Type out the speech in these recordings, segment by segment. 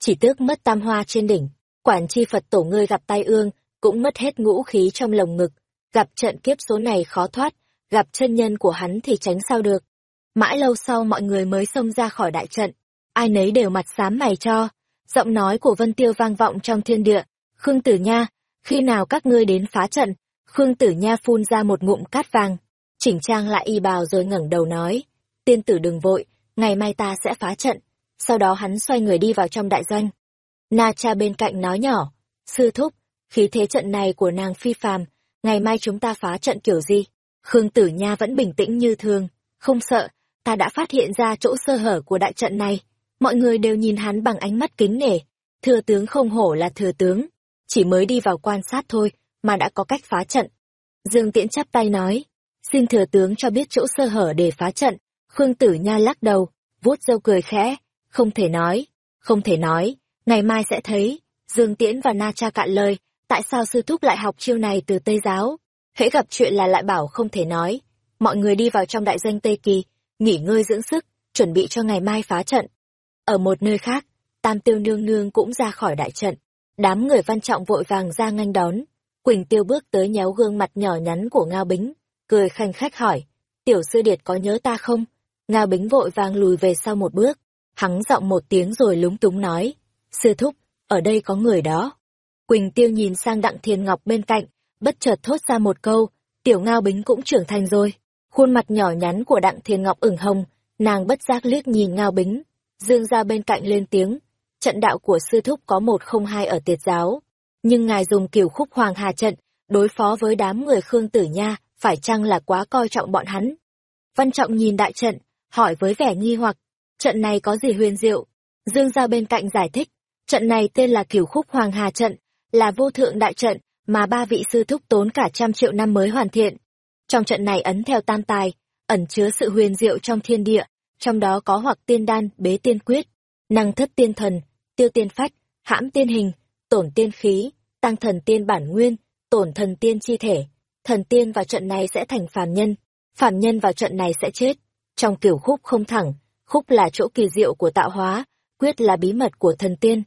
chỉ tước mất tam hoa trên đỉnh. Quản chi Phật tổ ngươi gặp tai ương, cũng mất hết ngũ khí trong lồng ngực. Gặp trận kiếp số này khó thoát, gặp chân nhân của hắn thì tránh sao được. Mãi lâu sau mọi người mới xông ra khỏi đại trận, ai nấy đều mặt xám mày cho. Giọng nói của Vân Tiêu vang vọng trong thiên địa, Khương Tử Nha, khi nào các ngươi đến phá trận? Khương Tử Nha phun ra một ngụm cát vàng, chỉnh trang lại y bào rồi ngẩng đầu nói, tiên tử đừng vội, ngày mai ta sẽ phá trận. Sau đó hắn xoay người đi vào trong đại doanh. Na cha bên cạnh nói nhỏ, sư thúc, khí thế trận này của nàng phi phàm, ngày mai chúng ta phá trận kiểu gì? Khương Tử Nha vẫn bình tĩnh như thường, không sợ, ta đã phát hiện ra chỗ sơ hở của đại trận này. Mọi người đều nhìn hắn bằng ánh mắt kính nể. Thừa tướng không hổ là thừa tướng, chỉ mới đi vào quan sát thôi, mà đã có cách phá trận. Dương Tiễn chắp tay nói, xin thừa tướng cho biết chỗ sơ hở để phá trận. Khương Tử Nha lắc đầu, vuốt râu cười khẽ, không thể nói, không thể nói, ngày mai sẽ thấy. Dương Tiễn và Na Cha cạn lời, tại sao sư thúc lại học chiêu này từ Tây Giáo? Hễ gặp chuyện là lại bảo không thể nói. Mọi người đi vào trong đại doanh Tây Kỳ, nghỉ ngơi dưỡng sức, chuẩn bị cho ngày mai phá trận. Ở một nơi khác, Tam Tiêu Nương Nương cũng ra khỏi đại trận. Đám người văn trọng vội vàng ra nghênh đón. Quỳnh Tiêu bước tới nhéo gương mặt nhỏ nhắn của Ngao Bính, cười khanh khách hỏi, tiểu sư điệt có nhớ ta không? Ngao Bính vội vàng lùi về sau một bước, hắn giọng một tiếng rồi lúng túng nói, sư thúc, ở đây có người đó. Quỳnh Tiêu nhìn sang Đặng Thiên Ngọc bên cạnh, bất chợt thốt ra một câu, tiểu Ngao Bính cũng trưởng thành rồi. Khuôn mặt nhỏ nhắn của Đặng Thiên Ngọc ửng hồng, nàng bất giác liếc nhìn Ngao Bính, dương ra bên cạnh lên tiếng, trận đạo của sư thúc có một không hai ở tiệt giáo, nhưng ngài dùng kiểu khúc hoàng hà trận, đối phó với đám người Khương Tử Nha, phải chăng là quá coi trọng bọn hắn? Văn Trọng nhìn đại trận, hỏi với vẻ nghi hoặc, trận này có gì huyền diệu? Dương giao bên cạnh giải thích, trận này tên là kiểu khúc hoàng hà trận, là vô thượng đại trận mà ba vị sư thúc tốn cả trăm triệu năm mới hoàn thiện. Trong trận này ấn theo tam tài, ẩn chứa sự huyền diệu trong thiên địa, trong đó có hoặc tiên đan, bế tiên quyết, năng thất tiên thần, tiêu tiên phách, hãm tiên hình, tổn tiên khí, tăng thần tiên bản nguyên, tổn thần tiên chi thể. Thần tiên vào trận này sẽ thành phàm nhân, phàm nhân vào trận này sẽ chết. Trong kiểu khúc không thẳng, khúc là chỗ kỳ diệu của tạo hóa, quyết là bí mật của thần tiên.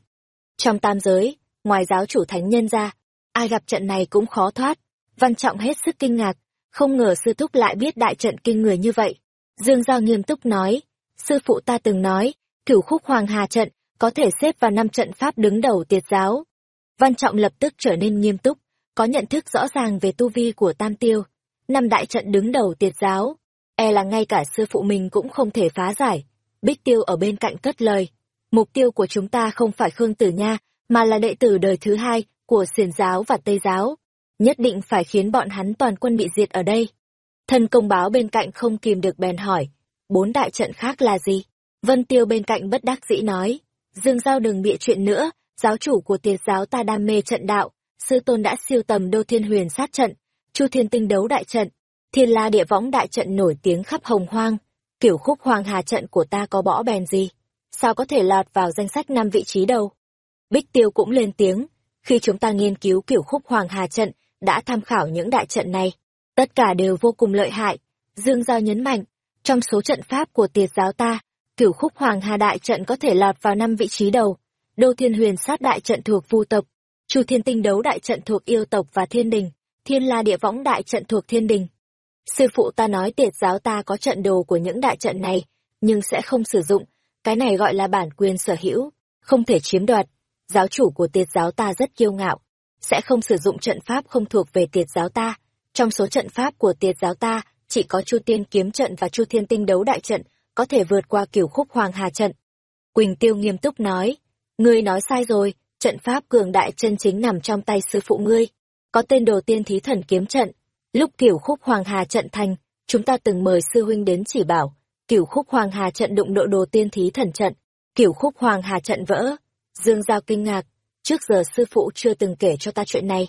Trong tam giới, ngoài giáo chủ thánh nhân ra, ai gặp trận này cũng khó thoát. Văn Trọng hết sức kinh ngạc, không ngờ sư thúc lại biết đại trận kinh người như vậy. Dương Giao nghiêm túc nói, sư phụ ta từng nói, cửu khúc hoàng hà trận có thể xếp vào năm trận pháp đứng đầu tiệt giáo. Văn Trọng lập tức trở nên nghiêm túc, có nhận thức rõ ràng về tu vi của Tam Tiêu. Năm đại trận đứng đầu tiệt giáo, e là ngay cả sư phụ mình cũng không thể phá giải. Bích Tiêu ở bên cạnh cất lời. Mục tiêu của chúng ta không phải Khương Tử Nha, mà là đệ tử đời thứ hai của xiển giáo và Tây giáo. Nhất định phải khiến bọn hắn toàn quân bị diệt ở đây. Thân công báo bên cạnh không kìm được bèn hỏi, bốn đại trận khác là gì? Vân Tiêu bên cạnh bất đắc dĩ nói, Dương Giao đừng bịa chuyện nữa, giáo chủ của tiệt giáo ta đam mê trận đạo, sư tôn đã siêu tầm đô thiên huyền sát trận, chu thiên tinh đấu đại trận, thiên la địa võng đại trận nổi tiếng khắp hồng hoang, kiểu khúc hoàng hà trận của ta có bõ bèn gì, sao có thể lọt vào danh sách năm vị trí đâu. Bích Tiêu cũng lên tiếng, khi chúng ta nghiên cứu kiểu khúc hoàng hà trận, đã tham khảo những đại trận này, tất cả đều vô cùng lợi hại. Dương Giao nhấn mạnh, trong số trận pháp của tiệt giáo ta, kiểu khúc hoàng hà đại trận có thể lọt vào năm vị trí đầu đô thiên huyền sát đại trận thuộc vu tộc chu thiên tinh đấu đại trận thuộc yêu tộc và thiên đình thiên la địa võng đại trận thuộc thiên đình sư phụ ta nói tiệt giáo ta có trận đồ của những đại trận này nhưng sẽ không sử dụng cái này gọi là bản quyền sở hữu không thể chiếm đoạt giáo chủ của tiệt giáo ta rất kiêu ngạo sẽ không sử dụng trận pháp không thuộc về tiệt giáo ta trong số trận pháp của tiệt giáo ta chỉ có chu tiên kiếm trận và chu thiên tinh đấu đại trận có thể vượt qua kiểu khúc hoàng hà trận. Quỳnh Tiêu nghiêm túc nói, ngươi nói sai rồi, trận pháp cường đại chân chính nằm trong tay sư phụ ngươi, có tên đồ tiên thí thần kiếm trận. Lúc kiểu khúc hoàng hà trận thành, chúng ta từng mời sư huynh đến chỉ bảo, kiểu khúc hoàng hà trận đụng độ đồ tiên thí thần trận, kiểu khúc hoàng hà trận vỡ. Dương Giao kinh ngạc, trước giờ sư phụ chưa từng kể cho ta chuyện này.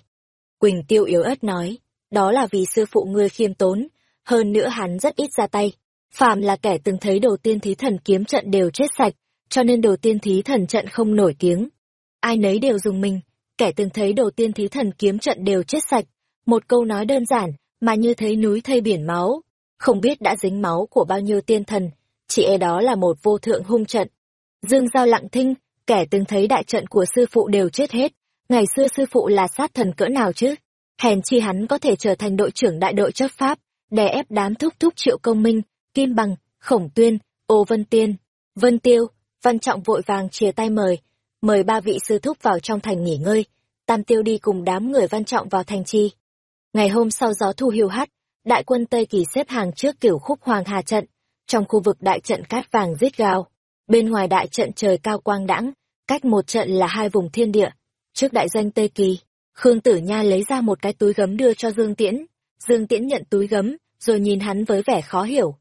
Quỳnh Tiêu yếu ớt nói, đó là vì sư phụ ngươi khiêm tốn, hơn nữa hắn rất ít ra tay phàm là kẻ từng thấy đồ tiên thí thần kiếm trận đều chết sạch, cho nên đồ tiên thí thần trận không nổi tiếng. Ai nấy đều dùng mình, kẻ từng thấy đồ tiên thí thần kiếm trận đều chết sạch. Một câu nói đơn giản, mà như thấy núi thây biển máu, không biết đã dính máu của bao nhiêu tiên thần, chỉ e đó là một vô thượng hung trận. Dương Giao lặng thinh, kẻ từng thấy đại trận của sư phụ đều chết hết. Ngày xưa sư phụ là sát thần cỡ nào chứ? Hèn chi hắn có thể trở thành đội trưởng đại đội chấp pháp, đè ép đám thúc thúc triệu công minh, kim bằng, khổng tuyên, ô vân tiên, vân tiêu, văn trọng vội vàng chia tay mời, mời ba vị sư thúc vào trong thành nghỉ ngơi, tam tiêu đi cùng đám người văn trọng vào thành chi. Ngày hôm sau gió thu hiu hắt, đại quân Tây Kỳ xếp hàng trước kiểu khúc Hoàng Hà trận, trong khu vực đại trận cát vàng rít gào. Bên ngoài đại trận trời cao quang đãng, cách một trận là hai vùng thiên địa. Trước đại danh Tây Kỳ, Khương Tử Nha lấy ra một cái túi gấm đưa cho Dương Tiễn. Dương Tiễn nhận túi gấm, rồi nhìn hắn với vẻ khó hiểu.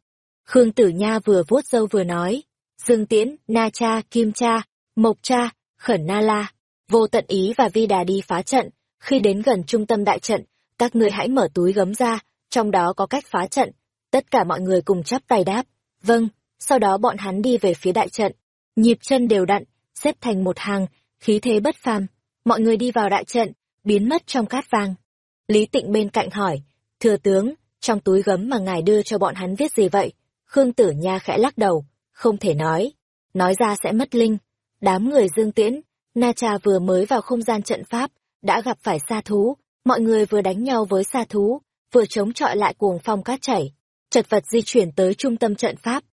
Khương Tử Nha vừa vuốt râu vừa nói, Dương Tiễn, Na Cha, Kim Cha, Mộc Cha, Khẩn Na La, Vô Tận Ý và Vi Đà đi phá trận. Khi đến gần trung tâm đại trận, các ngươi hãy mở túi gấm ra, trong đó có cách phá trận. Tất cả mọi người cùng chắp tay đáp. Vâng, sau đó bọn hắn đi về phía đại trận. Nhịp chân đều đặn, xếp thành một hàng, khí thế bất phàm. Mọi người đi vào đại trận, biến mất trong cát vàng. Lý Tịnh bên cạnh hỏi, Thừa tướng, trong túi gấm mà ngài đưa cho bọn hắn viết gì vậy? Khương Tử Nha khẽ lắc đầu, không thể nói. Nói ra sẽ mất linh. Đám người dương tiễn, Na Cha vừa mới vào không gian trận pháp, đã gặp phải xa thú. Mọi người vừa đánh nhau với sa thú, vừa chống chọi lại cuồng phong cát chảy chật vật di chuyển tới trung tâm trận pháp.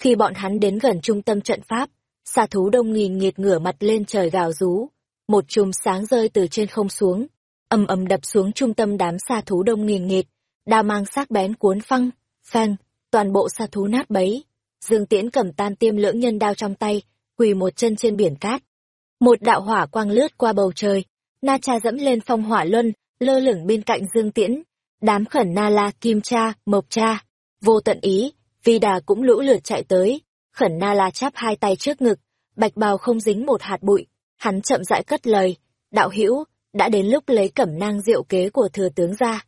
Khi bọn hắn đến gần trung tâm trận pháp, xa thú đông nghìn nghiệt ngửa mặt lên trời gào rú. Một chùm sáng rơi từ trên không xuống, ầm ầm đập xuống trung tâm đám xa thú đông nghìn nghịt, đao mang sắc bén cuốn phăng, phanh, toàn bộ xa thú nát bấy. Dương Tiễn cầm tan tiêm lưỡng nhân đao trong tay, quỳ một chân trên biển cát. Một đạo hỏa quang lướt qua bầu trời, Na Cha dẫm lên phong hỏa luân, lơ lửng bên cạnh Dương Tiễn. Đám khẩn Na La, Kim Cha, Mộc Cha, Vô tận ý, Vi Đà cũng lũ lượt chạy tới, khẩn na la chắp hai tay trước ngực, bạch bào không dính một hạt bụi, hắn chậm rãi cất lời, đạo hữu đã đến lúc lấy cẩm nang diệu kế của thừa tướng ra.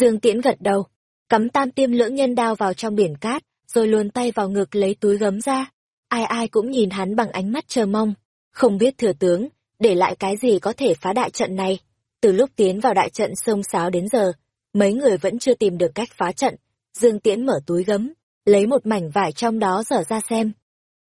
Dương Tiễn gật đầu, cắm tam tiêm lưỡng nhân đao vào trong biển cát, rồi luồn tay vào ngực lấy túi gấm ra. Ai ai cũng nhìn hắn bằng ánh mắt chờ mong, không biết thừa tướng, để lại cái gì có thể phá đại trận này. Từ lúc tiến vào đại trận sông sáo đến giờ, mấy người vẫn chưa tìm được cách phá trận, Dương Tiễn mở túi gấm, lấy một mảnh vải trong đó dở ra xem.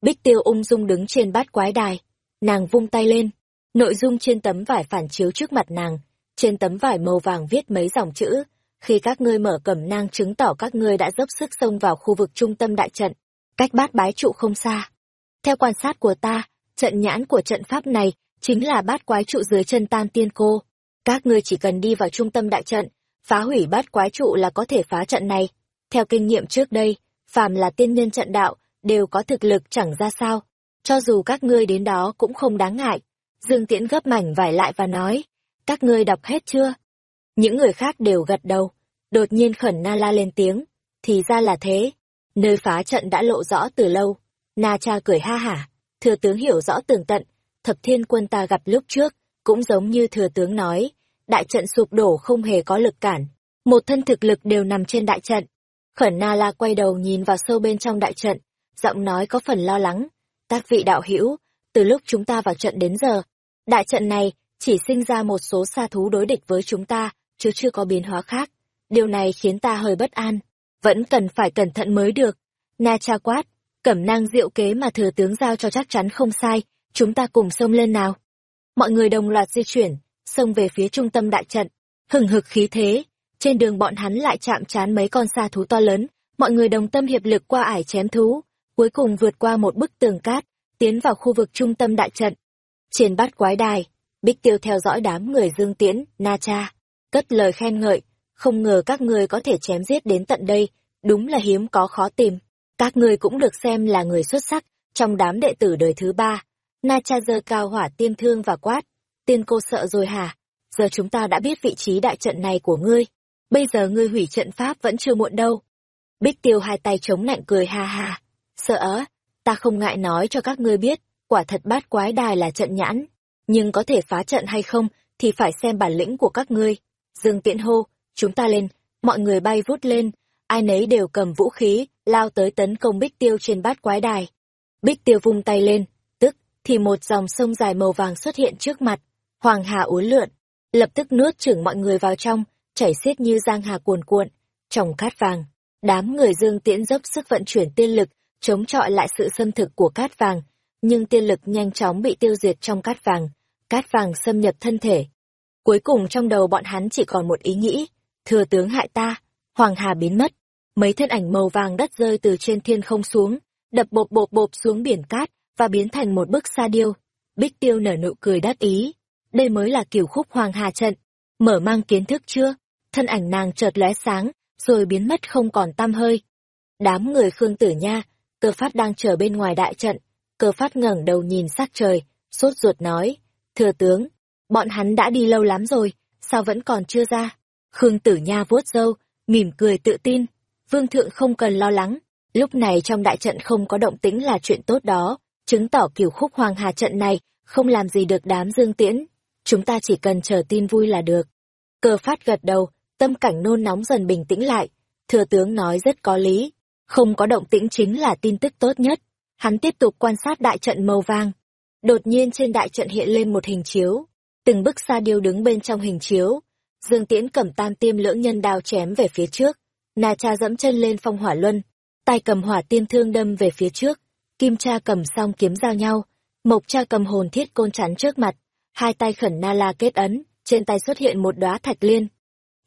Bích tiêu ung dung đứng trên bát quái đài. Nàng vung tay lên. Nội dung trên tấm vải phản chiếu trước mặt nàng. Trên tấm vải màu vàng viết mấy dòng chữ. Khi các ngươi mở cẩm nang chứng tỏ các ngươi đã dốc sức xông vào khu vực trung tâm đại trận. Cách bát bái trụ không xa. Theo quan sát của ta, trận nhãn của trận pháp này chính là bát quái trụ dưới chân tan tiên cô. Các ngươi chỉ cần đi vào trung tâm đại trận, phá hủy bát quái trụ là có thể phá trận này. Theo kinh nghiệm trước đây, phàm là tiên nhân trận đạo, đều có thực lực chẳng ra sao. Cho dù các ngươi đến đó cũng không đáng ngại. Dương Tiễn gấp mảnh vải lại và nói, các ngươi đọc hết chưa? Những người khác đều gật đầu. Đột nhiên khẩn na la lên tiếng, thì ra là thế. Nơi phá trận đã lộ rõ từ lâu. Na cha cười ha hả, thừa tướng hiểu rõ tường tận, thập thiên quân ta gặp lúc trước, cũng giống như thừa tướng nói, đại trận sụp đổ không hề có lực cản. Một thân thực lực đều nằm trên đại trận, Khẩn Na La quay đầu nhìn vào sâu bên trong đại trận, giọng nói có phần lo lắng. Các vị đạo hữu, từ lúc chúng ta vào trận đến giờ, đại trận này chỉ sinh ra một số xa thú đối địch với chúng ta, chứ chưa có biến hóa khác. Điều này khiến ta hơi bất an. Vẫn cần phải cẩn thận mới được. Na cha quát, cẩm nang diệu kế mà thừa tướng giao cho chắc chắn không sai, chúng ta cùng xông lên nào. Mọi người đồng loạt di chuyển, xông về phía trung tâm đại trận, hừng hực khí thế, trên đường bọn hắn lại chạm trán mấy con sa thú to lớn, mọi người đồng tâm hiệp lực qua ải chém thú, cuối cùng vượt qua một bức tường cát, tiến vào khu vực trung tâm đại trận. triển bát quái đài, Bích Tiêu theo dõi đám người Dương Tiễn, Na Cha, cất lời khen ngợi, không ngờ các ngươi có thể chém giết đến tận đây, đúng là hiếm có khó tìm. Các ngươi cũng được xem là người xuất sắc trong đám đệ tử đời thứ ba. Na Cha giơ cao hỏa tiêm thương và quát, tiên cô sợ rồi hả? Giờ chúng ta đã biết vị trí đại trận này của ngươi bây giờ ngươi hủy trận pháp vẫn chưa muộn đâu. Bích tiêu hai tay chống lạnh cười ha ha. Sợ ớ, ta không ngại nói cho các ngươi biết, quả thật bát quái đài là trận nhãn. Nhưng có thể phá trận hay không, thì phải xem bản lĩnh của các ngươi. Dương tiện hô, chúng ta lên, mọi người bay vút lên, ai nấy đều cầm vũ khí, lao tới tấn công bích tiêu trên bát quái đài. Bích tiêu vung tay lên, thì một dòng sông dài màu vàng xuất hiện trước mặt. Hoàng hà uốn lượn, lập tức nuốt chửng mọi người vào trong, chảy xiết như giang hà cuồn cuộn, trồng cát vàng. Đám người Dương Tiễn dốc sức vận chuyển tiên lực, chống chọi lại sự xâm thực của cát vàng. nhưng tiên lực nhanh chóng bị tiêu diệt trong cát vàng, cát vàng xâm nhập thân thể. Cuối cùng trong đầu bọn hắn chỉ còn một ý nghĩ, thừa tướng hại ta, Hoàng Hà biến mất, mấy thân ảnh màu vàng đất rơi từ trên thiên không xuống, đập bộp bộp bộp xuống biển cát và biến thành một bức sa điêu. Bích tiêu nở nụ cười đắc ý. Đây mới là kiểu khúc Hoàng Hà trận. Mở mang kiến thức chưa? Thân ảnh nàng chợt lóe sáng, rồi biến mất không còn tăm hơi. Đám người Khương Tử Nha, cơ phát đang chờ bên ngoài đại trận. Cơ phát ngẩng đầu nhìn sắc trời, sốt ruột nói. Thừa tướng, bọn hắn đã đi lâu lắm rồi, sao vẫn còn chưa ra? Khương Tử Nha vuốt râu, mỉm cười tự tin. Vương thượng không cần lo lắng, lúc này trong đại trận không có động tĩnh là chuyện tốt đó, chứng tỏ kiểu khúc hoàng hà trận này không làm gì được đám dương tiễn. Chúng ta chỉ cần chờ tin vui là được. Cơ phát gật đầu, tâm cảnh nôn nóng dần bình tĩnh lại. Thừa tướng nói rất có lý. Không có động tĩnh chính là tin tức tốt nhất. Hắn tiếp tục quan sát đại trận màu vàng. Đột nhiên trên đại trận hiện lên một hình chiếu. Từng bức xa điêu đứng bên trong hình chiếu. Dương Tiễn cầm tam tiêm lưỡng nhân đao chém về phía trước. Na cha dẫm chân lên phong hỏa luân. Tay cầm hỏa tiêm thương đâm về phía trước. Kim cha cầm song kiếm giao nhau. Mộc cha cầm hồn thiết côn chắn trước mặt. Hai tay khẩn na la kết ấn. Trên tay xuất hiện một đóa thạch liên.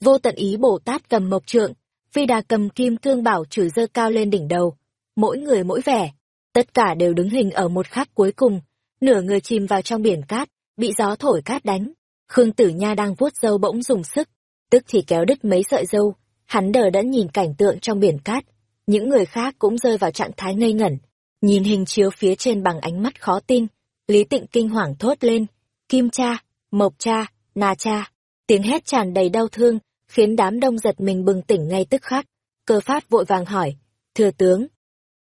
Vô tận ý Bồ Tát cầm mộc trượng. Phi đà cầm kim thương bảo chửi dơ cao lên đỉnh đầu. Mỗi người mỗi vẻ. Tất cả đều đứng hình ở một khắc cuối cùng. Nửa người chìm vào trong biển cát, bị gió thổi cát đánh Khương Tử Nha đang vuốt râu bỗng dùng sức, tức thì kéo đứt mấy sợi râu, hắn đờ đẫn nhìn cảnh tượng trong biển cát. Những người khác cũng rơi vào trạng thái ngây ngẩn, nhìn hình chiếu phía trên bằng ánh mắt khó tin. Lý Tịnh kinh hoàng thốt lên, Kim cha, Mộc cha, Na cha. Tiếng hét tràn đầy đau thương, khiến đám đông giật mình bừng tỉnh ngay tức khắc. Cơ phát vội vàng hỏi, Thưa tướng,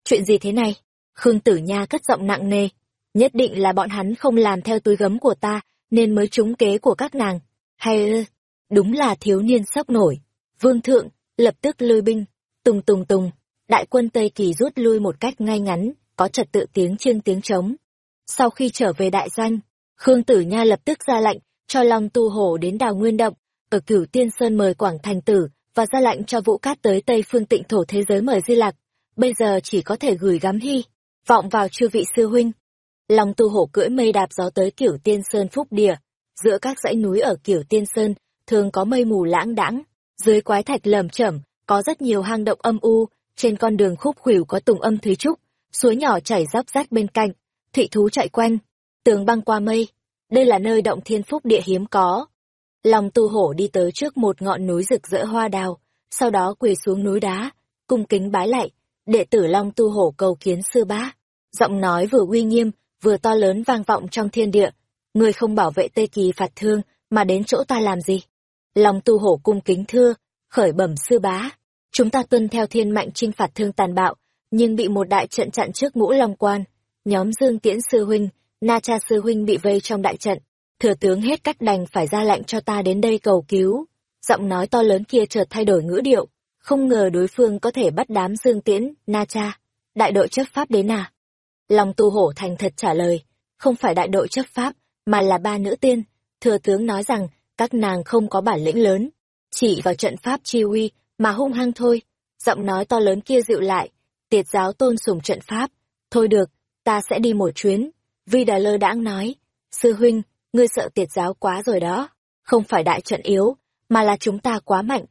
chuyện gì thế này? Khương Tử Nha cất giọng nặng nề, nhất định là bọn hắn không làm theo túi gấm của ta, nên mới trúng kế của các nàng. Hay đúng là thiếu niên sốc nổi. Vương thượng, lập tức lui binh, tùng tùng tùng, đại quân Tây Kỳ rút lui một cách ngay ngắn, có trật tự tiếng chiêng tiếng trống. Sau khi trở về đại doanh, Khương Tử Nha lập tức ra lệnh cho Long Tu Hổ đến đào nguyên động, ở cửu tiên sơn mời Quảng Thành Tử, và ra lệnh cho Vũ Cát tới Tây phương tịnh thổ thế giới mời Di Lạc. Bây giờ chỉ có thể gửi gắm hy, vọng vào chư vị sư huynh, Long tu hổ cưỡi mây đạp gió tới cửu tiên sơn phúc địa. Giữa các dãy núi ở cửu tiên sơn, thường có mây mù lãng đãng. Dưới quái thạch lầm chẩm, có rất nhiều hang động âm u. Trên con đường khúc khuỷu có tùng âm thúy trúc, suối nhỏ chảy róc rách bên cạnh. Thụy thú chạy quanh, tường băng qua mây. Đây là nơi động thiên phúc địa hiếm có. Long tu hổ đi tới trước một ngọn núi rực rỡ hoa đào, sau đó quỳ xuống núi đá, cung kính bái lạy, đệ tử Long tu hổ cầu kiến sư bá. Giọng nói vừa uy nghiêm, vừa to lớn vang vọng trong thiên địa. Người không bảo vệ Tây Kỳ phạt thương, mà đến chỗ ta làm gì? Lòng tu hổ cung kính thưa, khởi bẩm sư bá. Chúng ta tuân theo thiên mạnh trinh phạt thương tàn bạo, nhưng bị một đại trận chặn trước ngũ long quan. Nhóm Dương Tiễn Sư Huynh, Na Cha Sư Huynh bị vây trong đại trận. Thừa tướng hết cách đành phải ra lệnh cho ta đến đây cầu cứu. Giọng nói to lớn kia chợt thay đổi ngữ điệu. Không ngờ đối phương có thể bắt đám Dương Tiễn, Na Cha. Đại đội chấp pháp đến à? Long tu hổ thành thật trả lời, không phải đại đội chấp pháp, mà là ba nữ tiên. Thừa tướng nói rằng, các nàng không có bản lĩnh lớn, chỉ vào trận pháp chi uy mà hung hăng thôi. Giọng nói to lớn kia dịu lại, tiệt giáo tôn sùng trận pháp. Thôi được, ta sẽ đi một chuyến. Vi Đà Lơ đãng nói, sư huynh, ngươi sợ tiệt giáo quá rồi đó. Không phải đại trận yếu, mà là chúng ta quá mạnh.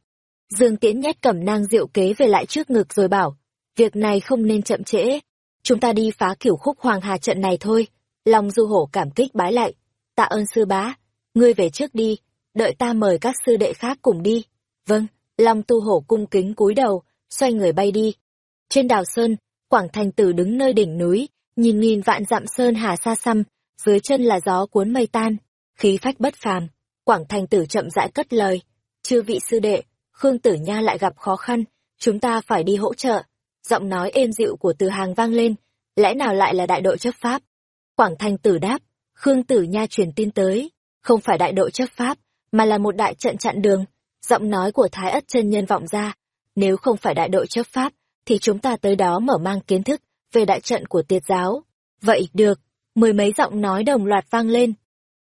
Dương Tiễn nhét cẩm nang diệu kế về lại trước ngực rồi bảo, việc này không nên chậm trễ, chúng ta đi phá kiểu khúc hoàng hà trận này thôi. Long du hổ cảm kích bái lại. Tạ ơn sư bá, ngươi về trước đi, đợi ta mời các sư đệ khác cùng đi. Vâng, Long tu hổ cung kính cúi đầu, xoay người bay đi. Trên đảo Sơn, Quảng Thành Tử đứng nơi đỉnh núi, nhìn nhìn vạn dặm Sơn hà xa xăm, dưới chân là gió cuốn mây tan, khí phách bất phàm. Quảng Thành Tử chậm rãi cất lời, chư vị sư đệ, Khương Tử Nha lại gặp khó khăn, chúng ta phải đi hỗ trợ giọng nói êm dịu của từ hàng vang lên, lẽ nào lại là đại đội chấp pháp? Quảng thành tử đáp, Khương Tử Nha truyền tin tới, không phải đại đội chấp pháp, mà là một đại trận chặn đường. Giọng nói của Thái Ất chân nhân vọng ra, nếu không phải đại đội chấp pháp, thì chúng ta tới đó mở mang kiến thức về đại trận của tiệt giáo. Vậy được, mười mấy giọng nói đồng loạt vang lên.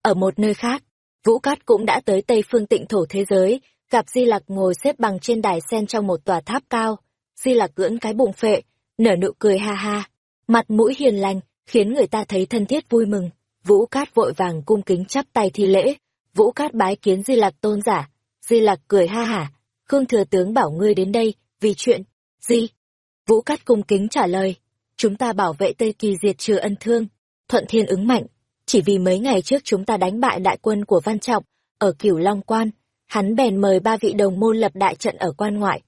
Ở một nơi khác, Vũ Cát cũng đã tới Tây Phương Tịnh thổ thế giới, gặp Di Lặc ngồi xếp bằng trên đài sen trong một tòa tháp cao. Di Lạc cưỡng cái bụng phệ, nở nụ cười ha ha, mặt mũi hiền lành, khiến người ta thấy thân thiết vui mừng. Vũ Cát vội vàng cung kính chắp tay thi lễ, Vũ Cát bái kiến Di Lặc tôn giả. Di Lặc cười ha hả, Khương thừa tướng bảo ngươi đến đây, vì chuyện, di Vũ Cát cung kính trả lời, chúng ta bảo vệ Tây Kỳ diệt trừ ân thương. Thuận Thiên ứng mạnh, chỉ vì mấy ngày trước chúng ta đánh bại đại quân của Văn Trọng, ở Cửu Long Quan, hắn bèn mời ba vị đồng môn lập đại trận ở quan ngoại.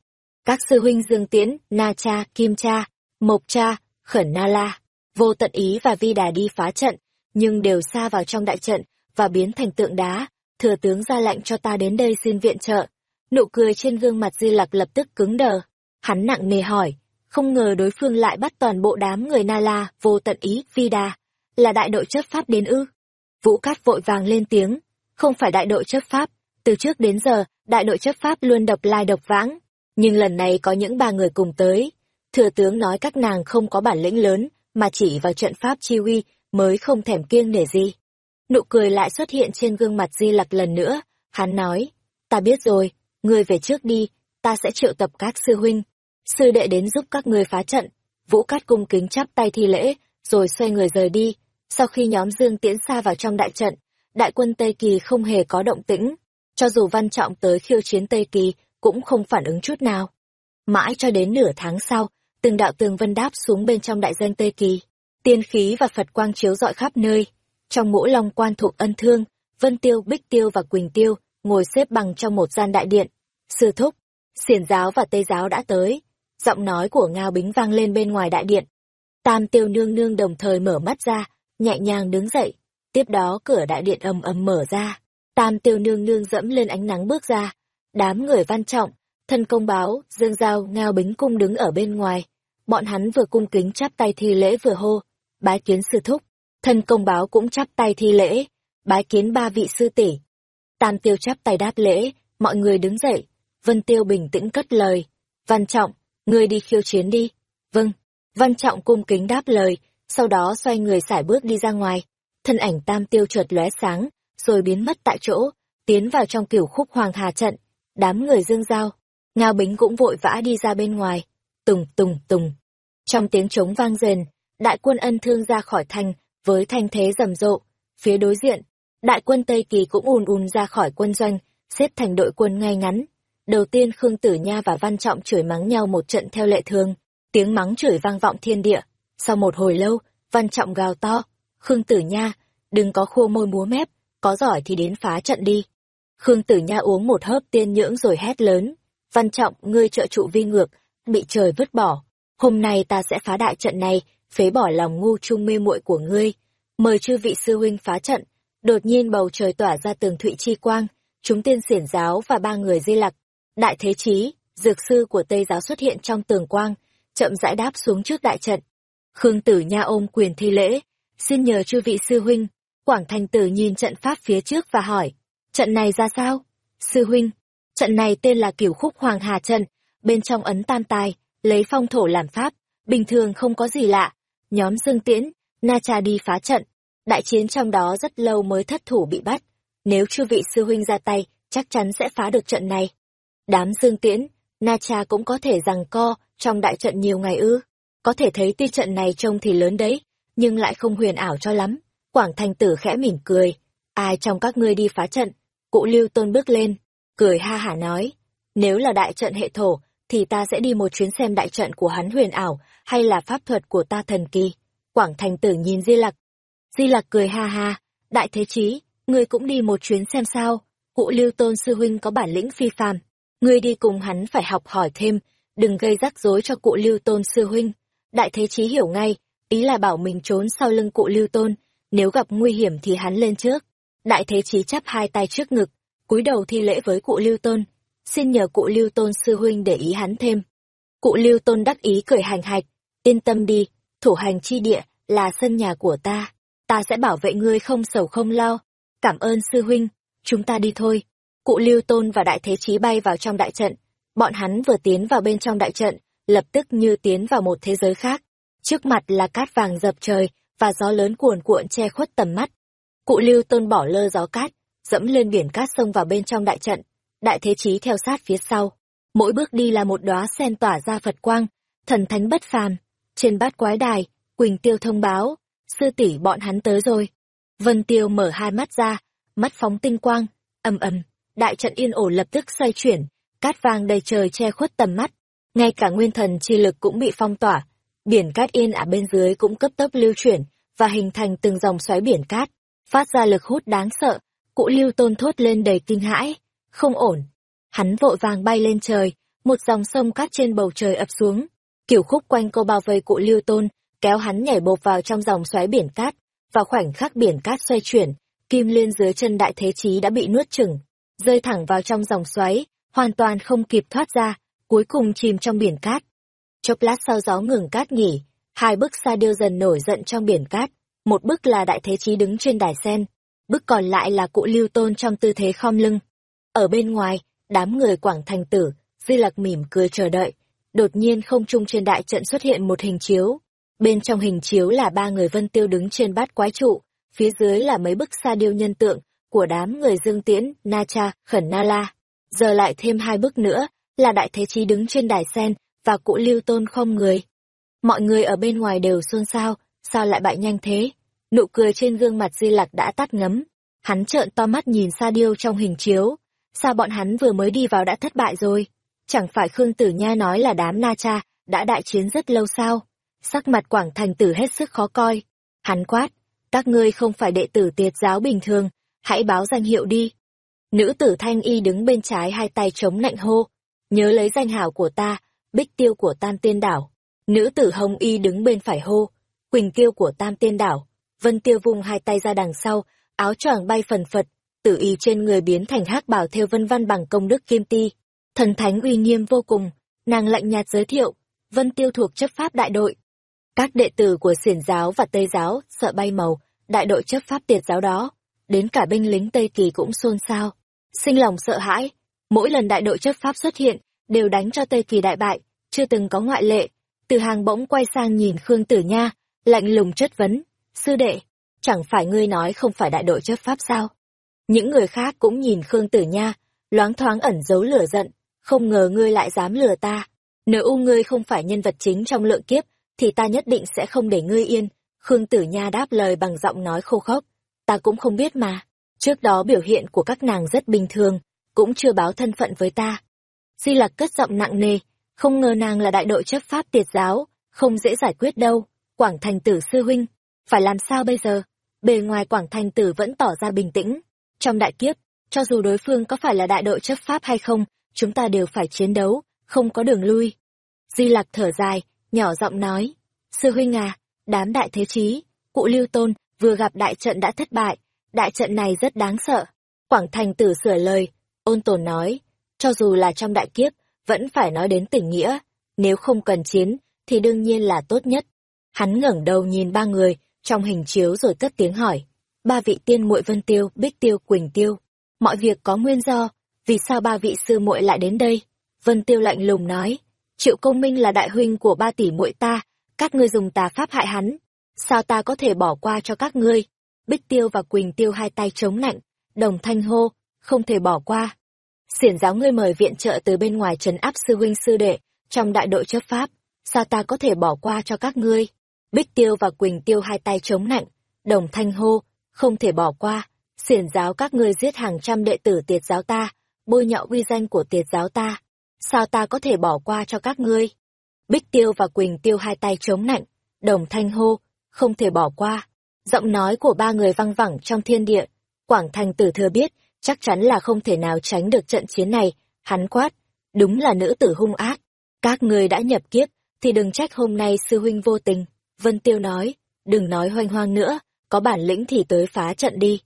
Các sư huynh Dương Tiễn, Na Cha, Kim Cha, Mộc Cha, Khẩn Na La, Vô Tận Ý và Vi Đà đi phá trận, nhưng đều xa vào trong đại trận và biến thành tượng đá. Thừa tướng ra lệnh cho ta đến đây xin viện trợ. Nụ cười trên gương mặt Di Lặc lập tức cứng đờ. Hắn nặng nề hỏi, không ngờ đối phương lại bắt toàn bộ đám người Na La, Vô Tận Ý, Vi Đà. Là đại đội chấp pháp đến ư? Vũ Cát vội vàng lên tiếng, không phải đại đội chấp pháp, từ trước đến giờ, đại đội chấp pháp luôn độc lai độc vãng, nhưng lần này có những ba người cùng tới. Thừa tướng nói các nàng không có bản lĩnh lớn, mà chỉ vào trận pháp chi uy mới không thèm kiêng nể gì. Nụ cười lại xuất hiện trên gương mặt Di Lặc lần nữa, hắn nói, ta biết rồi, ngươi về trước đi, ta sẽ triệu tập các sư huynh, sư đệ đến giúp các ngươi phá trận. Vũ Cát cung kính chắp tay thi lễ, rồi xoay người rời đi. Sau khi nhóm Dương Tiễn xa vào trong đại trận, đại quân Tây Kỳ không hề có động tĩnh, cho dù văn trọng tới khiêu chiến Tây Kỳ, cũng không phản ứng chút nào. Mãi cho đến nửa tháng sau, từng đạo tường vân đáp xuống bên trong đại danh Tây Kỳ. Tiên khí và Phật quang chiếu rọi khắp nơi. Trong ngũ long quan thuộc ân thương, Vân Tiêu, Bích Tiêu và Quỳnh Tiêu ngồi xếp bằng trong một gian đại điện. Sư thúc, xiển giáo và tây giáo đã tới. Giọng nói của Ngao Bính vang lên bên ngoài đại điện. Tam tiêu nương nương đồng thời mở mắt ra, nhẹ nhàng đứng dậy. Tiếp đó cửa đại điện ầm ầm mở ra. Tam tiêu nương nương dẫm lên ánh nắng bước ra. Đám người văn trọng, thân công báo, dương giao, ngao bính cung đứng ở bên ngoài. Bọn hắn vừa cung kính chắp tay thi lễ vừa hô. Bái kiến sư thúc. Thân công báo cũng chắp tay thi lễ. Bái kiến ba vị sư tỷ. Tam tiêu chắp tay đáp lễ, mọi người đứng dậy. Vân tiêu bình tĩnh cất lời. Văn trọng, ngươi đi khiêu chiến đi. Vâng. Văn trọng cung kính đáp lời, sau đó xoay người sải bước đi ra ngoài. Thân ảnh tam tiêu chuột lóe sáng, rồi biến mất tại chỗ, tiến vào trong kiểu khúc hoàng hà trận. Đám người dương giao, Ngao Bính cũng vội vã đi ra bên ngoài. Tùng tùng tùng. Trong tiếng trống vang rền, đại quân ân thương ra khỏi thành, với thanh thế rầm rộ. Phía đối diện, đại quân Tây Kỳ cũng ùn ùn ra khỏi quân doanh, xếp thành đội quân ngay ngắn. Đầu tiên Khương Tử Nha và Văn Trọng chửi mắng nhau một trận theo lệ thường, tiếng mắng chửi vang vọng thiên địa. Sau một hồi lâu, Văn Trọng gào to, Khương Tử Nha, đừng có khua môi múa mép, có giỏi thì đến phá trận đi. Khương Tử Nha uống một hớp tiên nhưỡng rồi hét lớn, văn trọng, ngươi trợ trụ vi ngược, bị trời vứt bỏ. Hôm nay ta sẽ phá đại trận này, phế bỏ lòng ngu trung mê muội của ngươi. Mời chư vị sư huynh phá trận. Đột nhiên bầu trời tỏa ra tường thụy chi quang, chúng tiên xiển giáo và ba người di lặc. Đại thế chí, dược sư của Tây giáo xuất hiện trong tường quang, chậm rãi đáp xuống trước đại trận. Khương Tử Nha ôm quyền thi lễ, xin nhờ chư vị sư huynh, Quảng Thành Tử nhìn trận pháp phía trước và hỏi, trận này ra sao? Sư huynh, trận này tên là Cửu Khúc Hoàng Hà Trận, bên trong ấn tam tài, lấy phong thổ làm pháp, bình thường không có gì lạ. Nhóm Dương Tiễn, Na Cha đi phá trận, đại chiến trong đó rất lâu mới thất thủ bị bắt. Nếu chư vị sư huynh ra tay, chắc chắn sẽ phá được trận này. Đám Dương Tiễn, Na Cha cũng có thể rằng co trong đại trận nhiều ngày ư. Có thể thấy tuy trận này trông thì lớn đấy, nhưng lại không huyền ảo cho lắm. Quảng Thành Tử khẽ mỉm cười. Ai trong các ngươi đi phá trận? Cụ Lưu Tôn bước lên, cười ha hả nói. Nếu là đại trận hệ thổ, thì ta sẽ đi một chuyến xem đại trận của hắn huyền ảo, hay là pháp thuật của ta thần kỳ. Quảng Thành Tử nhìn Di Lặc. Di Lặc cười ha ha, đại thế chí, ngươi cũng đi một chuyến xem sao. Cụ Lưu Tôn sư huynh có bản lĩnh phi phàm, ngươi đi cùng hắn phải học hỏi thêm, đừng gây rắc rối cho cụ Lưu Tôn sư huynh. Đại thế chí hiểu ngay, ý là bảo mình trốn sau lưng cụ Lưu Tôn, nếu gặp nguy hiểm thì hắn lên trước. Đại thế chí chắp hai tay trước ngực, cúi đầu thi lễ với cụ Lưu Tôn, xin nhờ cụ Lưu Tôn sư huynh để ý hắn thêm. Cụ Lưu Tôn đắc ý cười hành hạch, yên tâm đi, thủ hành chi địa là sân nhà của ta, ta sẽ bảo vệ ngươi không sầu không lo. Cảm ơn sư huynh, chúng ta đi thôi. Cụ Lưu Tôn và Đại Thế Chí bay vào trong đại trận, bọn hắn vừa tiến vào bên trong đại trận, lập tức như tiến vào một thế giới khác. Trước mặt là cát vàng dập trời, và gió lớn cuồn cuộn che khuất tầm mắt. Cụ Lưu Tôn bỏ lơ gió cát, dẫm lên biển cát sông vào bên trong đại trận, đại thế chí theo sát phía sau. Mỗi bước đi là một đóa sen tỏa ra Phật quang, thần thánh bất phàm. Trên bát quái đài, Quỳnh Tiêu thông báo, sư tỷ bọn hắn tới rồi. Vân Tiêu mở hai mắt ra, mắt phóng tinh quang, ầm ầm, đại trận yên ổn lập tức xoay chuyển, cát vàng đầy trời che khuất tầm mắt, ngay cả nguyên thần chi lực cũng bị phong tỏa, biển cát yên ở bên dưới cũng cấp tốc lưu chuyển và hình thành từng dòng xoáy biển cát, phát ra lực hút đáng sợ, cụ lưu tôn thốt lên đầy kinh hãi, không ổn. Hắn vội vàng bay lên trời, một dòng sông cát trên bầu trời ập xuống, kiểu khúc quanh cô bao vây cụ lưu tôn, kéo hắn nhảy bột vào trong dòng xoáy biển cát, vào khoảnh khắc biển cát xoay chuyển, kim liên dưới chân đại thế chí đã bị nuốt chửng, rơi thẳng vào trong dòng xoáy, hoàn toàn không kịp thoát ra, cuối cùng chìm trong biển cát. Chốc lát sau gió ngừng cát nghỉ, hai bức sa điêu dần nổi giận trong biển cát, một bức là đại thế chí đứng trên đài sen, bức còn lại là cụ lưu tôn trong tư thế khom lưng. Ở bên ngoài, đám người quảng thành tử, di lặc mỉm cười chờ đợi, đột nhiên không trung trên đại trận xuất hiện một hình chiếu. Bên trong hình chiếu là ba người vân tiêu đứng trên bát quái trụ, phía dưới là mấy bức sa điêu nhân tượng của đám người dương tiễn, na cha, khẩn na la. Giờ lại thêm hai bước nữa, là đại thế chí đứng trên đài sen, và cụ lưu tôn không người. Mọi người ở bên ngoài đều xôn xao, sao lại bại nhanh thế? Nụ cười trên gương mặt Di Lặc đã tắt ngấm. Hắn trợn to mắt nhìn Sa Điêu trong hình chiếu. Sao bọn hắn vừa mới đi vào đã thất bại rồi? Chẳng phải Khương Tử Nha nói là đám Na Cha đã đại chiến rất lâu sao? Sắc mặt Quảng Thành Tử hết sức khó coi. Hắn quát, các ngươi không phải đệ tử tiệt giáo bình thường, hãy báo danh hiệu đi. Nữ tử Thanh Y đứng bên trái hai tay chống lạnh hô, nhớ lấy danh hào của ta, bích tiêu của Tam Tiên Đảo. Nữ tử Hồng Y đứng bên phải hô, quỳnh tiêu của Tam Tiên Đảo. Vân Tiêu vung hai tay ra đằng sau, áo choàng bay phần phật, tử y trên người biến thành hắc bảo theo vân văn bằng công đức kim ti. Thần thánh uy nghiêm vô cùng, nàng lạnh nhạt giới thiệu, Vân Tiêu thuộc chấp pháp đại đội. Các đệ tử của xiển giáo và Tây giáo sợ bay màu, đại đội chấp pháp tiệt giáo đó, đến cả binh lính Tây Kỳ cũng xôn xao, sinh lòng sợ hãi. Mỗi lần đại đội chấp pháp xuất hiện, đều đánh cho Tây Kỳ đại bại, chưa từng có ngoại lệ. Từ hàng bỗng quay sang nhìn Khương Tử Nha, lạnh lùng chất vấn, sư đệ, chẳng phải ngươi nói không phải đại đội chấp pháp sao? Những người khác cũng nhìn Khương Tử Nha, loáng thoáng ẩn giấu lửa giận, không ngờ ngươi lại dám lừa ta. Nếu u ngươi không phải nhân vật chính trong lượng kiếp, thì ta nhất định sẽ không để ngươi yên. Khương Tử Nha đáp lời bằng giọng nói khô khốc. Ta cũng không biết mà. Trước đó biểu hiện của các nàng rất bình thường, cũng chưa báo thân phận với ta. Di Lặc cất giọng nặng nề, không ngờ nàng là đại đội chấp pháp tiệt giáo, không dễ giải quyết đâu. Quảng Thành Tử sư huynh, phải làm sao bây giờ? Bề ngoài Quảng Thành Tử vẫn tỏ ra bình tĩnh. Trong đại kiếp, cho dù đối phương có phải là đại đội chấp pháp hay không, chúng ta đều phải chiến đấu, không có đường lui. Di Lặc thở dài, nhỏ giọng nói, Sư huynh à, đám đại thế chí, cụ lưu tôn, vừa gặp đại trận đã thất bại, đại trận này rất đáng sợ. Quảng Thành Tử sửa lời, ôn tồn nói, cho dù là trong đại kiếp, vẫn phải nói đến tình nghĩa, nếu không cần chiến, thì đương nhiên là tốt nhất. Hắn ngẩng đầu nhìn ba người, trong hình chiếu rồi cất tiếng hỏi. Ba vị tiên muội Vân Tiêu, Bích Tiêu, Quỳnh Tiêu. Mọi việc có nguyên do, vì sao ba vị sư muội lại đến đây? Vân Tiêu lạnh lùng nói. Triệu công minh là đại huynh của ba tỷ muội ta, các ngươi dùng tà pháp hại hắn. Sao ta có thể bỏ qua cho các ngươi? Bích Tiêu và Quỳnh Tiêu hai tay chống nạnh, đồng thanh hô, không thể bỏ qua. Xiển giáo ngươi mời viện trợ từ bên ngoài trấn áp sư huynh sư đệ, trong đại đội chấp pháp, sao ta có thể bỏ qua cho các ngươi? Bích Tiêu và Quỳnh Tiêu hai tay chống nạnh, đồng thanh hô, không thể bỏ qua. Xiển giáo các ngươi giết hàng trăm đệ tử tiệt giáo ta, bôi nhọ uy danh của tiệt giáo ta. Sao ta có thể bỏ qua cho các ngươi? Bích Tiêu và Quỳnh Tiêu hai tay chống nạnh, đồng thanh hô, không thể bỏ qua. Giọng nói của ba người văng vẳng trong thiên địa. Quảng Thành tử thừa biết, chắc chắn là không thể nào tránh được trận chiến này. Hắn quát, đúng là nữ tử hung ác. Các người đã nhập kiếp, thì đừng trách hôm nay sư huynh vô tình. Vân Tiêu nói, đừng nói hoanh hoang nữa, có bản lĩnh thì tới phá trận đi.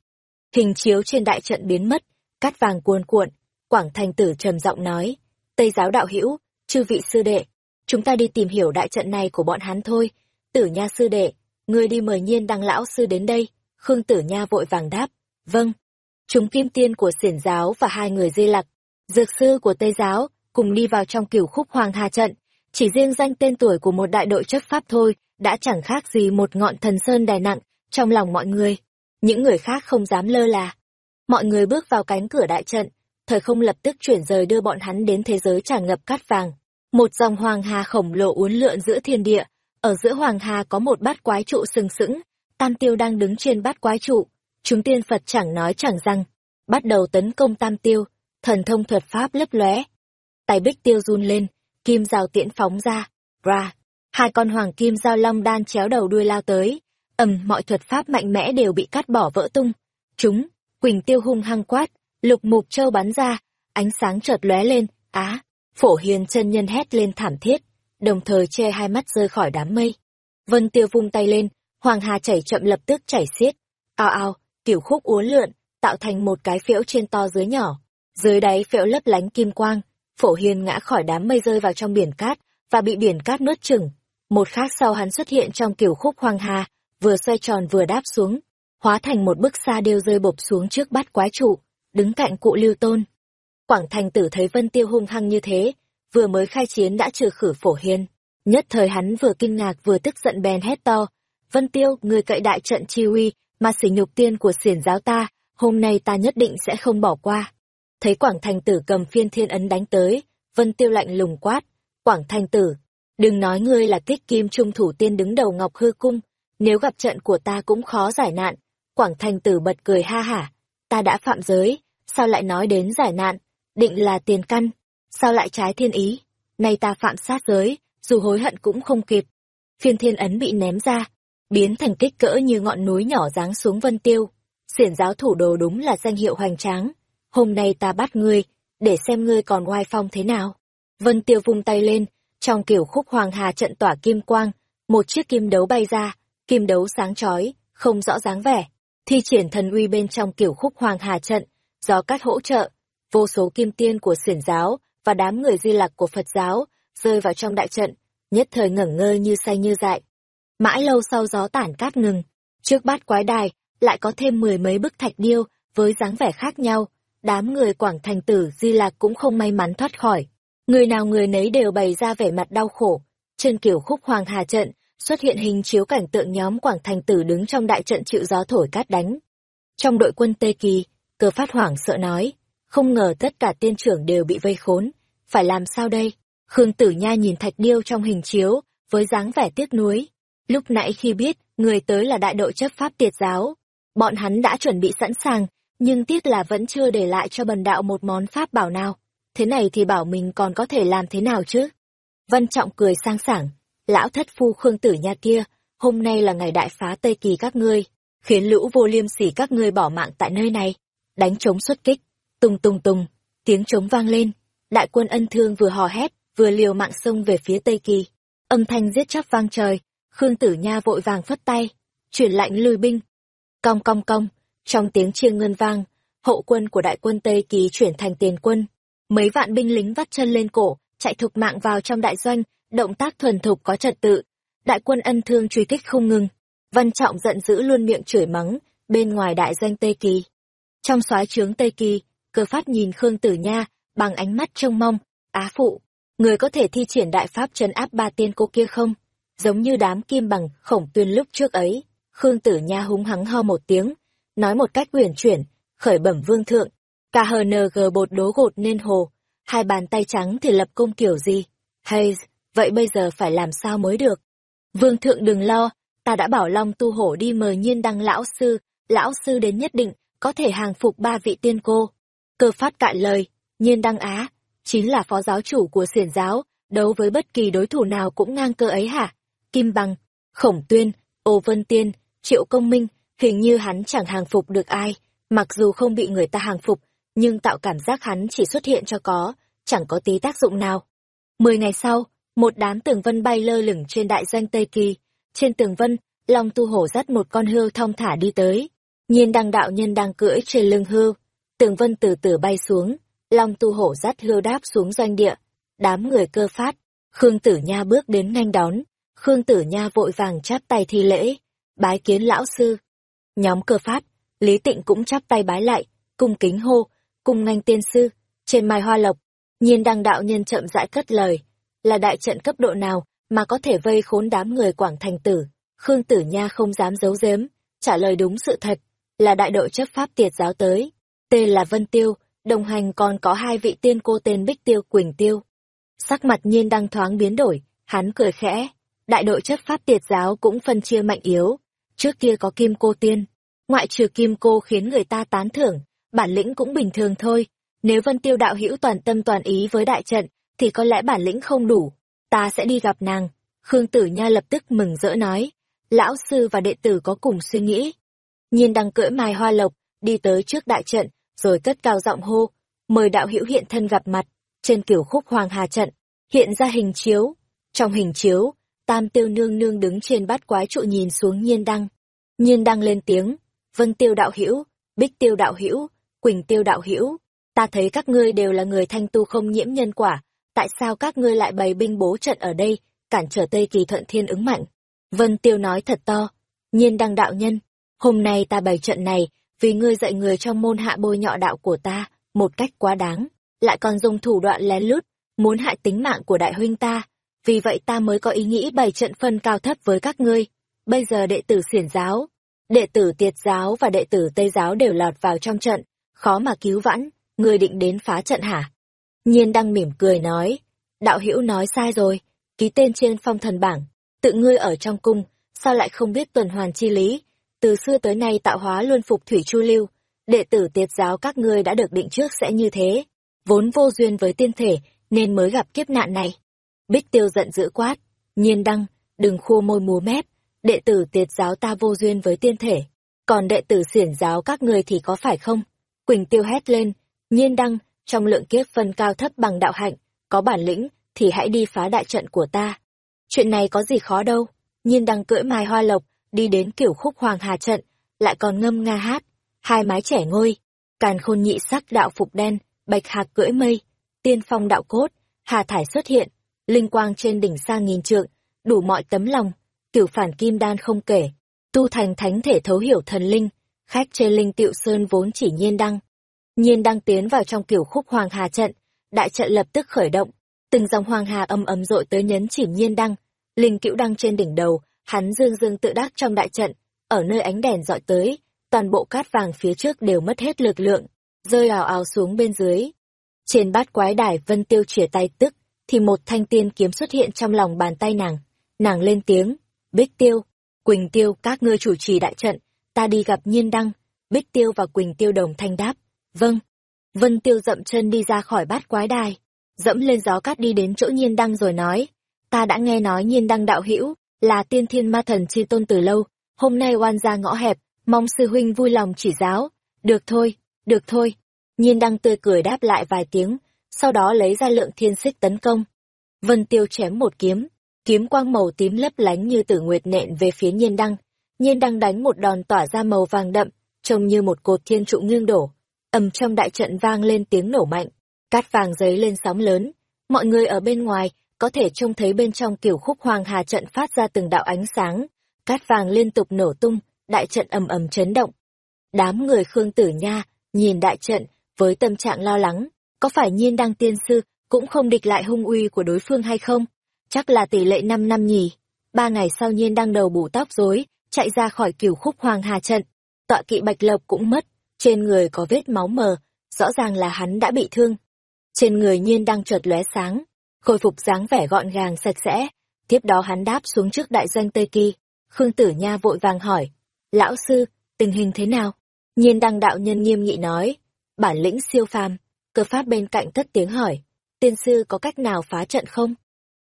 Hình chiếu trên đại trận biến mất, cát vàng cuồn cuộn, Quảng Thành Tử trầm giọng nói, Tây giáo đạo hữu, chư vị sư đệ, chúng ta đi tìm hiểu đại trận này của bọn hắn thôi. Tử Nha sư đệ, ngươi đi mời nhiên đăng lão sư đến đây. Khương Tử Nha vội vàng đáp, vâng. Chúng kim tiên của xiển giáo và hai người di lặc, dược sư của Tây giáo, cùng đi vào trong cửu khúc hoàng hà trận. Chỉ riêng danh tên tuổi của một đại đội chấp pháp thôi, đã chẳng khác gì một ngọn thần sơn đè nặng trong lòng mọi người. Những người khác không dám lơ là. Mọi người bước vào cánh cửa đại trận, thời không lập tức chuyển rời đưa bọn hắn đến thế giới tràn ngập cát vàng. Một dòng hoàng hà khổng lồ uốn lượn giữa thiên địa, ở giữa hoàng hà có một bát quái trụ sừng sững, Tam Tiêu đang đứng trên bát quái trụ, chúng tiên Phật chẳng nói chẳng rằng, bắt đầu tấn công Tam Tiêu, thần thông thuật pháp lấp lóe. Tay bích tiêu run lên, kim rào tiễn phóng ra, ra, hai con hoàng kim giao long đan chéo đầu đuôi lao tới, ầm mọi thuật pháp mạnh mẽ đều bị cắt bỏ vỡ tung. Chúng, Quỳnh Tiêu hung hăng quát, lục mục châu bắn ra, ánh sáng chợt lóe lên, á, phổ hiền chân nhân hét lên thảm thiết, đồng thời che hai mắt rơi khỏi đám mây. Vân Tiêu vung tay lên, hoàng hà chảy chậm lập tức chảy xiết, ao ao, kiểu khúc uốn lượn, tạo thành một cái phễu trên to dưới nhỏ, dưới đáy phễu lấp lánh kim quang, phổ hiền ngã khỏi đám mây rơi vào trong biển cát, và bị biển cát nuốt chửng. Một khác sau hắn xuất hiện trong kiểu khúc hoàng hà, vừa xoay tròn vừa đáp xuống, hóa thành một bức xa điêu rơi bộp xuống trước bát quái trụ, đứng cạnh cụ lưu tôn. Quảng thành tử thấy Vân Tiêu hung hăng như thế, vừa mới khai chiến đã trừ khử phổ hiên. Nhất thời hắn vừa kinh ngạc vừa tức giận bèn hét to. Vân Tiêu, người cậy đại trận chi uy, mà sỉ nhục tiên của xiển giáo ta, hôm nay ta nhất định sẽ không bỏ qua. Thấy Quảng thành tử cầm phiên thiên ấn đánh tới, Vân Tiêu lạnh lùng quát. Quảng thành tử, đừng nói ngươi là kích kim trung thủ tiên đứng đầu ngọc hư cung, nếu gặp trận của ta cũng khó giải nạn. Quảng thành tử bật cười ha hả, ta đã phạm giới, sao lại nói đến giải nạn, định là tiền căn, sao lại trái thiên ý, nay ta phạm sát giới, dù hối hận cũng không kịp. Phiên thiên ấn bị ném ra, biến thành kích cỡ như ngọn núi nhỏ giáng xuống vân tiêu. Xiển giáo thủ đồ đúng là danh hiệu hoành tráng. Hôm nay ta bắt ngươi, để xem ngươi còn oai phong thế nào. Vân tiêu vung tay lên, trong kiểu khúc hoàng hà trận tỏa kim quang, một chiếc kim đấu bay ra, kim đấu sáng chói, không rõ dáng vẻ. Thi triển thần uy bên trong kiểu khúc hoàng hà trận, do cát hỗ trợ, vô số kim tiên của xiển giáo và đám người di lạc của Phật giáo rơi vào trong đại trận, nhất thời ngẩn ngơ như say như dại. Mãi lâu sau gió tản cát ngừng, trước bát quái đài, lại có thêm mười mấy bức thạch điêu với dáng vẻ khác nhau, đám người quảng thành tử di lạc cũng không may mắn thoát khỏi. Người nào người nấy đều bày ra vẻ mặt đau khổ, trên kiểu khúc hoàng hà trận, xuất hiện hình chiếu cảnh tượng nhóm quảng thành tử đứng trong đại trận chịu gió thổi cát đánh. Trong đội quân Tê Kỳ, cơ phát hoảng sợ nói, không ngờ tất cả tiên trưởng đều bị vây khốn, phải làm sao đây? Khương Tử Nha nhìn thạch điêu trong hình chiếu, với dáng vẻ tiếc nuối. Lúc nãy khi biết, người tới là đại đội chấp pháp tiệt giáo, bọn hắn đã chuẩn bị sẵn sàng, nhưng tiếc là vẫn chưa để lại cho bần đạo một món pháp bảo nào. Thế này thì bảo mình còn có thể làm thế nào chứ? Văn Trọng cười sang sảng, lão thất phu Khương Tử Nha kia, hôm nay là ngày đại phá Tây Kỳ các ngươi, khiến lũ vô liêm sỉ các ngươi bỏ mạng tại nơi này, đánh chống xuất kích, Tùng tùng tùng, tiếng trống vang lên, đại quân ân thương vừa hò hét, vừa liều mạng xông về phía Tây Kỳ. Âm thanh giết chóc vang trời, Khương Tử Nha vội vàng phất tay, chuyển lạnh lùi binh. Cong cong cong, trong tiếng chiêng ngân vang, hậu quân của đại quân Tây Kỳ chuyển thành tiền quân. Mấy vạn binh lính vắt chân lên cổ, chạy thục mạng vào trong đại doanh, động tác thuần thục có trật tự. Đại quân ân thương truy kích không ngừng. Văn Trọng giận dữ luôn miệng chửi mắng, bên ngoài đại doanh Tây Kỳ. Trong soái trướng Tây Kỳ, cơ phát nhìn Khương Tử Nha, bằng ánh mắt trông mong, á phụ, người có thể thi triển đại pháp trấn áp ba tiên cô kia không? Giống như đám kim bằng khổng tuyên lúc trước ấy, Khương Tử Nha húng hắng ho một tiếng, nói một cách uyển chuyển, khởi bẩm vương thượng, cả hờ nờ gờ bột đố gột nên hồ, hai bàn tay trắng thì lập công kiểu gì? Hay, vậy bây giờ phải làm sao mới được? Vương thượng đừng lo, ta đã bảo Long tu hổ đi mời nhiên đăng lão sư, lão sư đến nhất định, có thể hàng phục ba vị tiên cô. Cơ phát cạn lời, nhiên đăng á, chính là phó giáo chủ của xiển giáo, đấu với bất kỳ đối thủ nào cũng ngang cơ ấy hả? Kim Bằng, Khổng Tuyên, Ô Vân Tiên, Triệu Công Minh, hình như hắn chẳng hàng phục được ai, mặc dù không bị người ta hàng phục, nhưng tạo cảm giác hắn chỉ xuất hiện cho có, chẳng có tí tác dụng nào. Mười ngày sau, một đám tường vân bay lơ lửng trên đại doanh Tây Kỳ. Trên tường vân, Long Tu Hổ dắt một con hươu thong thả đi tới. Nhiên đăng đạo nhân đang cưỡi trên lưng hươu, Tường vân từ từ bay xuống, Long tu hổ dắt hươu đáp xuống doanh địa. Đám người cơ phát, Khương Tử Nha bước đến nhanh đón. Khương Tử Nha vội vàng chắp tay thi lễ, bái kiến lão sư. Nhóm cơ phát, Lý Tịnh cũng chắp tay bái lại, cung kính hô, cung nganh tiên sư, trên mai hoa lộc. Nhiên đăng đạo nhân chậm rãi cất lời, là đại trận cấp độ nào mà có thể vây khốn đám người quảng thành tử. Khương Tử Nha không dám giấu giếm, trả lời đúng sự thật, là đại đội chấp pháp tiệt giáo tới tên là Vân Tiêu, đồng hành còn có hai vị tiên cô tên Bích Tiêu Quỳnh Tiêu. Sắc mặt nhiên đang thoáng biến đổi, hắn cười khẽ, đại đội chấp pháp tiệt giáo cũng phân chia mạnh yếu. Trước kia có kim cô tiên, ngoại trừ kim cô khiến người ta tán thưởng, bản lĩnh cũng bình thường thôi. Nếu Vân Tiêu đạo hữu toàn tâm toàn ý với đại trận, thì có lẽ bản lĩnh không đủ. Ta sẽ đi gặp nàng. Khương Tử Nha lập tức mừng rỡ nói. Lão sư và đệ tử có cùng suy nghĩ. Nhiên đăng cưỡi mai hoa lộc, đi tới trước đại trận, rồi cất cao giọng hô. Mời đạo hữu hiện thân gặp mặt, trên kiểu khúc hoàng hà trận, hiện ra hình chiếu. Trong hình chiếu, tam tiêu nương nương đứng trên bát quái trụ nhìn xuống nhiên đăng. Nhiên đăng lên tiếng, vân tiêu đạo hữu bích tiêu đạo hữu quỳnh tiêu đạo hữu ta thấy các ngươi đều là người thanh tu không nhiễm nhân quả tại sao các ngươi lại bày binh bố trận ở đây cản trở tây kỳ thuận thiên ứng mạnh vân tiêu nói thật to nhiên đăng đạo nhân hôm nay ta bày trận này vì ngươi dạy người trong môn hạ bôi nhọ đạo của ta một cách quá đáng, lại còn dùng thủ đoạn lén lút, muốn hại tính mạng của đại huynh ta. Vì vậy ta mới có ý nghĩ bày trận phân cao thấp với các ngươi. Bây giờ đệ tử xiển giáo, đệ tử tiệt giáo và đệ tử tây giáo đều lọt vào trong trận, khó mà cứu vãn, ngươi định đến phá trận hả? Nhiên đang mỉm cười nói, đạo hữu nói sai rồi, ký tên trên phong thần bảng, tự ngươi ở trong cung, sao lại không biết tuần hoàn chi lý? Từ xưa tới nay tạo hóa luôn phục thủy chu lưu đệ tử tiệt giáo các ngươi đã được định trước sẽ như thế vốn vô duyên với tiên thể nên mới gặp kiếp nạn này bích tiêu giận dữ quát nhiên đăng đừng khua môi múa mép đệ tử tiệt giáo ta vô duyên với tiên thể, còn đệ tử xiển giáo các ngươi thì có phải không? Quỳnh tiêu hét lên, nhiên đăng, trong lượng kiếp phân cao thấp bằng đạo hạnh, có bản lĩnh, thì hãy đi phá đại trận của ta. Chuyện này có gì khó đâu, nhiên đăng cưỡi mai hoa lộc, đi đến kiểu khúc hoàng hà trận, lại còn ngâm nga hát, hai mái trẻ ngôi, càn khôn nhị sắc đạo phục đen, bạch hạc cưỡi mây, tiên phong đạo cốt, hà thải xuất hiện, linh quang trên đỉnh xa nghìn trượng, đủ mọi tấm lòng, tiểu phản kim đan không kể, tu thành thánh thể thấu hiểu thần linh, khách trên linh tiệu sơn vốn chỉ nhiên đăng. Nhiên đăng tiến vào trong kiểu khúc hoàng hà trận, đại trận lập tức khởi động, từng dòng hoàng hà âm ấm dội tới nhấn chỉ nhiên đăng, linh cữu đăng trên đỉnh đầu, hắn dương dương tự đắc trong đại trận, ở nơi ánh đèn dọi tới, toàn bộ cát vàng phía trước đều mất hết lực lượng, rơi ào ào xuống bên dưới. Trên bát quái đài Vân Tiêu chìa tay tức, thì một thanh tiên kiếm xuất hiện trong lòng bàn tay nàng. Nàng lên tiếng, Bích Tiêu, Quỳnh Tiêu các ngươi chủ trì đại trận, ta đi gặp Nhiên Đăng. Bích Tiêu và Quỳnh Tiêu đồng thanh đáp. Vâng. Vân Tiêu dậm chân đi ra khỏi bát quái đài, dẫm lên gió cát đi đến chỗ Nhiên Đăng rồi nói. Ta đã nghe nói Nhiên Đăng đạo hữu là tiên thiên ma thần chi tôn từ lâu, hôm nay oan ra ngõ hẹp, mong sư huynh vui lòng chỉ giáo. Được thôi, được thôi. Nhiên Đăng tươi cười đáp lại vài tiếng, sau đó lấy ra lượng thiên xích tấn công. Vân Tiêu chém một kiếm, kiếm quang màu tím lấp lánh như tử nguyệt nện về phía nhiên đăng nhiên đăng đánh một đòn tỏa ra màu vàng đậm trông như một cột thiên trụ nghiêng đổ ầm trong đại trận vang lên tiếng nổ mạnh cát vàng dấy lên sóng lớn mọi người ở bên ngoài có thể trông thấy bên trong kiểu khúc hoàng hà trận phát ra từng đạo ánh sáng cát vàng liên tục nổ tung đại trận ầm ầm chấn động đám người khương tử nha nhìn đại trận với tâm trạng lo lắng có phải nhiên đăng tiên sư cũng không địch lại hung uy của đối phương hay không chắc là tỷ lệ năm năm nhỉ. Ba ngày sau nhiên đang đầu bù tóc rối, chạy ra khỏi kiểu khúc hoàng hà trận. Tọa kỵ bạch lộc cũng mất, trên người có vết máu mờ, rõ ràng là hắn đã bị thương. Trên người nhiên đang chợt lóe sáng, khôi phục dáng vẻ gọn gàng sạch sẽ. Tiếp đó hắn đáp xuống trước đại doanh Tây Kỳ. Khương Tử Nha vội vàng hỏi, lão sư, tình hình thế nào? Nhiên đăng đạo nhân nghiêm nghị nói, bản lĩnh siêu phàm, cơ pháp bên cạnh thất tiếng hỏi, tiên sư có cách nào phá trận không?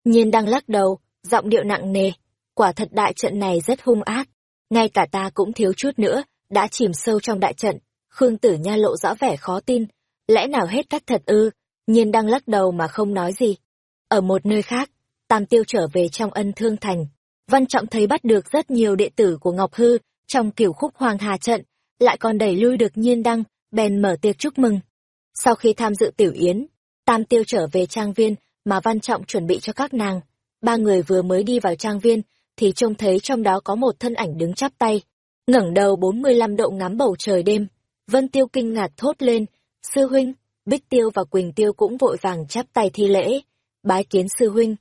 Nhiên đăng lắc đầu, giọng điệu nặng nề. Quả thật đại trận này rất hung ác. Ngay cả ta cũng thiếu chút nữa, đã chìm sâu trong đại trận. Khương Tử Nha lộ rõ vẻ khó tin. Lẽ nào hết cách thật ư? Nhiên đăng lắc đầu mà không nói gì. Ở một nơi khác, Tam Tiêu trở về trong ân thương thành. Văn Trọng thấy bắt được rất nhiều đệ tử của Ngọc Hư trong kiểu khúc Hoàng Hà trận, lại còn đẩy lui được Nhiên Đăng, bèn mở tiệc chúc mừng. Sau khi tham dự tiểu yến, Tam Tiêu trở về trang viên, mà Văn Trọng chuẩn bị cho các nàng. Ba người vừa mới đi vào trang viên, thì trông thấy trong đó có một thân ảnh đứng chắp tay, ngẩng đầu 45 độ ngắm bầu trời đêm. Vân Tiêu kinh ngạc thốt lên, sư huynh, Bích Tiêu và Quỳnh Tiêu cũng vội vàng chắp tay thi lễ, bái kiến sư huynh.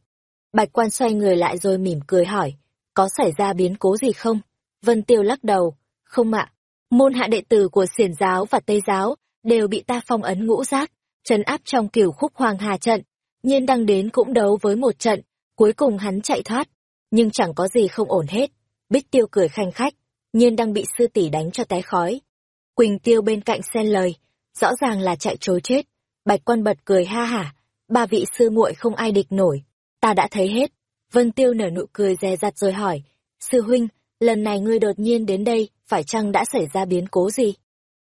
Bạch quan xoay người lại rồi mỉm cười hỏi, có xảy ra biến cố gì không? Vân Tiêu lắc đầu, không ạ, môn hạ đệ tử của xiển giáo và tây giáo đều bị ta phong ấn ngũ giác, trấn áp trong kiểu khúc hoàng hà trận, nhiên đăng đến cũng đấu với một trận, cuối cùng hắn chạy thoát, nhưng chẳng có gì không ổn hết. Bích tiêu cười khanh khách, nhiên đang bị sư tỷ đánh cho té khói. Quỳnh Tiêu bên cạnh xen lời, rõ ràng là chạy trối chết. Bạch quan bật cười ha hả, ba vị sư muội không ai địch nổi, ta đã thấy hết. Vân Tiêu nở nụ cười dè dặt rồi hỏi, sư huynh, lần này ngươi đột nhiên đến đây, phải chăng đã xảy ra biến cố gì?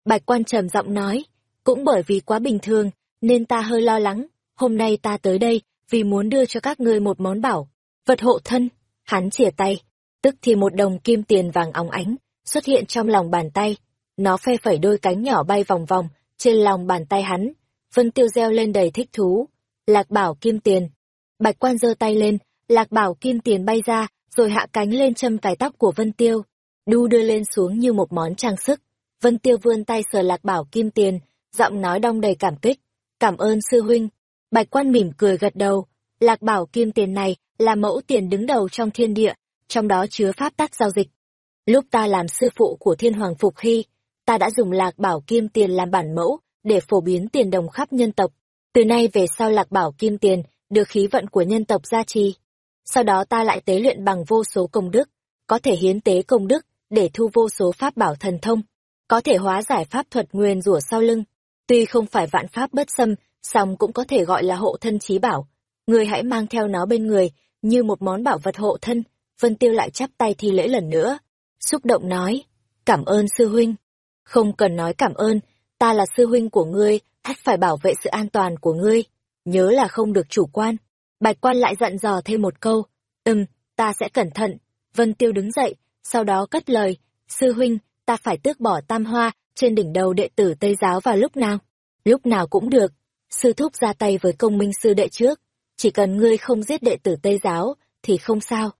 Bạch quan trầm giọng nói, cũng bởi vì quá bình thường, nên ta hơi lo lắng, hôm nay ta tới đây, vì muốn đưa cho các ngươi một món bảo, vật hộ thân. Hắn chìa tay, tức thì một đồng kim tiền vàng óng ánh, xuất hiện trong lòng bàn tay. Nó phe phẩy đôi cánh nhỏ bay vòng vòng, trên lòng bàn tay hắn. Vân tiêu reo lên đầy thích thú. Lạc bảo kim tiền. Bạch quan giơ tay lên, lạc bảo kim tiền bay ra, rồi hạ cánh lên châm cài tóc của Vân tiêu. Đu đưa lên xuống như một món trang sức. Vân tiêu vươn tay sờ lạc bảo kim tiền, giọng nói đong đầy cảm kích. Cảm ơn sư huynh. Bạch quan mỉm cười gật đầu. Lạc bảo kim tiền này là mẫu tiền đứng đầu trong thiên địa, trong đó chứa pháp tắc giao dịch. Lúc ta làm sư phụ của thiên hoàng Phục Hy, ta đã dùng lạc bảo kim tiền làm bản mẫu để phổ biến tiền đồng khắp nhân tộc. Từ nay về sau lạc bảo kim tiền được khí vận của nhân tộc gia trì. Sau đó ta lại tế luyện bằng vô số công đức, có thể hiến tế công đức để thu vô số pháp bảo thần thông, có thể hóa giải pháp thuật nguyên rủa sau lưng. Tuy không phải vạn pháp bất xâm, song cũng có thể gọi là hộ thân trí bảo. Người hãy mang theo nó bên người, như một món bảo vật hộ thân. Vân Tiêu lại chắp tay thi lễ lần nữa, xúc động nói, cảm ơn sư huynh. Không cần nói cảm ơn, ta là sư huynh của ngươi, ắt phải bảo vệ sự an toàn của ngươi. Nhớ là không được chủ quan. Bạch quan lại dặn dò thêm một câu, ừm, ta sẽ cẩn thận. Vân Tiêu đứng dậy, sau đó cất lời, sư huynh, ta phải tước bỏ tam hoa trên đỉnh đầu đệ tử Tây giáo vào lúc nào? Lúc nào cũng được. Sư thúc ra tay với công minh sư đệ trước, chỉ cần ngươi không giết đệ tử Tây giáo, thì không sao.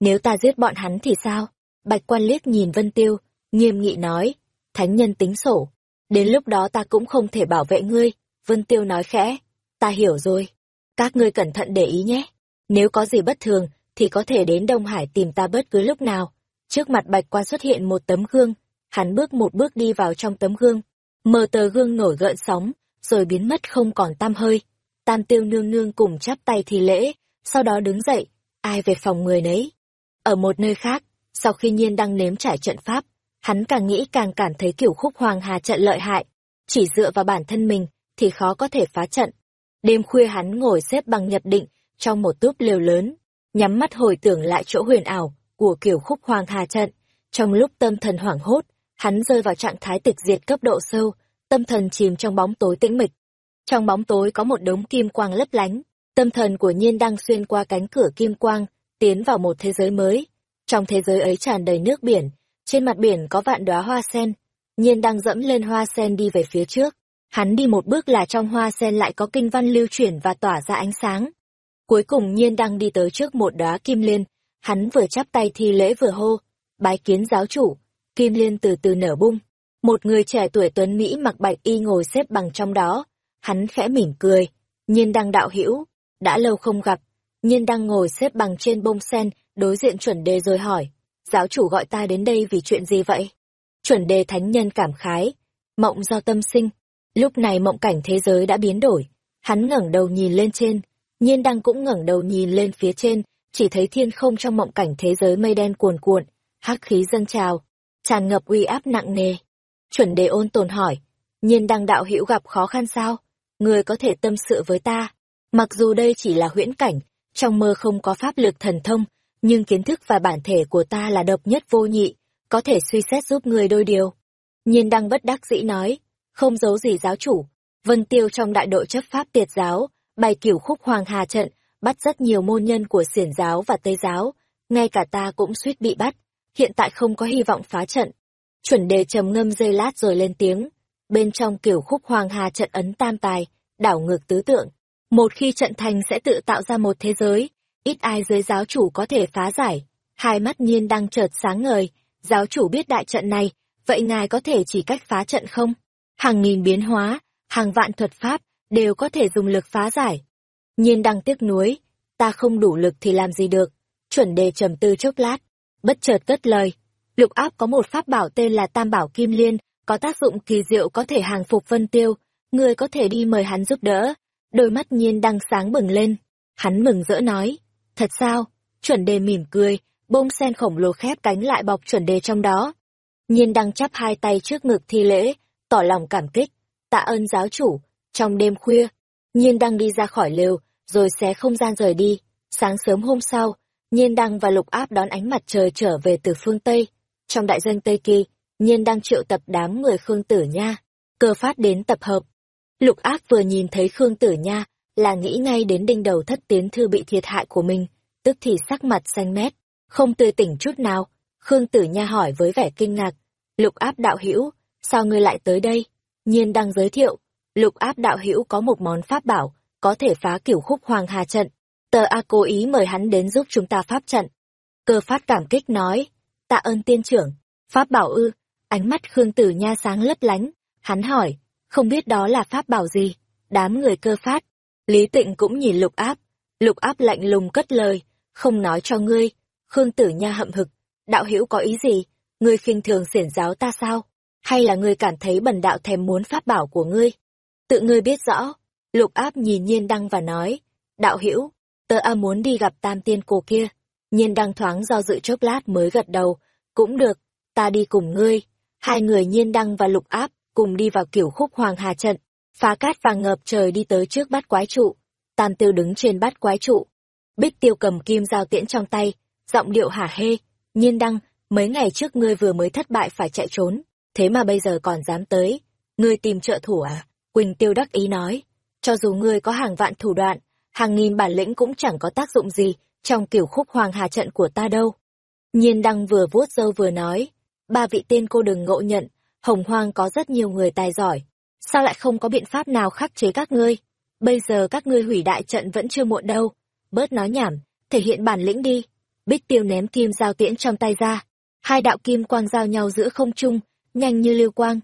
Nếu ta giết bọn hắn thì sao? Bạch quan liếc nhìn Vân Tiêu, nghiêm nghị nói, thánh nhân tính sổ. Đến lúc đó ta cũng không thể bảo vệ ngươi. Vân Tiêu nói khẽ, ta hiểu rồi. Các ngươi cẩn thận để ý nhé. Nếu có gì bất thường, thì có thể đến Đông Hải tìm ta bất cứ lúc nào. Trước mặt bạch quan xuất hiện một tấm gương, hắn bước một bước đi vào trong tấm gương. Mờ tờ gương nổi gợn sóng, rồi biến mất không còn tăm hơi. Tam tiêu nương nương cùng chắp tay thì lễ, sau đó đứng dậy, ai về phòng người nấy. Ở một nơi khác, sau khi nhiên đang nếm trải trận pháp, hắn càng nghĩ càng cảm thấy kiểu khúc hoàng hà trận lợi hại. Chỉ dựa vào bản thân mình, thì khó có thể phá trận. Đêm khuya hắn ngồi xếp bằng nhập định, trong một túp lều lớn, nhắm mắt hồi tưởng lại chỗ huyền ảo của kiểu khúc hoàng hà trận. Trong lúc tâm thần hoảng hốt, hắn rơi vào trạng thái tịch diệt cấp độ sâu, tâm thần chìm trong bóng tối tĩnh mịch. Trong bóng tối có một đống kim quang lấp lánh, tâm thần của nhiên đang xuyên qua cánh cửa kim quang, tiến vào một thế giới mới. Trong thế giới ấy tràn đầy nước biển, trên mặt biển có vạn đóa hoa sen, nhiên đang dẫm lên hoa sen đi về phía trước. Hắn đi một bước là trong hoa sen lại có kinh văn lưu chuyển và tỏa ra ánh sáng. Cuối cùng nhiên đang đi tới trước một đóa kim liên, hắn vừa chắp tay thi lễ vừa hô, bái kiến giáo chủ, kim liên từ từ nở bung. Một người trẻ tuổi tuấn Mỹ mặc bạch y ngồi xếp bằng trong đó, hắn khẽ mỉm cười, nhiên đang đạo hữu đã lâu không gặp, nhiên đang ngồi xếp bằng trên bông sen, đối diện chuẩn đề rồi hỏi, giáo chủ gọi ta đến đây vì chuyện gì vậy? Chuẩn đề thánh nhân cảm khái, mộng do tâm sinh, lúc này mộng cảnh thế giới đã biến đổi, hắn ngẩng đầu nhìn lên trên, nhiên đăng cũng ngẩng đầu nhìn lên phía trên, chỉ thấy thiên không trong mộng cảnh thế giới mây đen cuồn cuộn, hắc khí dâng trào, tràn ngập uy áp nặng nề. Chuẩn đề ôn tồn hỏi, nhiên đăng đạo hữu gặp khó khăn sao? Người có thể tâm sự với ta. Mặc dù đây chỉ là huyễn cảnh, trong mơ không có pháp lực thần thông, nhưng kiến thức và bản thể của ta là độc nhất vô nhị, có thể suy xét giúp người đôi điều. Nhiên đăng bất đắc dĩ nói, không giấu gì giáo chủ, Vân Tiêu trong đại đội chấp pháp tiệt giáo, bày kiểu khúc hoàng hà trận, bắt rất nhiều môn nhân của xiển giáo và tây giáo, ngay cả ta cũng suýt bị bắt, hiện tại không có hy vọng phá trận. Chuẩn đề trầm ngâm dây lát rồi lên tiếng, bên trong kiểu khúc hoàng hà trận ấn tam tài, đảo ngược tứ tượng. Một khi trận thành sẽ tự tạo ra một thế giới, ít ai dưới giáo chủ có thể phá giải. Hai mắt nhiên đang chợt sáng ngời, giáo chủ biết đại trận này, vậy ngài có thể chỉ cách phá trận không? Hàng nghìn biến hóa, hàng vạn thuật pháp, đều có thể dùng lực phá giải. Nhiên đang tiếc nuối, ta không đủ lực thì làm gì được. Chuẩn đề trầm tư chốc lát, bất chợt cất lời. Lục áp có một pháp bảo tên là Tam Bảo Kim Liên, có tác dụng kỳ diệu có thể hàng phục vân tiêu, người có thể đi mời hắn giúp đỡ. Đôi mắt nhiên đang sáng bừng lên. Hắn mừng rỡ nói, thật sao? Chuẩn đề mỉm cười, bông sen khổng lồ khép cánh lại bọc chuẩn đề trong đó. Nhiên đăng chắp hai tay trước ngực thi lễ, tỏ lòng cảm kích, tạ ơn giáo chủ. Trong đêm khuya, Nhiên đăng đi ra khỏi lều, rồi xé không gian rời đi. Sáng sớm hôm sau, Nhiên đăng và lục áp đón ánh mặt trời trở về từ phương Tây. Trong đại doanh Tây Kỳ, Nhiên đăng triệu tập đám người Khương Tử Nha, cơ phát đến tập hợp. Lục áp vừa nhìn thấy Khương Tử Nha, là nghĩ ngay đến đinh đầu thất tiến thư bị thiệt hại của mình, tức thì sắc mặt xanh mét, không tươi tỉnh chút nào. Khương Tử Nha hỏi với vẻ kinh ngạc, lục áp đạo hữu sao ngươi lại tới đây? Nhiên đang giới thiệu, lục áp đạo hữu có một món pháp bảo, có thể phá kiểu khúc hoàng hà trận. Tờ A cố ý mời hắn đến giúp chúng ta pháp trận. Cơ phát cảm kích nói, tạ ơn tiên trưởng, pháp bảo ư, ánh mắt Khương Tử Nha sáng lấp lánh, hắn hỏi, không biết đó là pháp bảo gì, đám người cơ phát. Lý tịnh cũng nhìn lục áp, lục áp lạnh lùng cất lời, không nói cho ngươi, Khương Tử Nha hậm hực, đạo hữu có ý gì, ngươi khinh thường xiển giáo ta sao? Hay là ngươi cảm thấy bần đạo thèm muốn pháp bảo của ngươi? Tự ngươi biết rõ, lục áp nhìn nhiên đăng và nói, đạo hữu tớ a muốn đi gặp tam tiên cô kia. Nhiên đăng thoáng do dự chốc lát mới gật đầu, cũng được, ta đi cùng ngươi. Hai người nhiên đăng và lục áp cùng đi vào kiểu khúc hoàng hà trận, phá cát vàng ngập trời đi tới trước bát quái trụ. Tam tiêu đứng trên bát quái trụ. Bích tiêu cầm kim giao tiễn trong tay, giọng điệu hả hê, nhiên đăng, mấy ngày trước ngươi vừa mới thất bại phải chạy trốn, thế mà bây giờ còn dám tới. Ngươi tìm trợ thủ à? Quỳnh tiêu đắc ý nói, cho dù ngươi có hàng vạn thủ đoạn, hàng nghìn bản lĩnh cũng chẳng có tác dụng gì trong kiểu khúc hoàng hà trận của ta đâu. Nhiên đăng vừa vuốt râu vừa nói, ba vị tên cô đừng ngộ nhận, hồng hoang có rất nhiều người tài giỏi, sao lại không có biện pháp nào khắc chế các ngươi? Bây giờ các ngươi hủy đại trận vẫn chưa muộn đâu, bớt nói nhảm, thể hiện bản lĩnh đi. Bích tiêu ném kim giao tiễn trong tay ra, hai đạo kim quang giao nhau giữa không trung, nhanh như lưu quang.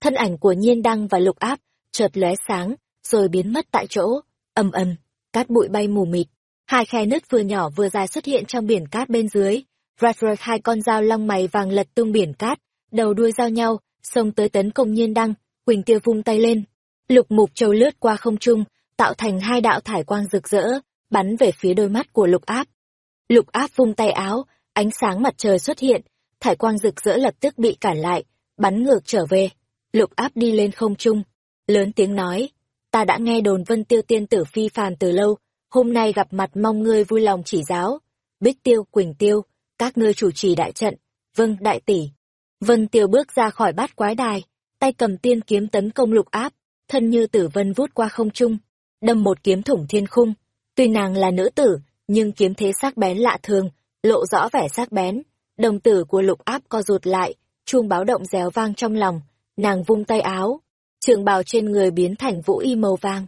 Thân ảnh của nhiên đăng và lục áp, chợt lóe sáng, rồi biến mất tại chỗ, ầm ầm, cát bụi bay mù mịt. Hai khe nứt vừa nhỏ vừa dài xuất hiện trong biển cát bên dưới. Rạch rạch hai con dao long mày vàng lật tung biển cát, đầu đuôi giao nhau, xông tới tấn công nhiên đăng, Quỳnh Tiêu vung tay lên. Lục mục châu lướt qua không trung, tạo thành hai đạo thải quang rực rỡ, bắn về phía đôi mắt của lục áp. Lục áp vung tay áo, ánh sáng mặt trời xuất hiện, thải quang rực rỡ lập tức bị cản lại, bắn ngược trở về. Lục áp đi lên không trung, lớn tiếng nói, ta đã nghe đồn vân tiêu tiên tử phi phàm từ lâu, hôm nay gặp mặt mong ngươi vui lòng chỉ giáo. Bích tiêu, Quỳnh tiêu, các ngươi chủ trì đại trận, vâng đại tỷ. Vân tiêu bước ra khỏi bát quái đài, tay cầm tiên kiếm tấn công lục áp, thân như tử vân vút qua không trung, đâm một kiếm thủng thiên khung. Tuy nàng là nữ tử, nhưng kiếm thế sắc bén lạ thường, lộ rõ vẻ sắc bén. Đồng tử của lục áp co rụt lại, chuông báo động réo vang trong lòng, nàng vung tay áo, trường bào trên người biến thành vũ y màu vàng.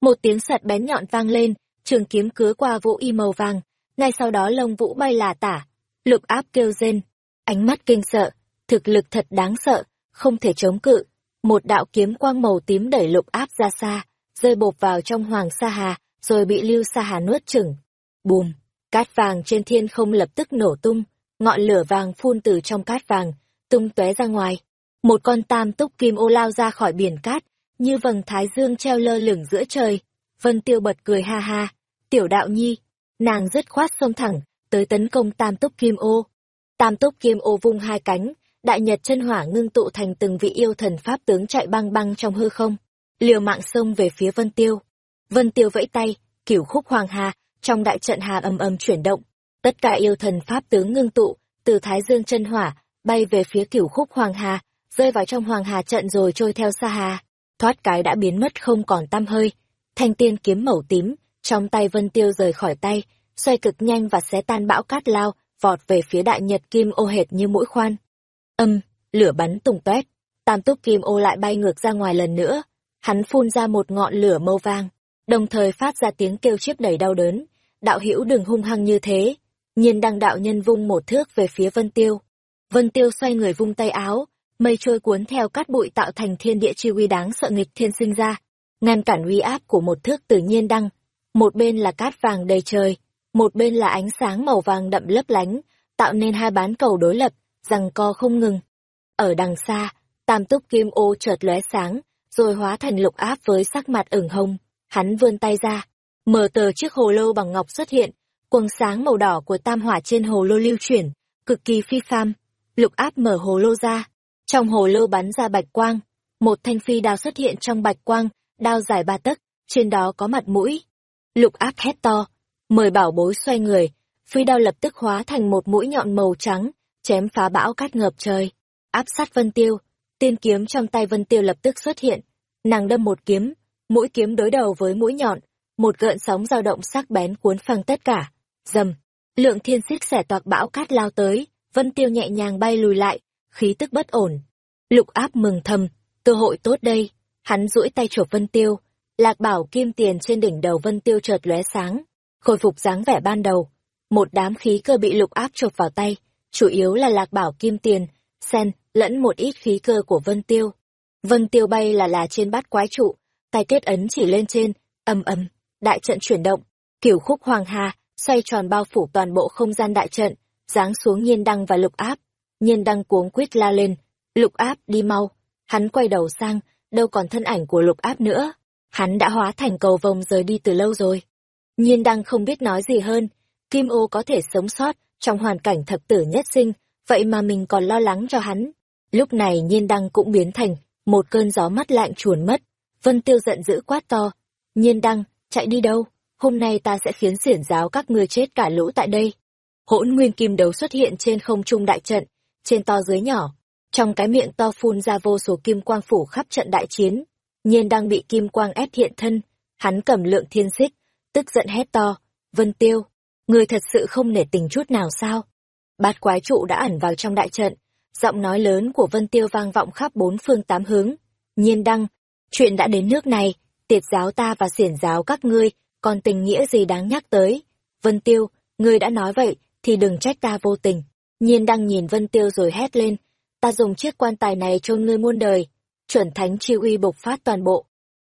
Một tiếng sật bén nhọn vang lên, trường kiếm cứa qua vũ y màu vàng, ngay sau đó lông vũ bay là tả. Lục áp kêu rên, ánh mắt kinh sợ, thực lực thật đáng sợ, không thể chống cự. Một đạo kiếm quang màu tím đẩy lục áp ra xa, rơi bột vào trong hoàng sa hà, rồi bị lưu sa hà nuốt chửng. Bùm, cát vàng trên thiên không lập tức nổ tung, ngọn lửa vàng phun từ trong cát vàng, tung tóe ra ngoài. Một con tam túc kim ô lao ra khỏi biển cát, như vầng thái dương treo lơ lửng giữa trời. Vân Tiêu bật cười ha ha, tiểu đạo nhi, nàng dứt khoát xông thẳng, tới tấn công tam túc kim ô. Tam túc kim ô vung hai cánh, đại nhật chân hỏa ngưng tụ thành từng vị yêu thần pháp tướng chạy băng băng trong hư không, liều mạng xông về phía Vân Tiêu. Vân Tiêu vẫy tay, cửu khúc hoàng hà, trong đại trận hà ầm ầm chuyển động, tất cả yêu thần pháp tướng ngưng tụ, từ Thái Dương chân hỏa, bay về phía cửu khúc hoàng hà, rơi vào trong hoàng hà trận rồi trôi theo xa hà, thoát cái đã biến mất không còn tăm hơi. Thanh tiên kiếm màu tím, trong tay Vân Tiêu rời khỏi tay, xoay cực nhanh và xé tan bão cát lao, vọt về phía đại nhật kim ô hệt như mũi khoan. Âm, lửa bắn tung tóe, tam túc kim ô lại bay ngược ra ngoài lần nữa. Hắn phun ra một ngọn lửa màu vàng, đồng thời phát ra tiếng kêu chiếp đầy đau đớn. Đạo hữu đừng hung hăng như thế. Nhiên đăng đạo nhân vung một thước về phía Vân Tiêu. Vân Tiêu xoay người vung tay áo, mây trôi cuốn theo cát bụi tạo thành thiên địa chi uy đáng sợ nghịch thiên sinh ra, ngăn cản uy áp của một thước tự nhiên đăng. Một bên là cát vàng đầy trời, một bên là ánh sáng màu vàng đậm lấp lánh, tạo nên hai bán cầu đối lập, rằng co không ngừng. Ở đằng xa, tam túc kim ô chợt lóe sáng, rồi hóa thành lục áp với sắc mặt ửng hồng. Hắn vươn tay ra, mở tờ chiếc hồ lô bằng ngọc xuất hiện, quầng sáng màu đỏ của tam hỏa trên hồ lô lưu chuyển, cực kỳ phi phàm. Lục áp mở hồ lô ra. Trong hồ lô bắn ra bạch quang. Một thanh phi đao xuất hiện trong bạch quang, đao dài ba tấc, trên đó có mặt mũi. Lục áp hét to, mời bảo bối xoay người, phi đao lập tức hóa thành một mũi nhọn màu trắng, chém phá bão cát ngập trời. Áp sát Vân Tiêu, tiên kiếm trong tay Vân Tiêu lập tức xuất hiện, nàng đâm một kiếm, mũi kiếm đối đầu với mũi nhọn, một gợn sóng dao động sắc bén cuốn phăng tất cả. Dầm, lượng thiên xích xẻ toạc bão cát lao tới, Vân Tiêu nhẹ nhàng bay lùi lại, khí tức bất ổn. Lục áp mừng thầm, cơ hội tốt đây, hắn duỗi tay chộp Vân Tiêu, lạc bảo kim tiền trên đỉnh đầu Vân Tiêu chợt lóe sáng, khôi phục dáng vẻ ban đầu. Một đám khí cơ bị lục áp chộp vào tay, chủ yếu là lạc bảo kim tiền, sen, lẫn một ít khí cơ của Vân Tiêu. Vân Tiêu bay là là trên bát quái trụ, tay kết ấn chỉ lên trên, ầm ầm, đại trận chuyển động, kiểu khúc hoàng hà, xoay tròn bao phủ toàn bộ không gian đại trận, giáng xuống nhiên đăng và lục áp. Nhiên đăng cuống quýt la lên, lục áp đi mau. Hắn quay đầu sang, đâu còn thân ảnh của lục áp nữa. Hắn đã hóa thành cầu vồng rời đi từ lâu rồi. Nhiên đăng không biết nói gì hơn, Kim ô có thể sống sót trong hoàn cảnh thập tử nhất sinh, vậy mà mình còn lo lắng cho hắn. Lúc này nhiên đăng cũng biến thành một cơn gió mắt lạnh chuồn mất. Vân Tiêu giận dữ quát to. Nhiên đăng, chạy đi đâu? Hôm nay ta sẽ khiến xiển giáo các ngươi chết cả lũ tại đây. Hỗn nguyên kim đấu xuất hiện trên không trung đại trận, trên to dưới nhỏ. Trong cái miệng to phun ra vô số kim quang phủ khắp trận đại chiến. Nhiên đang bị kim quang ép hiện thân. Hắn cầm lượng thiên xích, tức giận hét to. Vân Tiêu, người thật sự không nể tình chút nào sao? Bát quái trụ đã ẩn vào trong đại trận, giọng nói lớn của Vân Tiêu vang vọng khắp bốn phương tám hướng. Nhiên đăng, chuyện đã đến nước này, tiệt giáo ta và xiển giáo các ngươi, còn tình nghĩa gì đáng nhắc tới. Vân Tiêu, ngươi đã nói vậy, thì đừng trách ta vô tình. Nhiên đăng nhìn Vân Tiêu rồi hét lên, ta dùng chiếc quan tài này cho ngươi muôn đời. Chuẩn thánh chi uy bộc phát toàn bộ.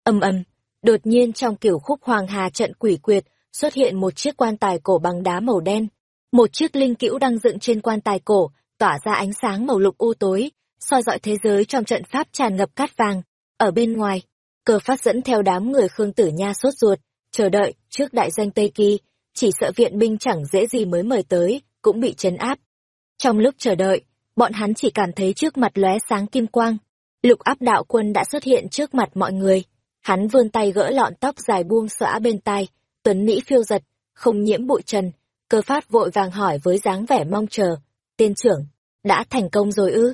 Âm âm, đột nhiên trong kiểu khúc hoàng hà trận quỷ quyệt, xuất hiện một chiếc quan tài cổ bằng đá màu đen. Một chiếc linh cữu đang dựng trên quan tài cổ, tỏa ra ánh sáng màu lục u tối, soi dọi thế giới trong trận pháp tràn ngập cát vàng. Ở bên ngoài, cờ phát dẫn theo đám người Khương Tử Nha sốt ruột, chờ đợi, trước đại danh Tây Kỳ, chỉ sợ viện binh chẳng dễ gì mới mời tới, cũng bị chấn áp. Trong lúc chờ đợi, bọn hắn chỉ cảm thấy trước mặt lóe sáng kim quang. Lục áp đạo quân đã xuất hiện trước mặt mọi người. Hắn vươn tay gỡ lọn tóc dài buông xõa bên tai, tuấn Mỹ phiêu giật, không nhiễm bụi trần. Cơ phát vội vàng hỏi với dáng vẻ mong chờ. Tiên trưởng, đã thành công rồi ư?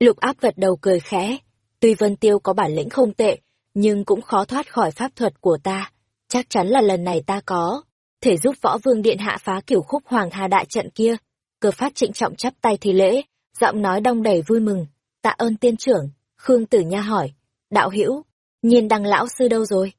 Lục áp gật đầu cười khẽ. Tuy Vân Tiêu có bản lĩnh không tệ, nhưng cũng khó thoát khỏi pháp thuật của ta. Chắc chắn là lần này ta có, thể giúp võ vương điện hạ phá kiểu khúc hoàng hà đại trận kia. Cơ phát trịnh trọng chắp tay thì lễ, giọng nói đong đầy vui mừng. Tạ ơn tiên trưởng, Khương Tử Nha hỏi. Đạo hữu nhiên đăng lão sư đâu rồi?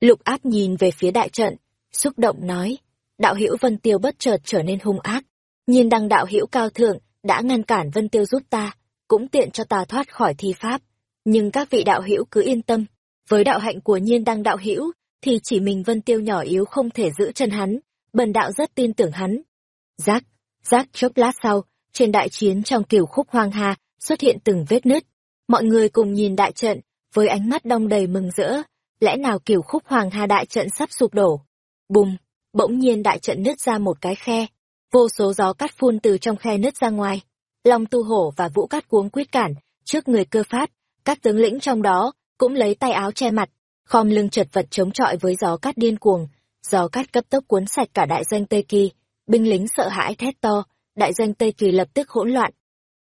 Lục áp nhìn về phía đại trận, xúc động nói. Đạo hữu Vân Tiêu bất chợt trở nên hung ác. Nhiên đăng đạo hữu cao thượng, đã ngăn cản Vân Tiêu giúp ta, cũng tiện cho ta thoát khỏi thi pháp. Nhưng các vị đạo hữu cứ yên tâm, với đạo hạnh của nhiên đăng đạo hữu thì chỉ mình Vân Tiêu nhỏ yếu không thể giữ chân hắn, bần đạo rất tin tưởng hắn. Giác, giác chốc lát sau, trên đại chiến trong kiểu khúc hoang hà, xuất hiện từng vết nứt. Mọi người cùng nhìn đại trận, với ánh mắt đông đầy mừng rỡ, lẽ nào kiểu khúc hoàng hà đại trận sắp sụp đổ. Bùm, bỗng nhiên đại trận nứt ra một cái khe, vô số gió cắt phun từ trong khe nứt ra ngoài. Long tu hổ và vũ cát cuống quyết cản, trước người cơ phát, các tướng lĩnh trong đó cũng lấy tay áo che mặt, khom lưng chật vật chống chọi với gió cát điên cuồng, gió cát cấp tốc cuốn sạch cả đại doanh Tây Kỳ, binh lính sợ hãi thét to, đại doanh Tây Kỳ lập tức hỗn loạn.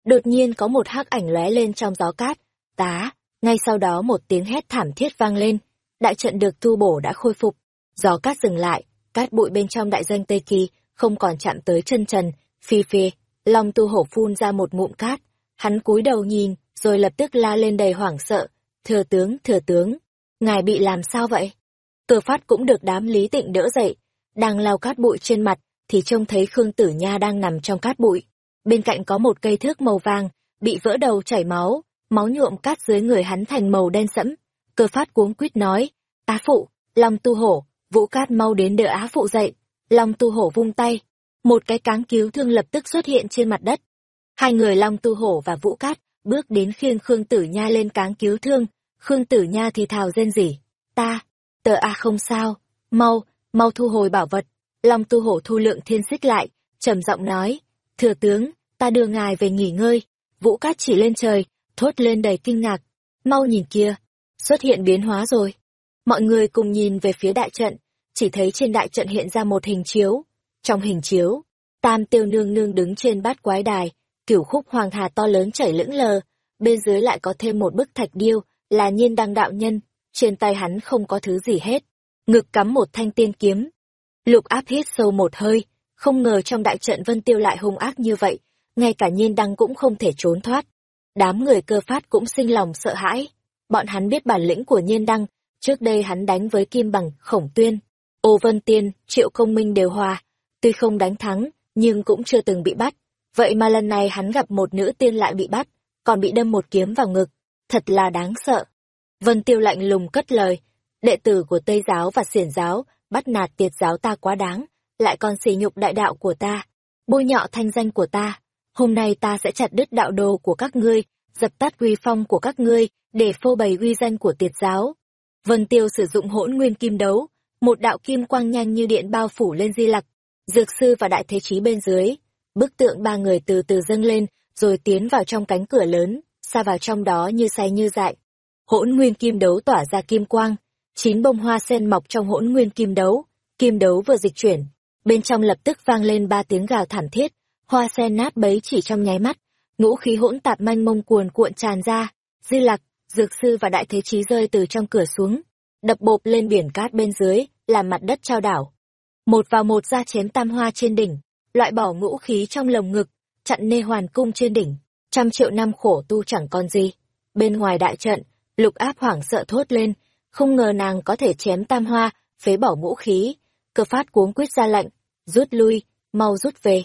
Đột nhiên có một hắc ảnh lóe lên trong gió cát, tá, ngay sau đó một tiếng hét thảm thiết vang lên, đại trận được thu bổ đã khôi phục, gió cát dừng lại, cát bụi bên trong đại doanh Tây Kỳ không còn chạm tới chân trần, phi phi, Long tu hổ phun ra một ngụm cát, hắn cúi đầu nhìn, rồi lập tức la lên đầy hoảng sợ, thừa tướng, thừa tướng, ngài bị làm sao vậy? Cờ phát cũng được đám lý tịnh đỡ dậy, đang lau cát bụi trên mặt, thì trông thấy Khương Tử Nha đang nằm trong cát bụi. Bên cạnh có một cây thước màu vàng, bị vỡ đầu chảy máu, máu nhuộm cát dưới người hắn thành màu đen sẫm. Cơ phát cuống quýt nói, Á phụ, Long tu hổ, vũ cát mau đến đỡ Á phụ dậy. Long tu hổ vung tay, một cái cáng cứu thương lập tức xuất hiện trên mặt đất. Hai người Long tu hổ và vũ cát bước đến khiêng Khương Tử Nha lên cáng cứu thương, Khương Tử Nha thì thào rên rỉ. Ta, tờ A à không sao, mau, mau thu hồi bảo vật. Long tu hổ thu lượng thiên xích lại, trầm giọng nói. Thừa tướng, ta đưa ngài về nghỉ ngơi. Vũ Cát chỉ lên trời, thốt lên đầy kinh ngạc. Mau nhìn kia, xuất hiện biến hóa rồi. Mọi người cùng nhìn về phía đại trận, chỉ thấy trên đại trận hiện ra một hình chiếu. Trong hình chiếu, tam tiêu nương nương đứng trên bát quái đài, cửu khúc hoàng hà to lớn chảy lững lờ, bên dưới lại có thêm một bức thạch điêu, là nhiên đăng đạo nhân, trên tay hắn không có thứ gì hết, ngực cắm một thanh tiên kiếm. Lục áp hít sâu một hơi, không ngờ trong đại trận vân tiêu lại hung ác như vậy, ngay cả nhiên đăng cũng không thể trốn thoát. Đám người cơ phát cũng sinh lòng sợ hãi, bọn hắn biết bản lĩnh của nhiên đăng, trước đây hắn đánh với kim bằng, khổng tuyên, ô vân tiên, triệu công minh đều hòa, tuy không đánh thắng, nhưng cũng chưa từng bị bắt. Vậy mà lần này hắn gặp một nữ tiên lại bị bắt, còn bị đâm một kiếm vào ngực, thật là đáng sợ. Vân Tiêu lạnh lùng cất lời, đệ tử của Tây giáo và Xiển giáo, bắt nạt tiệt giáo ta quá đáng, lại còn sỉ nhục đại đạo của ta, bôi nhọ thanh danh của ta. Hôm nay ta sẽ chặt đứt đạo đồ của các ngươi, dập tắt uy phong của các ngươi, để phô bày uy danh của tiệt giáo. Vân Tiêu sử dụng hỗn nguyên kim đấu, một đạo kim quang nhanh như điện bao phủ lên di lặc, dược sư và đại thế chí bên dưới. Bức tượng ba người từ từ dâng lên, rồi tiến vào trong cánh cửa lớn, xa vào trong đó như say như dại. Hỗn nguyên kim đấu tỏa ra kim quang, chín bông hoa sen mọc trong hỗn nguyên kim đấu, kim đấu vừa dịch chuyển, bên trong lập tức vang lên ba tiếng gào thảm thiết, hoa sen nát bấy chỉ trong nháy mắt, ngũ khí hỗn tạp manh mông cuồn cuộn tràn ra, di lặc, dược sư và đại thế chí rơi từ trong cửa xuống, đập bộp lên biển cát bên dưới, làm mặt đất trao đảo. Một vào một ra chém tam hoa trên đỉnh, loại bỏ ngũ khí trong lồng ngực, chặn nê hoàn cung trên đỉnh, trăm triệu năm khổ tu chẳng còn gì. Bên ngoài đại trận, lục áp hoảng sợ thốt lên, không ngờ nàng có thể chém tam hoa, phế bỏ ngũ khí. Cơ phát cuống quyết ra lệnh, rút lui, mau rút về.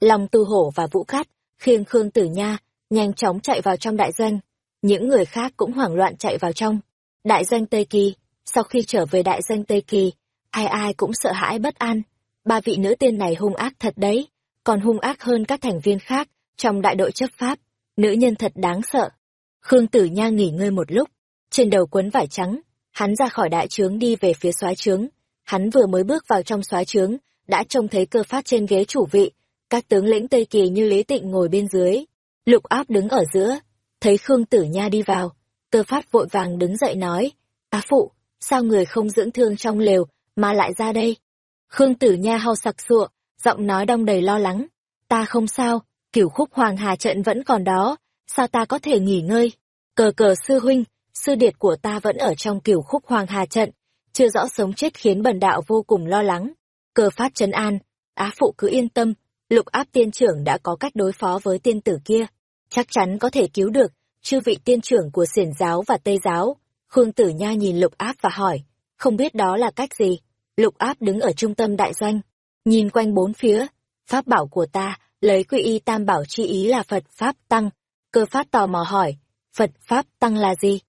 Lòng tư hổ và vũ cát, khiêng khương tử nha, nhanh chóng chạy vào trong đại doanh. Những người khác cũng hoảng loạn chạy vào trong. Đại doanh Tây Kỳ, sau khi trở về đại doanh Tây Kỳ, ai ai cũng sợ hãi bất an. Ba vị nữ tiên này hung ác thật đấy, còn hung ác hơn các thành viên khác trong đại đội chấp pháp. Nữ nhân thật đáng sợ. Khương Tử Nha nghỉ ngơi một lúc, trên đầu quấn vải trắng, hắn ra khỏi đại trướng đi về phía soái trướng. Hắn vừa mới bước vào trong soái trướng, đã trông thấy cơ phát trên ghế chủ vị, các tướng lĩnh Tây Kỳ như Lý Tịnh ngồi bên dưới, Lục Áp đứng ở giữa, thấy Khương Tử Nha đi vào, Tơ phát vội vàng đứng dậy nói, "Á phụ, sao người không dưỡng thương trong lều mà lại ra đây?" Khương Tử Nha hau sặc sụa, giọng nói đong đầy lo lắng, "Ta không sao, cửu khúc hoàng hà trận vẫn còn đó, sao ta có thể nghỉ ngơi? Cờ cờ sư huynh, sư điệt của ta vẫn ở trong cửu khúc hoàng hà trận, chưa rõ sống chết khiến bần đạo vô cùng lo lắng. Cờ phát trấn an, á phụ cứ yên tâm, lục áp tiên trưởng đã có cách đối phó với tiên tử kia, chắc chắn có thể cứu được, chư vị tiên trưởng của xiển giáo và tây giáo. Khương tử nha nhìn lục áp và hỏi, không biết đó là cách gì? Lục áp đứng ở trung tâm đại doanh, nhìn quanh bốn phía, pháp bảo của ta, lấy quy y tam bảo chi ý là Phật Pháp Tăng. Cơ phát tò mò hỏi, Phật Pháp Tăng là gì?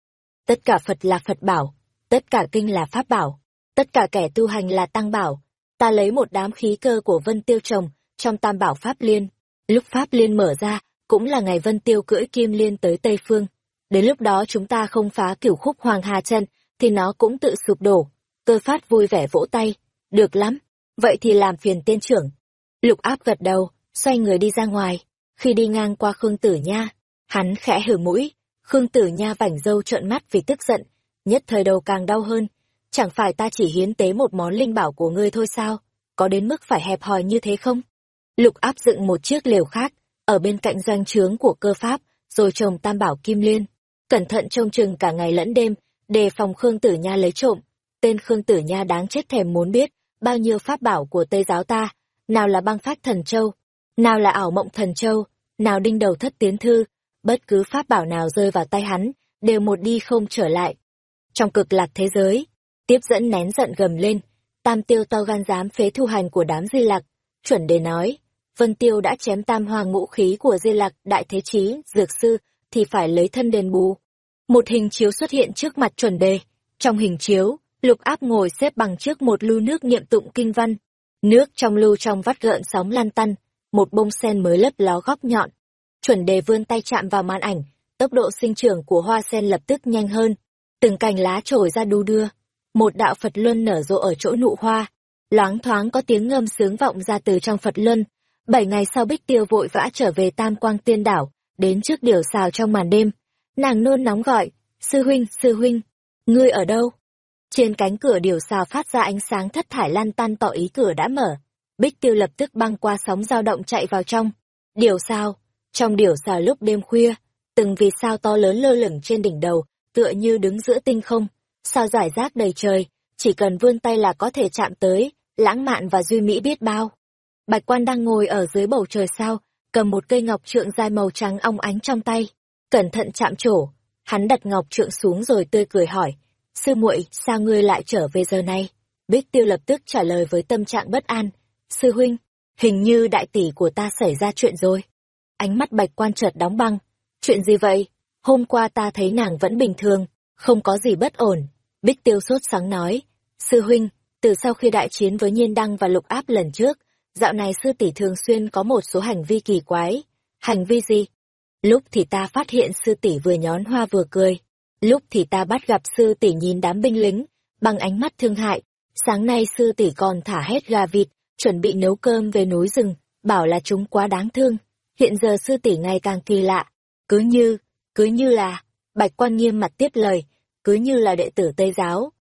Tất cả Phật là Phật bảo, tất cả kinh là Pháp bảo, tất cả kẻ tu hành là Tăng bảo. Ta lấy một đám khí cơ của Vân Tiêu trồng trong tam bảo Pháp Liên. Lúc Pháp Liên mở ra, cũng là ngày Vân Tiêu cưỡi Kim Liên tới Tây Phương. Đến lúc đó chúng ta không phá kiểu khúc Hoàng Hà chân, thì nó cũng tự sụp đổ. Cơ phát vui vẻ vỗ tay. Được lắm, vậy thì làm phiền tiên trưởng. Lục áp gật đầu, xoay người đi ra ngoài. Khi đi ngang qua Khương Tử Nha, hắn khẽ hử mũi. Khương Tử Nha vảnh dâu trợn mắt vì tức giận, nhất thời đầu càng đau hơn. Chẳng phải ta chỉ hiến tế một món linh bảo của ngươi thôi sao? Có đến mức phải hẹp hòi như thế không? Lục áp dựng một chiếc lều khác, ở bên cạnh doanh trướng của cơ pháp, rồi trồng tam bảo kim liên. Cẩn thận trông chừng cả ngày lẫn đêm, đề phòng Khương Tử Nha lấy trộm. Tên Khương Tử Nha đáng chết thèm muốn biết, bao nhiêu pháp bảo của Tây giáo ta, nào là băng phát thần châu, nào là ảo mộng thần châu, nào đinh đầu thất tiến thư, bất cứ pháp bảo nào rơi vào tay hắn, đều một đi không trở lại. Trong cực lạc thế giới, tiếp dẫn nén giận gầm lên, tam tiêu to gan dám phế thu hành của đám di lạc, chuẩn đề nói, Vân Tiêu đã chém tam hoàng ngũ khí của di lạc đại thế chí, dược sư, thì phải lấy thân đền bù. Một hình chiếu xuất hiện trước mặt chuẩn đề, trong hình chiếu, lục áp ngồi xếp bằng trước một lưu nước niệm tụng kinh văn. Nước trong lưu trong vắt gợn sóng lan tăn, một bông sen mới lấp ló góc nhọn. Chuẩn đề vươn tay chạm vào màn ảnh, tốc độ sinh trưởng của hoa sen lập tức nhanh hơn. Từng cành lá trồi ra đu đưa. Một đạo Phật Luân nở rộ ở chỗ nụ hoa. Loáng thoáng có tiếng ngâm sướng vọng ra từ trong Phật Luân. Bảy ngày sau Bích Tiêu vội vã trở về Tam Quang Tiên Đảo, đến trước điều xào trong màn đêm. Nàng nôn nóng gọi, sư huynh, sư huynh, ngươi ở đâu? Trên cánh cửa điều xào phát ra ánh sáng thất thải lan tan tỏ ý cửa đã mở. Bích Tiêu lập tức băng qua sóng dao động chạy vào trong. điều sao? Trong điều xào lúc đêm khuya, từng vì sao to lớn lơ lửng trên đỉnh đầu, tựa như đứng giữa tinh không, sao giải rác đầy trời, chỉ cần vươn tay là có thể chạm tới, lãng mạn và duy mỹ biết bao. Bạch quan đang ngồi ở dưới bầu trời sao, cầm một cây ngọc trượng dài màu trắng ong ánh trong tay, cẩn thận chạm trổ, hắn đặt ngọc trượng xuống rồi tươi cười hỏi, sư muội sao ngươi lại trở về giờ này? Bích tiêu lập tức trả lời với tâm trạng bất an, sư huynh, hình như đại tỷ của ta xảy ra chuyện rồi. Ánh mắt bạch quan chợt đóng băng, chuyện gì vậy? Hôm qua ta thấy nàng vẫn bình thường, không có gì bất ổn. Bích tiêu sốt sáng nói, sư huynh, từ sau khi đại chiến với nhiên đăng và lục áp lần trước, dạo này sư tỷ thường xuyên có một số hành vi kỳ quái. Hành vi gì? Lúc thì ta phát hiện sư tỷ vừa nhón hoa vừa cười. Lúc thì ta bắt gặp sư tỷ nhìn đám binh lính, bằng ánh mắt thương hại. Sáng nay sư tỷ còn thả hết gà vịt, chuẩn bị nấu cơm về núi rừng, bảo là chúng quá đáng thương. Hiện giờ sư tỷ ngày càng kỳ lạ. Cứ như, cứ như là, bạch quan nghiêm mặt tiếp lời, cứ như là đệ tử Tây giáo.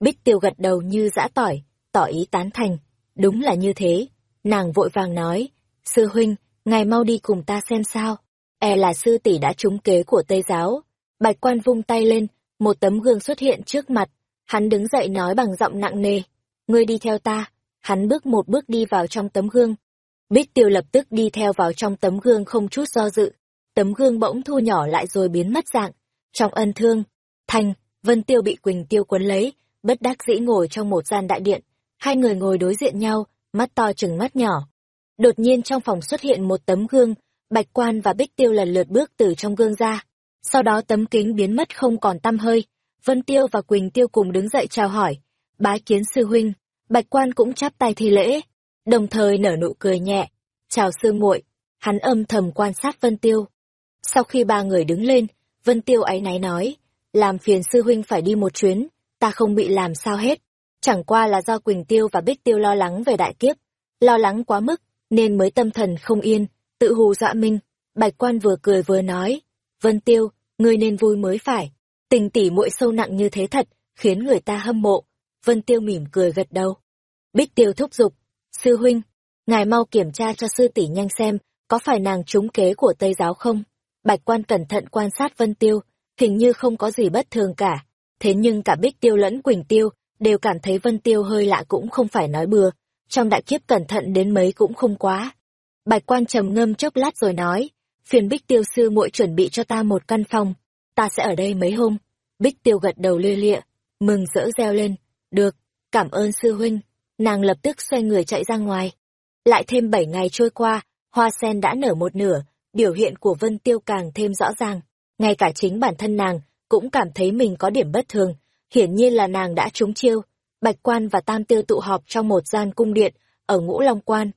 Bích tiêu gật đầu như dã tỏi, tỏ ý tán thành. Đúng là như thế. Nàng vội vàng nói, sư huynh, ngài mau đi cùng ta xem sao. E là sư tỷ đã trúng kế của Tây giáo. Bạch quan vung tay lên, một tấm gương xuất hiện trước mặt. Hắn đứng dậy nói bằng giọng nặng nề. Ngươi đi theo ta. Hắn bước một bước đi vào trong tấm gương. Bích tiêu lập tức đi theo vào trong tấm gương không chút do dự. Tấm gương bỗng thu nhỏ lại rồi biến mất dạng. Trong ân thương, thành Vân Tiêu bị Quỳnh Tiêu quấn lấy, bất đắc dĩ ngồi trong một gian đại điện. Hai người ngồi đối diện nhau, mắt to chừng mắt nhỏ. Đột nhiên trong phòng xuất hiện một tấm gương, Bạch Quan và Bích Tiêu lần lượt bước từ trong gương ra. Sau đó tấm kính biến mất không còn tăm hơi. Vân Tiêu và Quỳnh Tiêu cùng đứng dậy chào hỏi. Bái kiến sư huynh, Bạch Quan cũng chắp tay thi lễ, đồng thời nở nụ cười nhẹ. Chào sư muội, hắn âm thầm quan sát Vân Tiêu. Sau khi ba người đứng lên, Vân Tiêu áy náy nói, làm phiền sư huynh phải đi một chuyến, ta không bị làm sao hết. Chẳng qua là do Quỳnh Tiêu và Bích Tiêu lo lắng về đại kiếp, lo lắng quá mức, nên mới tâm thần không yên, tự hù dọa minh. Bạch quan vừa cười vừa nói, Vân Tiêu, ngươi nên vui mới phải. Tình tỉ muội sâu nặng như thế thật, khiến người ta hâm mộ. Vân Tiêu mỉm cười gật đầu. Bích Tiêu thúc giục, sư huynh, ngài mau kiểm tra cho sư tỷ nhanh xem, có phải nàng trúng kế của Tây giáo không? Bạch quan cẩn thận quan sát Vân Tiêu, hình như không có gì bất thường cả. Thế nhưng cả Bích Tiêu lẫn Quỳnh Tiêu đều cảm thấy Vân Tiêu hơi lạ cũng không phải nói bừa, trong đại kiếp cẩn thận đến mấy cũng không quá. Bạch quan trầm ngâm chốc lát rồi nói, phiền Bích Tiêu sư muội chuẩn bị cho ta một căn phòng, ta sẽ ở đây mấy hôm. Bích Tiêu gật đầu lia lịa, mừng rỡ reo lên, được, cảm ơn sư huynh, nàng lập tức xoay người chạy ra ngoài. Lại thêm bảy ngày trôi qua, hoa sen đã nở một nửa, biểu hiện của Vân Tiêu càng thêm rõ ràng ngay cả chính bản thân nàng cũng cảm thấy mình có điểm bất thường, hiển nhiên là nàng đã trúng chiêu. Bạch Quan và Tam Tiêu tụ họp trong một gian cung điện ở Ngũ Long Quan.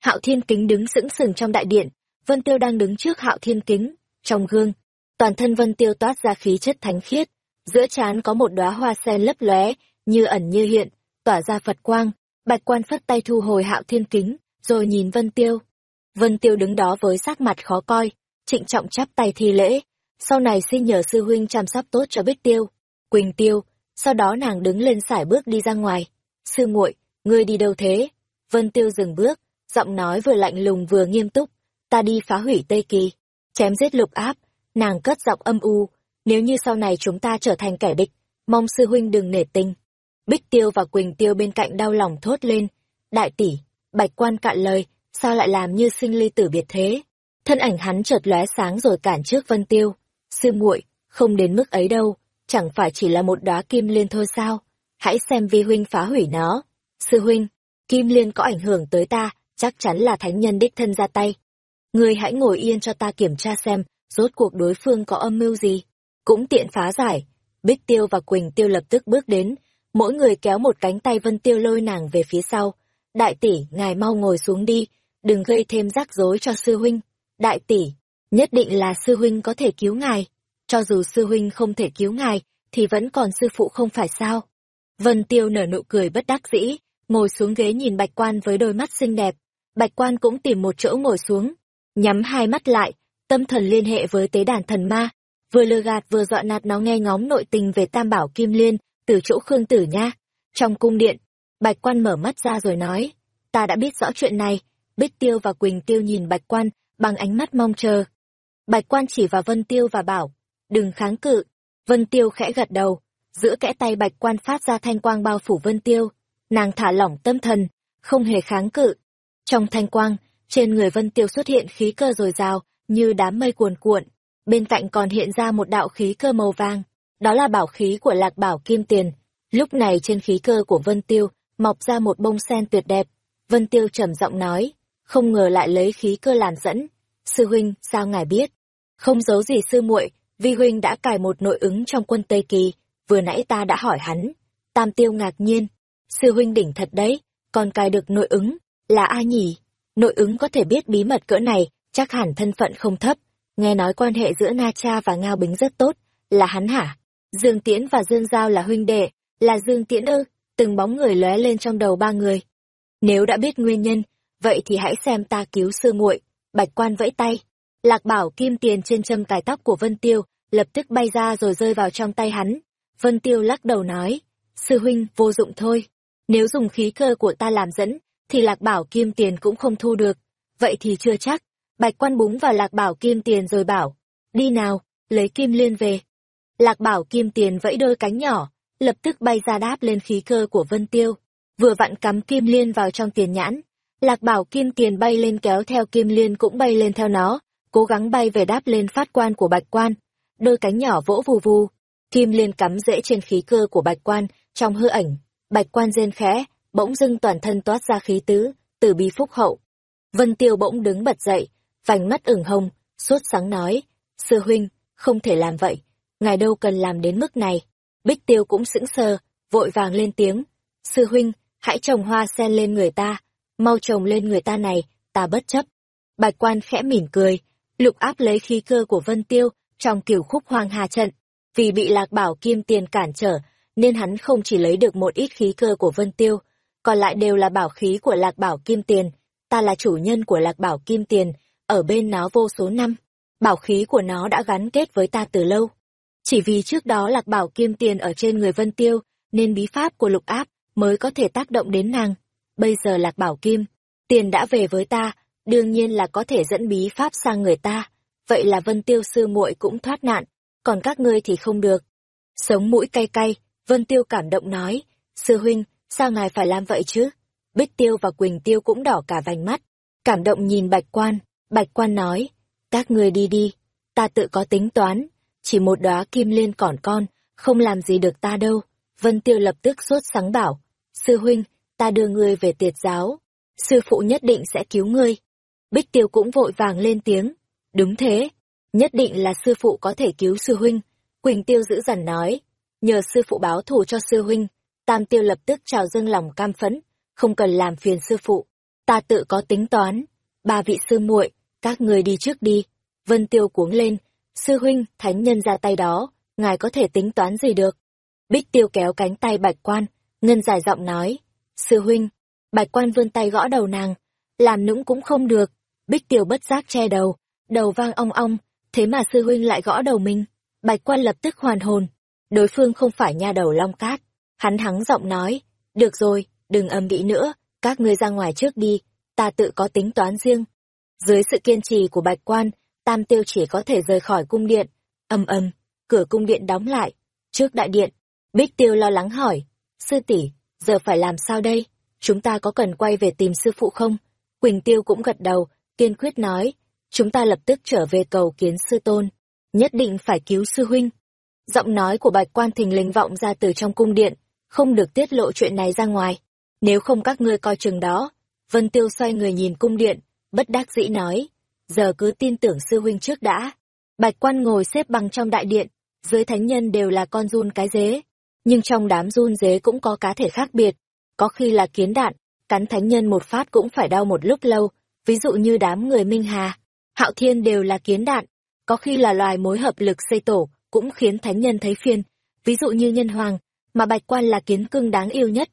Hạo Thiên Kính đứng sững sừng trong đại điện, Vân Tiêu đang đứng trước Hạo Thiên Kính, trong gương, toàn thân Vân Tiêu toát ra khí chất thánh khiết, giữa trán có một đóa hoa sen lấp lóe, như ẩn như hiện, tỏa ra Phật quang. Bạch Quan phất tay thu hồi Hạo Thiên Kính, rồi nhìn Vân Tiêu. Vân Tiêu đứng đó với sắc mặt khó coi, trịnh trọng chắp tay thi lễ, sau này xin nhờ sư huynh chăm sóc tốt cho Bích Tiêu, Quỳnh Tiêu, sau đó nàng đứng lên sải bước đi ra ngoài. Sư muội, ngươi đi đâu thế? Vân Tiêu dừng bước, giọng nói vừa lạnh lùng vừa nghiêm túc, ta đi phá hủy Tây Kỳ, chém giết lục áp, nàng cất giọng âm u, nếu như sau này chúng ta trở thành kẻ địch, mong sư huynh đừng nể tình. Bích Tiêu và Quỳnh Tiêu bên cạnh đau lòng thốt lên, đại tỷ, bạch quan cạn lời, sao lại làm như sinh ly tử biệt thế? Thân ảnh hắn chợt lóe sáng rồi cản trước Vân Tiêu sư muội không đến mức ấy đâu chẳng phải chỉ là một đóa kim liên thôi sao? Hãy xem vi huynh phá hủy nó. Sư huynh, kim liên có ảnh hưởng tới ta, chắc chắn là thánh nhân đích thân ra tay. Người hãy ngồi yên cho ta kiểm tra xem, rốt cuộc đối phương có âm mưu gì. Cũng tiện phá giải. Bích tiêu và quỳnh tiêu lập tức bước đến. Mỗi người kéo một cánh tay vân tiêu lôi nàng về phía sau. Đại tỷ, ngài mau ngồi xuống đi. Đừng gây thêm rắc rối cho sư huynh. Đại tỷ, nhất định là sư huynh có thể cứu ngài. Cho dù sư huynh không thể cứu ngài, thì vẫn còn sư phụ không phải sao. Vân Tiêu nở nụ cười bất đắc dĩ, ngồi xuống ghế nhìn bạch quan với đôi mắt xinh đẹp. Bạch quan cũng tìm một chỗ ngồi xuống, nhắm hai mắt lại, tâm thần liên hệ với tế đàn thần ma, vừa lừa gạt vừa dọa nạt nó nghe ngóng nội tình về tam bảo kim liên, từ chỗ Khương Tử nha. Trong cung điện, Bạch quan mở mắt ra rồi nói, ta đã biết rõ chuyện này, Bích Tiêu và Quỳnh Tiêu nhìn Bạch quan, bằng ánh mắt mong chờ. Bạch quan chỉ vào Vân Tiêu và bảo, đừng kháng cự. Vân Tiêu khẽ gật đầu, giữa kẽ tay Bạch quan phát ra thanh quang bao phủ Vân Tiêu. Nàng thả lỏng tâm thần, không hề kháng cự. Trong thanh quang, trên người Vân Tiêu xuất hiện khí cơ dồi dào, như đám mây cuồn cuộn. Bên cạnh còn hiện ra một đạo khí cơ màu vàng. Đó là bảo khí của lạc bảo kim tiền. Lúc này trên khí cơ của Vân Tiêu, mọc ra một bông sen tuyệt đẹp. Vân Tiêu trầm giọng nói, không ngờ lại lấy khí cơ làm dẫn. Sư huynh, sao ngài biết? Không giấu gì sư muội, vi huynh đã cài một nội ứng trong quân Tây Kỳ, vừa nãy ta đã hỏi hắn. Tam Tiêu ngạc nhiên, sư huynh đỉnh thật đấy, còn cài được nội ứng, là ai nhỉ? Nội ứng có thể biết bí mật cỡ này, chắc hẳn thân phận không thấp. Nghe nói quan hệ giữa Na Cha và Ngao Bính rất tốt, là hắn hả? Dương Tiễn và Dương Giao là huynh đệ, là Dương Tiễn ư? Từng bóng người lóe lên trong đầu ba người. Nếu đã biết nguyên nhân, vậy thì hãy xem ta cứu sư muội. Bạch quan vẫy tay. Lạc bảo kim tiền trên châm cài tóc của Vân Tiêu, lập tức bay ra rồi rơi vào trong tay hắn. Vân Tiêu lắc đầu nói, sư huynh vô dụng thôi. Nếu dùng khí cơ của ta làm dẫn, thì lạc bảo kim tiền cũng không thu được. Vậy thì chưa chắc. Bạch quan búng vào lạc bảo kim tiền rồi bảo, đi nào, lấy kim liên về. Lạc bảo kim tiền vẫy đôi cánh nhỏ, lập tức bay ra đáp lên khí cơ của Vân Tiêu. Vừa vặn cắm kim liên vào trong tiền nhãn. Lạc bảo kim tiền bay lên kéo theo kim liên cũng bay lên theo nó, cố gắng bay về đáp lên phát quan của bạch quan. Đôi cánh nhỏ vỗ vù vù, kim liên cắm rễ trên khí cơ của bạch quan, trong hư ảnh. Bạch quan rên khẽ, bỗng dưng toàn thân toát ra khí tứ, từ bi phúc hậu. Vân Tiêu bỗng đứng bật dậy, vành mắt ửng hồng, sốt sáng nói, sư huynh, không thể làm vậy, ngài đâu cần làm đến mức này. Bích Tiêu cũng sững sờ, vội vàng lên tiếng, sư huynh, hãy trồng hoa sen lên người ta, mau trồng lên người ta này, ta bất chấp. Bạch quan khẽ mỉm cười, lục áp lấy khí cơ của Vân Tiêu trong kiểu khúc hoang hà trận, vì bị lạc bảo kim tiền cản trở, nên hắn không chỉ lấy được một ít khí cơ của Vân Tiêu, còn lại đều là bảo khí của lạc bảo kim tiền. Ta là chủ nhân của lạc bảo kim tiền, ở bên nó vô số năm. Bảo khí của nó đã gắn kết với ta từ lâu. Chỉ vì trước đó lạc bảo kim tiền ở trên người Vân Tiêu, nên bí pháp của lục áp mới có thể tác động đến nàng. Bây giờ lạc bảo kim, tiền đã về với ta, đương nhiên là có thể dẫn bí pháp sang người ta. Vậy là Vân Tiêu sư muội cũng thoát nạn, còn các ngươi thì không được. Sống mũi cay cay, Vân Tiêu cảm động nói, sư huynh, sao ngài phải làm vậy chứ? Bích Tiêu và Quỳnh Tiêu cũng đỏ cả vành mắt, cảm động nhìn Bạch Quan, Bạch Quan nói, các ngươi đi đi, ta tự có tính toán, chỉ một đóa kim liên còn con, không làm gì được ta đâu. Vân Tiêu lập tức sốt sáng bảo, sư huynh, ta đưa ngươi về tiệt giáo, sư phụ nhất định sẽ cứu ngươi. Bích Tiêu cũng vội vàng lên tiếng, đúng thế, nhất định là sư phụ có thể cứu sư huynh. Quỳnh Tiêu giữ dằn nói, nhờ sư phụ báo thù cho sư huynh, Tam Tiêu lập tức trào dâng lòng cam phấn, không cần làm phiền sư phụ, ta tự có tính toán. Ba vị sư muội, các người đi trước đi. Vân Tiêu cuống lên, sư huynh, thánh nhân ra tay đó, ngài có thể tính toán gì được. Bích Tiêu kéo cánh tay Bạch Quan, ngân dài giọng nói, sư huynh, Bạch Quan vươn tay gõ đầu nàng, làm nũng cũng không được. Bích Tiêu bất giác che đầu, đầu vang ong ong, thế mà sư huynh lại gõ đầu mình. Bạch Quan lập tức hoàn hồn, đối phương không phải nha đầu long cát. Hắn hắng giọng nói, được rồi, đừng âm bị nữa, các ngươi ra ngoài trước đi, ta tự có tính toán riêng. Dưới sự kiên trì của bạch quan, tam tiêu chỉ có thể rời khỏi cung điện. Âm âm, cửa cung điện đóng lại. Trước đại điện, Bích Tiêu lo lắng hỏi, sư tỷ giờ phải làm sao đây? Chúng ta có cần quay về tìm sư phụ không? Quỳnh Tiêu cũng gật đầu, kiên quyết nói, chúng ta lập tức trở về cầu kiến sư tôn. Nhất định phải cứu sư huynh. Giọng nói của bạch quan thình lình vọng ra từ trong cung điện, không được tiết lộ chuyện này ra ngoài. Nếu không các ngươi coi chừng đó. Vân Tiêu xoay người nhìn cung điện, bất đắc dĩ nói, giờ cứ tin tưởng sư huynh trước đã. Bạch quan ngồi xếp bằng trong đại điện, dưới thánh nhân đều là con run cái dế, nhưng trong đám run dế cũng có cá thể khác biệt, có khi là kiến đạn, cắn thánh nhân một phát cũng phải đau một lúc lâu, ví dụ như đám người Minh Hà, Hạo Thiên đều là kiến đạn, có khi là loài mối hợp lực xây tổ, cũng khiến thánh nhân thấy phiền, ví dụ như nhân hoàng, mà bạch quan là kiến cưng đáng yêu nhất,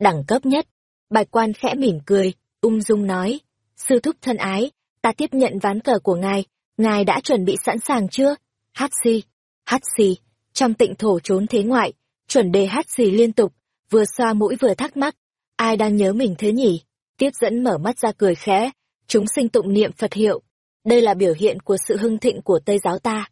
đẳng cấp nhất. Bạch quan khẽ mỉm cười, ung dung nói, sư thúc thân ái, ta tiếp nhận ván cờ của ngài, ngài đã chuẩn bị sẵn sàng chưa? Hát xì, hát xì, trong tịnh thổ trốn thế ngoại, chuẩn đề hát xì liên tục, vừa xoa mũi vừa thắc mắc, ai đang nhớ mình thế nhỉ? Tiếp dẫn mở mắt ra cười khẽ, chúng sinh tụng niệm Phật hiệu. Đây là biểu hiện của sự hưng thịnh của Tây giáo ta.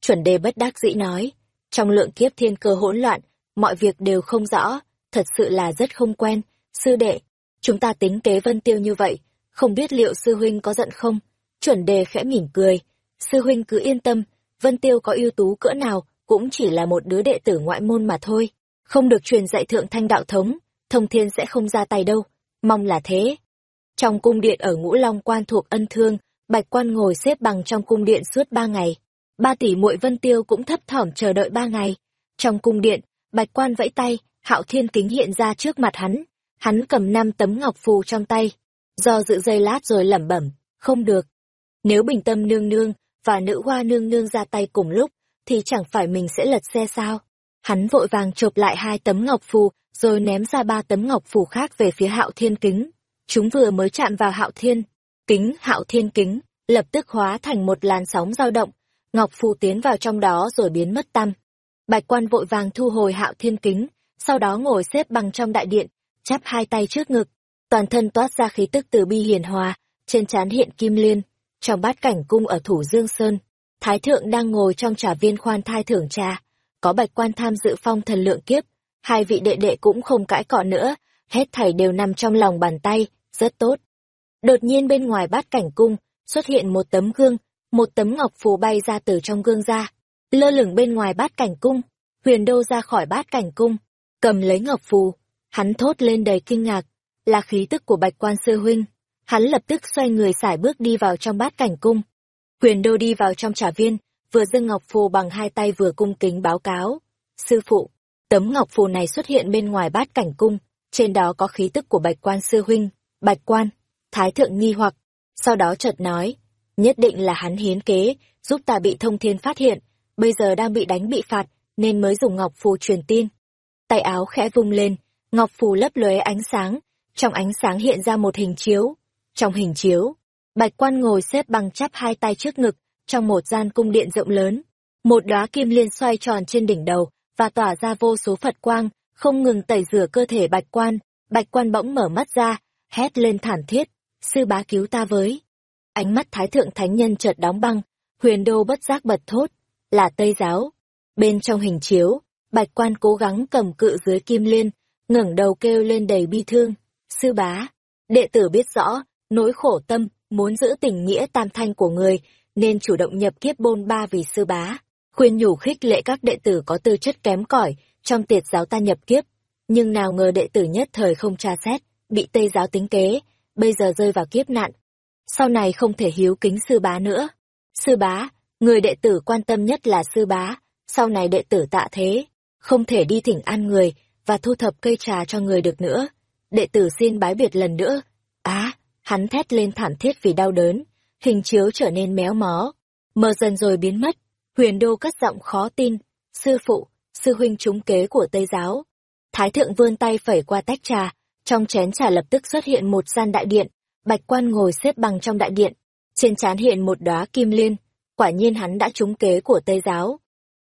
Chuẩn đề bất đắc dĩ nói, trong lượng kiếp thiên cơ hỗn loạn, mọi việc đều không rõ, thật sự là rất không quen. Sư đệ, chúng ta tính kế vân tiêu như vậy, không biết liệu sư huynh có giận không? Chuẩn đề khẽ mỉm cười, sư huynh cứ yên tâm, vân tiêu có ưu tú cỡ nào, cũng chỉ là một đứa đệ tử ngoại môn mà thôi, không được truyền dạy thượng thanh đạo thống, thông thiên sẽ không ra tay đâu, mong là thế. Trong cung điện ở Ngũ Long quan thuộc ân thương, Bạch Quan ngồi xếp bằng trong cung điện suốt ba ngày. Ba tỷ muội Vân Tiêu cũng thấp thỏm chờ đợi ba ngày. Trong cung điện, Bạch Quan vẫy tay, Hạo Thiên Kính hiện ra trước mặt hắn. Hắn cầm năm tấm ngọc phù trong tay. Do dự giây lát rồi lẩm bẩm, không được. Nếu bình tâm nương nương và nữ hoa nương nương ra tay cùng lúc, thì chẳng phải mình sẽ lật xe sao? Hắn vội vàng chộp lại hai tấm ngọc phù, rồi ném ra ba tấm ngọc phù khác về phía Hạo Thiên Kính. Chúng vừa mới chạm vào Hạo Thiên, kính Hạo Thiên Kính, lập tức hóa thành một làn sóng dao động, ngọc phù tiến vào trong đó rồi biến mất tăm. Bạch quan vội vàng thu hồi Hạo Thiên Kính, sau đó ngồi xếp bằng trong đại điện, chắp hai tay trước ngực, toàn thân toát ra khí tức từ bi hiền hòa, trên trán hiện kim liên, trong bát cảnh cung ở thủ Dương Sơn. Thái thượng đang ngồi trong trà viên khoan thai thưởng trà, có bạch quan tham dự phong thần lượng kiếp, hai vị đệ đệ cũng không cãi cọ nữa, hết thảy đều nằm trong lòng bàn tay, rất tốt. Đột nhiên bên ngoài bát cảnh cung, xuất hiện một tấm gương, một tấm ngọc phù bay ra từ trong gương ra, lơ lửng bên ngoài bát cảnh cung, huyền đô ra khỏi bát cảnh cung, cầm lấy ngọc phù, hắn thốt lên đầy kinh ngạc, là khí tức của bạch quan sư huynh. Hắn lập tức xoay người xải bước đi vào trong bát cảnh cung. Huyền đô đi vào trong trả viên, vừa dâng ngọc phù bằng hai tay vừa cung kính báo cáo. Sư phụ, tấm ngọc phù này xuất hiện bên ngoài bát cảnh cung, trên đó có khí tức của bạch quan sư huynh, bạch quan, thái thượng nghi hoặc, sau đó chợt nói, nhất định là hắn hiến kế, giúp ta bị thông thiên phát hiện, bây giờ đang bị đánh bị phạt, nên mới dùng ngọc phù truyền tin. Tay áo khẽ vung lên, ngọc phù lấp lóe ánh sáng, trong ánh sáng hiện ra một hình chiếu. Trong hình chiếu, bạch quan ngồi xếp bằng chắp hai tay trước ngực, trong một gian cung điện rộng lớn. Một đóa kim liên xoay tròn trên đỉnh đầu, và tỏa ra vô số Phật quang, không ngừng tẩy rửa cơ thể bạch quan. Bạch quan bỗng mở mắt ra, hét lên thản thiết, sư bá cứu ta với. Ánh mắt thái thượng thánh nhân chợt đóng băng, huyền đô bất giác bật thốt, là Tây giáo. Bên trong hình chiếu, bạch quan cố gắng cầm cự dưới kim liên, ngẩng đầu kêu lên đầy bi thương, sư bá. Đệ tử biết rõ, nỗi khổ tâm, muốn giữ tình nghĩa tam thanh của người, nên chủ động nhập kiếp bôn ba vì sư bá. Khuyên nhủ khích lệ các đệ tử có tư chất kém cỏi trong tiệt giáo ta nhập kiếp. Nhưng nào ngờ đệ tử nhất thời không tra xét, bị Tây giáo tính kế, bây giờ rơi vào kiếp nạn. Sau này không thể hiếu kính sư bá nữa. Sư bá, người đệ tử quan tâm nhất là sư bá, sau này đệ tử tạ thế, không thể đi thỉnh an người và thu thập cây trà cho người được nữa. Đệ tử xin bái biệt lần nữa. Á, hắn thét lên thảm thiết vì đau đớn, hình chiếu trở nên méo mó, mờ dần rồi biến mất. Huyền Đô cất giọng khó tin, sư phụ, sư huynh trúng kế của Tây giáo. Thái thượng vươn tay phẩy qua tách trà, trong chén trà lập tức xuất hiện một gian đại điện, bạch quan ngồi xếp bằng trong đại điện, trên trán hiện một đóa kim liên, quả nhiên hắn đã trúng kế của Tây giáo.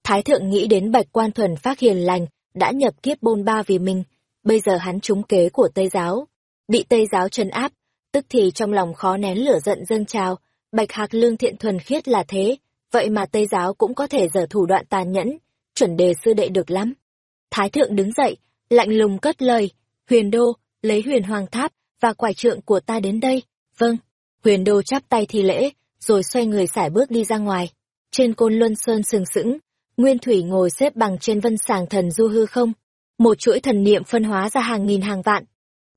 Thái thượng nghĩ đến bạch quan thuần phát hiền lành, đã nhập kiếp bôn ba vì mình, bây giờ hắn trúng kế của Tây giáo, bị Tây giáo trấn áp, tức thì trong lòng khó nén lửa giận dâng trào, bạch hạc lương thiện thuần khiết là thế, vậy mà Tây giáo cũng có thể dở thủ đoạn tàn nhẫn, chuẩn đề sư đệ được lắm. Thái thượng đứng dậy, lạnh lùng cất lời, huyền đô, lấy huyền hoàng tháp và quải trượng của ta đến đây. Vâng, huyền đô chắp tay thi lễ, rồi xoay người xải bước đi ra ngoài. Trên côn luân sơn sừng sững, nguyên thủy ngồi xếp bằng trên vân sàng thần du hư không. Một chuỗi thần niệm phân hóa ra hàng nghìn hàng vạn.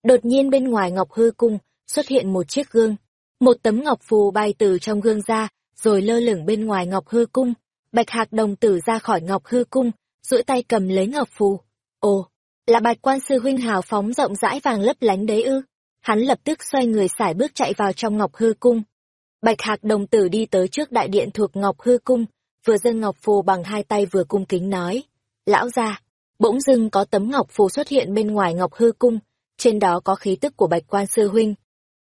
Đột nhiên bên ngoài ngọc hư cung, xuất hiện một chiếc gương. Một tấm ngọc phù bay từ trong gương ra, rồi lơ lửng bên ngoài ngọc hư cung. Bạch hạc đồng tử ra khỏi ngọc hư cung, duỗi tay cầm lấy ngọc phù. Ồ, là bạch quan sư huynh hào phóng rộng rãi vàng lấp lánh đấy ư. Hắn lập tức xoay người xải bước chạy vào trong ngọc hư cung. Bạch hạc đồng tử đi tới trước đại điện thuộc ngọc hư cung, vừa dâng ngọc phù bằng hai tay vừa cung kính nói. Lão gia, bỗng dưng có tấm ngọc phù xuất hiện bên ngoài ngọc hư cung, trên đó có khí tức của bạch quan sư huynh.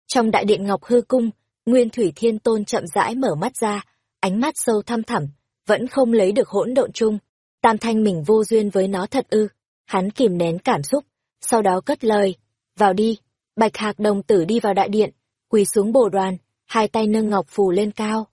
Trong đại điện Ngọc Hư Cung, Nguyên Thủy Thiên Tôn chậm rãi mở mắt ra, ánh mắt sâu thăm thẳm, vẫn không lấy được hỗn độn chung. Tam thanh mình vô duyên với nó thật ư. Hắn kìm nén cảm xúc, sau đó cất lời, vào đi. Bạch Hạc đồng tử đi vào đại điện, quỳ xuống bồ đoàn, hai tay nâng ngọc phù lên cao.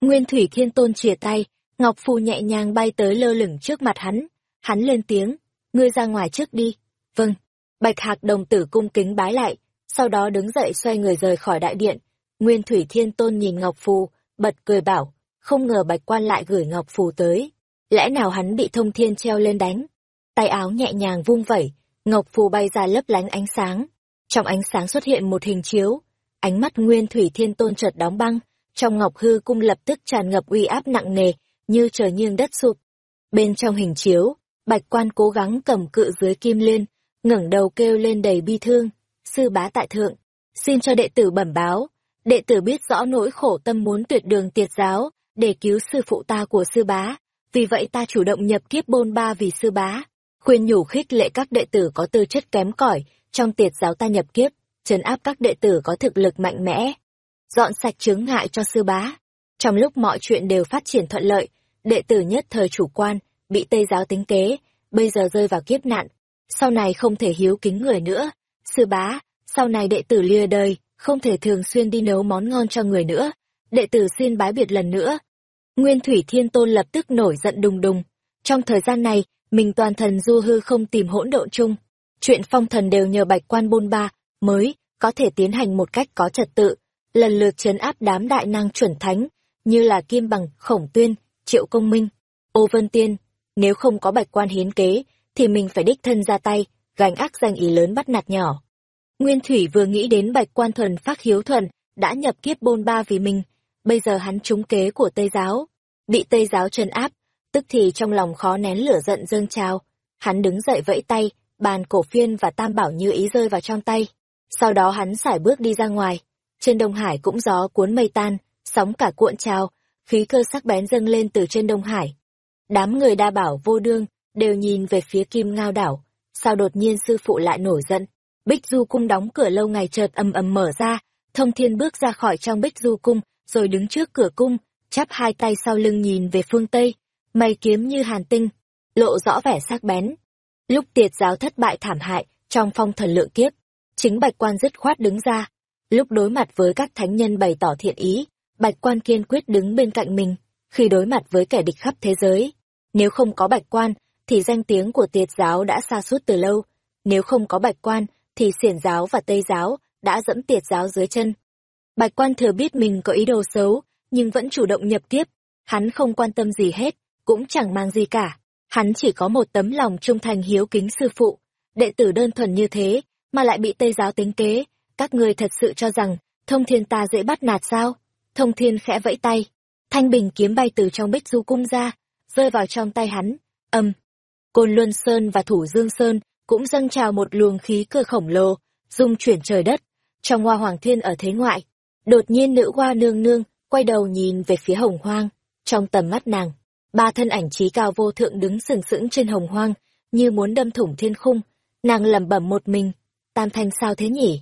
Nguyên Thủy Thiên Tôn chìa tay, ngọc phù nhẹ nhàng bay tới lơ lửng trước mặt hắn. Hắn lên tiếng, ngươi ra ngoài trước đi. Vâng. Bạch Hạc đồng tử cung kính bái lại, sau đó đứng dậy xoay người rời khỏi đại điện. Nguyên Thủy Thiên Tôn nhìn ngọc phù, bật cười bảo, không ngờ bạch quan lại gửi ngọc phù tới. Lẽ nào hắn bị thông thiên treo lên đánh? Tay áo nhẹ nhàng vung vẩy, ngọc phù bay ra lấp lánh ánh sáng. Trong ánh sáng xuất hiện một hình chiếu, ánh mắt nguyên thủy thiên tôn chợt đóng băng, trong ngọc hư cung lập tức tràn ngập uy áp nặng nề, như trời nghiêng đất sụp. Bên trong hình chiếu, bạch quan cố gắng cầm cự dưới kim liên, ngẩng đầu kêu lên đầy bi thương, sư bá tại thượng, xin cho đệ tử bẩm báo, đệ tử biết rõ nỗi khổ tâm muốn tuyệt đường tiệt giáo, để cứu sư phụ ta của sư bá, vì vậy ta chủ động nhập kiếp bôn ba vì sư bá, khuyên nhủ khích lệ các đệ tử có tư chất kém cỏi trong tiệt giáo ta nhập kiếp, trấn áp các đệ tử có thực lực mạnh mẽ, dọn sạch chướng ngại cho sư bá. Trong lúc mọi chuyện đều phát triển thuận lợi, đệ tử nhất thời chủ quan, bị Tây giáo tính kế, bây giờ rơi vào kiếp nạn, sau này không thể hiếu kính người nữa. Sư bá, sau này đệ tử lìa đời, không thể thường xuyên đi nấu món ngon cho người nữa. Đệ tử xin bái biệt lần nữa. Nguyên Thủy Thiên Tôn lập tức nổi giận đùng đùng. Trong thời gian này, mình toàn thần du hư không tìm hỗn độn chung. Chuyện phong thần đều nhờ bạch quan bôn ba, mới, có thể tiến hành một cách có trật tự, lần lượt chấn áp đám đại năng chuẩn thánh, như là Kim Bằng, Khổng Tuyên, Triệu Công Minh, Ô Vân Tiên. Nếu không có bạch quan hiến kế, thì mình phải đích thân ra tay, gánh ác danh ý lớn bắt nạt nhỏ. Nguyên Thủy vừa nghĩ đến bạch quan thuần phát hiếu thuần, đã nhập kiếp bôn ba vì mình, bây giờ hắn trúng kế của Tây giáo, bị Tây giáo trấn áp, tức thì trong lòng khó nén lửa giận dâng trào. Hắn đứng dậy vẫy tay, bàn cổ phiên và tam bảo như ý rơi vào trong tay. Sau đó hắn sải bước đi ra ngoài. Trên Đông Hải cũng gió cuốn mây tan, sóng cả cuộn trào, khí cơ sắc bén dâng lên từ trên Đông Hải. Đám người đa bảo vô đương, đều nhìn về phía kim ngao đảo. Sao đột nhiên sư phụ lại nổi giận? Bích Du Cung đóng cửa lâu ngày chợt ầm ầm mở ra, thông thiên bước ra khỏi trong Bích Du Cung, rồi đứng trước cửa cung, chắp hai tay sau lưng nhìn về phương Tây, mây kiếm như hàn tinh, lộ rõ vẻ sắc bén. Lúc tiệt giáo thất bại thảm hại, trong phong thần lượng kiếp, chính bạch quan dứt khoát đứng ra. Lúc đối mặt với các thánh nhân bày tỏ thiện ý, bạch quan kiên quyết đứng bên cạnh mình, khi đối mặt với kẻ địch khắp thế giới. Nếu không có bạch quan, thì danh tiếng của tiệt giáo đã xa suốt từ lâu. Nếu không có bạch quan, thì xiển giáo và tây giáo đã dẫm tiệt giáo dưới chân. Bạch quan thừa biết mình có ý đồ xấu, nhưng vẫn chủ động nhập tiếp. Hắn không quan tâm gì hết, cũng chẳng mang gì cả. Hắn chỉ có một tấm lòng trung thành hiếu kính sư phụ. Đệ tử đơn thuần như thế, mà lại bị Tây giáo tính kế. Các người thật sự cho rằng, thông thiên ta dễ bắt nạt sao? Thông thiên khẽ vẫy tay. Thanh bình kiếm bay từ trong bích du cung ra, rơi vào trong tay hắn. Âm. Côn Luân Sơn và Thủ Dương Sơn cũng dâng trào một luồng khí cơ khổng lồ, dung chuyển trời đất. Trong hoa hoàng thiên ở thế ngoại, đột nhiên nữ hoa nương nương quay đầu nhìn về phía hồng hoang. Trong tầm mắt nàng, ba thân ảnh trí cao vô thượng đứng sừng sững trên hồng hoang, như muốn đâm thủng thiên khung. Nàng lẩm bẩm một mình, tam thanh sao thế nhỉ?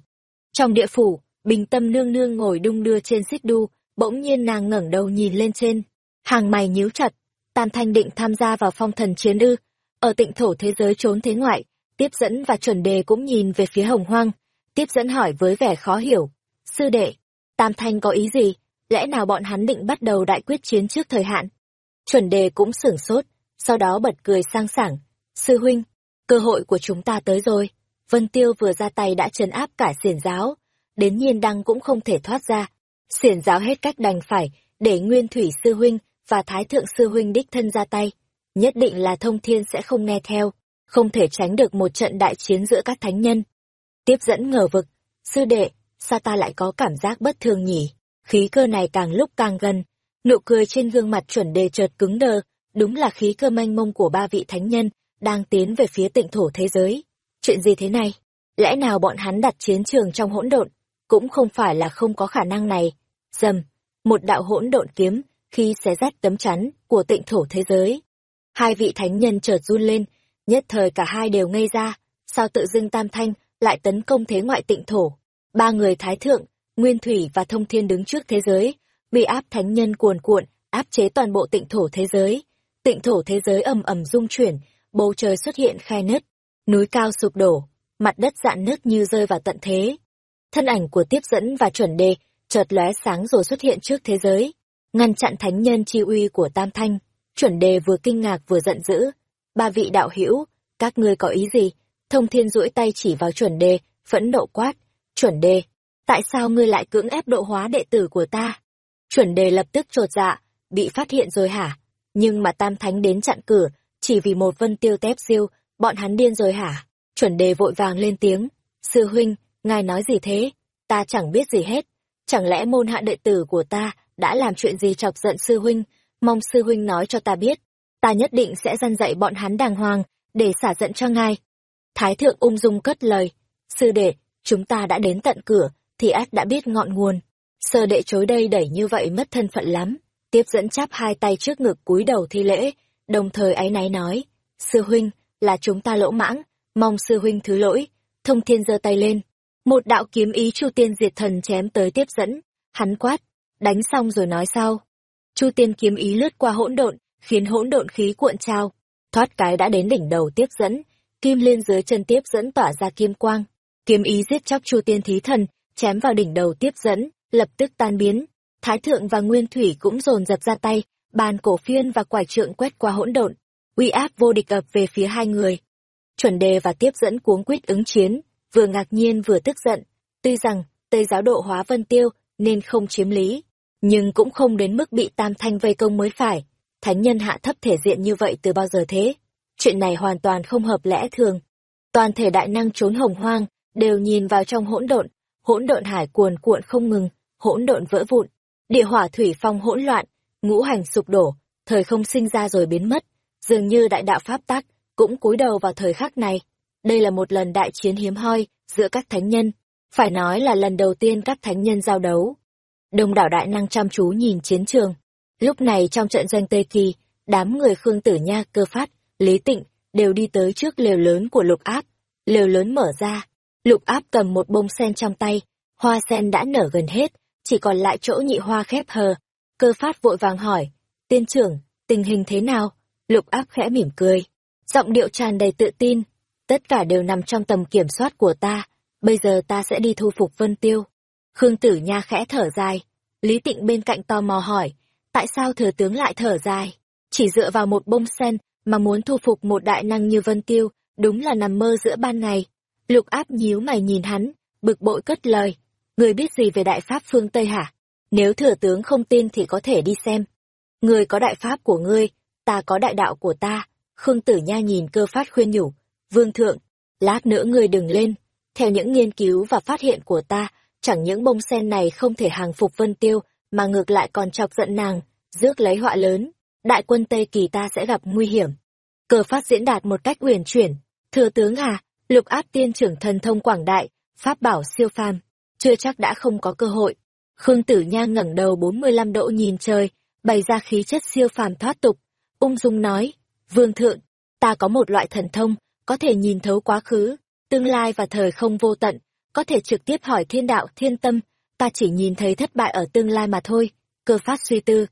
Trong địa phủ, bình tâm nương nương ngồi đung đưa trên xích đu, bỗng nhiên nàng ngẩng đầu nhìn lên trên. Hàng mày nhíu chặt, tam thanh định tham gia vào phong thần chiến ư. Ở tịnh thổ thế giới trốn thế ngoại, tiếp dẫn và chuẩn đề cũng nhìn về phía hồng hoang. Tiếp dẫn hỏi với vẻ khó hiểu. Sư đệ, tam thanh có ý gì? lẽ nào bọn hắn định bắt đầu đại quyết chiến trước thời hạn? Chuẩn đề cũng sửng sốt, sau đó bật cười sang sảng. Sư huynh, cơ hội của chúng ta tới rồi. Vân Tiêu vừa ra tay đã trấn áp cả xiển giáo, đến nhiên đăng cũng không thể thoát ra. Xiển giáo hết cách đành phải, để Nguyên Thủy Sư Huynh và Thái Thượng Sư Huynh đích thân ra tay. Nhất định là thông thiên sẽ không nghe theo, không thể tránh được một trận đại chiến giữa các thánh nhân. Tiếp dẫn ngờ vực, sư đệ, sao ta lại có cảm giác bất thường nhỉ? khí cơ này càng lúc càng gần. Nụ cười trên gương mặt chuẩn đề chợt cứng đờ, đúng là khí cơ manh mông của ba vị thánh nhân, đang tiến về phía tịnh thổ thế giới. Chuyện gì thế này? Lẽ nào bọn hắn đặt chiến trường trong hỗn độn? Cũng không phải là không có khả năng này. Dầm, một đạo hỗn độn kiếm, khi xé rách tấm chắn của tịnh thổ thế giới. Hai vị thánh nhân chợt run lên, nhất thời cả hai đều ngây ra, sao tự dưng tam thanh lại tấn công thế ngoại tịnh thổ. Ba người thái thượng, nguyên thủy và thông thiên đứng trước thế giới, bị áp thánh nhân cuồn cuộn, áp chế toàn bộ tịnh thổ thế giới. Tịnh thổ thế giới ầm ầm rung chuyển, bầu trời xuất hiện khai nứt, núi cao sụp đổ, mặt đất dạn nứt như rơi vào tận thế. Thân ảnh của tiếp dẫn và chuẩn đề chợt lóe sáng rồi xuất hiện trước thế giới, ngăn chặn thánh nhân chi uy của Tam Thanh. Chuẩn đề vừa kinh ngạc vừa giận dữ. Ba vị đạo hữu, các ngươi có ý gì? Thông thiên duỗi tay chỉ vào chuẩn đề, phẫn nộ quát. Chuẩn đề, tại sao ngươi lại cưỡng ép độ hóa đệ tử của ta? Chuẩn đề lập tức trột dạ, bị phát hiện rồi hả? Nhưng mà Tam Thánh đến chặn cửa, chỉ vì một vân tiêu tép siêu, bọn hắn điên rồi hả? Chuẩn đề vội vàng lên tiếng. Sư huynh, ngài nói gì thế? Ta chẳng biết gì hết. Chẳng lẽ môn hạ đệ tử của ta đã làm chuyện gì chọc giận sư huynh? Mong sư huynh nói cho ta biết. Ta nhất định sẽ dăn dạy bọn hắn đàng hoàng, để xả giận cho ngài. Thái thượng ung dung cất lời. Sư đệ, chúng ta đã đến tận cửa, thì át đã biết ngọn nguồn. Sơ đệ chối đây đẩy như vậy mất thân phận lắm. Tiếp dẫn chắp hai tay trước ngực cúi đầu thi lễ, đồng thời áy náy nói. Sư huynh, là chúng ta lỗ mãng, mong sư huynh thứ lỗi. Thông thiên giơ tay lên. Một đạo kiếm ý chu tiên diệt thần chém tới tiếp dẫn. Hắn quát, đánh xong rồi nói sau. Chu tiên kiếm ý lướt qua hỗn độn, khiến hỗn độn khí cuộn trao, thoát cái đã đến đỉnh đầu tiếp dẫn, kim liên dưới chân tiếp dẫn tỏa ra kim quang, kiếm ý giết chóc chu tiên thí thần, chém vào đỉnh đầu tiếp dẫn, lập tức tan biến. Thái thượng và nguyên thủy cũng dồn dập ra tay, bàn cổ phiên và quải trượng quét qua hỗn độn, uy áp vô địch ập về phía hai người. Chuẩn đề và tiếp dẫn cuống quýt ứng chiến, vừa ngạc nhiên vừa tức giận, tuy rằng Tây giáo độ hóa vân tiêu nên không chiếm lý, nhưng cũng không đến mức bị tam thanh vây công mới phải. Thánh nhân hạ thấp thể diện như vậy từ bao giờ thế? Chuyện này hoàn toàn không hợp lẽ thường. Toàn thể đại năng trốn hồng hoang, đều nhìn vào trong hỗn độn, hỗn độn hải cuồn cuộn không ngừng, hỗn độn vỡ vụn, địa hỏa thủy phong hỗn loạn, ngũ hành sụp đổ, thời không sinh ra rồi biến mất, dường như đại đạo pháp tắc cũng cúi đầu vào thời khắc này. Đây là một lần đại chiến hiếm hoi giữa các thánh nhân, phải nói là lần đầu tiên các thánh nhân giao đấu. Đông đảo đại năng chăm chú nhìn chiến trường. Lúc này trong trận doanh Tây Kỳ, đám người Khương Tử Nha, Cơ Phát, Lý Tịnh đều đi tới trước lều lớn của Lục Áp. Lều lớn mở ra, Lục Áp cầm một bông sen trong tay, hoa sen đã nở gần hết, chỉ còn lại chỗ nhị hoa khép hờ. Cơ Phát vội vàng hỏi, tiên trưởng, tình hình thế nào? Lục Áp khẽ mỉm cười, giọng điệu tràn đầy tự tin, tất cả đều nằm trong tầm kiểm soát của ta, bây giờ ta sẽ đi thu phục Vân Tiêu. Khương Tử Nha khẽ thở dài. Lý Tịnh bên cạnh tò mò hỏi, tại sao thừa tướng lại thở dài? Chỉ dựa vào một bông sen mà muốn thu phục một đại năng như Vân Tiêu, đúng là nằm mơ giữa ban ngày. Lục áp nhíu mày nhìn hắn, bực bội cất lời. Người biết gì về đại pháp phương Tây hả? Nếu thừa tướng không tin thì có thể đi xem. Người có đại pháp của ngươi, ta có đại đạo của ta. Khương Tử Nha nhìn cơ phát khuyên nhủ. Vương thượng, lát nữa ngươi đừng lên. Theo những nghiên cứu và phát hiện của ta, chẳng những bông sen này không thể hàng phục Vân Tiêu, mà ngược lại còn chọc giận nàng, rước lấy họa lớn, đại quân Tây Kỳ ta sẽ gặp nguy hiểm. Cờ phát diễn đạt một cách uyển chuyển, thừa tướng à, lục áp tiên trưởng thần thông quảng đại, pháp bảo siêu phàm, chưa chắc đã không có cơ hội. Khương Tử Nha ngẩng đầu 45 độ nhìn trời, bày ra khí chất siêu phàm thoát tục, ung dung nói, vương thượng, ta có một loại thần thông, có thể nhìn thấu quá khứ, tương lai và thời không vô tận, có thể trực tiếp hỏi thiên đạo thiên tâm, ta chỉ nhìn thấy thất bại ở tương lai mà thôi, cơ phát suy tư.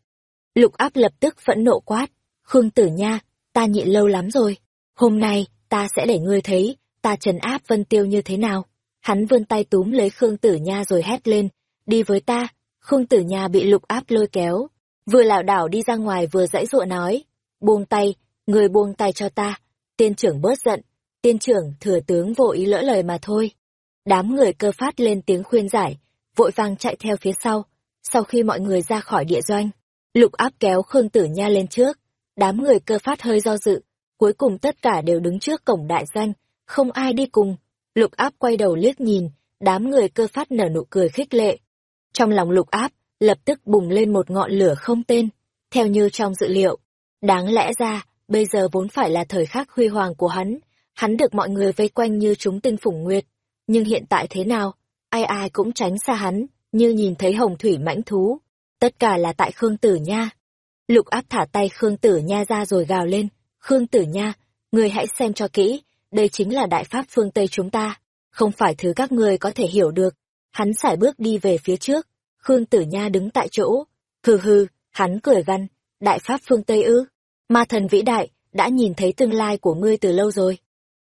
Lục áp lập tức phẫn nộ quát, Khương Tử Nha, ta nhịn lâu lắm rồi, hôm nay, ta sẽ để ngươi thấy, ta trần áp Vân Tiêu như thế nào. Hắn vươn tay túm lấy Khương Tử Nha rồi hét lên, đi với ta, Khương Tử Nha bị lục áp lôi kéo, vừa lảo đảo đi ra ngoài vừa dãy dụa nói, buông tay, người buông tay cho ta, tiên trưởng bớt giận, tiên trưởng thừa tướng vô ý lỡ lời mà thôi. Đám người cơ phát lên tiếng khuyên giải, vội vàng chạy theo phía sau. Sau khi mọi người ra khỏi địa doanh, lục áp kéo Khương Tử Nha lên trước. Đám người cơ phát hơi do dự, cuối cùng tất cả đều đứng trước cổng đại doanh, không ai đi cùng. Lục áp quay đầu liếc nhìn, đám người cơ phát nở nụ cười khích lệ. Trong lòng lục áp, lập tức bùng lên một ngọn lửa không tên, theo như trong dự liệu. Đáng lẽ ra, bây giờ vốn phải là thời khắc huy hoàng của hắn, hắn được mọi người vây quanh như chúng tinh phủng nguyệt, nhưng hiện tại thế nào, ai ai cũng tránh xa hắn, như nhìn thấy hồng thủy mãnh thú. Tất cả là tại Khương Tử Nha. Lục áp thả tay Khương Tử Nha ra rồi gào lên. Khương Tử Nha, người hãy xem cho kỹ, đây chính là đại pháp phương Tây chúng ta, không phải thứ các người có thể hiểu được. hắn sải bước đi về phía trước. Khương Tử Nha đứng tại chỗ. Hừ hừ, hắn cười gằn, đại pháp phương Tây ư. Ma thần vĩ đại, đã nhìn thấy tương lai của ngươi từ lâu rồi.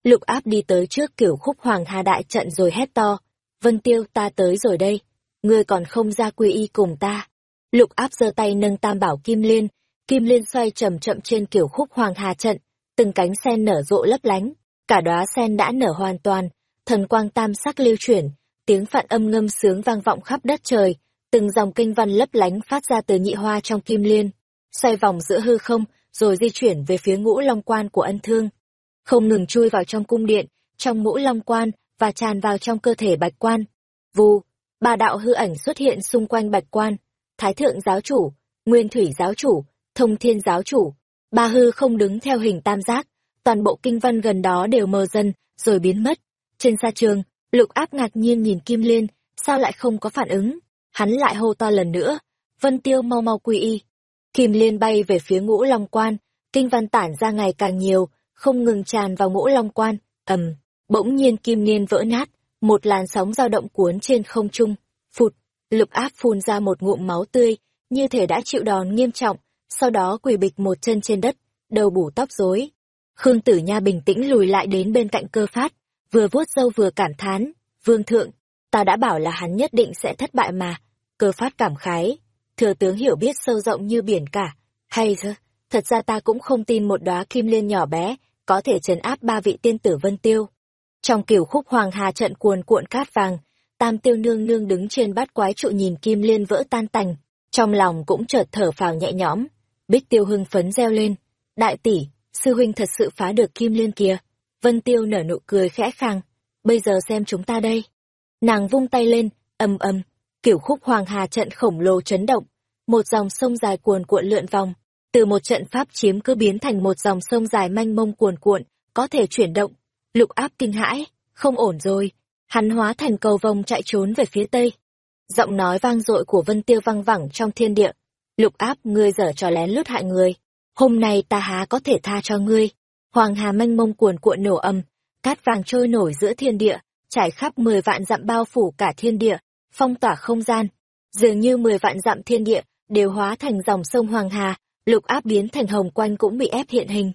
Lục áp đi tới trước kiểu khúc hoàng hà đại trận rồi hét to. Vân tiêu ta tới rồi đây. Ngươi còn không ra quy y cùng ta. Lục áp giơ tay nâng tam bảo kim liên. Kim liên xoay chậm chậm trên kiểu khúc hoàng hà trận. Từng cánh sen nở rộ lấp lánh. Cả đóa sen đã nở hoàn toàn. Thần quang tam sắc lưu chuyển. Tiếng phạn âm ngâm sướng vang vọng khắp đất trời. Từng dòng kinh văn lấp lánh phát ra từ nhị hoa trong kim liên. Xoay vòng giữa hư không, rồi di chuyển về phía ngũ long quan của ân thương không ngừng chui vào trong cung điện, trong ngũ long quan, và tràn vào trong cơ thể bạch quan. Vù, ba đạo hư ảnh xuất hiện xung quanh bạch quan, thái thượng giáo chủ, nguyên thủy giáo chủ, thông thiên giáo chủ. Ba hư không đứng theo hình tam giác, toàn bộ kinh văn gần đó đều mờ dần, rồi biến mất. Trên sa trường, lục áp ngạc nhiên nhìn Kim Liên, sao lại không có phản ứng? Hắn lại hô to lần nữa, vân tiêu mau mau quy y. Kim Liên bay về phía ngũ long quan, kinh văn tản ra ngày càng nhiều, không ngừng tràn vào ngũ long quan, ầm, bỗng nhiên kim liên vỡ nát, một làn sóng dao động cuốn trên không trung, phụt, lục áp phun ra một ngụm máu tươi, như thể đã chịu đòn nghiêm trọng, sau đó quỳ bịch một chân trên đất, đầu bù tóc rối. Khương Tử Nha bình tĩnh lùi lại đến bên cạnh cơ phát, vừa vuốt râu vừa cảm thán, vương thượng, ta đã bảo là hắn nhất định sẽ thất bại mà, cơ phát cảm khái, thừa tướng hiểu biết sâu rộng như biển cả, hay thôi, thật ra ta cũng không tin một đóa kim liên nhỏ bé, có thể trấn áp ba vị tiên tử Vân Tiêu. Trong kiểu khúc hoàng hà trận cuồn cuộn cát vàng, Tam Tiêu nương nương đứng trên bát quái trụ nhìn kim liên vỡ tan tành, trong lòng cũng chợt thở phào nhẹ nhõm. Bích Tiêu hưng phấn reo lên, đại tỷ, sư huynh thật sự phá được kim liên kia. Vân Tiêu nở nụ cười khẽ khàng, bây giờ xem chúng ta đây. Nàng vung tay lên, ầm ầm, kiểu khúc hoàng hà trận khổng lồ chấn động, một dòng sông dài cuồn cuộn lượn vòng, từ một trận pháp chiếm cứ biến thành một dòng sông dài manh mông cuồn cuộn, có thể chuyển động. Lục áp kinh hãi, không ổn rồi. Hắn hóa thành cầu vồng chạy trốn về phía tây. Giọng nói vang dội của Vân Tiêu vang vẳng trong thiên địa. Lục áp ngươi dở trò lén lút hại người. Hôm nay ta há có thể tha cho ngươi. Hoàng hà mênh mông cuồn cuộn nổ âm, cát vàng trôi nổi giữa thiên địa, trải khắp mười vạn dặm bao phủ cả thiên địa, phong tỏa không gian. Dường như mười vạn dặm thiên địa đều hóa thành dòng sông Hoàng Hà, lục áp biến thành hồng quanh cũng bị ép hiện hình.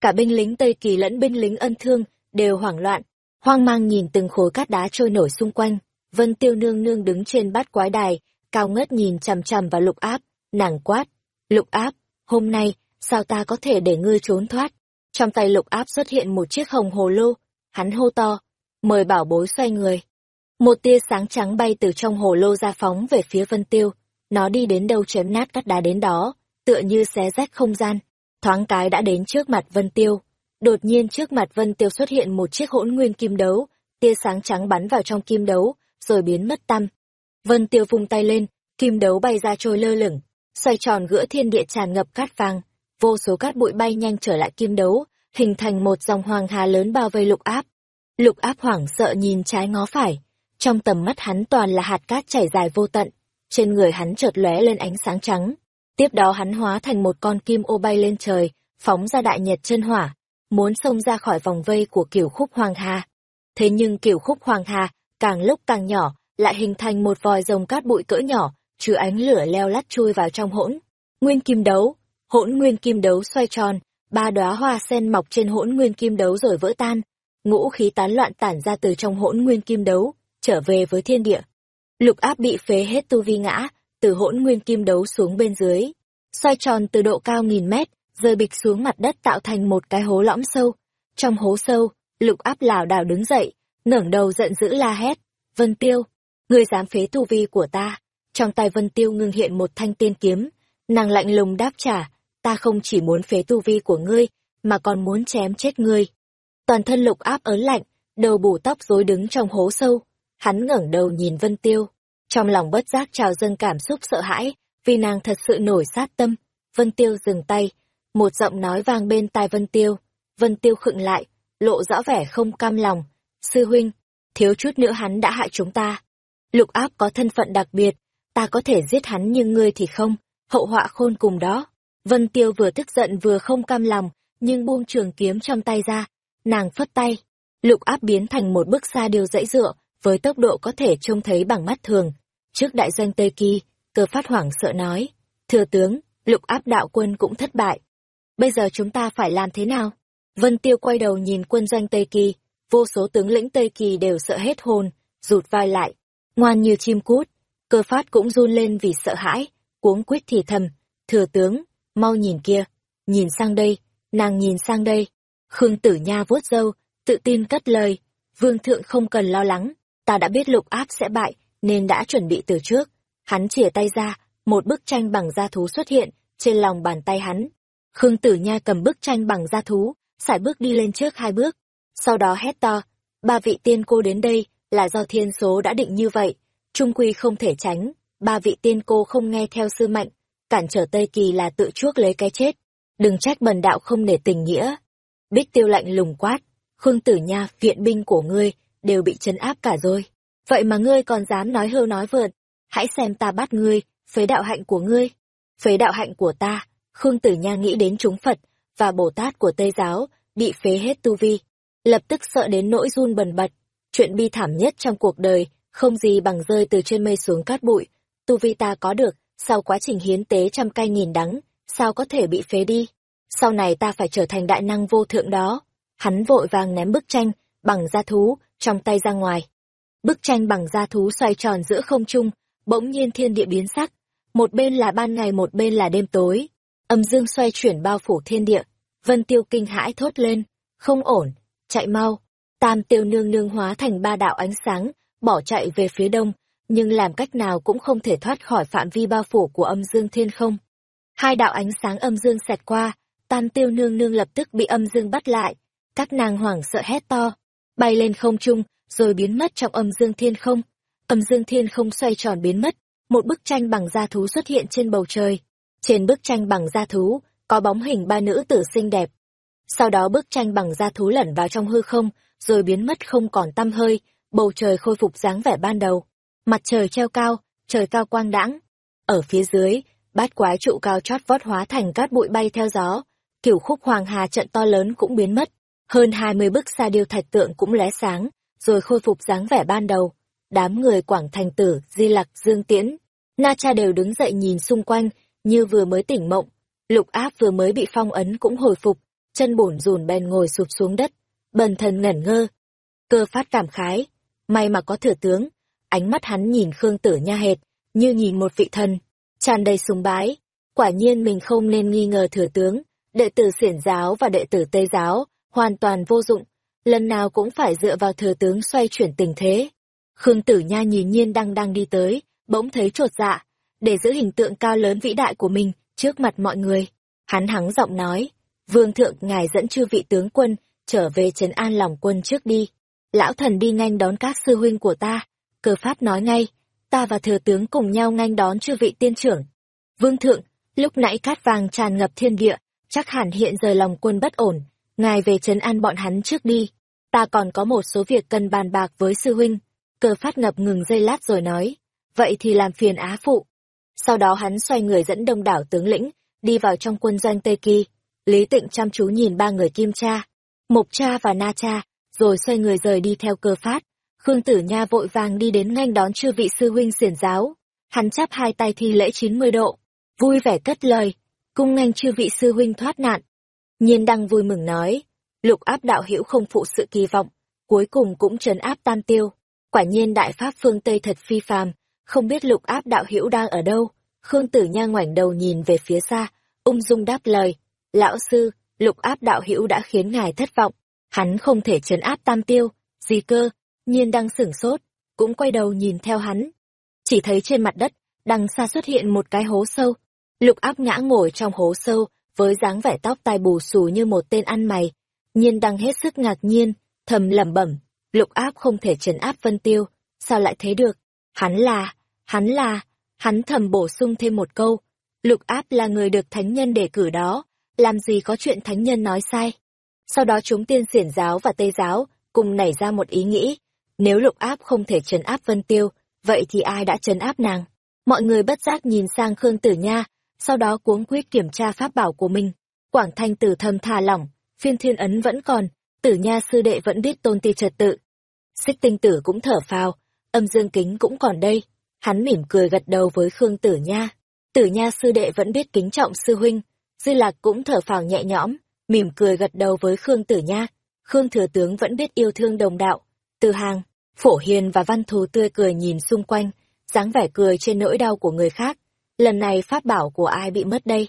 Cả binh lính Tây Kỳ lẫn binh lính ân thương đều hoảng loạn, hoang mang nhìn từng khối cát đá trôi nổi xung quanh. Vân Tiêu nương nương đứng trên bát quái đài, cao ngất nhìn chằm chằm vào lục áp, nàng quát. Lục áp, hôm nay, sao ta có thể để ngươi trốn thoát? Trong tay lục áp xuất hiện một chiếc hồng hồ lô, hắn hô to, mời bảo bối xoay người. Một tia sáng trắng bay từ trong hồ lô ra phóng về phía Vân Tiêu, nó đi đến đâu chém nát cát đá đến đó, tựa như xé rách không gian, thoáng cái đã đến trước mặt Vân Tiêu. Đột nhiên trước mặt Vân Tiêu xuất hiện một chiếc hỗn nguyên kim đấu, tia sáng trắng bắn vào trong kim đấu, rồi biến mất tăm. Vân Tiêu vung tay lên, kim đấu bay ra trôi lơ lửng, xoay tròn ggiữa thiên địa tràn ngập cát vàng, vô số cát bụi bay nhanh trở lại kim đấu, hình thành một dòng hoàng hà lớn bao vây lục áp. Lục áp hoảng sợ nhìn trái ngó phải, trong tầm mắt hắn toàn là hạt cát chảy dài vô tận, trên người hắn chợt lóe lên ánh sáng trắng, Tiếp đó hắn hóa thành một con kim ô bay lên trời, phóng ra đại nhật chân hỏa, muốn xông ra khỏi vòng vây của kiểu khúc hoàng hà. Thế nhưng kiểu khúc hoàng hà, càng lúc càng nhỏ, lại hình thành một vòi rồng cát bụi cỡ nhỏ, chứa ánh lửa leo lắt chui vào trong hỗn. Nguyên kim đấu, hỗn nguyên kim đấu xoay tròn, ba đóa hoa sen mọc trên hỗn nguyên kim đấu rồi vỡ tan, ngũ khí tán loạn tản ra từ trong hỗn nguyên kim đấu, trở về với thiên địa. Lục áp bị phế hết tu vi ngã, từ hỗn nguyên kim đấu xuống bên dưới, xoay tròn từ độ cao nghìn mét, rơi bịch xuống mặt đất tạo thành một cái hố lõm sâu. Trong hố sâu, lục áp lảo đảo đứng dậy, ngẩng đầu giận dữ la hét. Vân Tiêu, ngươi dám phế tu vi của ta. Trong tay Vân Tiêu ngưng hiện một thanh tiên kiếm, nàng lạnh lùng đáp trả, ta không chỉ muốn phế tu vi của ngươi, mà còn muốn chém chết ngươi. Toàn thân lục áp ớn lạnh, đầu bù tóc rối đứng trong hố sâu, hắn ngẩng đầu nhìn Vân Tiêu, trong lòng bất giác trào dâng cảm xúc sợ hãi, vì nàng thật sự nổi sát tâm. Vân Tiêu dừng tay, một giọng nói vang bên tai Vân Tiêu. Vân Tiêu khựng lại, lộ rõ vẻ không cam lòng. Sư huynh, thiếu chút nữa hắn đã hại chúng ta. Lục áp có thân phận đặc biệt, ta có thể giết hắn nhưng ngươi thì không, hậu họa khôn cùng đó. Vân Tiêu vừa tức giận vừa không cam lòng, nhưng buông trường kiếm trong tay ra, nàng phất tay. Lục áp biến thành một bức xa điều dãy dựa, với tốc độ có thể trông thấy bằng mắt thường. Trước đại doanh Tây Kỳ, cơ phát hoảng sợ nói, Thừa tướng, lục áp đạo quân cũng thất bại. Bây giờ chúng ta phải làm thế nào? Vân Tiêu quay đầu nhìn quân doanh Tây Kỳ, vô số tướng lĩnh Tây Kỳ đều sợ hết hồn, rụt vai lại, ngoan như chim cút. Cơ phát cũng run lên vì sợ hãi, cuống quyết thì thầm, thừa tướng, mau nhìn kia, nhìn sang đây, nàng nhìn sang đây. Khương Tử Nha vuốt râu, tự tin cất lời, vương thượng không cần lo lắng, ta đã biết lục áp sẽ bại, nên đã chuẩn bị từ trước. Hắn chìa tay ra, một bức tranh bằng da thú xuất hiện trên lòng bàn tay hắn. Khương Tử Nha cầm bức tranh bằng da thú, sải bước đi lên trước hai bước, sau đó hét to, ba vị tiên cô đến đây là do thiên số đã định như vậy, trung quy không thể tránh, ba vị tiên cô không nghe theo sư mệnh, cản trở Tây Kỳ là tự chuốc lấy cái chết, đừng trách bần đạo không để tình nghĩa. Bích tiêu lạnh lùng quát, Khương Tử Nha, viện binh của ngươi, đều bị chấn áp cả rồi. Vậy mà ngươi còn dám nói hưu nói vượt, hãy xem ta bắt ngươi, phế đạo hạnh của ngươi. Phế đạo hạnh của ta, Khương Tử Nha nghĩ đến chúng Phật và Bồ Tát của Tây Giáo, bị phế hết tu vi. Lập tức sợ đến nỗi run bần bật. Chuyện bi thảm nhất trong cuộc đời, không gì bằng rơi từ trên mây xuống cát bụi. Tu vi ta có được, sau quá trình hiến tế trăm cay nghìn đắng, sao có thể bị phế đi? Sau này ta phải trở thành đại năng vô thượng đó. Hắn vội vàng ném bức tranh, bằng da thú, trong tay ra ngoài. Bức tranh bằng da thú xoay tròn giữa không trung, bỗng nhiên thiên địa biến sắc. Một bên là ban ngày một bên là đêm tối. Âm dương xoay chuyển bao phủ thiên địa. Vân tiêu kinh hãi thốt lên. Không ổn, chạy mau. Tam tiêu nương nương hóa thành ba đạo ánh sáng, bỏ chạy về phía đông, nhưng làm cách nào cũng không thể thoát khỏi phạm vi bao phủ của âm dương thiên không. Hai đạo ánh sáng âm dương xẹt qua, tam tiêu nương nương lập tức bị âm dương bắt lại. Các nàng hoảng sợ hét to, bay lên không trung, rồi biến mất trong âm dương thiên không. Âm dương thiên không xoay tròn biến mất, một bức tranh bằng da thú xuất hiện trên bầu trời. Trên bức tranh bằng da thú, có bóng hình ba nữ tử xinh đẹp. Sau đó bức tranh bằng da thú lẩn vào trong hư không, rồi biến mất không còn tăm hơi, bầu trời khôi phục dáng vẻ ban đầu. Mặt trời treo cao, trời cao quang đãng. Ở phía dưới, bát quái trụ cao chót vót hóa thành cát bụi bay theo gió. Kiểu khúc hoàng hà trận to lớn cũng biến mất. Hơn hai mươi bức sa điêu thạch tượng cũng lóe sáng, rồi khôi phục dáng vẻ ban đầu. Đám người Quảng Thành Tử, Di Lặc, Dương Tiễn, Na Cha đều đứng dậy nhìn xung quanh, như vừa mới tỉnh mộng. Lục áp vừa mới bị phong ấn cũng hồi phục, chân bổn rùn bèn ngồi sụp xuống đất. Bần thần ngẩn ngơ. Cơ phát cảm khái. May mà có thừa tướng. Ánh mắt hắn nhìn Khương Tử Nha hệt, như nhìn một vị thần, tràn đầy sùng bái. Quả nhiên mình không nên nghi ngờ thừa tướng, đệ tử xiển giáo và đệ tử Tây giáo, hoàn toàn vô dụng, lần nào cũng phải dựa vào thừa tướng xoay chuyển tình thế. Khương Tử Nha nhìn nhiên đang đang đi tới, bỗng thấy trột dạ, để giữ hình tượng cao lớn vĩ đại của mình trước mặt mọi người. Hắn hắng giọng nói, Vương thượng ngài dẫn chư vị tướng quân trở về trấn an lòng quân trước đi. Lão thần đi nhanh đón các sư huynh của ta. Cơ pháp nói ngay, ta và thừa tướng cùng nhau nhanh đón chư vị tiên trưởng. Vương thượng, lúc nãy cát vàng tràn ngập thiên địa, chắc hẳn hiện giờ lòng quân bất ổn, ngài về trấn an bọn hắn trước đi. Ta còn có một số việc cần bàn bạc với sư huynh. Cơ phát ngập ngừng giây lát rồi nói, vậy thì làm phiền á phụ. Sau đó hắn xoay người dẫn đông đảo tướng lĩnh, đi vào trong quân doanh Tây Kỳ. Lý Tịnh chăm chú nhìn ba người Kim Cha, Mộc Cha và Na Cha, rồi xoay người rời đi theo cơ phát. Khương Tử Nha vội vàng đi đến nghênh đón chư vị sư huynh xiển giáo. Hắn chắp hai tay thi lễ chín mươi độ, vui vẻ cất lời, cung nghênh chư vị sư huynh thoát nạn. Nhiên đăng vui mừng nói, lục áp đạo hữu không phụ sự kỳ vọng, cuối cùng cũng trấn áp tam tiêu. Quả nhiên đại pháp phương Tây thật phi phàm, không biết lục áp đạo hữu đang ở đâu. Khương Tử Nha ngoảnh đầu nhìn về phía xa, ung dung đáp lời, lão sư, lục áp đạo hữu đã khiến ngài thất vọng, hắn không thể trấn áp tam tiêu, gì cơ, nhiên đang sửng sốt, cũng quay đầu nhìn theo hắn. Chỉ thấy trên mặt đất, đằng xa xuất hiện một cái hố sâu, lục áp ngã ngồi trong hố sâu, với dáng vẻ tóc tai bù xù như một tên ăn mày, nhiên đang hết sức ngạc nhiên, thầm lẩm bẩm, lục áp không thể trấn áp vân tiêu, sao lại thế được, hắn là, hắn là, hắn thầm bổ sung thêm một câu, lục áp là người được thánh nhân đề cử đó, làm gì có chuyện thánh nhân nói sai. Sau đó chúng tiên xiển giáo và tây giáo cùng nảy ra một ý nghĩ, nếu lục áp không thể trấn áp Vân Tiêu, vậy thì ai đã trấn áp nàng? Mọi người bất giác nhìn sang Khương Tử Nha, sau đó cuống quyết kiểm tra pháp bảo của mình. Quảng Thanh Tử thầm thả lỏng, phiên thiên ấn vẫn còn, Tử Nha sư đệ vẫn biết tôn ti trật tự. Xích tinh tử cũng thở phào, âm dương kính cũng còn đây. Hắn mỉm cười gật đầu với Khương Tử Nha. Tử Nha sư đệ vẫn biết kính trọng sư huynh. Dư Lạc cũng thở phào nhẹ nhõm, mỉm cười gật đầu với Khương Tử Nha. Khương Thừa Tướng vẫn biết yêu thương đồng đạo. Từ hàng, Phổ Hiền và Văn Thú tươi cười nhìn xung quanh, dáng vẻ cười trên nỗi đau của người khác. Lần này pháp bảo của ai bị mất đây?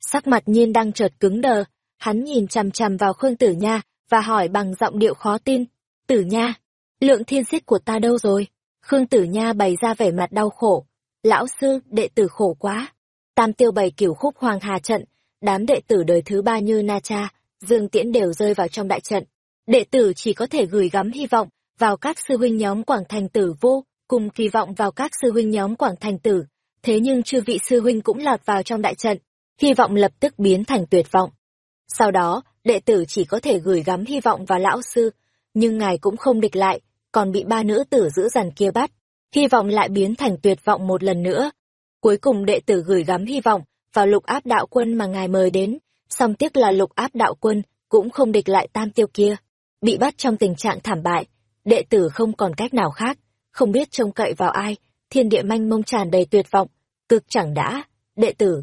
Sắc mặt nhiên đang chợt cứng đờ, hắn nhìn chằm chằm vào Khương Tử Nha và hỏi bằng giọng điệu khó tin. Tử Nha, lượng thiên xích của ta đâu rồi? Khương Tử Nha bày ra vẻ mặt đau khổ. Lão sư, đệ tử khổ quá. Tam tiêu bày kiểu khúc hoàng hà trận, đám đệ tử đời thứ ba như Na Cha, Dương Tiễn đều rơi vào trong đại trận. Đệ tử chỉ có thể gửi gắm hy vọng vào các sư huynh nhóm Quảng Thành Tử vô, cùng kỳ vọng vào các sư huynh nhóm Quảng Thành Tử. Thế nhưng chư vị sư huynh cũng lọt vào trong đại trận, hy vọng lập tức biến thành tuyệt vọng. Sau đó, đệ tử chỉ có thể gửi gắm hy vọng vào lão sư, nhưng ngài cũng không địch lại, còn bị ba nữ tử giữ dằn kia bắt. Hy vọng lại biến thành tuyệt vọng một lần nữa. Cuối cùng đệ tử gửi gắm hy vọng vào lục áp đạo quân mà ngài mời đến, song tiếc là lục áp đạo quân cũng không địch lại tam tiêu kia. Bị bắt trong tình trạng thảm bại, đệ tử không còn cách nào khác, không biết trông cậy vào ai, thiên địa manh mông tràn đầy tuyệt vọng, cực chẳng đã, đệ tử.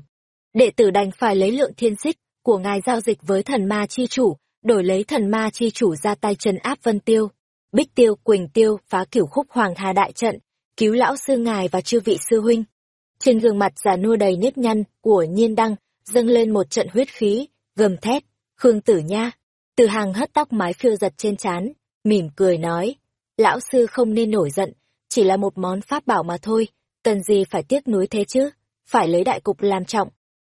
Đệ tử đành phải lấy lượng thiên xích của ngài giao dịch với thần ma chi chủ, đổi lấy thần ma chi chủ ra tay trấn áp vân tiêu. Bích tiêu, quỳnh tiêu, phá cửu khúc hoàng hà đại trận, cứu lão sư ngài và chư vị sư huynh. Trên gương mặt già nua đầy nếp nhăn của nhiên đăng, dâng lên một trận huyết khí, gầm thét, Khương Tử Nha. Từ hàng hất tóc mái phiêu giật trên trán, mỉm cười nói, lão sư không nên nổi giận, chỉ là một món pháp bảo mà thôi, cần gì phải tiếc nuối thế chứ, phải lấy đại cục làm trọng.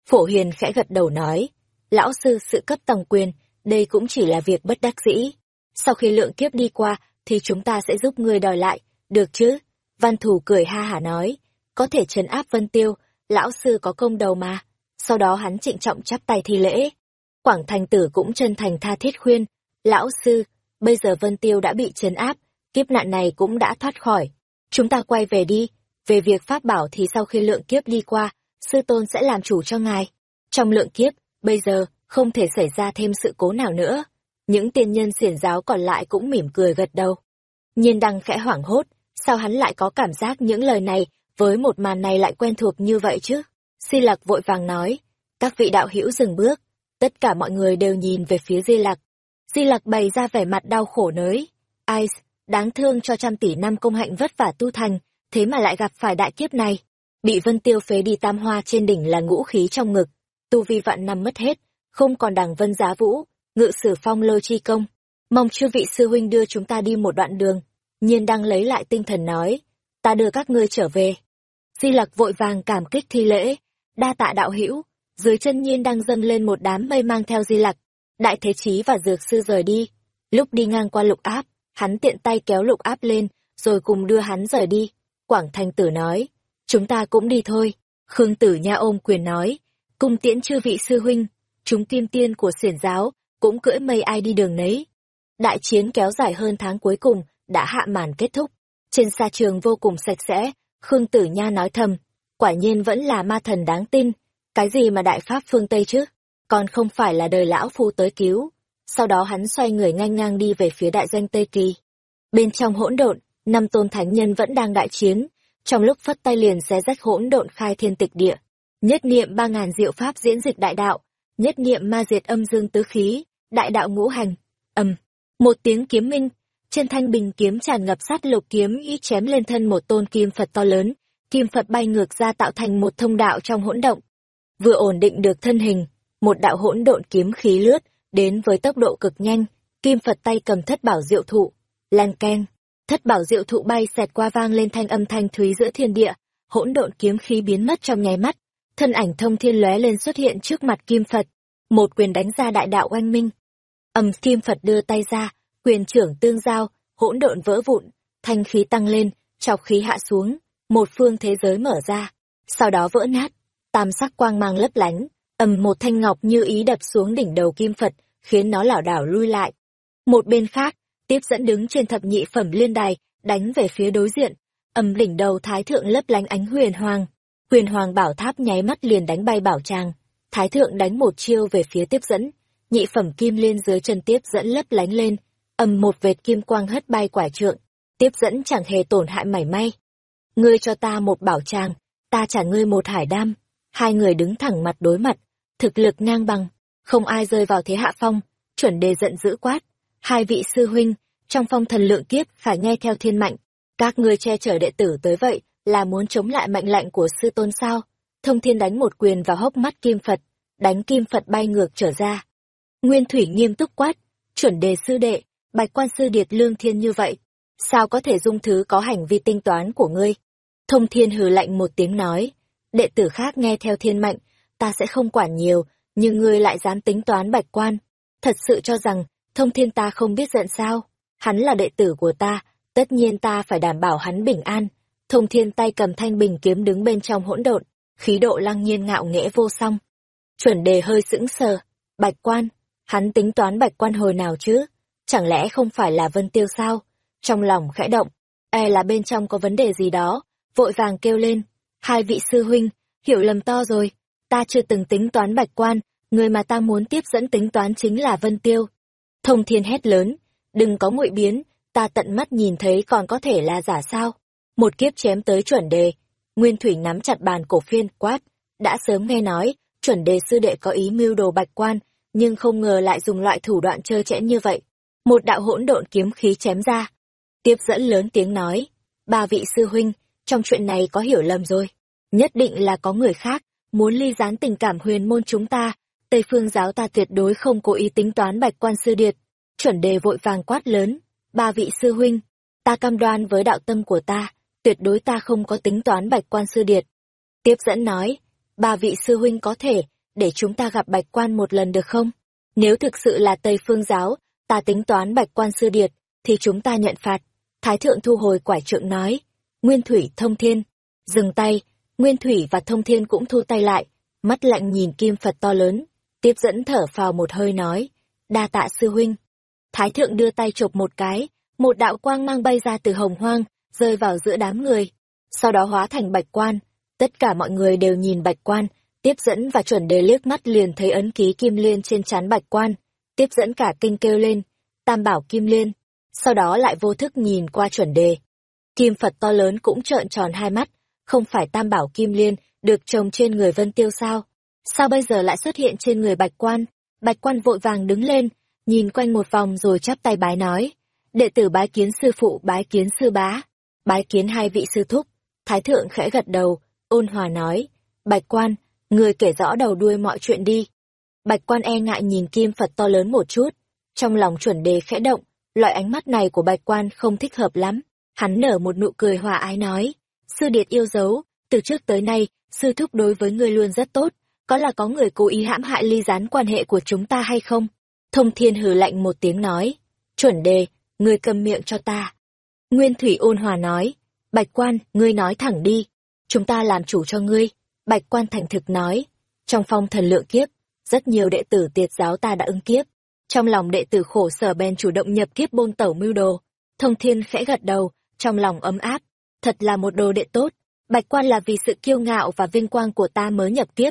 Phổ Hiền khẽ gật đầu nói, lão sư sự cấp tầng quyền, đây cũng chỉ là việc bất đắc dĩ. Sau khi lượng kiếp đi qua, thì chúng ta sẽ giúp ngươi đòi lại, được chứ? Văn thủ cười ha hả nói, có thể trấn áp Vân Tiêu, lão sư có công đầu mà. Sau đó hắn trịnh trọng chắp tay thi lễ. Quảng thành tử cũng chân thành tha thiết khuyên, lão sư, bây giờ Vân Tiêu đã bị trấn áp, kiếp nạn này cũng đã thoát khỏi. Chúng ta quay về đi, về việc pháp bảo thì sau khi lượng kiếp đi qua, sư tôn sẽ làm chủ cho ngài. Trong lượng kiếp, bây giờ, không thể xảy ra thêm sự cố nào nữa. Những tiên nhân xiển giáo còn lại cũng mỉm cười gật đầu. Nhiên đăng khẽ hoảng hốt, sao hắn lại có cảm giác những lời này với một màn này lại quen thuộc như vậy chứ? Si Lặc vội vàng nói, các vị đạo hữu dừng bước, tất cả mọi người đều nhìn về phía Di Lặc. Di Lặc bày ra vẻ mặt đau khổ nới, ai, đáng thương cho trăm tỷ năm công hạnh vất vả tu thành, thế mà lại gặp phải đại kiếp này. Bị Vân Tiêu phế đi tam hoa trên đỉnh là ngũ khí trong ngực, tu vi vạn năm mất hết, không còn đằng vân giá vũ, ngự sử phong lôi chi công. Mong chư vị sư huynh đưa chúng ta đi một đoạn đường. Nhiên đang lấy lại tinh thần nói, ta đưa các ngươi trở về. Di lặc vội vàng cảm kích thi lễ, đa tạ đạo hữu dưới chân nhiên đang dâng lên một đám mây mang theo di lặc. Đại thế chí và dược sư rời đi. Lúc đi ngang qua lục áp, hắn tiện tay kéo lục áp lên, rồi cùng đưa hắn rời đi. Quảng Thanh Tử nói, chúng ta cũng đi thôi. Khương Tử Nha ôm quyền nói, cung tiễn chư vị sư huynh, chúng kim tiên của xiển giáo, cũng cưỡi mây ai đi đường nấy. Đại chiến kéo dài hơn tháng cuối cùng, đã hạ màn kết thúc. Trên xa trường vô cùng sạch sẽ, Khương Tử Nha nói thầm, quả nhiên vẫn là ma thần đáng tin, cái gì mà đại pháp phương Tây chứ, còn không phải là đời lão phu tới cứu. Sau đó hắn xoay người ngang ngang đi về phía đại doanh Tây Kỳ. Bên trong hỗn độn, năm tôn thánh nhân vẫn đang đại chiến, trong lúc phất tay liền xé rách hỗn độn khai thiên tịch địa. Nhất niệm ba ngàn diệu pháp diễn dịch đại đạo, nhất niệm ma diệt âm dương tứ khí, đại đạo ngũ hành. Ầm, một tiếng kiếm minh, trên thanh bình kiếm tràn ngập sát lục kiếm ý chém lên thân một tôn kim Phật to lớn, kim Phật bay ngược ra tạo thành một thông đạo trong hỗn động. Vừa ổn định được thân hình, một đạo hỗn độn kiếm khí lướt đến với tốc độ cực nhanh, kim Phật tay cầm thất bảo diệu thụ, lan keng, thất bảo diệu thụ bay xẹt qua vang lên thanh âm thanh thúy giữa thiên địa, hỗn độn kiếm khí biến mất trong nháy mắt, thân ảnh thông thiên lóe lên xuất hiện trước mặt kim Phật, một quyền đánh ra đại đạo oanh minh. Ầm kim Phật đưa tay ra, quyền trưởng tương giao, hỗn độn vỡ vụn, thanh khí tăng lên, chọc khí hạ xuống, một phương thế giới mở ra, sau đó vỡ nát, tam sắc quang mang lấp lánh, ầm một thanh ngọc như ý đập xuống đỉnh đầu kim Phật, khiến nó lảo đảo lui lại. Một bên khác, tiếp dẫn đứng trên thập nhị phẩm liên đài, đánh về phía đối diện, ầm đỉnh đầu thái thượng lấp lánh ánh huyền hoàng. Huyền hoàng bảo tháp nháy mắt liền đánh bay bảo tràng, thái thượng đánh một chiêu về phía tiếp dẫn, nhị phẩm kim liên dưới chân tiếp dẫn lấp lánh lên, ầm một vệt kim quang hất bay quả trượng, tiếp dẫn chẳng hề tổn hại mảy may. Ngươi cho ta một bảo tràng, ta trả ngươi một hải đam. Hai người đứng thẳng mặt đối mặt, thực lực ngang bằng, không ai rơi vào thế hạ phong, chuẩn đề giận dữ quát. Hai vị sư huynh, trong phong thần lượng kiếp phải nghe theo thiên mạnh. Các ngươi che chở đệ tử tới vậy, là muốn chống lại mệnh lệnh của sư tôn sao? Thông thiên đánh một quyền vào hốc mắt kim Phật, đánh kim Phật bay ngược trở ra. Nguyên Thủy nghiêm túc quát, chuẩn đề sư đệ, bạch quan sư điệt lương thiên như vậy, sao có thể dung thứ có hành vi tinh toán của ngươi? Thông thiên hừ lạnh một tiếng nói, đệ tử khác nghe theo thiên mệnh, ta sẽ không quản nhiều, nhưng ngươi lại dám tính toán bạch quan. Thật sự cho rằng, thông thiên ta không biết giận sao? Hắn là đệ tử của ta, tất nhiên ta phải đảm bảo hắn bình an. Thông thiên tay cầm thanh bình kiếm đứng bên trong hỗn độn, khí độ lăng nhiên ngạo nghễ vô song. Chuẩn đề hơi sững sờ, bạch quan, hắn tính toán bạch quan hồi nào chứ? Chẳng lẽ không phải là vân tiêu sao? Trong lòng khẽ động, e là bên trong có vấn đề gì đó, vội vàng kêu lên. Hai vị sư huynh, hiểu lầm to rồi, ta chưa từng tính toán bạch quan, người mà ta muốn tiếp dẫn tính toán chính là Vân Tiêu. Thông thiên hét lớn, đừng có ngụy biến, ta tận mắt nhìn thấy còn có thể là giả sao. Một kiếp chém tới chuẩn đề, Nguyên Thủy nắm chặt bàn cổ phiên, quát, đã sớm nghe nói, chuẩn đề sư đệ có ý mưu đồ bạch quan, nhưng không ngờ lại dùng loại thủ đoạn chơi chẽn như vậy. Một đạo hỗn độn kiếm khí chém ra. Tiếp dẫn lớn tiếng nói, ba vị sư huynh, trong chuyện này có hiểu lầm rồi. Nhất định là có người khác, muốn ly gián tình cảm huyền môn chúng ta. Tây phương giáo ta tuyệt đối không cố ý tính toán bạch quan sư điệt. Chuẩn đề vội vàng quát lớn, ba vị sư huynh, ta cam đoan với đạo tâm của ta, tuyệt đối ta không có tính toán bạch quan sư điệt. Tiếp dẫn nói, ba vị sư huynh có thể, để chúng ta gặp bạch quan một lần được không? Nếu thực sự là Tây phương giáo, ta tính toán bạch quan sư điệt, thì chúng ta nhận phạt. Thái thượng thu hồi quải trượng nói, Nguyên Thủy thông thiên, dừng tay, Nguyên Thủy và thông thiên cũng thu tay lại, mắt lạnh nhìn kim Phật to lớn, tiếp dẫn thở phào một hơi nói, đa tạ sư huynh. Thái thượng đưa tay chộp một cái, một đạo quang mang bay ra từ hồng hoang, rơi vào giữa đám người, sau đó hóa thành bạch quan. Tất cả mọi người đều nhìn bạch quan, tiếp dẫn và chuẩn đề liếc mắt liền thấy ấn ký kim liên trên trán bạch quan, tiếp dẫn cả kinh kêu lên, tam bảo kim liên, sau đó lại vô thức nhìn qua chuẩn đề. Kim Phật to lớn cũng trợn tròn hai mắt, không phải tam bảo kim liên được trồng trên người Vân Tiêu sao? Sao bây giờ lại xuất hiện trên người Bạch Quan? Bạch Quan vội vàng đứng lên, nhìn quanh một vòng rồi chắp tay bái nói. Đệ tử bái kiến sư phụ bái kiến sư bá, bái kiến hai vị sư thúc. Thái thượng khẽ gật đầu, ôn hòa nói. Bạch Quan, người kể rõ đầu đuôi mọi chuyện đi. Bạch Quan e ngại nhìn kim Phật to lớn một chút. Trong lòng chuẩn đề khẽ động, loại ánh mắt này của Bạch Quan không thích hợp lắm. Hắn nở một nụ cười hòa ái nói sư điệt yêu dấu, từ trước tới nay, sư thúc đối với ngươi luôn rất tốt, có là có người cố ý hãm hại ly gián quan hệ của chúng ta hay không? Thông thiên hừ lạnh một tiếng nói, chuẩn đề, ngươi cầm miệng cho ta. Nguyên Thủy ôn hòa nói, bạch quan, ngươi nói thẳng đi, chúng ta làm chủ cho ngươi. Bạch quan thành thực nói, trong phong thần lượng kiếp, rất nhiều đệ tử tiệt giáo ta đã ứng kiếp. Trong lòng đệ tử khổ sở bèn chủ động nhập kiếp bôn tẩu mưu đồ. Thông thiên khẽ gật đầu, trong lòng ấm áp, thật là một đồ đệ tốt, bạch quan là vì sự kiêu ngạo và vinh quang của ta mới nhập tiếp.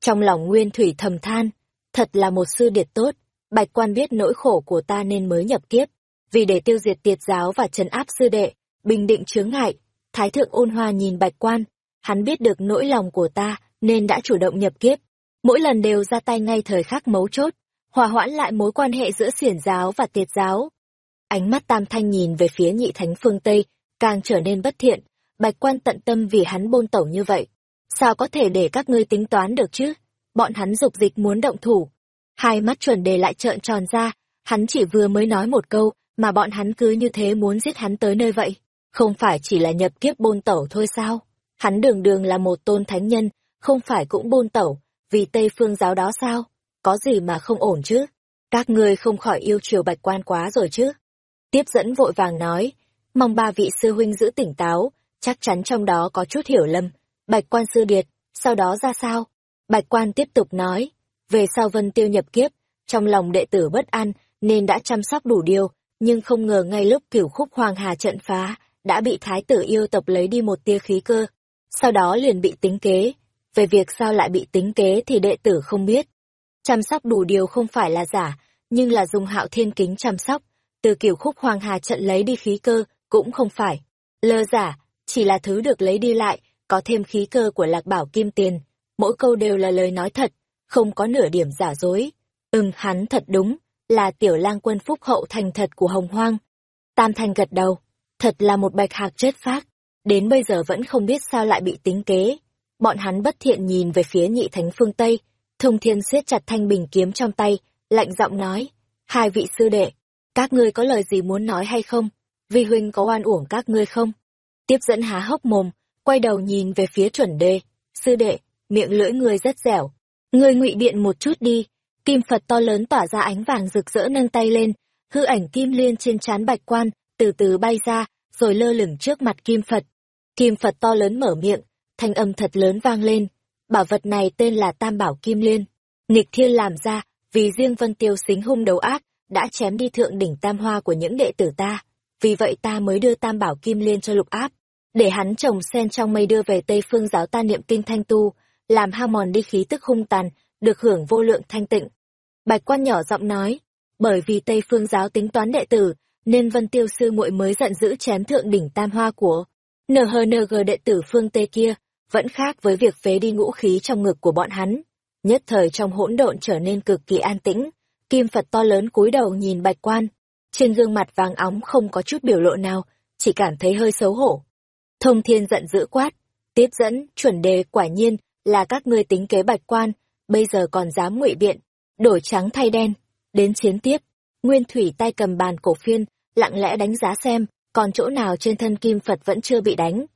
Trong lòng Nguyên Thủy thầm than, thật là một sư điệt tốt, bạch quan biết nỗi khổ của ta nên mới nhập kiếp, vì để tiêu diệt tiệt giáo và trấn áp sư đệ, bình định chướng ngại, Thái thượng ôn hoa nhìn bạch quan, hắn biết được nỗi lòng của ta nên đã chủ động nhập kiếp, mỗi lần đều ra tay ngay thời khắc mấu chốt, hòa hoãn lại mối quan hệ giữa xiển giáo và tiệt giáo. Ánh mắt tam thanh nhìn về phía nhị thánh phương Tây, càng trở nên bất thiện, bạch quan tận tâm vì hắn bôn tẩu như vậy. Sao có thể để các ngươi tính toán được chứ? Bọn hắn dục dịch muốn động thủ. Hai mắt chuẩn đề lại trợn tròn ra, hắn chỉ vừa mới nói một câu, mà bọn hắn cứ như thế muốn giết hắn tới nơi vậy. Không phải chỉ là nhập kiếp bôn tẩu thôi sao? Hắn đường đường là một tôn thánh nhân, không phải cũng bôn tẩu, vì Tây phương giáo đó sao? Có gì mà không ổn chứ? Các ngươi không khỏi yêu chiều bạch quan quá rồi chứ? Tiếp dẫn vội vàng nói, mong ba vị sư huynh giữ tỉnh táo, chắc chắn trong đó có chút hiểu lầm. Bạch quan sư điệt, sau đó ra sao? Bạch quan tiếp tục nói, về sau vân tiêu nhập kiếp, trong lòng đệ tử bất an, nên đã chăm sóc đủ điều, nhưng không ngờ ngay lúc cửu khúc hoàng hà trận phá, đã bị thái tử yêu tộc lấy đi một tia khí cơ. Sau đó liền bị tính kế. Về việc sao lại bị tính kế thì đệ tử không biết. Chăm sóc đủ điều không phải là giả, nhưng là dùng hạo thiên kính chăm sóc, từ kiểu khúc hoàng hà trận lấy đi khí cơ, cũng không phải. Lơ giả, chỉ là thứ được lấy đi lại, có thêm khí cơ của lạc bảo kim tiền. Mỗi câu đều là lời nói thật, không có nửa điểm giả dối. Ừm hắn thật đúng, là tiểu lang quân phúc hậu thành thật của hồng hoang. Tam thành gật đầu, thật là một bạch hạc chết phác, đến bây giờ vẫn không biết sao lại bị tính kế. Bọn hắn bất thiện nhìn về phía nhị thánh phương Tây, thông thiên siết chặt thanh bình kiếm trong tay, lạnh giọng nói, hai vị sư đệ, các ngươi có lời gì muốn nói hay không? Vi huynh có oan uổng các ngươi không? Tiếp dẫn há hốc mồm, quay đầu nhìn về phía chuẩn đê sư đệ, miệng lưỡi ngươi rất dẻo. Ngươi ngụy biện một chút đi, kim Phật to lớn tỏa ra ánh vàng rực rỡ nâng tay lên, hư ảnh kim liên trên trán bạch quan, từ từ bay ra, rồi lơ lửng trước mặt kim Phật. Kim Phật to lớn mở miệng, thanh âm thật lớn vang lên, bảo vật này tên là Tam Bảo Kim Liên. Nghịch thiên làm ra, vì riêng Vân Tiêu xính hung đấu ác, đã chém đi thượng đỉnh tam hoa của những đệ tử ta. Vì vậy ta mới đưa Tam Bảo Kim Liên cho lục áp, để hắn trồng sen trong mây đưa về Tây Phương giáo ta niệm kinh thanh tu, làm hao mòn đi khí tức hung tàn, được hưởng vô lượng thanh tịnh. Bạch quan nhỏ giọng nói, bởi vì Tây Phương giáo tính toán đệ tử, nên Vân Tiêu sư muội mới giận dữ chém thượng đỉnh tam hoa của NHNG đệ tử phương Tây kia, vẫn khác với việc phế đi ngũ khí trong ngực của bọn hắn. Nhất thời trong hỗn độn trở nên cực kỳ an tĩnh, kim Phật to lớn cúi đầu nhìn bạch quan, trên gương mặt vàng óng không có chút biểu lộ nào, chỉ cảm thấy hơi xấu hổ. Thông thiên giận dữ quát, tiếp dẫn, chuẩn đề quả nhiên là các ngươi tính kế bạch quan, bây giờ còn dám ngụy biện, đổi trắng thay đen, đến chiến tiếp. Nguyên thủy tay cầm bàn cổ phiên, lặng lẽ đánh giá xem, còn chỗ nào trên thân kim Phật vẫn chưa bị đánh.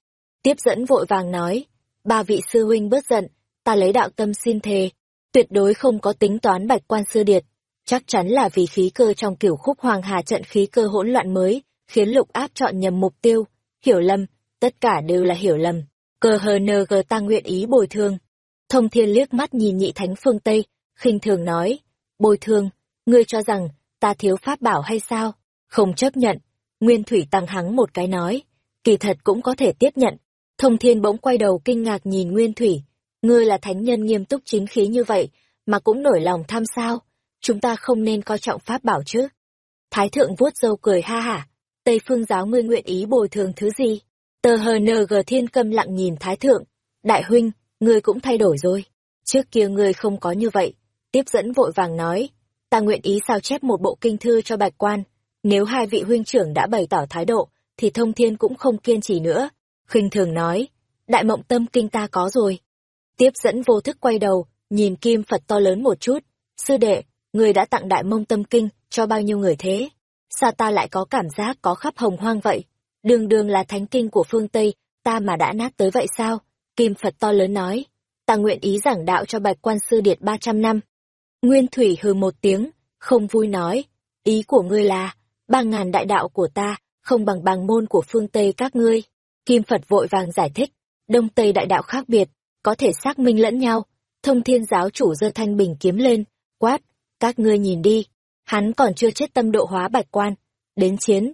Tiếp dẫn vội vàng nói, ba vị sư huynh bớt giận, ta lấy đạo tâm xin thề, tuyệt đối không có tính toán bạch quan sư điệt. Chắc chắn là vì khí cơ trong kiểu khúc hoàng hà trận khí cơ hỗn loạn mới, khiến lục áp chọn nhầm mục tiêu, hiểu lầm, tất cả đều là hiểu lầm. cờ hờ nờ gờ ta nguyện ý bồi thường. Thông thiên liếc mắt nhìn nhị thánh phương Tây, khinh thường nói, bồi thường, ngươi cho rằng, ta thiếu pháp bảo hay sao? Không chấp nhận. Nguyên thủy tăng hắng một cái nói, kỳ thật cũng có thể tiếp nhận. Thông thiên bỗng quay đầu kinh ngạc nhìn Nguyên thủy, ngươi là thánh nhân nghiêm túc chính khí như vậy, mà cũng nổi lòng tham sao? Chúng ta không nên coi trọng pháp bảo chứ? Thái thượng vuốt râu cười ha hả, Tây phương giáo ngươi nguyện ý bồi thường thứ gì? Tờ hờ nờ gờ thiên câm lặng nhìn thái thượng, đại huynh, ngươi cũng thay đổi rồi. Trước kia ngươi không có như vậy. Tiếp dẫn vội vàng nói, ta nguyện ý sao chép một bộ kinh thư cho bạch quan. Nếu hai vị huynh trưởng đã bày tỏ thái độ, thì thông thiên cũng không kiên trì nữa. khinh thường nói, đại mộng tâm kinh ta có rồi. Tiếp dẫn vô thức quay đầu, nhìn kim Phật to lớn một chút. Sư đệ, người đã tặng đại mông tâm kinh cho bao nhiêu người thế? Sao ta lại có cảm giác có khắp hồng hoang vậy? Đường đường là thánh kinh của phương Tây, ta mà đã nát tới vậy sao? Kim Phật to lớn nói, ta nguyện ý giảng đạo cho bạch quan sư điệt ba trăm năm. Nguyên Thủy hừ một tiếng, không vui nói, ý của ngươi là, ba ngàn đại đạo của ta, không bằng bằng môn của phương Tây các ngươi. Kim Phật vội vàng giải thích, Đông Tây đại đạo khác biệt, có thể xác minh lẫn nhau. Thông thiên giáo chủ giơ thanh bình kiếm lên, quát, các ngươi nhìn đi, hắn còn chưa chết tâm độ hóa bạch quan. Đến chiến,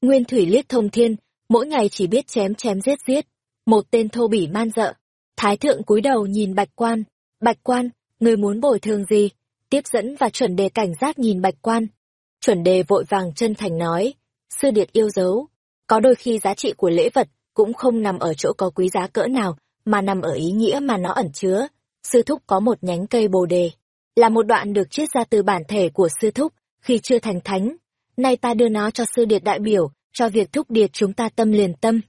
Nguyên Thủy liếc thông thiên, mỗi ngày chỉ biết chém chém giết giết. Một tên thô bỉ man dợ. Thái thượng cúi đầu nhìn bạch quan. Bạch quan, người muốn bồi thường gì? Tiếp dẫn và chuẩn đề cảnh giác nhìn bạch quan. Chuẩn đề vội vàng chân thành nói. Sư điệt yêu dấu. Có đôi khi giá trị của lễ vật cũng không nằm ở chỗ có quý giá cỡ nào, mà nằm ở ý nghĩa mà nó ẩn chứa. Sư thúc có một nhánh cây bồ đề. Là một đoạn được chiết ra từ bản thể của sư thúc, khi chưa thành thánh. Nay ta đưa nó cho sư điệt đại biểu, cho việc thúc điệt chúng ta tâm liền tâm.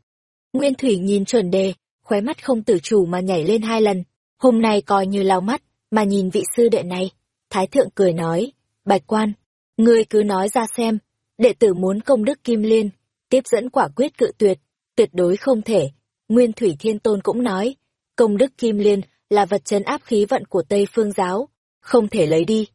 Nguyên Thủy nhìn chuẩn đề, khóe mắt không tự chủ mà nhảy lên hai lần, hôm nay coi như lau mắt, mà nhìn vị sư đệ này. Thái thượng cười nói, bạch quan, ngươi cứ nói ra xem, đệ tử muốn công đức kim liên, tiếp dẫn quả quyết cự tuyệt, tuyệt đối không thể. Nguyên Thủy Thiên Tôn cũng nói, công đức kim liên là vật chấn áp khí vận của Tây Phương Giáo, không thể lấy đi.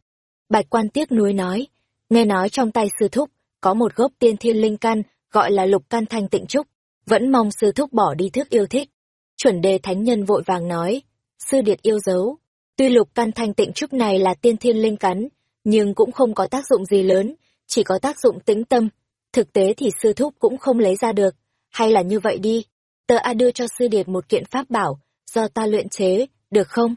Bạch quan tiếc nuối nói, nghe nói trong tay sư thúc, có một gốc tiên thiên linh căn gọi là lục căn thanh tịnh trúc, vẫn mong sư thúc bỏ đi thức yêu thích. Chuẩn đề thánh nhân vội vàng nói, sư điệt yêu dấu, tuy lục căn thanh tịnh trúc này là tiên thiên linh cắn, nhưng cũng không có tác dụng gì lớn, chỉ có tác dụng tĩnh tâm. Thực tế thì sư thúc cũng không lấy ra được, hay là như vậy đi, tờ A đưa cho sư điệt một kiện pháp bảo, do ta luyện chế, được không?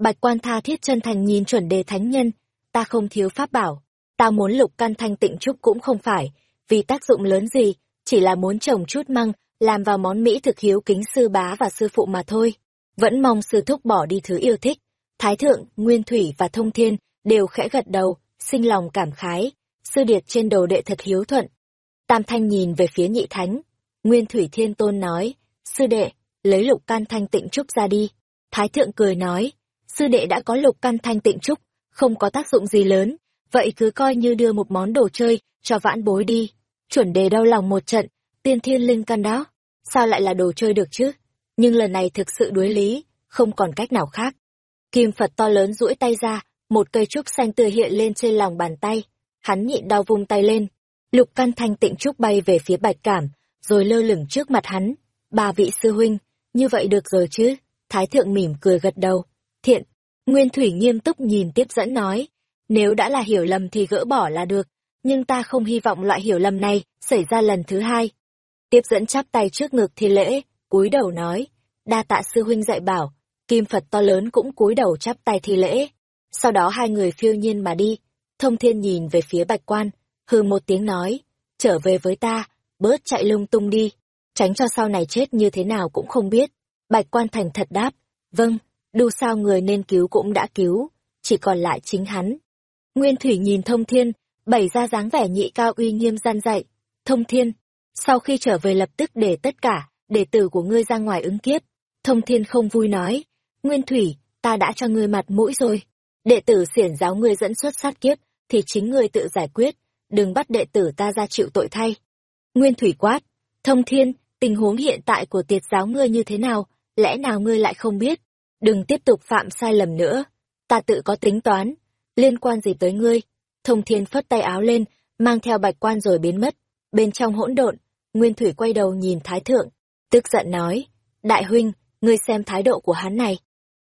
Bạch quan tha thiết chân thành nhìn chuẩn đề thánh nhân, ta không thiếu pháp bảo, ta muốn lục căn thanh tịnh trúc cũng không phải, vì tác dụng lớn gì, chỉ là muốn trồng chút măng, làm vào món mỹ thực hiếu kính sư bá và sư phụ mà thôi. Vẫn mong sư thúc bỏ đi thứ yêu thích. Thái thượng, Nguyên Thủy và Thông Thiên đều khẽ gật đầu, sinh lòng cảm khái. Sư điệt trên đầu đệ thật hiếu thuận. Tam Thanh nhìn về phía nhị thánh. Nguyên Thủy Thiên Tôn nói, sư đệ, lấy lục can thanh tịnh trúc ra đi. Thái thượng cười nói, sư đệ đã có lục căn thanh tịnh trúc, không có tác dụng gì lớn, vậy cứ coi như đưa một món đồ chơi cho vãn bối đi. Chuẩn đề đau lòng một trận, tiên thiên linh căn đó, sao lại là đồ chơi được chứ? Nhưng lần này thực sự đối lý, không còn cách nào khác. Kim Phật to lớn duỗi tay ra, một cây trúc xanh tươi hiện lên trên lòng bàn tay. Hắn nhịn đau vung tay lên. Lục căn thanh tịnh trúc bay về phía bạch cảm, rồi lơ lửng trước mặt hắn. Ba vị sư huynh, như vậy được rồi chứ? Thái thượng mỉm cười gật đầu. Thiện, Nguyên Thủy nghiêm túc nhìn tiếp dẫn nói, nếu đã là hiểu lầm thì gỡ bỏ là được, nhưng ta không hy vọng loại hiểu lầm này xảy ra lần thứ hai. Tiếp dẫn chắp tay trước ngực thi lễ, cúi đầu nói, đa tạ sư huynh dạy bảo, kim Phật to lớn cũng cúi đầu chắp tay thi lễ. Sau đó hai người phiêu nhiên mà đi, thông thiên nhìn về phía bạch quan, hừ một tiếng nói, trở về với ta, bớt chạy lung tung đi, tránh cho sau này chết như thế nào cũng không biết. Bạch quan thành thật đáp, vâng, đu sao người nên cứu cũng đã cứu, chỉ còn lại chính hắn. Nguyên Thủy nhìn Thông Thiên, bày ra dáng vẻ nhị cao uy nghiêm gian dạy. Thông Thiên, sau khi trở về lập tức để tất cả, đệ tử của ngươi ra ngoài ứng kiếp. Thông Thiên không vui nói, Nguyên Thủy, ta đã cho ngươi mặt mũi rồi. Đệ tử xiển giáo ngươi dẫn xuất sát kiếp, thì chính ngươi tự giải quyết, đừng bắt đệ tử ta ra chịu tội thay. Nguyên Thủy quát, Thông Thiên, tình huống hiện tại của tiệt giáo ngươi như thế nào, lẽ nào ngươi lại không biết? Đừng tiếp tục phạm sai lầm nữa, ta tự có tính toán, liên quan gì tới ngươi? Thông thiên phất tay áo lên, mang theo bạch quan rồi biến mất. Bên trong hỗn độn, Nguyên Thủy quay đầu nhìn Thái Thượng, tức giận nói, Đại huynh, ngươi xem thái độ của hắn này.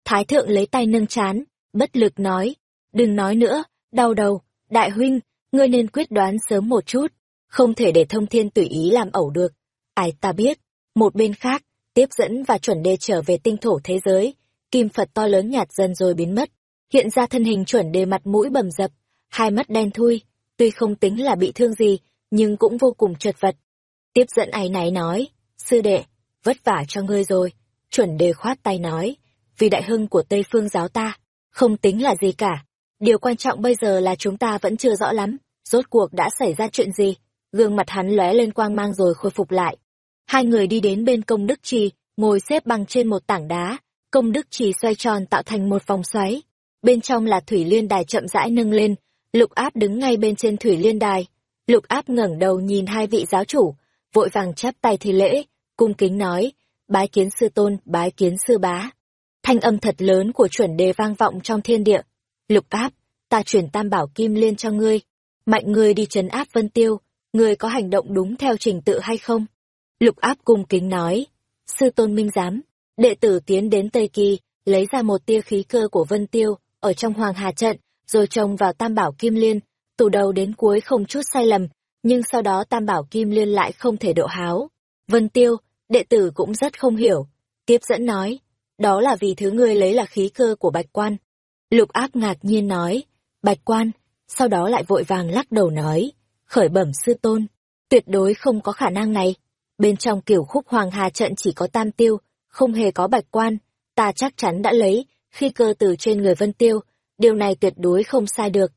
Thái Thượng lấy tay nâng chán, bất lực nói, đừng nói nữa, đau đầu, Đại huynh, ngươi nên quyết đoán sớm một chút, không thể để thông thiên tùy ý làm ẩu được. Ai ta biết, một bên khác, tiếp dẫn và chuẩn đề trở về tinh thổ thế giới, kim Phật to lớn nhạt dần rồi biến mất, hiện ra thân hình chuẩn đề mặt mũi bầm dập, hai mắt đen thui, tuy không tính là bị thương gì, nhưng cũng vô cùng chật vật. Tiếp dẫn áy náy nói, sư đệ, vất vả cho ngươi rồi, chuẩn đề khoát tay nói, vì đại hưng của Tây Phương giáo ta, không tính là gì cả. Điều quan trọng bây giờ là chúng ta vẫn chưa rõ lắm, rốt cuộc đã xảy ra chuyện gì. Gương mặt hắn lóe lên quang mang rồi khôi phục lại. Hai người đi đến bên công đức trì, ngồi xếp bằng trên một tảng đá, công đức chỉ xoay tròn tạo thành một vòng xoáy. Bên trong là thủy liên đài chậm rãi nâng lên, lục áp đứng ngay bên trên thủy liên đài. Lục áp ngẩng đầu nhìn hai vị giáo chủ, vội vàng chắp tay thi lễ, cung kính nói, bái kiến sư tôn, bái kiến sư bá. Thanh âm thật lớn của chuẩn đề vang vọng trong thiên địa. Lục áp, ta chuyển tam bảo kim liên cho ngươi. Mạnh ngươi đi trấn áp vân tiêu, ngươi có hành động đúng theo trình tự hay không? Lục áp cung kính nói, sư tôn minh giám, đệ tử tiến đến Tây Kỳ, lấy ra một tia khí cơ của vân tiêu, ở trong hoàng hà trận, rồi trồng vào tam bảo kim liên, từ đầu đến cuối không chút sai lầm, nhưng sau đó tam bảo kim liên lại không thể độ háo. Vân tiêu, đệ tử cũng rất không hiểu. Tiếp dẫn nói, đó là vì thứ ngươi lấy là khí cơ của bạch quan. Lục áp ngạc nhiên nói, bạch quan, sau đó lại vội vàng lắc đầu nói, khởi bẩm sư tôn, tuyệt đối không có khả năng này. Bên trong kiểu khúc hoàng hà trận chỉ có tam tiêu, không hề có bạch quan, ta chắc chắn đã lấy, khi cơ từ trên người Vân Tiêu, điều này tuyệt đối không sai được.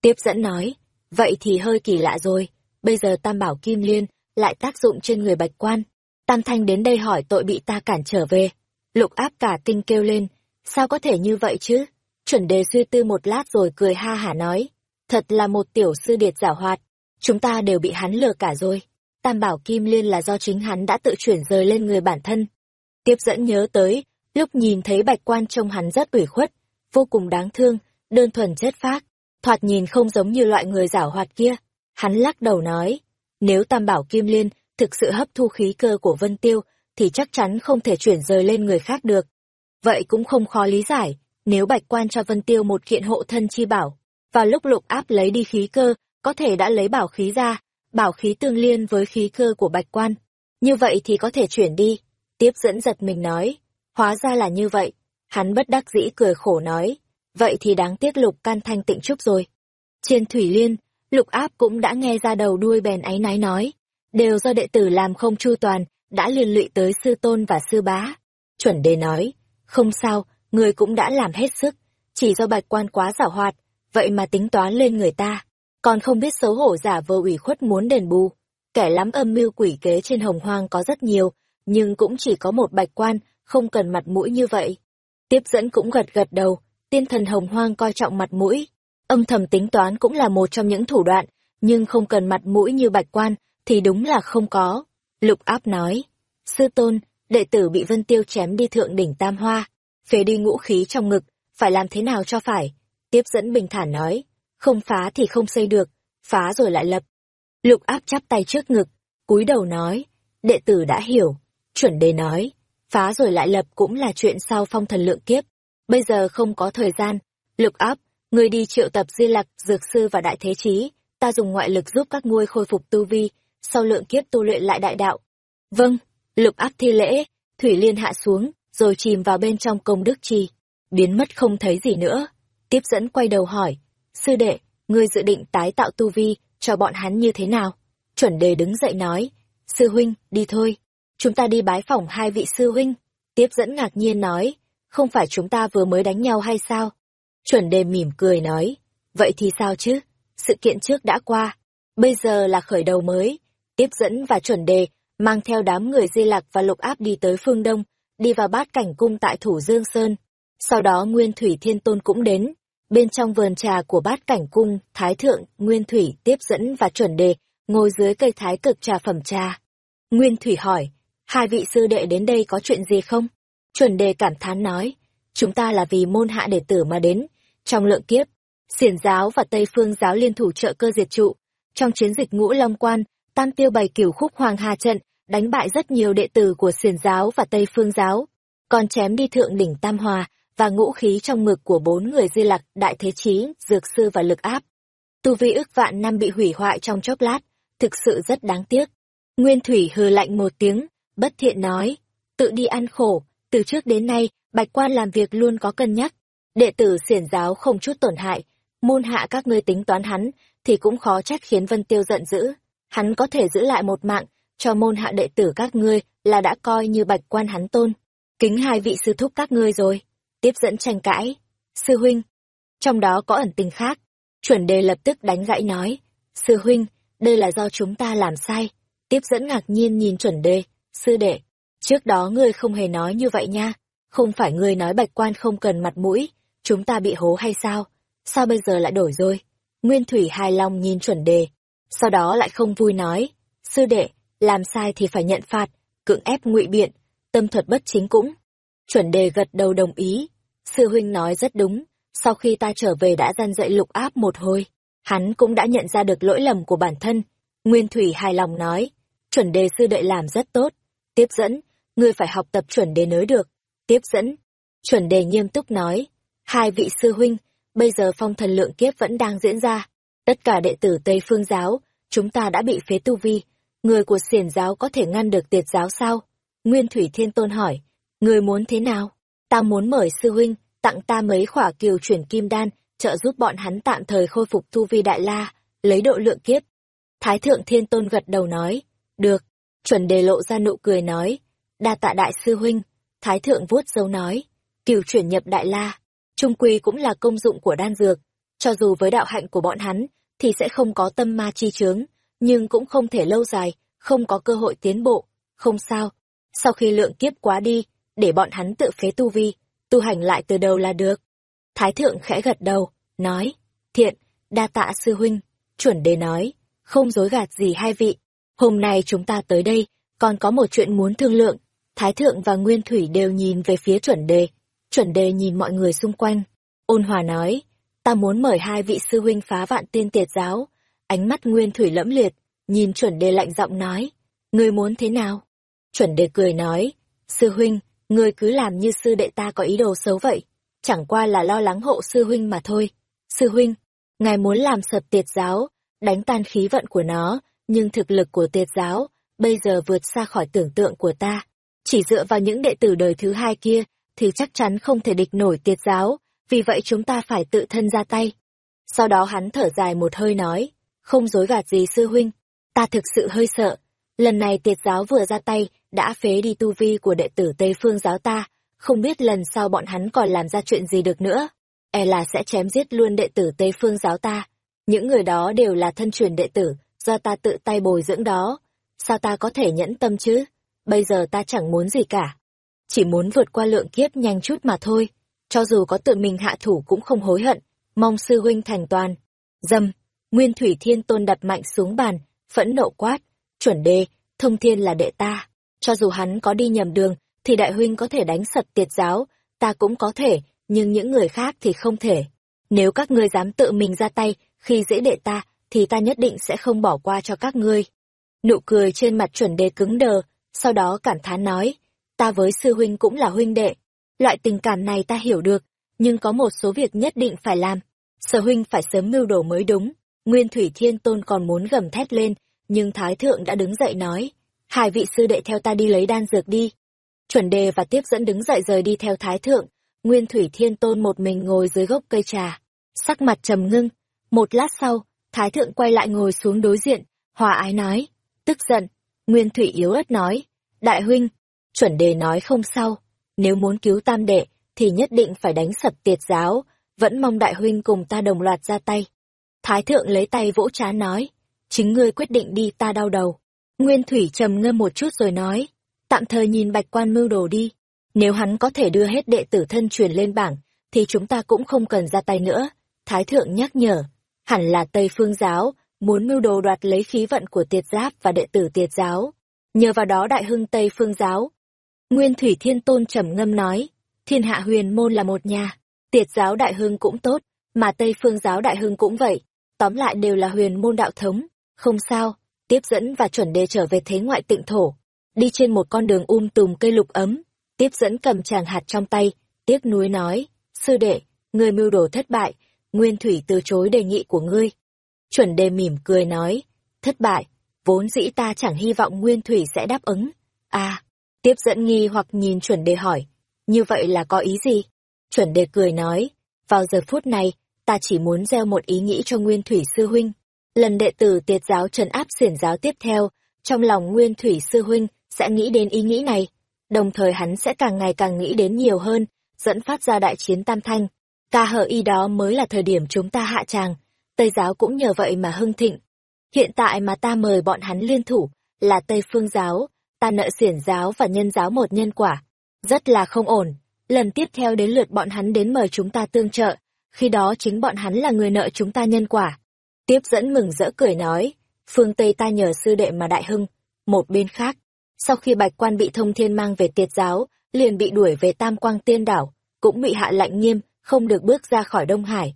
Tiếp dẫn nói, vậy thì hơi kỳ lạ rồi, bây giờ Tam Bảo Kim Liên lại tác dụng trên người Bạch Quan. Tam Thanh đến đây hỏi tội bị ta cản trở về. Lục áp cả kinh kêu lên, sao có thể như vậy chứ? Chuẩn đề suy tư một lát rồi cười ha hả nói, thật là một tiểu sư điệt giả hoạt, chúng ta đều bị hắn lừa cả rồi. Tam Bảo Kim Liên là do chính hắn đã tự chuyển rời lên người bản thân. Tiếp dẫn nhớ tới, Lúc nhìn thấy bạch quan trông hắn rất ủy khuất, vô cùng đáng thương, đơn thuần chất phác, thoạt nhìn không giống như loại người giảo hoạt kia. Hắn lắc đầu nói, nếu tam bảo kim liên thực sự hấp thu khí cơ của Vân Tiêu, thì chắc chắn không thể chuyển rời lên người khác được. Vậy cũng không khó lý giải, nếu bạch quan cho Vân Tiêu một kiện hộ thân chi bảo, và lúc lục áp lấy đi khí cơ, có thể đã lấy bảo khí ra, bảo khí tương liên với khí cơ của bạch quan. Như vậy thì có thể chuyển đi. Tiếp dẫn giật mình nói, Hóa ra là như vậy. Hắn bất đắc dĩ cười khổ nói. Vậy thì đáng tiếc lục can thanh tịnh trúc rồi. Trên thủy liên, lục áp cũng đã nghe ra đầu đuôi bèn áy náy nói. đều do đệ tử làm không chu toàn, đã liên lụy tới sư tôn và sư bá. Chuẩn đề nói, không sao, người cũng đã làm hết sức, chỉ do bạch quan quá giảo hoạt, vậy mà tính toán lên người ta, còn không biết xấu hổ giả vờ ủy khuất muốn đền bù. Kẻ lắm âm mưu quỷ kế trên hồng hoang có rất nhiều, nhưng cũng chỉ có một bạch quan, không cần mặt mũi như vậy. Tiếp dẫn cũng gật gật đầu, tiên thần hồng hoang coi trọng mặt mũi. Âm thầm tính toán cũng là một trong những thủ đoạn, nhưng không cần mặt mũi như bạch quan, thì đúng là không có. Lục áp nói, sư tôn, đệ tử bị Vân Tiêu chém đi thượng đỉnh Tam Hoa, phế đi ngũ khí trong ngực, phải làm thế nào cho phải? Tiếp dẫn bình thản nói, không phá thì không xây được, phá rồi lại lập. Lục áp chắp tay trước ngực, cúi đầu nói, đệ tử đã hiểu. Chuẩn đề nói, phá rồi lại lập cũng là chuyện sau phong thần lượng kiếp. Bây giờ không có thời gian. Lục áp, người đi triệu tập di lặc, dược sư và đại thế chí, ta dùng ngoại lực giúp các ngươi khôi phục tu vi, sau lượng kiếp tu luyện lại đại đạo. Vâng, lục áp thi lễ, thủy liên hạ xuống, rồi chìm vào bên trong công đức trì, biến mất không thấy gì nữa. Tiếp dẫn quay đầu hỏi, sư đệ, ngươi dự định tái tạo tu vi cho bọn hắn như thế nào? Chuẩn đề đứng dậy nói, sư huynh, đi thôi, chúng ta đi bái phỏng hai vị sư huynh. Tiếp dẫn ngạc nhiên nói, không phải chúng ta vừa mới đánh nhau hay sao? Chuẩn đề mỉm cười nói, vậy thì sao chứ? Sự kiện trước đã qua, bây giờ là khởi đầu mới. Tiếp dẫn và chuẩn đề mang theo đám người di lạc và lục áp đi tới phương đông, đi vào bát cảnh cung tại Thủ Dương Sơn. Sau đó Nguyên Thủy Thiên Tôn cũng đến. Bên trong vườn trà của bát cảnh cung, Thái Thượng, Nguyên Thủy tiếp dẫn và chuẩn đề, ngồi dưới cây thái cực trà phẩm trà. Nguyên Thủy hỏi, hai vị sư đệ đến đây có chuyện gì không? Chuẩn đề cảm thán nói, chúng ta là vì môn hạ đệ tử mà đến. Trong lượng kiếp, xiển giáo và Tây Phương giáo liên thủ trợ cơ diệt trụ. Trong chiến dịch ngũ Long Quan, Tam Tiêu bày cửu khúc Hoàng Hà trận, đánh bại rất nhiều đệ tử của xiển giáo và Tây Phương giáo, còn chém đi thượng đỉnh Tam Hòa và ngũ khí trong ngực của bốn người di lặc, đại thế chí, dược sư và lực áp. Tu vi ước vạn năm bị hủy hoại trong chốc lát, thực sự rất đáng tiếc. Nguyên Thủy hừ lạnh một tiếng, bất thiện nói, tự đi ăn khổ, từ trước đến nay, bạch quan làm việc luôn có cân nhắc. Đệ tử xiển giáo không chút tổn hại, môn hạ các ngươi tính toán hắn, thì cũng khó trách khiến Vân Tiêu giận dữ. Hắn có thể giữ lại một mạng, cho môn hạ đệ tử các ngươi là đã coi như bạch quan hắn tôn. Kính hai vị sư thúc các ngươi rồi. Tiếp dẫn tranh cãi. Sư huynh. Trong đó có ẩn tình khác. Chuẩn đề lập tức đánh gãy nói. Sư huynh, đây là do chúng ta làm sai. Tiếp dẫn ngạc nhiên nhìn chuẩn đề. Sư đệ, trước đó ngươi không hề nói như vậy nha. Không phải ngươi nói bạch quan không cần mặt mũi. Chúng ta bị hố hay sao? Sao bây giờ lại đổi rồi? Nguyên Thủy hài lòng nhìn chuẩn đề. Sau đó lại không vui nói. Sư đệ, làm sai thì phải nhận phạt, cưỡng ép ngụy biện, tâm thuật bất chính cũng. Chuẩn đề gật đầu đồng ý, sư huynh nói rất đúng, sau khi ta trở về đã gian dạy lục áp một hồi, hắn cũng đã nhận ra được lỗi lầm của bản thân. Nguyên Thủy hài lòng nói, chuẩn đề sư đệ làm rất tốt, tiếp dẫn, ngươi phải học tập chuẩn đề nới được, tiếp dẫn. Chuẩn đề nghiêm túc nói, hai vị sư huynh, bây giờ phong thần lượng kiếp vẫn đang diễn ra, tất cả đệ tử Tây Phương giáo, chúng ta đã bị phế tu vi, người của xiển giáo có thể ngăn được tiệt giáo sao? Nguyên Thủy Thiên Tôn hỏi, người muốn thế nào? Ta muốn mời sư huynh, tặng ta mấy khỏa kiều chuyển kim đan, trợ giúp bọn hắn tạm thời khôi phục tu vi đại la, lấy độ lượng kiếp. Thái Thượng Thiên Tôn gật đầu nói, được, chuẩn đề lộ ra nụ cười nói, đa tạ đại sư huynh, Thái Thượng vuốt dấu nói, kiều chuyển nhập đại la, trung quy cũng là công dụng của đan dược, cho dù với đạo hạnh của bọn hắn, thì sẽ không có tâm ma chi chướng, nhưng cũng không thể lâu dài, không có cơ hội tiến bộ. Không sao, sau khi lượng kiếp quá đi, để bọn hắn tự phế tu vi, tu hành lại từ đầu là được. Thái thượng khẽ gật đầu, nói, thiện, đa tạ sư huynh, chuẩn đề nói, không dối gạt gì hai vị. Hôm nay chúng ta tới đây, còn có một chuyện muốn thương lượng. Thái thượng và Nguyên Thủy đều nhìn về phía chuẩn đề. Chuẩn đề nhìn mọi người xung quanh. Ôn hòa nói, ta muốn mời hai vị sư huynh phá vạn tiên tiệt giáo, Ánh mắt Nguyên Thủy lẫm liệt, nhìn chuẩn đề lạnh giọng nói, ngươi muốn thế nào? Chuẩn đề cười nói, sư huynh, ngươi cứ làm như sư đệ ta có ý đồ xấu vậy, chẳng qua là lo lắng hộ sư huynh mà thôi. Sư huynh, ngài muốn làm sập tiệt giáo, đánh tan khí vận của nó, nhưng thực lực của tiệt giáo bây giờ vượt xa khỏi tưởng tượng của ta. Chỉ dựa vào những đệ tử đời thứ hai kia, thì chắc chắn không thể địch nổi tiệt giáo, vì vậy chúng ta phải tự thân ra tay. Sau đó hắn thở dài một hơi nói, không dối gạt gì sư huynh, ta thực sự hơi sợ. lần này tiệt giáo vừa ra tay, đã phế đi tu vi của đệ tử Tây Phương giáo ta, không biết lần sau bọn hắn còn làm ra chuyện gì được nữa. E là sẽ chém giết luôn đệ tử Tây Phương giáo ta. Những người đó đều là thân truyền đệ tử, do ta tự tay bồi dưỡng đó. Sao ta có thể nhẫn tâm chứ? Bây giờ ta chẳng muốn gì cả. Chỉ muốn vượt qua lượng kiếp nhanh chút mà thôi. Cho dù có tự mình hạ thủ cũng không hối hận. Mong sư huynh thành toàn. Dâm, Nguyên Thủy Thiên Tôn đặt mạnh xuống bàn, phẫn nộ quát. Chuẩn đề thông thiên là đệ ta. Cho dù hắn có đi nhầm đường, thì đại huynh có thể đánh sập tiệt giáo, ta cũng có thể, nhưng những người khác thì không thể. Nếu các ngươi dám tự mình ra tay, khi dễ đệ ta, thì ta nhất định sẽ không bỏ qua cho các ngươi. Nụ cười trên mặt chuẩn đề cứng đờ, sau đó cảm thán nói, ta với sư huynh cũng là huynh đệ. Loại tình cảm này ta hiểu được, nhưng có một số việc nhất định phải làm. Sở huynh phải sớm mưu đồ mới đúng. Nguyên Thủy Thiên Tôn còn muốn gầm thét lên, nhưng Thái Thượng đã đứng dậy nói, hai vị sư đệ theo ta đi lấy đan dược đi. Chuẩn đề và tiếp dẫn đứng dậy rời đi theo Thái Thượng, Nguyên Thủy Thiên Tôn một mình ngồi dưới gốc cây trà, sắc mặt trầm ngưng. Một lát sau, Thái Thượng quay lại ngồi xuống đối diện, hòa ái nói, tức giận. Nguyên Thủy yếu ớt nói, đại huynh, chuẩn đề nói không sao, nếu muốn cứu tam đệ, thì nhất định phải đánh sập tiệt giáo, vẫn mong đại huynh cùng ta đồng loạt ra tay. Thái Thượng lấy tay vỗ trán nói, chính ngươi quyết định đi ta đau đầu. Nguyên Thủy trầm ngâm một chút rồi nói, tạm thời nhìn bạch quan mưu đồ đi. Nếu hắn có thể đưa hết đệ tử thân truyền lên bảng, thì chúng ta cũng không cần ra tay nữa. Thái thượng nhắc nhở, hẳn là Tây Phương giáo, muốn mưu đồ đoạt lấy khí vận của tiệt giáp và đệ tử tiệt giáo. Nhờ vào đó đại hưng Tây Phương giáo. Nguyên Thủy Thiên Tôn trầm ngâm nói, thiên hạ huyền môn là một nhà, tiệt giáo đại hưng cũng tốt, mà Tây Phương giáo đại hưng cũng vậy. Tóm lại đều là huyền môn đạo thống, không sao, tiếp dẫn và chuẩn đề trở về thế ngoại tịnh thổ. Đi trên một con đường um tùm cây lục ấm, tiếp dẫn cầm tràng hạt trong tay, tiếc nuối nói, sư đệ, người mưu đồ thất bại, nguyên thủy từ chối đề nghị của ngươi. Chuẩn đề mỉm cười nói, thất bại, vốn dĩ ta chẳng hy vọng nguyên thủy sẽ đáp ứng. À, tiếp dẫn nghi hoặc nhìn chuẩn đề hỏi, như vậy là có ý gì? Chuẩn đề cười nói, vào giờ phút này, ta chỉ muốn gieo một ý nghĩ cho nguyên thủy sư huynh. Lần đệ tử tiệt giáo trần áp xiển giáo tiếp theo, trong lòng nguyên thủy sư huynh sẽ nghĩ đến ý nghĩ này đồng thời hắn sẽ càng ngày càng nghĩ đến nhiều hơn, dẫn phát ra đại chiến tam thanh. Ca hở y đó mới là thời điểm chúng ta hạ tràng, Tây giáo cũng nhờ vậy mà hưng thịnh. Hiện tại mà ta mời bọn hắn liên thủ, là Tây phương giáo, ta nợ xiển giáo và nhân giáo một nhân quả. Rất là không ổn, lần tiếp theo đến lượt bọn hắn đến mời chúng ta tương trợ, khi đó chính bọn hắn là người nợ chúng ta nhân quả. Tiếp dẫn mừng rỡ cười nói, phương Tây ta nhờ sư đệ mà đại hưng, một bên khác, sau khi bạch quan bị thông thiên mang về tiệt giáo, liền bị đuổi về Tam Quang Tiên Đảo, cũng bị hạ lạnh nghiêm, không được bước ra khỏi Đông Hải.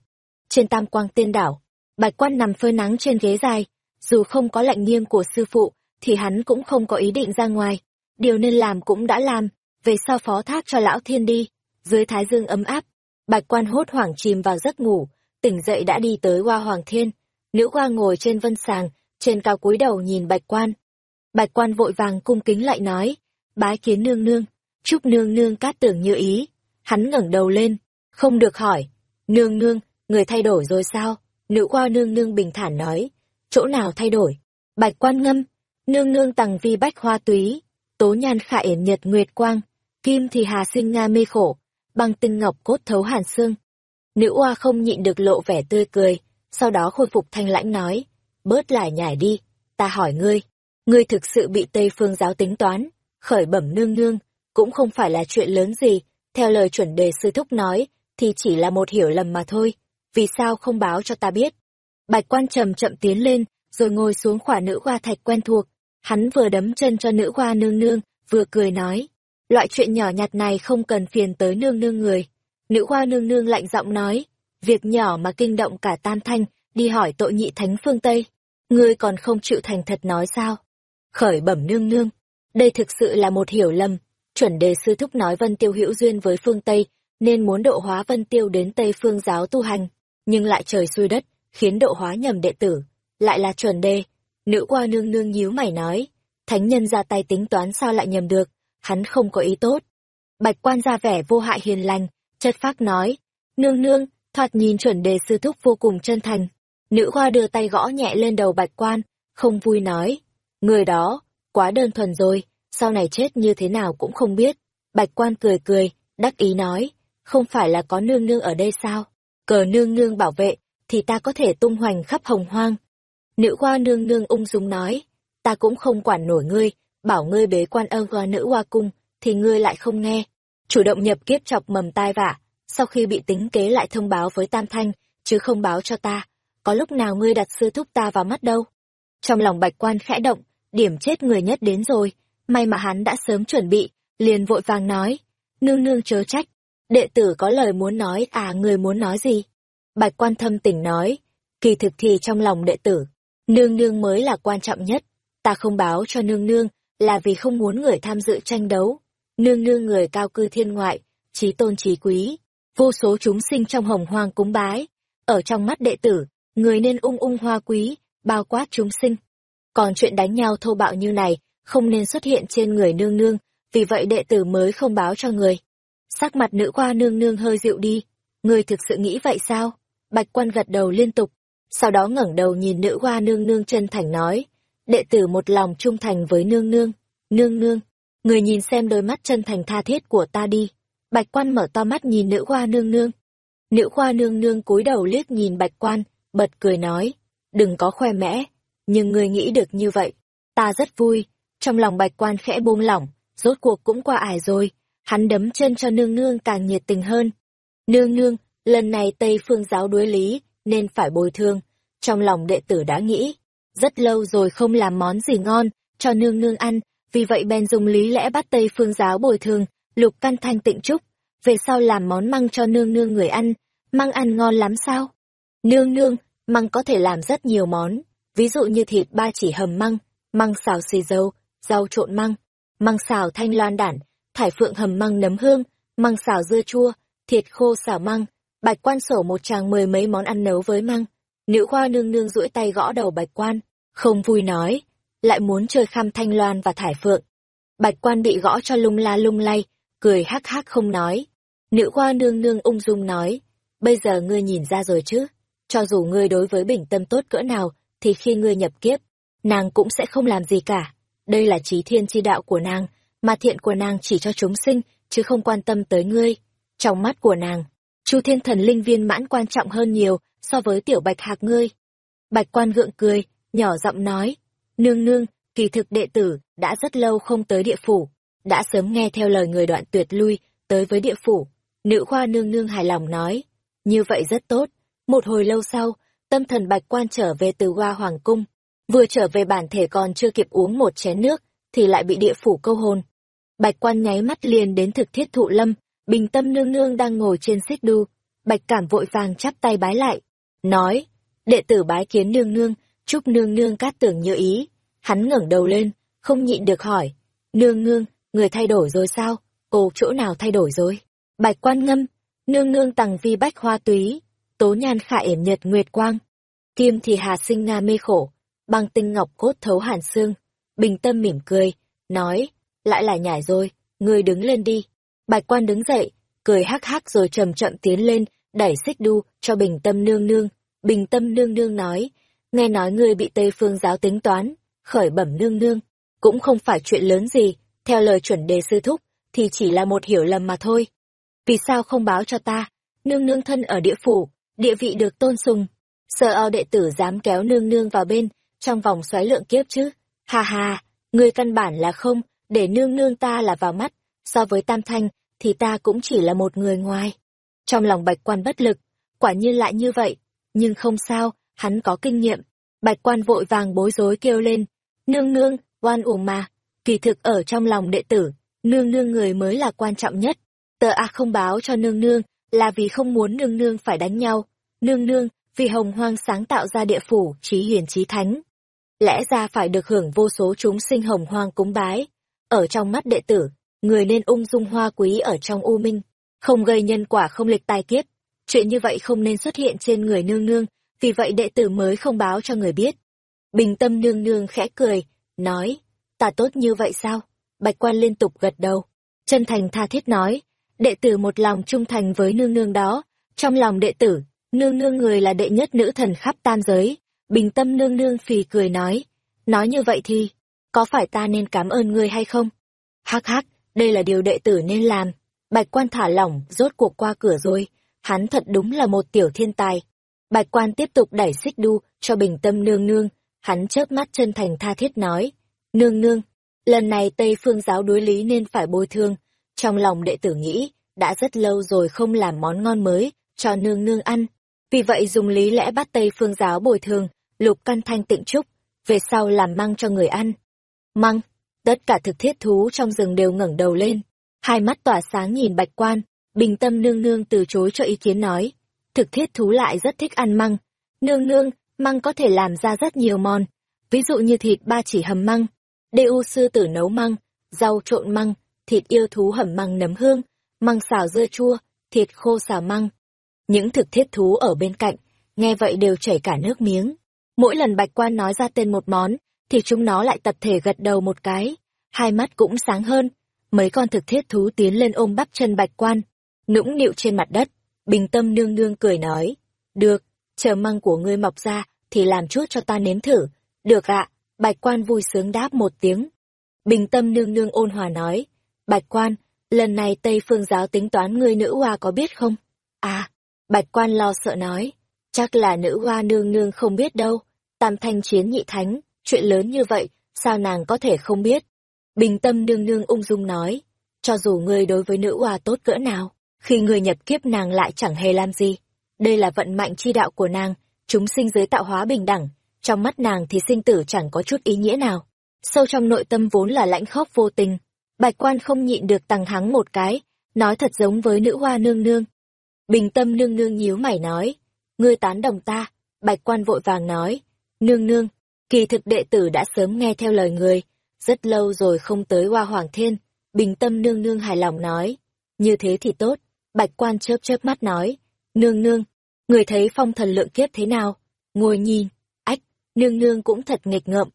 Trên Tam Quang Tiên Đảo, bạch quan nằm phơi nắng trên ghế dài, dù không có lệnh nghiêm của sư phụ, thì hắn cũng không có ý định ra ngoài. Điều nên làm cũng đã làm, về sau phó thác cho lão thiên đi. Dưới thái dương ấm áp, bạch quan hốt hoảng chìm vào giấc ngủ, tỉnh dậy đã đi tới hoa hoàng thiên. Nữ hoa ngồi trên vân sàng, trên cao cúi đầu nhìn bạch quan, Bạch quan vội vàng cung kính lại nói, bái kiến nương nương, chúc nương nương cát tưởng như ý. Hắn ngẩng đầu lên, không được hỏi, nương nương, người thay đổi rồi sao? Nữ qua nương nương bình thản nói, chỗ nào thay đổi? Bạch quan ngâm, nương nương tằng vi bách hoa túy, tố nhan khả yển nhật nguyệt quang, kim thì hà sinh nga mê khổ, băng tinh ngọc cốt thấu hàn xương. Nữ oa không nhịn được lộ vẻ tươi cười, sau đó khôi phục thanh lãnh nói, bớt lại nhải đi, ta hỏi ngươi, ngươi thực sự bị Tây Phương giáo tính toán, khởi bẩm nương nương, cũng không phải là chuyện lớn gì, theo lời chuẩn đề sư thúc nói, thì chỉ là một hiểu lầm mà thôi, vì sao không báo cho ta biết. Bạch quan trầm chậm tiến lên, rồi ngồi xuống khỏa nữ hoa thạch quen thuộc, hắn vừa đấm chân cho nữ hoa nương nương, vừa cười nói, loại chuyện nhỏ nhặt này không cần phiền tới nương nương người. Nữ hoa nương nương lạnh giọng nói, việc nhỏ mà kinh động cả tam thanh, đi hỏi tội nhị thánh phương Tây, ngươi còn không chịu thành thật nói sao? khởi bẩm nương nương đây thực sự là một hiểu lầm chuẩn đề sư thúc nói vân tiêu hữu duyên với phương tây nên muốn độ hóa vân tiêu đến tây phương giáo tu hành nhưng lại trời xuôi đất khiến độ hóa nhầm đệ tử lại là chuẩn đề nữ qua nương nương nhíu mày nói thánh nhân ra tay tính toán sao lại nhầm được hắn không có ý tốt. Bạch quan ra vẻ vô hại hiền lành chất phác nói nương nương thoạt nhìn chuẩn đề sư thúc vô cùng chân thành. Nữ hoa đưa tay gõ nhẹ lên đầu bạch quan không vui nói Người đó, quá đơn thuần rồi, sau này chết như thế nào cũng không biết. Bạch quan cười cười, đắc ý nói, không phải là có nương nương ở đây sao? Cờ nương nương bảo vệ, thì ta có thể tung hoành khắp hồng hoang. Nữ hoa nương nương ung dung nói, ta cũng không quản nổi ngươi, bảo ngươi bế quan ơ hoa nữ hoa cung, thì ngươi lại không nghe. Chủ động nhập kiếp chọc mầm tai vạ, sau khi bị tính kế lại thông báo với Tam Thanh, chứ không báo cho ta, có lúc nào ngươi đặt sư thúc ta vào mắt đâu. Trong lòng bạch quan khẽ động, điểm chết người nhất đến rồi, may mà hắn đã sớm chuẩn bị, liền vội vàng nói, nương nương chớ trách, đệ tử có lời muốn nói à người muốn nói gì? Bạch quan thâm tỉnh nói, kỳ thực thì trong lòng đệ tử, nương nương mới là quan trọng nhất, ta không báo cho nương nương, là vì không muốn người tham dự tranh đấu. Nương nương người cao cư thiên ngoại, trí tôn trí quý, vô số chúng sinh trong hồng hoang cúng bái. Ở trong mắt đệ tử, người nên ung ung hoa quý, bao quát chúng sinh. Còn chuyện đánh nhau thô bạo như này, không nên xuất hiện trên người nương nương, vì vậy đệ tử mới không báo cho người. Sắc mặt nữ qua nương nương hơi dịu đi, người thực sự nghĩ vậy sao? Bạch quan gật đầu liên tục, sau đó ngẩng đầu nhìn nữ hoa nương nương chân thành nói, đệ tử một lòng trung thành với nương nương, nương nương, người nhìn xem đôi mắt chân thành tha thiết của ta đi. Bạch quan mở to mắt nhìn nữ hoa nương nương. Nữ hoa nương nương cúi đầu liếc nhìn bạch quan, bật cười nói, đừng có khoe mẽ, nhưng người nghĩ được như vậy, ta rất vui. Trong lòng bạch quan khẽ buông lỏng, rốt cuộc cũng qua ải rồi, hắn đấm chân cho nương nương càng nhiệt tình hơn. Nương nương, lần này Tây Phương giáo đối lý, nên phải bồi thương. Trong lòng đệ tử đã nghĩ, rất lâu rồi không làm món gì ngon, cho nương nương ăn, vì vậy bèn dùng lý lẽ bắt Tây Phương giáo bồi thường, lục căn thanh tịnh trúc, về sau làm món măng cho nương nương người ăn, măng ăn ngon lắm sao? Nương nương, măng có thể làm rất nhiều món, ví dụ như thịt ba chỉ hầm măng, măng xào xì dầu, rau trộn măng, măng xào thanh loan đản, thải phượng hầm măng nấm hương, măng xào dưa chua, thịt khô xào măng, bạch quan sổ một tràng mười mấy món ăn nấu với măng. Nữ khoa nương nương duỗi tay gõ đầu bạch quan, không vui nói, lại muốn chơi khăm thanh loan và thải phượng. Bạch quan bị gõ cho lung la lung lay, cười hắc hắc không nói. Nữ khoa nương nương ung dung nói, bây giờ ngươi nhìn ra rồi chứ, cho dù ngươi đối với bình tâm tốt cỡ nào, thì khi ngươi nhập kiếp, nàng cũng sẽ không làm gì cả. Đây là trí thiên chi đạo của nàng, mà thiện của nàng chỉ cho chúng sinh, chứ không quan tâm tới ngươi. Trong mắt của nàng, Chu Thiên Thần Linh viên mãn quan trọng hơn nhiều so với tiểu bạch hạc ngươi. Bạch quan gượng cười, nhỏ giọng nói, nương nương, kỳ thực đệ tử, đã rất lâu không tới địa phủ, đã sớm nghe theo lời người đoạn tuyệt lui, tới với địa phủ. Nữ khoa nương nương hài lòng nói, như vậy rất tốt. Một hồi lâu sau, tâm thần bạch quan trở về từ hoa hoàng cung, vừa trở về bản thể còn chưa kịp uống một chén nước, thì lại bị địa phủ câu hồn. Bạch quan nháy mắt liền đến thực thiết thụ lâm, bình tâm nương nương đang ngồi trên xích đu, bạch cảm vội vàng chắp tay bái lại, nói, đệ tử bái kiến nương nương, chúc nương nương cát tưởng như ý. Hắn ngẩng đầu lên, không nhịn được hỏi, nương nương, người thay đổi rồi sao? Ồ, chỗ nào thay đổi rồi? Bạch quan ngâm, nương nương tằng vi bách hoa túy, tố nhan khả yểm nhật nguyệt quang. Kim thì hà sinh nga mê khổ, băng tinh ngọc cốt thấu hàn xương. Bình tâm mỉm cười, nói, lại là nhảy rồi, ngươi đứng lên đi. Bạch quan đứng dậy, cười hắc hắc rồi chậm chậm tiến lên, đẩy xích đu cho bình tâm nương nương. Bình tâm nương nương nói, nghe nói ngươi bị Tây Phương giáo tính toán, khởi bẩm nương nương, cũng không phải chuyện lớn gì, theo lời chuẩn đề sư thúc, thì chỉ là một hiểu lầm mà thôi. Vì sao không báo cho ta, nương nương thân ở địa phủ, địa vị được tôn sùng, sợ ao đệ tử dám kéo nương nương vào bên, trong vòng xoáy lượng kiếp chứ. Ha ha, ngươi căn bản là không, để nương nương ta là vào mắt, so với tam thanh, thì ta cũng chỉ là một người ngoài. Trong lòng bạch quan bất lực, quả nhiên lại như vậy, nhưng không sao, hắn có kinh nghiệm. Bạch quan vội vàng bối rối kêu lên, nương nương, oan uổng mà, kỳ thực ở trong lòng đệ tử, nương nương người mới là quan trọng nhất. Tờ A không báo cho nương nương, là vì không muốn nương nương phải đánh nhau. Nương nương, vì hồng hoang sáng tạo ra địa phủ, trí hiền trí thánh. Lẽ ra phải được hưởng vô số chúng sinh hồng hoang cúng bái. Ở trong mắt đệ tử, người nên ung dung hoa quý ở trong u minh, không gây nhân quả không lịch tai kiếp. Chuyện như vậy không nên xuất hiện trên người nương nương, vì vậy đệ tử mới không báo cho người biết. Bình tâm nương nương khẽ cười, nói, ta tốt như vậy sao? Bạch quan liên tục gật đầu, chân thành tha thiết nói, đệ tử một lòng trung thành với nương nương đó, trong lòng đệ tử, nương nương người là đệ nhất nữ thần khắp tam giới. Bình tâm nương nương phì cười nói, nói như vậy thì, có phải ta nên cảm ơn ngươi hay không? Hắc hắc, đây là điều đệ tử nên làm. Bạch quan thả lỏng, rốt cuộc qua cửa rồi. Hắn thật đúng là một tiểu thiên tài. Bạch quan tiếp tục đẩy xích đu cho bình tâm nương nương. Hắn chớp mắt chân thành tha thiết nói. Nương nương, lần này Tây phương giáo đối lý nên phải bồi thương. Trong lòng đệ tử nghĩ, đã rất lâu rồi không làm món ngon mới, cho nương nương ăn. Vì vậy dùng lý lẽ bắt Tây phương giáo bồi thường, lục căn thanh tịnh trúc, về sau làm măng cho người ăn. Măng, tất cả thực thiết thú trong rừng đều ngẩng đầu lên, hai mắt tỏa sáng nhìn bạch quan, bình tâm nương nương từ chối cho ý kiến nói. Thực thiết thú lại rất thích ăn măng. Nương nương, măng có thể làm ra rất nhiều món, ví dụ như thịt ba chỉ hầm măng, đê u sư tử nấu măng, rau trộn măng, thịt yêu thú hầm măng nấm hương, măng xào dưa chua, thịt khô xào măng. Những thực thiết thú ở bên cạnh, nghe vậy đều chảy cả nước miếng. Mỗi lần bạch quan nói ra tên một món, thì chúng nó lại tập thể gật đầu một cái, hai mắt cũng sáng hơn. Mấy con thực thiết thú tiến lên ôm bắp chân bạch quan, nũng nịu trên mặt đất. Bình tâm nương nương cười nói, được, chờ măng của ngươi mọc ra, thì làm chút cho ta nếm thử. Được ạ, bạch quan vui sướng đáp một tiếng. Bình tâm nương nương ôn hòa nói, bạch quan, lần này Tây Phương giáo tính toán ngươi nữ hoa có biết không? À, bạch quan lo sợ nói, chắc là nữ hoa nương nương không biết đâu. Tam thanh chiến nhị thánh, chuyện lớn như vậy, sao nàng có thể không biết? Bình tâm nương nương ung dung nói, cho dù ngươi đối với nữ hoa tốt cỡ nào, khi ngươi nhập kiếp nàng lại chẳng hề làm gì. Đây là vận mạnh chi đạo của nàng, chúng sinh giới tạo hóa bình đẳng, trong mắt nàng thì sinh tử chẳng có chút ý nghĩa nào. Sâu trong nội tâm vốn là lãnh khóc vô tình, bạch quan không nhịn được tăng hắng một cái, nói thật giống với nữ hoa nương nương. Bình tâm nương nương nhíu mày nói, ngươi tán đồng ta, bạch quan vội vàng nói, nương nương, kỳ thực đệ tử đã sớm nghe theo lời người, rất lâu rồi không tới hoa hoàng thiên, bình tâm nương nương hài lòng nói, như thế thì tốt, bạch quan chớp chớp mắt nói, nương nương, người thấy phong thần lượng kiếp thế nào, ngồi nhìn, ách, nương nương cũng thật nghịch ngợm.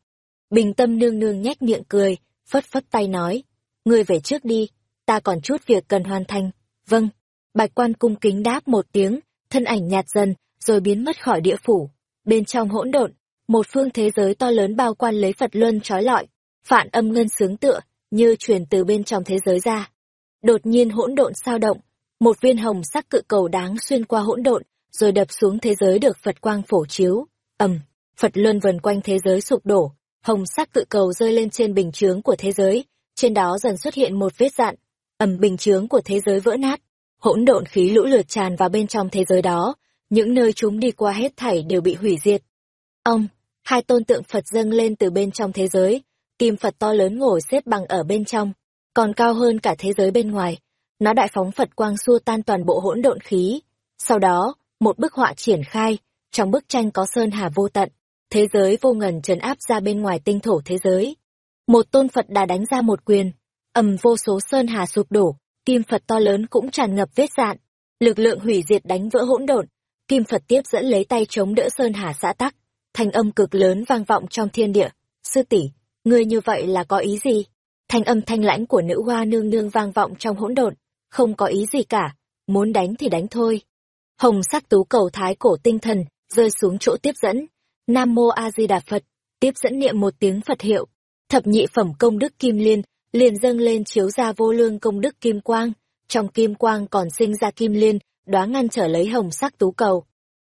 Bình tâm nương nương nhếch miệng cười, phất phất tay nói, ngươi về trước đi, ta còn chút việc cần hoàn thành, vâng. Bạch quan cung kính đáp một tiếng, thân ảnh nhạt dần, rồi biến mất khỏi địa phủ. Bên trong hỗn độn, một phương thế giới to lớn bao quan lấy Phật Luân trói lọi, phản âm ngân sướng tựa, như truyền từ bên trong thế giới ra. Đột nhiên hỗn độn sao động, một viên hồng sắc cự cầu đáng xuyên qua hỗn độn, rồi đập xuống thế giới được Phật quang phổ chiếu. Ầm, Phật Luân vần quanh thế giới sụp đổ, hồng sắc cự cầu rơi lên trên bình chướng của thế giới, trên đó dần xuất hiện một vết dạn. Ầm bình chướng của thế giới vỡ nát, hỗn độn khí lũ lượt tràn vào bên trong thế giới đó, những nơi chúng đi qua hết thảy đều bị hủy diệt. Ông, hai tôn tượng Phật dâng lên từ bên trong thế giới, kim Phật to lớn ngồi xếp bằng ở bên trong, còn cao hơn cả thế giới bên ngoài. Nó đại phóng Phật quang xua tan toàn bộ hỗn độn khí. Sau đó, một bức họa triển khai, trong bức tranh có sơn hà vô tận, thế giới vô ngần trấn áp ra bên ngoài tinh thổ thế giới. Một tôn Phật đã đánh ra một quyền, ầm vô số sơn hà sụp đổ, kim Phật to lớn cũng tràn ngập vết dạn, lực lượng hủy diệt đánh vỡ hỗn độn, kim Phật tiếp dẫn lấy tay chống đỡ sơn hà xã tắc, thanh âm cực lớn vang vọng trong thiên địa, sư tỷ ngươi như vậy là có ý gì? Thanh âm thanh lãnh của nữ hoa nương nương vang vọng trong hỗn độn, không có ý gì cả, muốn đánh thì đánh thôi. Hồng sắc tú cầu thái cổ tinh thần, rơi xuống chỗ tiếp dẫn. Nam mô A Di Đà Phật, tiếp dẫn niệm một tiếng Phật hiệu. Thập nhị phẩm công đức kim liên, liền dâng lên chiếu ra vô lương công đức kim quang, trong kim quang còn sinh ra kim liên, đoá ngăn trở lấy hồng sắc tú cầu.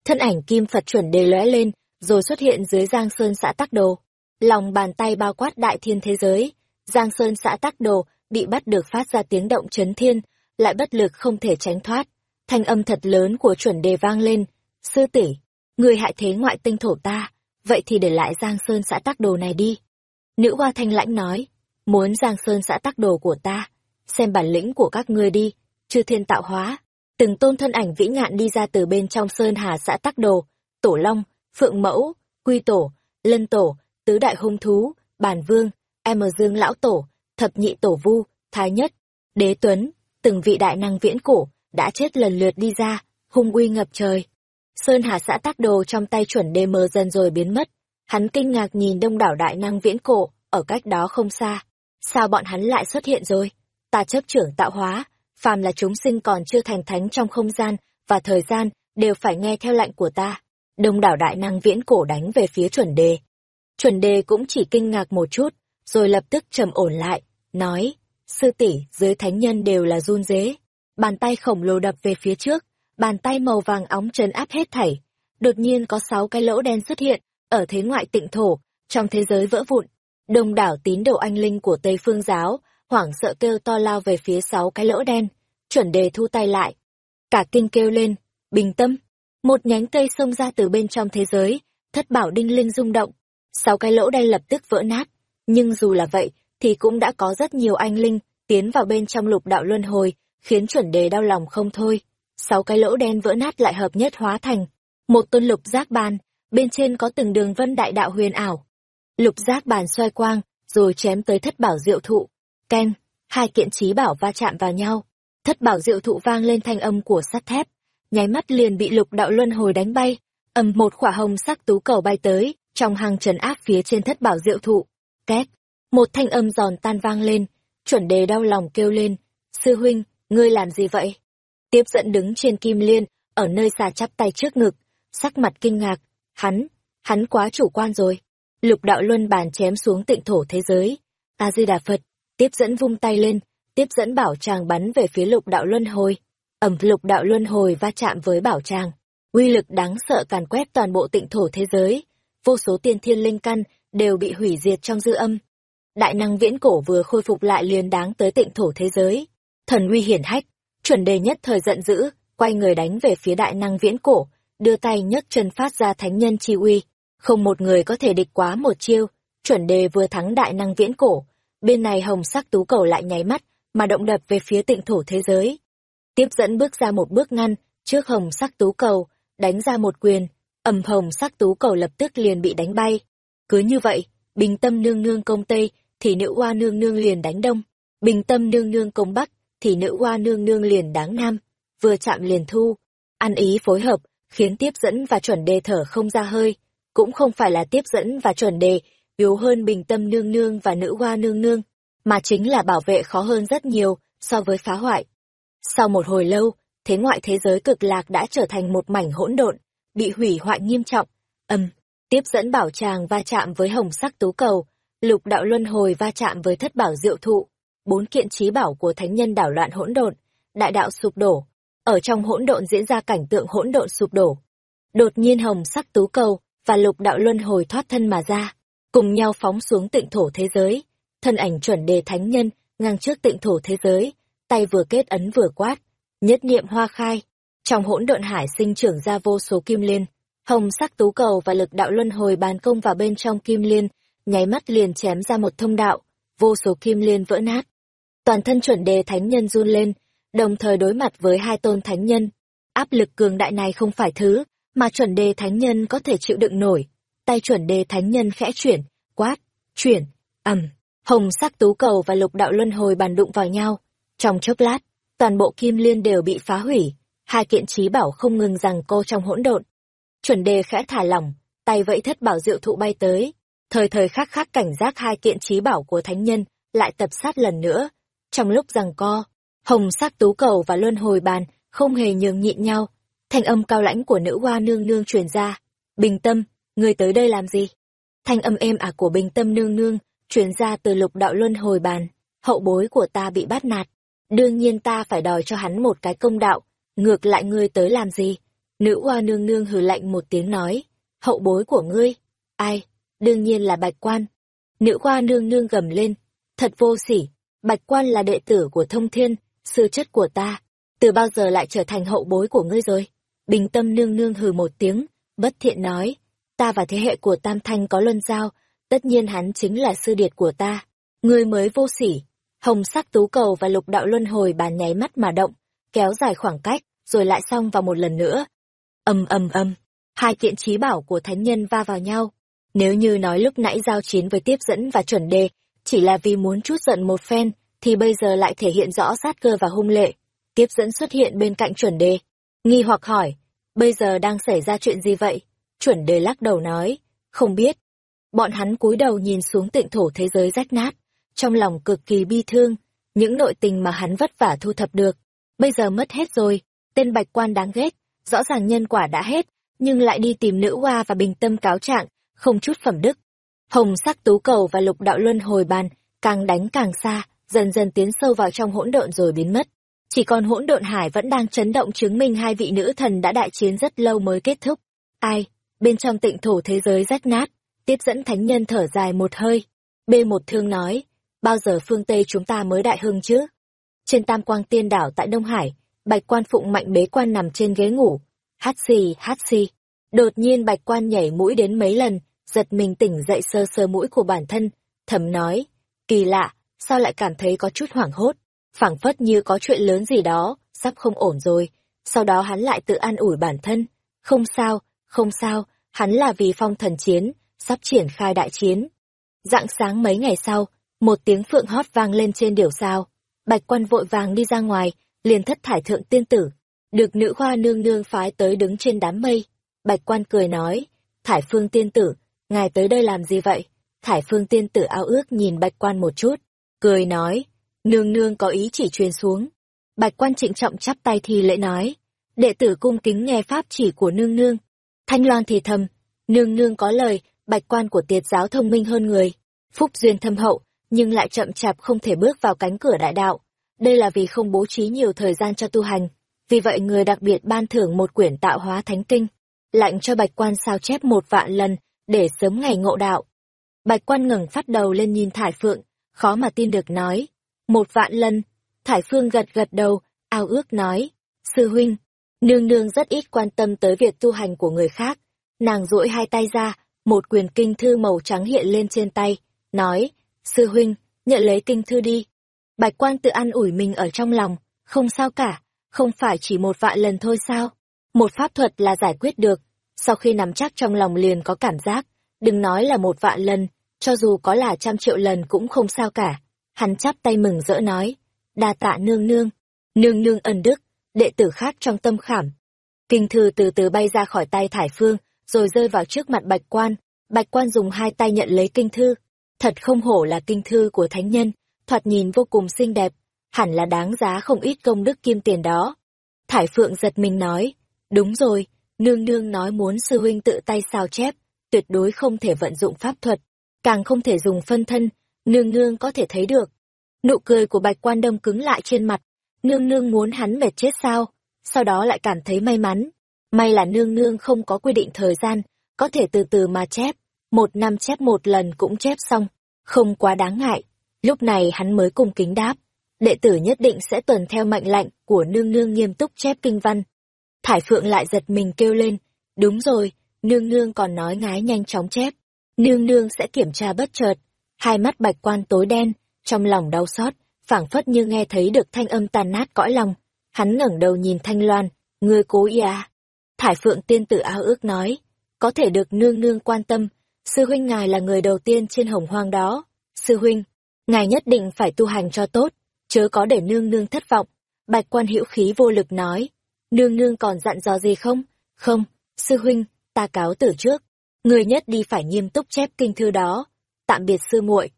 Thân ảnh kim Phật chuẩn đề lóe lên, rồi xuất hiện dưới Giang Sơn xã Tắc Đồ. Lòng bàn tay bao quát đại thiên thế giới, Giang Sơn xã Tắc Đồ bị bắt được phát ra tiếng động chấn thiên, lại bất lực không thể tránh thoát. Thanh âm thật lớn của chuẩn đề vang lên, sư tỷ người hại thế ngoại tinh thổ ta, vậy thì để lại Giang Sơn xã Tắc Đồ này đi. Nữ hoa thanh lãnh nói, muốn Giang Sơn xã Tắc Đồ của ta, xem bản lĩnh của các ngươi đi, chư thiên tạo hóa. Từng tôn thân ảnh vĩ ngạn đi ra từ bên trong Sơn Hà xã Tắc Đồ, Tổ Long, Phượng Mẫu, Quy Tổ, Lân Tổ, Tứ Đại Hung Thú, Bản Vương, Em Dương Lão Tổ, Thập Nhị Tổ Vu, Thái Nhất, Đế Tuấn, từng vị đại năng viễn cổ, đã chết lần lượt đi ra, hung uy ngập trời. Sơn Hà xã tác đồ trong tay chuẩn đê mờ dần rồi biến mất. Hắn kinh ngạc nhìn đông đảo đại năng viễn cổ, ở cách đó không xa. Sao bọn hắn lại xuất hiện rồi? Ta chấp trưởng tạo hóa, phàm là chúng sinh còn chưa thành thánh trong không gian và thời gian, đều phải nghe theo lệnh của ta đông đảo đại năng viễn cổ đánh về phía chuẩn đề. Chuẩn đề cũng chỉ kinh ngạc một chút, rồi lập tức trầm ổn lại, nói, sư tỷ dưới thánh nhân đều là run dế. Bàn tay khổng lồ đập về phía trước, bàn tay màu vàng óng trấn áp hết thảy. Đột nhiên có sáu cái lỗ đen xuất hiện, ở thế ngoại tịnh thổ, trong thế giới vỡ vụn. Đông đảo tín đồ anh linh của Tây Phương Giáo, hoảng sợ kêu to lao về phía sáu cái lỗ đen, chuẩn đề thu tay lại. Cả kinh kêu lên, bình tâm, một nhánh cây xông ra từ bên trong thế giới, thất bảo đinh linh rung động, sáu cái lỗ đen lập tức vỡ nát. Nhưng dù là vậy, thì cũng đã có rất nhiều anh linh tiến vào bên trong lục đạo luân hồi, khiến chuẩn đề đau lòng không thôi. Sáu cái lỗ đen vỡ nát lại hợp nhất hóa thành một tôn lục giác bàn, bên trên có từng đường vân đại đạo huyền ảo. Lục giác bàn xoay quang, rồi chém tới thất bảo diệu thụ. Ken, hai kiện trí bảo va chạm vào nhau. Thất bảo diệu thụ vang lên thanh âm của sắt thép, nháy mắt liền bị lục đạo luân hồi đánh bay. ầm một khỏa hồng sắc tú cầu bay tới, trong hàng trần áp phía trên thất bảo diệu thụ. Két, một thanh âm giòn tan vang lên, chuẩn đề đau lòng kêu lên, sư huynh, ngươi làm gì vậy? Tiếp dẫn đứng trên kim liên, ở nơi xà chắp tay trước ngực, sắc mặt kinh ngạc, hắn, hắn quá chủ quan rồi. Lục đạo luân bàn chém xuống tịnh thổ thế giới. A-di-đà Phật, tiếp dẫn vung tay lên, tiếp dẫn bảo chàng bắn về phía lục đạo luân hồi. Ẩm lục đạo luân hồi va chạm với bảo tràng. Uy lực đáng sợ càn quét toàn bộ tịnh thổ thế giới. Vô số tiên thiên linh căn đều bị hủy diệt trong dư âm. Đại năng viễn cổ vừa khôi phục lại liền đáng tới tịnh thổ thế giới. Thần uy hiển hách, chuẩn đề nhất thời giận dữ, quay người đánh về phía đại năng viễn cổ, đưa tay nhấc chân phát ra thánh nhân chi uy. Không một người có thể địch quá một chiêu, chuẩn đề vừa thắng đại năng viễn cổ. Bên này hồng sắc tú cầu lại nháy mắt, mà động đập về phía tịnh thổ thế giới. Tiếp dẫn bước ra một bước ngăn, trước hồng sắc tú cầu, đánh ra một quyền, ầm hồng sắc tú cầu lập tức liền bị đánh bay. Cứ như vậy, bình tâm nương nương công tây, thì nữ hoa nương nương liền đánh đông. Bình tâm nương nương công bắc, thì nữ hoa nương nương liền đáng nam. Vừa chạm liền thu, ăn ý phối hợp, khiến tiếp dẫn và chuẩn đề thở không ra hơi. Cũng không phải là tiếp dẫn và chuẩn đề, yếu hơn bình tâm nương nương và nữ hoa nương nương, mà chính là bảo vệ khó hơn rất nhiều so với phá hoại. Sau một hồi lâu, thế ngoại thế giới cực lạc đã trở thành một mảnh hỗn độn, bị hủy hoại nghiêm trọng. Âm, tiếp dẫn bảo tràng va chạm với hồng sắc tú cầu, lục đạo luân hồi va chạm với thất bảo diệu thụ, bốn kiện trí bảo của thánh nhân đảo loạn hỗn độn, đại đạo sụp đổ. Ở trong hỗn độn diễn ra cảnh tượng hỗn độn sụp đổ. Đột nhiên hồng sắc tú cầu và lục đạo luân hồi thoát thân mà ra, cùng nhau phóng xuống tịnh thổ thế giới. Thân ảnh chuẩn đề thánh nhân ngang trước tịnh thổ thế giới, tay vừa kết ấn vừa quát, nhất niệm hoa khai. Trong hỗn độn hải sinh trưởng ra vô số kim liên, hồng sắc tú cầu và lực đạo luân hồi bàn công vào bên trong kim liên, nháy mắt liền chém ra một thông đạo, vô số kim liên vỡ nát. Toàn thân chuẩn đề thánh nhân run lên, đồng thời đối mặt với hai tôn thánh nhân. Áp lực cường đại này không phải thứ mà chuẩn đề thánh nhân có thể chịu đựng nổi. Tay chuẩn đề thánh nhân khẽ chuyển, quát, chuyển, ầm, hồng sắc tú cầu và lục đạo luân hồi bàn đụng vào nhau. Trong chốc lát, toàn bộ kim liên đều bị phá hủy, hai kiện trí bảo không ngừng rằng cô trong hỗn độn. Chuẩn đề khẽ thả lỏng, tay vẫy thất bảo diệu thụ bay tới, thời thời khắc khắc cảnh giác hai kiện trí bảo của thánh nhân lại tập sát lần nữa. Trong lúc rằng co hồng sắc tú cầu và luân hồi bàn không hề nhường nhịn nhau. Thanh âm cao lãnh của nữ hoa nương nương truyền ra. Bình tâm người tới đây làm gì? Thanh âm êm ả của bình tâm nương nương truyền ra từ lục đạo luân hồi bàn. Hậu bối của ta bị bắt nạt đương nhiên ta phải đòi cho hắn một cái công đạo ngược lại ngươi tới làm gì nữ hoa nương nương hừ lạnh một tiếng nói hậu bối của ngươi ai đương nhiên là bạch quan. Nữ hoa nương nương gầm lên, thật vô sỉ, bạch quan là đệ tử của thông thiên, sư chất của ta, từ bao giờ lại trở thành hậu bối của ngươi rồi? Bình tâm nương nương hừ một tiếng, bất thiện nói, ta và thế hệ của tam thanh có luân giao, tất nhiên hắn chính là sư điệt của ta, ngươi mới vô sỉ. Hồng sắc tú cầu và lục đạo luân hồi bàn nháy mắt mà động, kéo dài khoảng cách, rồi lại xong vào một lần nữa. ầm ầm ầm, hai kiện trí bảo của thánh nhân va vào nhau, nếu như nói lúc nãy giao chiến với tiếp dẫn và chuẩn đề, chỉ là vì muốn chút giận một phen, thì bây giờ lại thể hiện rõ sát cơ và hung lệ. Tiếp dẫn xuất hiện bên cạnh chuẩn đề. Nghi hoặc hỏi, bây giờ đang xảy ra chuyện gì vậy? Chuẩn đề lắc đầu nói, không biết. Bọn hắn cúi đầu nhìn xuống tịnh thổ thế giới rách nát, trong lòng cực kỳ bi thương, những nội tình mà hắn vất vả thu thập được. Bây giờ mất hết rồi, tên bạch quan đáng ghét, rõ ràng nhân quả đã hết, nhưng lại đi tìm nữ hoa và bình tâm cáo trạng, không chút phẩm đức. Hồng sắc tú cầu và lục đạo luân hồi bàn, càng đánh càng xa, dần dần tiến sâu vào trong hỗn độn rồi biến mất. Chỉ còn hỗn độn hải vẫn đang chấn động chứng minh hai vị nữ thần đã đại chiến rất lâu mới kết thúc. Ai? Bên trong tịnh thổ thế giới rách nát, tiếp dẫn thánh nhân thở dài một hơi. B một thương nói, bao giờ phương Tây chúng ta mới đại hưng chứ? Trên tam quang tiên đảo tại Đông Hải, bạch quan phụng mạnh bế quan nằm trên ghế ngủ. Hát xì, hát xì. Đột nhiên bạch quan nhảy mũi đến mấy lần, giật mình tỉnh dậy sơ sơ mũi của bản thân, thầm nói, kỳ lạ, sao lại cảm thấy có chút hoảng hốt, phảng phất như có chuyện lớn gì đó, sắp không ổn rồi. Sau đó hắn lại tự an ủi bản thân, không sao, không sao, hắn là vì phong thần chiến, sắp triển khai đại chiến. Dạng sáng mấy ngày sau, một tiếng phượng hót vang lên trên điểu sao. Bạch quan vội vàng đi ra ngoài, liền thất thải thượng tiên tử. Được nữ khoa nương nương phái tới đứng trên đám mây. Bạch quan cười nói, thải phương tiên tử, ngài tới đây làm gì vậy? Thải phương tiên tử ao ước nhìn bạch quan một chút, cười nói, nương nương có ý chỉ truyền xuống. Bạch quan trịnh trọng chắp tay thì lễ nói, đệ tử cung kính nghe pháp chỉ của nương nương. Thanh loan thì thầm, nương nương có lời, bạch quan của tiệt giáo thông minh hơn người, phúc duyên thâm hậu, nhưng lại chậm chạp không thể bước vào cánh cửa đại đạo. Đây là vì không bố trí nhiều thời gian cho tu hành. Vì vậy người đặc biệt ban thưởng một quyển tạo hóa thánh kinh, lạnh cho bạch quan sao chép một vạn lần, để sớm ngày ngộ đạo. Bạch quan ngẩng phát đầu lên nhìn Thải Phượng, khó mà tin được nói. Một vạn lần, Thải Phương gật gật đầu, ao ước nói. Sư huynh, nương nương rất ít quan tâm tới việc tu hành của người khác. Nàng duỗi hai tay ra, một quyền kinh thư màu trắng hiện lên trên tay, nói, sư huynh, nhận lấy kinh thư đi. Bạch quan tự ăn ủi mình ở trong lòng, không sao cả, không phải chỉ một vạn lần thôi sao? Một pháp thuật là giải quyết được, sau khi nắm chắc trong lòng liền có cảm giác, đừng nói là một vạn lần, cho dù có là trăm triệu lần cũng không sao cả. Hắn chắp tay mừng rỡ nói, đa tạ nương nương, nương nương ẩn đức, đệ tử khác trong tâm khảm. Kinh thư từ từ bay ra khỏi tay Thải Phương, rồi rơi vào trước mặt bạch quan. Bạch quan dùng hai tay nhận lấy kinh thư. Thật không hổ là kinh thư của thánh nhân, thoạt nhìn vô cùng xinh đẹp, hẳn là đáng giá không ít công đức kim tiền đó. Thải Phượng giật mình nói, đúng rồi, nương nương nói muốn sư huynh tự tay sao chép, tuyệt đối không thể vận dụng pháp thuật, càng không thể dùng phân thân, nương nương có thể thấy được. Nụ cười của bạch quan đông cứng lại trên mặt, nương nương muốn hắn mệt chết sao, sau đó lại cảm thấy may mắn. May là nương nương không có quy định thời gian, có thể từ từ mà chép, một năm chép một lần cũng chép xong, không quá đáng ngại. Lúc này hắn mới cung kính đáp, đệ tử nhất định sẽ tuần theo mệnh lệnh của nương nương nghiêm túc chép kinh văn. Thải Phượng lại giật mình kêu lên, đúng rồi, nương nương còn nói ngái nhanh chóng chép, nương nương sẽ kiểm tra bất chợt. Hai mắt bạch quan tối đen, trong lòng đau xót, phảng phất như nghe thấy được thanh âm tàn nát cõi lòng. Hắn ngẩng đầu nhìn Thanh Loan, ngươi cố ý à? Thải Phượng tiên tử ao ước nói, có thể được nương nương quan tâm, sư huynh ngài là người đầu tiên trên hồng hoang đó. Sư huynh, ngài nhất định phải tu hành cho tốt, chớ có để nương nương thất vọng. Bạch quan hữu khí vô lực nói, nương nương còn dặn dò gì không? Không, sư huynh, ta cáo từ trước. Người nhất đi phải nghiêm túc chép kinh thư đó. Tạm biệt sư muội.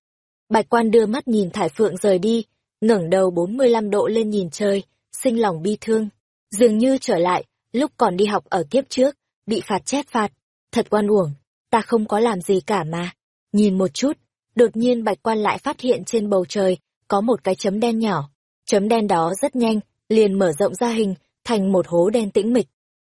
Bạch quan đưa mắt nhìn Thải Phượng rời đi, ngẩng đầu 45 độ lên nhìn trời, sinh lòng bi thương. Dường như trở lại, lúc còn đi học ở kiếp trước, bị phạt chép phạt. Thật oan uổng, ta không có làm gì cả mà. Nhìn một chút, đột nhiên bạch quan lại phát hiện trên bầu trời, có một cái chấm đen nhỏ. Chấm đen đó rất nhanh, liền mở rộng ra hình, thành một hố đen tĩnh mịch.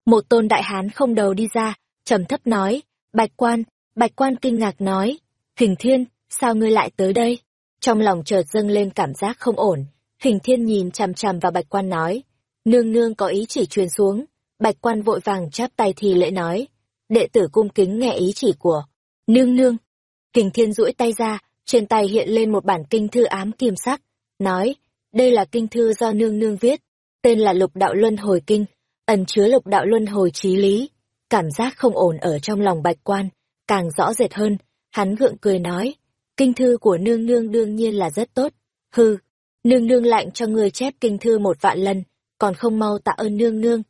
Một tôn đại hán không đầu đi ra, trầm thấp nói, bạch quan, bạch quan kinh ngạc nói, hình thiên, sao ngươi lại tới đây? Trong lòng chợt dâng lên cảm giác không ổn, hình thiên nhìn chằm chằm vào bạch quan nói, nương nương có ý chỉ truyền xuống, bạch quan vội vàng chắp tay thì lễ nói, đệ tử cung kính nghe ý chỉ của nương nương. kình thiên duỗi tay ra, trên tay hiện lên một bản kinh thư ám kim sắc, nói, đây là kinh thư do nương nương viết, tên là Lục Đạo Luân Hồi Kinh, ẩn chứa Lục Đạo Luân Hồi trí lý. Cảm giác không ổn ở trong lòng bạch quan, càng rõ rệt hơn, hắn gượng cười nói, kinh thư của nương nương đương nhiên là rất tốt, hư, nương nương lạnh cho người chép kinh thư một vạn lần, còn không mau tạ ơn nương nương.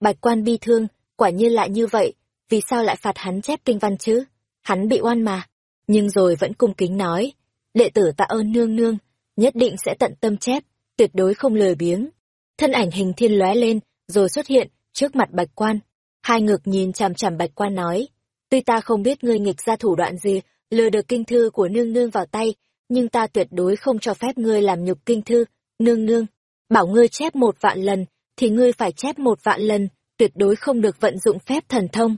Bạch quan bi thương, quả nhiên lại như vậy, vì sao lại phạt hắn chép kinh văn chứ? Hắn bị oan mà. Nhưng rồi vẫn cung kính nói, đệ tử tạ ơn nương nương, nhất định sẽ tận tâm chép, tuyệt đối không lười biếng. Thân ảnh hình thiên lóe lên, rồi xuất hiện, trước mặt bạch quan. Hai ngực nhìn chằm chằm bạch quan nói, tuy ta không biết ngươi nghịch ra thủ đoạn gì, lừa được kinh thư của nương nương vào tay, nhưng ta tuyệt đối không cho phép ngươi làm nhục kinh thư, nương nương. Bảo ngươi chép một vạn lần, thì ngươi phải chép một vạn lần, tuyệt đối không được vận dụng phép thần thông.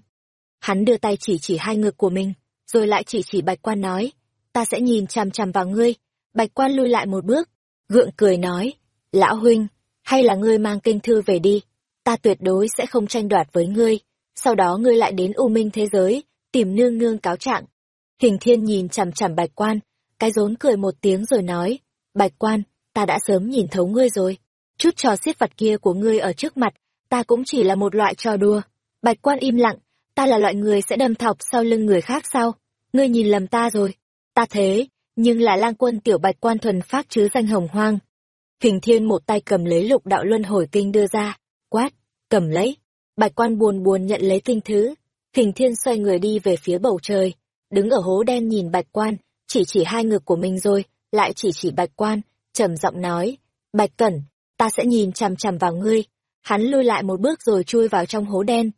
Hắn đưa tay chỉ chỉ hai ngực của mình, rồi lại chỉ chỉ bạch quan nói, ta sẽ nhìn chằm chằm vào ngươi. Bạch quan lui lại một bước, gượng cười nói, lão huynh, hay là ngươi mang kinh thư về đi, ta tuyệt đối sẽ không tranh đoạt với ngươi, sau đó ngươi lại đến u minh thế giới, tìm nương nương cáo trạng. Hình thiên nhìn chằm chằm bạch quan, cái rốn cười một tiếng rồi nói, bạch quan, ta đã sớm nhìn thấu ngươi rồi, chút trò xiết vặt kia của ngươi ở trước mặt, ta cũng chỉ là một loại trò đùa. Bạch quan im lặng, ta là loại người sẽ đâm thọc sau lưng người khác sao? Ngươi nhìn lầm ta rồi. Ta thế, nhưng là lang quân tiểu bạch quan thuần phát chứ danh hồng hoang. Hình thiên một tay cầm lấy lục đạo luân hồi kinh đưa ra, quát, cầm lấy. Bạch quan buồn buồn nhận lấy kinh thứ. Hình thiên xoay người đi về phía bầu trời, đứng ở hố đen nhìn bạch quan, chỉ chỉ hai ngực của mình rồi, lại chỉ chỉ bạch quan, trầm giọng nói, bạch cẩn, ta sẽ nhìn chằm chằm vào ngươi. Hắn lui lại một bước rồi chui vào trong hố đen.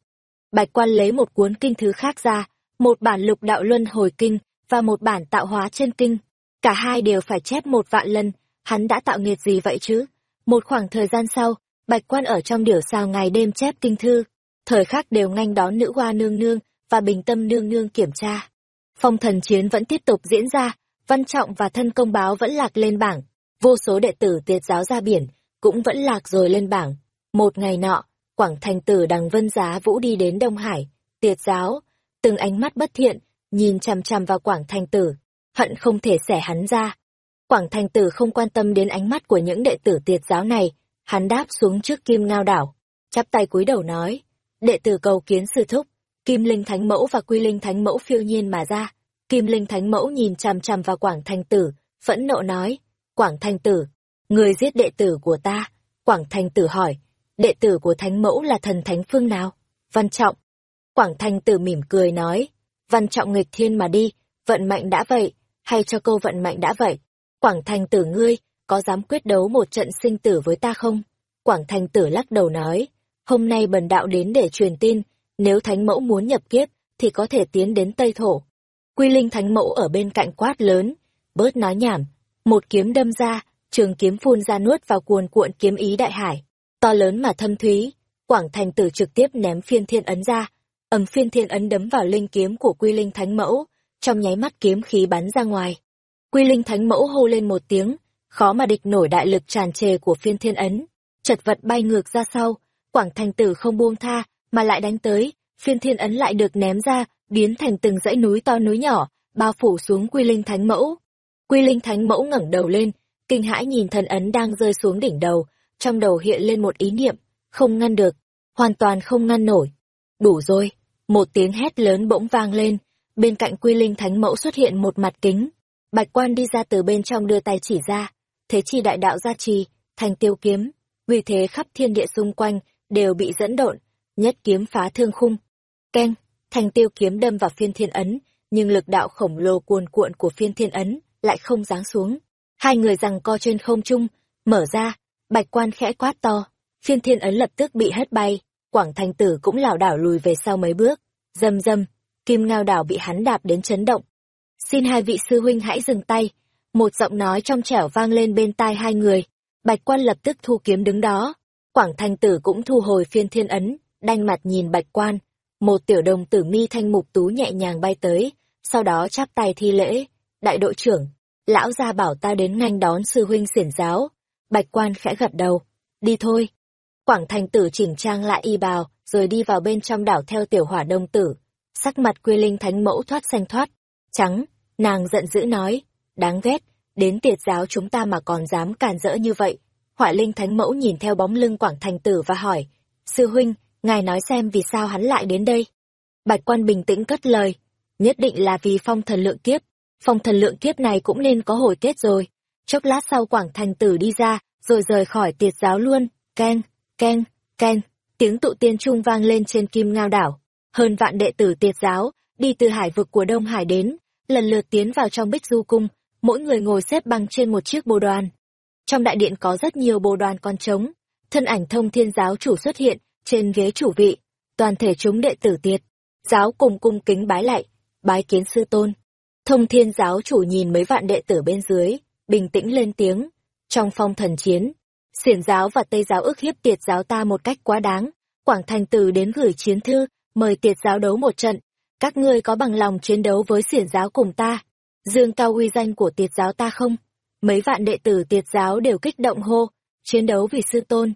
Bạch quan lấy một cuốn kinh thứ khác ra, một bản lục đạo luân hồi kinh và một bản tạo hóa chân kinh. Cả hai đều phải chép một vạn lần, hắn đã tạo nghiệt gì vậy chứ? Một khoảng thời gian sau, bạch quan ở trong điểu sao ngày đêm chép kinh thư, thời khắc đều nganh đón nữ hoa nương nương và bình tâm nương nương kiểm tra. Phong thần chiến vẫn tiếp tục diễn ra, văn trọng và thân công báo vẫn lạc lên bảng, vô số đệ tử tiệt giáo ra biển, cũng vẫn lạc rồi lên bảng. Một ngày nọ, Quảng Thành Tử đằng Vân Giá Vũ đi đến Đông Hải, tiệt giáo, từng ánh mắt bất thiện, nhìn chằm chằm vào Quảng Thành Tử, hận không thể xẻ hắn ra. Quảng Thành Tử không quan tâm đến ánh mắt của những đệ tử tiệt giáo này, hắn đáp xuống trước Kim Ngao Đảo, chắp tay cúi đầu nói, đệ tử cầu kiến sư thúc, Kim Linh Thánh Mẫu và Quy Linh Thánh Mẫu phiêu nhiên mà ra. Kim Linh Thánh Mẫu nhìn chằm chằm vào Quảng Thành Tử, phẫn nộ nói, Quảng Thành Tử, người giết đệ tử của ta. Quảng Thành Tử hỏi, đệ tử của Thánh Mẫu là thần thánh phương nào? Văn Trọng. Quảng Thành Tử mỉm cười nói, Văn Trọng nghịch thiên mà đi, vận mệnh đã vậy, hay cho câu vận mệnh đã vậy. Quảng Thành Tử ngươi, có dám quyết đấu một trận sinh tử với ta không? Quảng Thành Tử lắc đầu nói, hôm nay bần đạo đến để truyền tin, nếu Thánh Mẫu muốn nhập kiếp, thì có thể tiến đến Tây Thổ. Quy Linh Thánh Mẫu ở bên cạnh quát lớn, bớt nói nhảm, một kiếm đâm ra, trường kiếm phun ra nuốt vào cuồn cuộn kiếm ý đại hải, to lớn mà thâm thúy, Quảng Thành Tử trực tiếp ném phiên thiên ấn ra, ầm phiên thiên ấn đấm vào linh kiếm của Quy Linh Thánh Mẫu, trong nháy mắt kiếm khí bắn ra ngoài. Quy Linh Thánh Mẫu hô lên một tiếng, khó mà địch nổi đại lực tràn trề của phiên thiên ấn, chật vật bay ngược ra sau, Quảng Thành Tử không buông tha, mà lại đánh tới, phiên thiên ấn lại được ném ra, biến thành từng dãy núi to núi nhỏ, bao phủ xuống Quy Linh Thánh Mẫu. Quy Linh Thánh Mẫu ngẩng đầu lên, kinh hãi nhìn thần ấn đang rơi xuống đỉnh đầu, trong đầu hiện lên một ý niệm, không ngăn được, hoàn toàn không ngăn nổi. Đủ rồi, một tiếng hét lớn bỗng vang lên, bên cạnh Quy Linh Thánh Mẫu xuất hiện một mặt kính. Bạch Quan đi ra từ bên trong đưa tay chỉ ra, thế chi đại đạo gia trì, thành tiêu kiếm, vì thế khắp thiên địa xung quanh đều bị dẫn độn, nhất kiếm phá thương khung. Keng, thành tiêu kiếm đâm vào phiên thiên ấn, nhưng lực đạo khổng lồ cuồn cuộn của phiên thiên ấn lại không giáng xuống. Hai người rằng co trên không trung, mở ra, bạch quan khẽ quát to, phiên thiên ấn lập tức bị hất bay, quảng thành tử cũng lảo đảo lùi về sau mấy bước, dầm dầm, kim ngao đảo bị hắn đạp đến chấn động. Xin hai vị sư huynh hãy dừng tay, một giọng nói trong trẻo vang lên bên tai hai người, bạch quan lập tức thu kiếm đứng đó, quảng thành tử cũng thu hồi phiên thiên ấn, đanh mặt nhìn bạch quan, một tiểu đồng tử mi thanh mục tú nhẹ nhàng bay tới, sau đó chắp tay thi lễ, đại đội trưởng, lão gia bảo ta đến nganh đón sư huynh xiển giáo. Bạch quan khẽ gật đầu, đi thôi. Quảng thành tử chỉnh trang lại y bào, rồi đi vào bên trong đảo theo tiểu hỏa đông tử. Sắc mặt quy linh thánh mẫu thoát xanh thoát, trắng, nàng giận dữ nói, đáng ghét, đến tiệt giáo chúng ta mà còn dám càn rỡ như vậy. Hỏa linh thánh mẫu nhìn theo bóng lưng quảng thành tử và hỏi, sư huynh, ngài nói xem vì sao hắn lại đến đây. Bạch quan bình tĩnh cất lời, nhất định là vì phong thần lượng kiếp, phong thần lượng kiếp này cũng nên có hồi kết rồi. Chốc lát sau Quảng Thành Tử đi ra, rồi rời khỏi tiệt giáo luôn, keng, keng, keng, tiếng tụ tiên trung vang lên trên kim ngao đảo. Hơn vạn đệ tử tiệt giáo, đi từ hải vực của Đông Hải đến, lần lượt tiến vào trong bích du cung, mỗi người ngồi xếp bằng trên một chiếc bồ đoàn. Trong đại điện có rất nhiều bồ đoàn còn trống, thân ảnh thông thiên giáo chủ xuất hiện, trên ghế chủ vị, toàn thể chúng đệ tử tiệt, giáo cùng cung kính bái lại, bái kiến sư tôn. Thông thiên giáo chủ nhìn mấy vạn đệ tử bên dưới, bình tĩnh lên tiếng. Trong phong thần chiến, xiển giáo và tây giáo ức hiếp tiệt giáo ta một cách quá đáng. Quảng Thành Tử đến gửi chiến thư, mời tiệt giáo đấu một trận. Các ngươi có bằng lòng chiến đấu với xiển giáo cùng ta? Dương cao uy danh của tiệt giáo ta không? Mấy vạn đệ tử tiệt giáo đều kích động hô, chiến đấu vì sư tôn.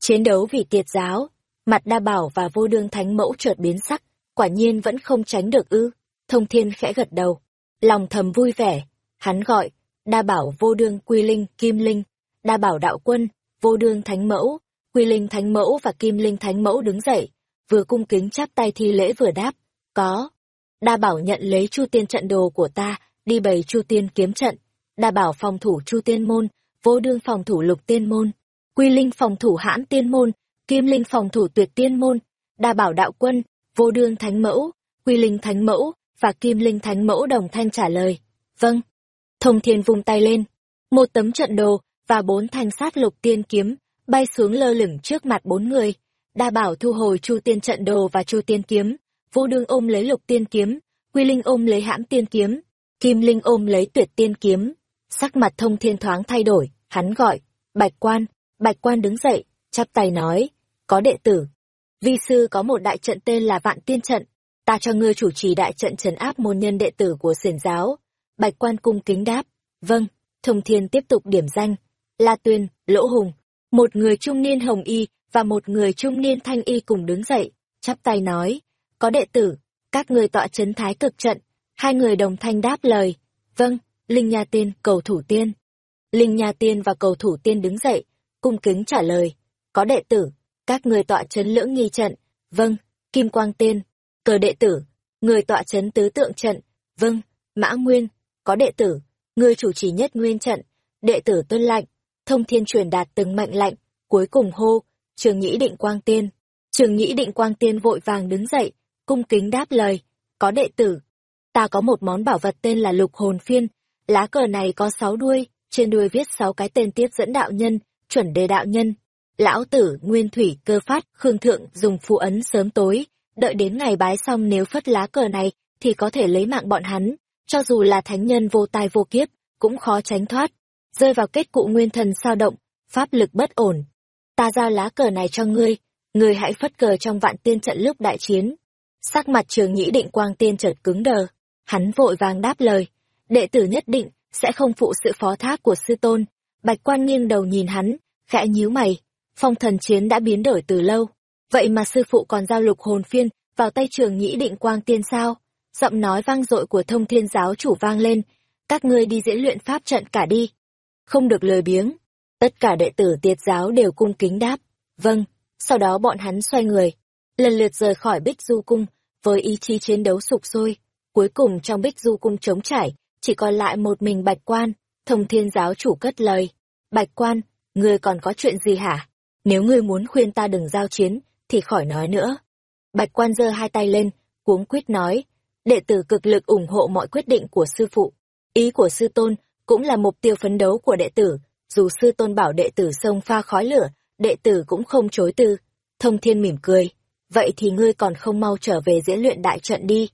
Chiến đấu vì tiệt giáo, mặt đa bảo và vô đương thánh mẫu chợt biến sắc, quả nhiên vẫn không tránh được ư. Thông thiên khẽ gật đầu, lòng thầm vui vẻ, hắn gọi, đa bảo vô đương quy linh kim linh, đa bảo đạo quân, vô đương thánh mẫu, quy linh thánh mẫu và kim linh thánh mẫu đứng dậy, vừa cung kính chắp tay thi lễ vừa đáp, có. Đa bảo nhận lấy chu tiên trận đồ của ta, đi bày chu tiên kiếm trận, đa bảo phòng thủ chu tiên môn, vô đương phòng thủ lục tiên môn, quy linh phòng thủ hãn tiên môn, kim linh phòng thủ tuyệt tiên môn, đa bảo đạo quân, vô đương thánh mẫu, quy linh thánh mẫu và kim linh thánh mẫu đồng thanh trả lời. Vâng. Thông thiên vung tay lên. Một tấm trận đồ và bốn thanh sát lục tiên kiếm bay xuống lơ lửng trước mặt bốn người. Đa bảo thu hồi chu tiên trận đồ và chu tiên kiếm, vô đương ôm lấy lục tiên kiếm, quy linh ôm lấy hãm tiên kiếm, kim linh ôm lấy tuyệt tiên kiếm. Sắc mặt thông thiên thoáng thay đổi, hắn gọi, bạch quan, bạch quan đứng dậy, chắp tay nói, có đệ tử. Vi sư có một đại trận tên là Vạn Tiên Trận, ta cho ngươi chủ trì đại trận trấn áp môn nhân đệ tử của xiển giáo. Bạch quan cung kính đáp, vâng, thông thiên tiếp tục điểm danh. La Tuyên, Lỗ Hùng, một người trung niên hồng y và một người trung niên thanh y cùng đứng dậy, chắp tay nói, có đệ tử, các người tọa chấn thái cực trận, hai người đồng thanh đáp lời, vâng, Linh Nha Tiên, cầu thủ tiên. Linh Nha Tiên và cầu thủ tiên đứng dậy, cung kính trả lời, có đệ tử, các người tọa chấn lưỡng nghi trận, vâng, Kim Quang Tiên, cờ đệ tử, người tọa chấn tứ tượng trận, vâng, Mã Nguyên, có đệ tử, ngươi chủ trì nhất nguyên trận, đệ tử tuân lạnh, thông thiên truyền đạt từng mệnh lệnh, cuối cùng hô, trường nhĩ định quang tiên. Trường nhĩ định quang tiên vội vàng đứng dậy, cung kính đáp lời, có đệ tử. Ta có một món bảo vật tên là lục hồn phiên, lá cờ này có sáu đuôi, trên đuôi viết sáu cái tên tiết dẫn đạo nhân, chuẩn đề đạo nhân. Lão tử, nguyên thủy, cơ phát, khương thượng dùng phù ấn sớm tối, đợi đến ngày bái xong nếu phất lá cờ này, thì có thể lấy mạng bọn hắn, cho dù là thánh nhân vô tai vô kiếp, cũng khó tránh thoát rơi vào kết cụ nguyên thần sao động, pháp lực bất ổn. Ta giao lá cờ này cho ngươi, ngươi hãy phất cờ trong vạn tiên trận lúc đại chiến. Sắc mặt trường nhĩ định quang tiên chợt cứng đờ, hắn vội vàng đáp lời, đệ tử nhất định sẽ không phụ sự phó thác của sư tôn. Bạch quan nghiêng đầu nhìn hắn, khẽ nhíu mày, phong thần chiến đã biến đổi từ lâu, vậy mà sư phụ còn giao lục hồn phiên vào tay trường nhĩ định quang tiên sao? Giọng nói vang dội của thông thiên giáo chủ vang lên, các ngươi đi diễn luyện pháp trận cả đi không được lười biếng. Tất cả đệ tử tiệt giáo đều cung kính đáp, vâng, sau đó bọn hắn xoay người, lần lượt rời khỏi Bích Du Cung, với ý chí chiến đấu sục sôi. Cuối cùng trong Bích Du Cung trống trải, chỉ còn lại một mình Bạch Quan, thông thiên giáo chủ cất lời. Bạch Quan, ngươi còn có chuyện gì hả? Nếu ngươi muốn khuyên ta đừng giao chiến, thì khỏi nói nữa. Bạch Quan giơ hai tay lên, cuống quýt nói, đệ tử cực lực ủng hộ mọi quyết định của sư phụ. Ý của sư tôn cũng là mục tiêu phấn đấu của đệ tử, dù sư tôn bảo đệ tử sông pha khói lửa, đệ tử cũng không chối từ. Thông thiên mỉm cười, vậy thì ngươi còn không mau trở về diễn luyện đại trận đi.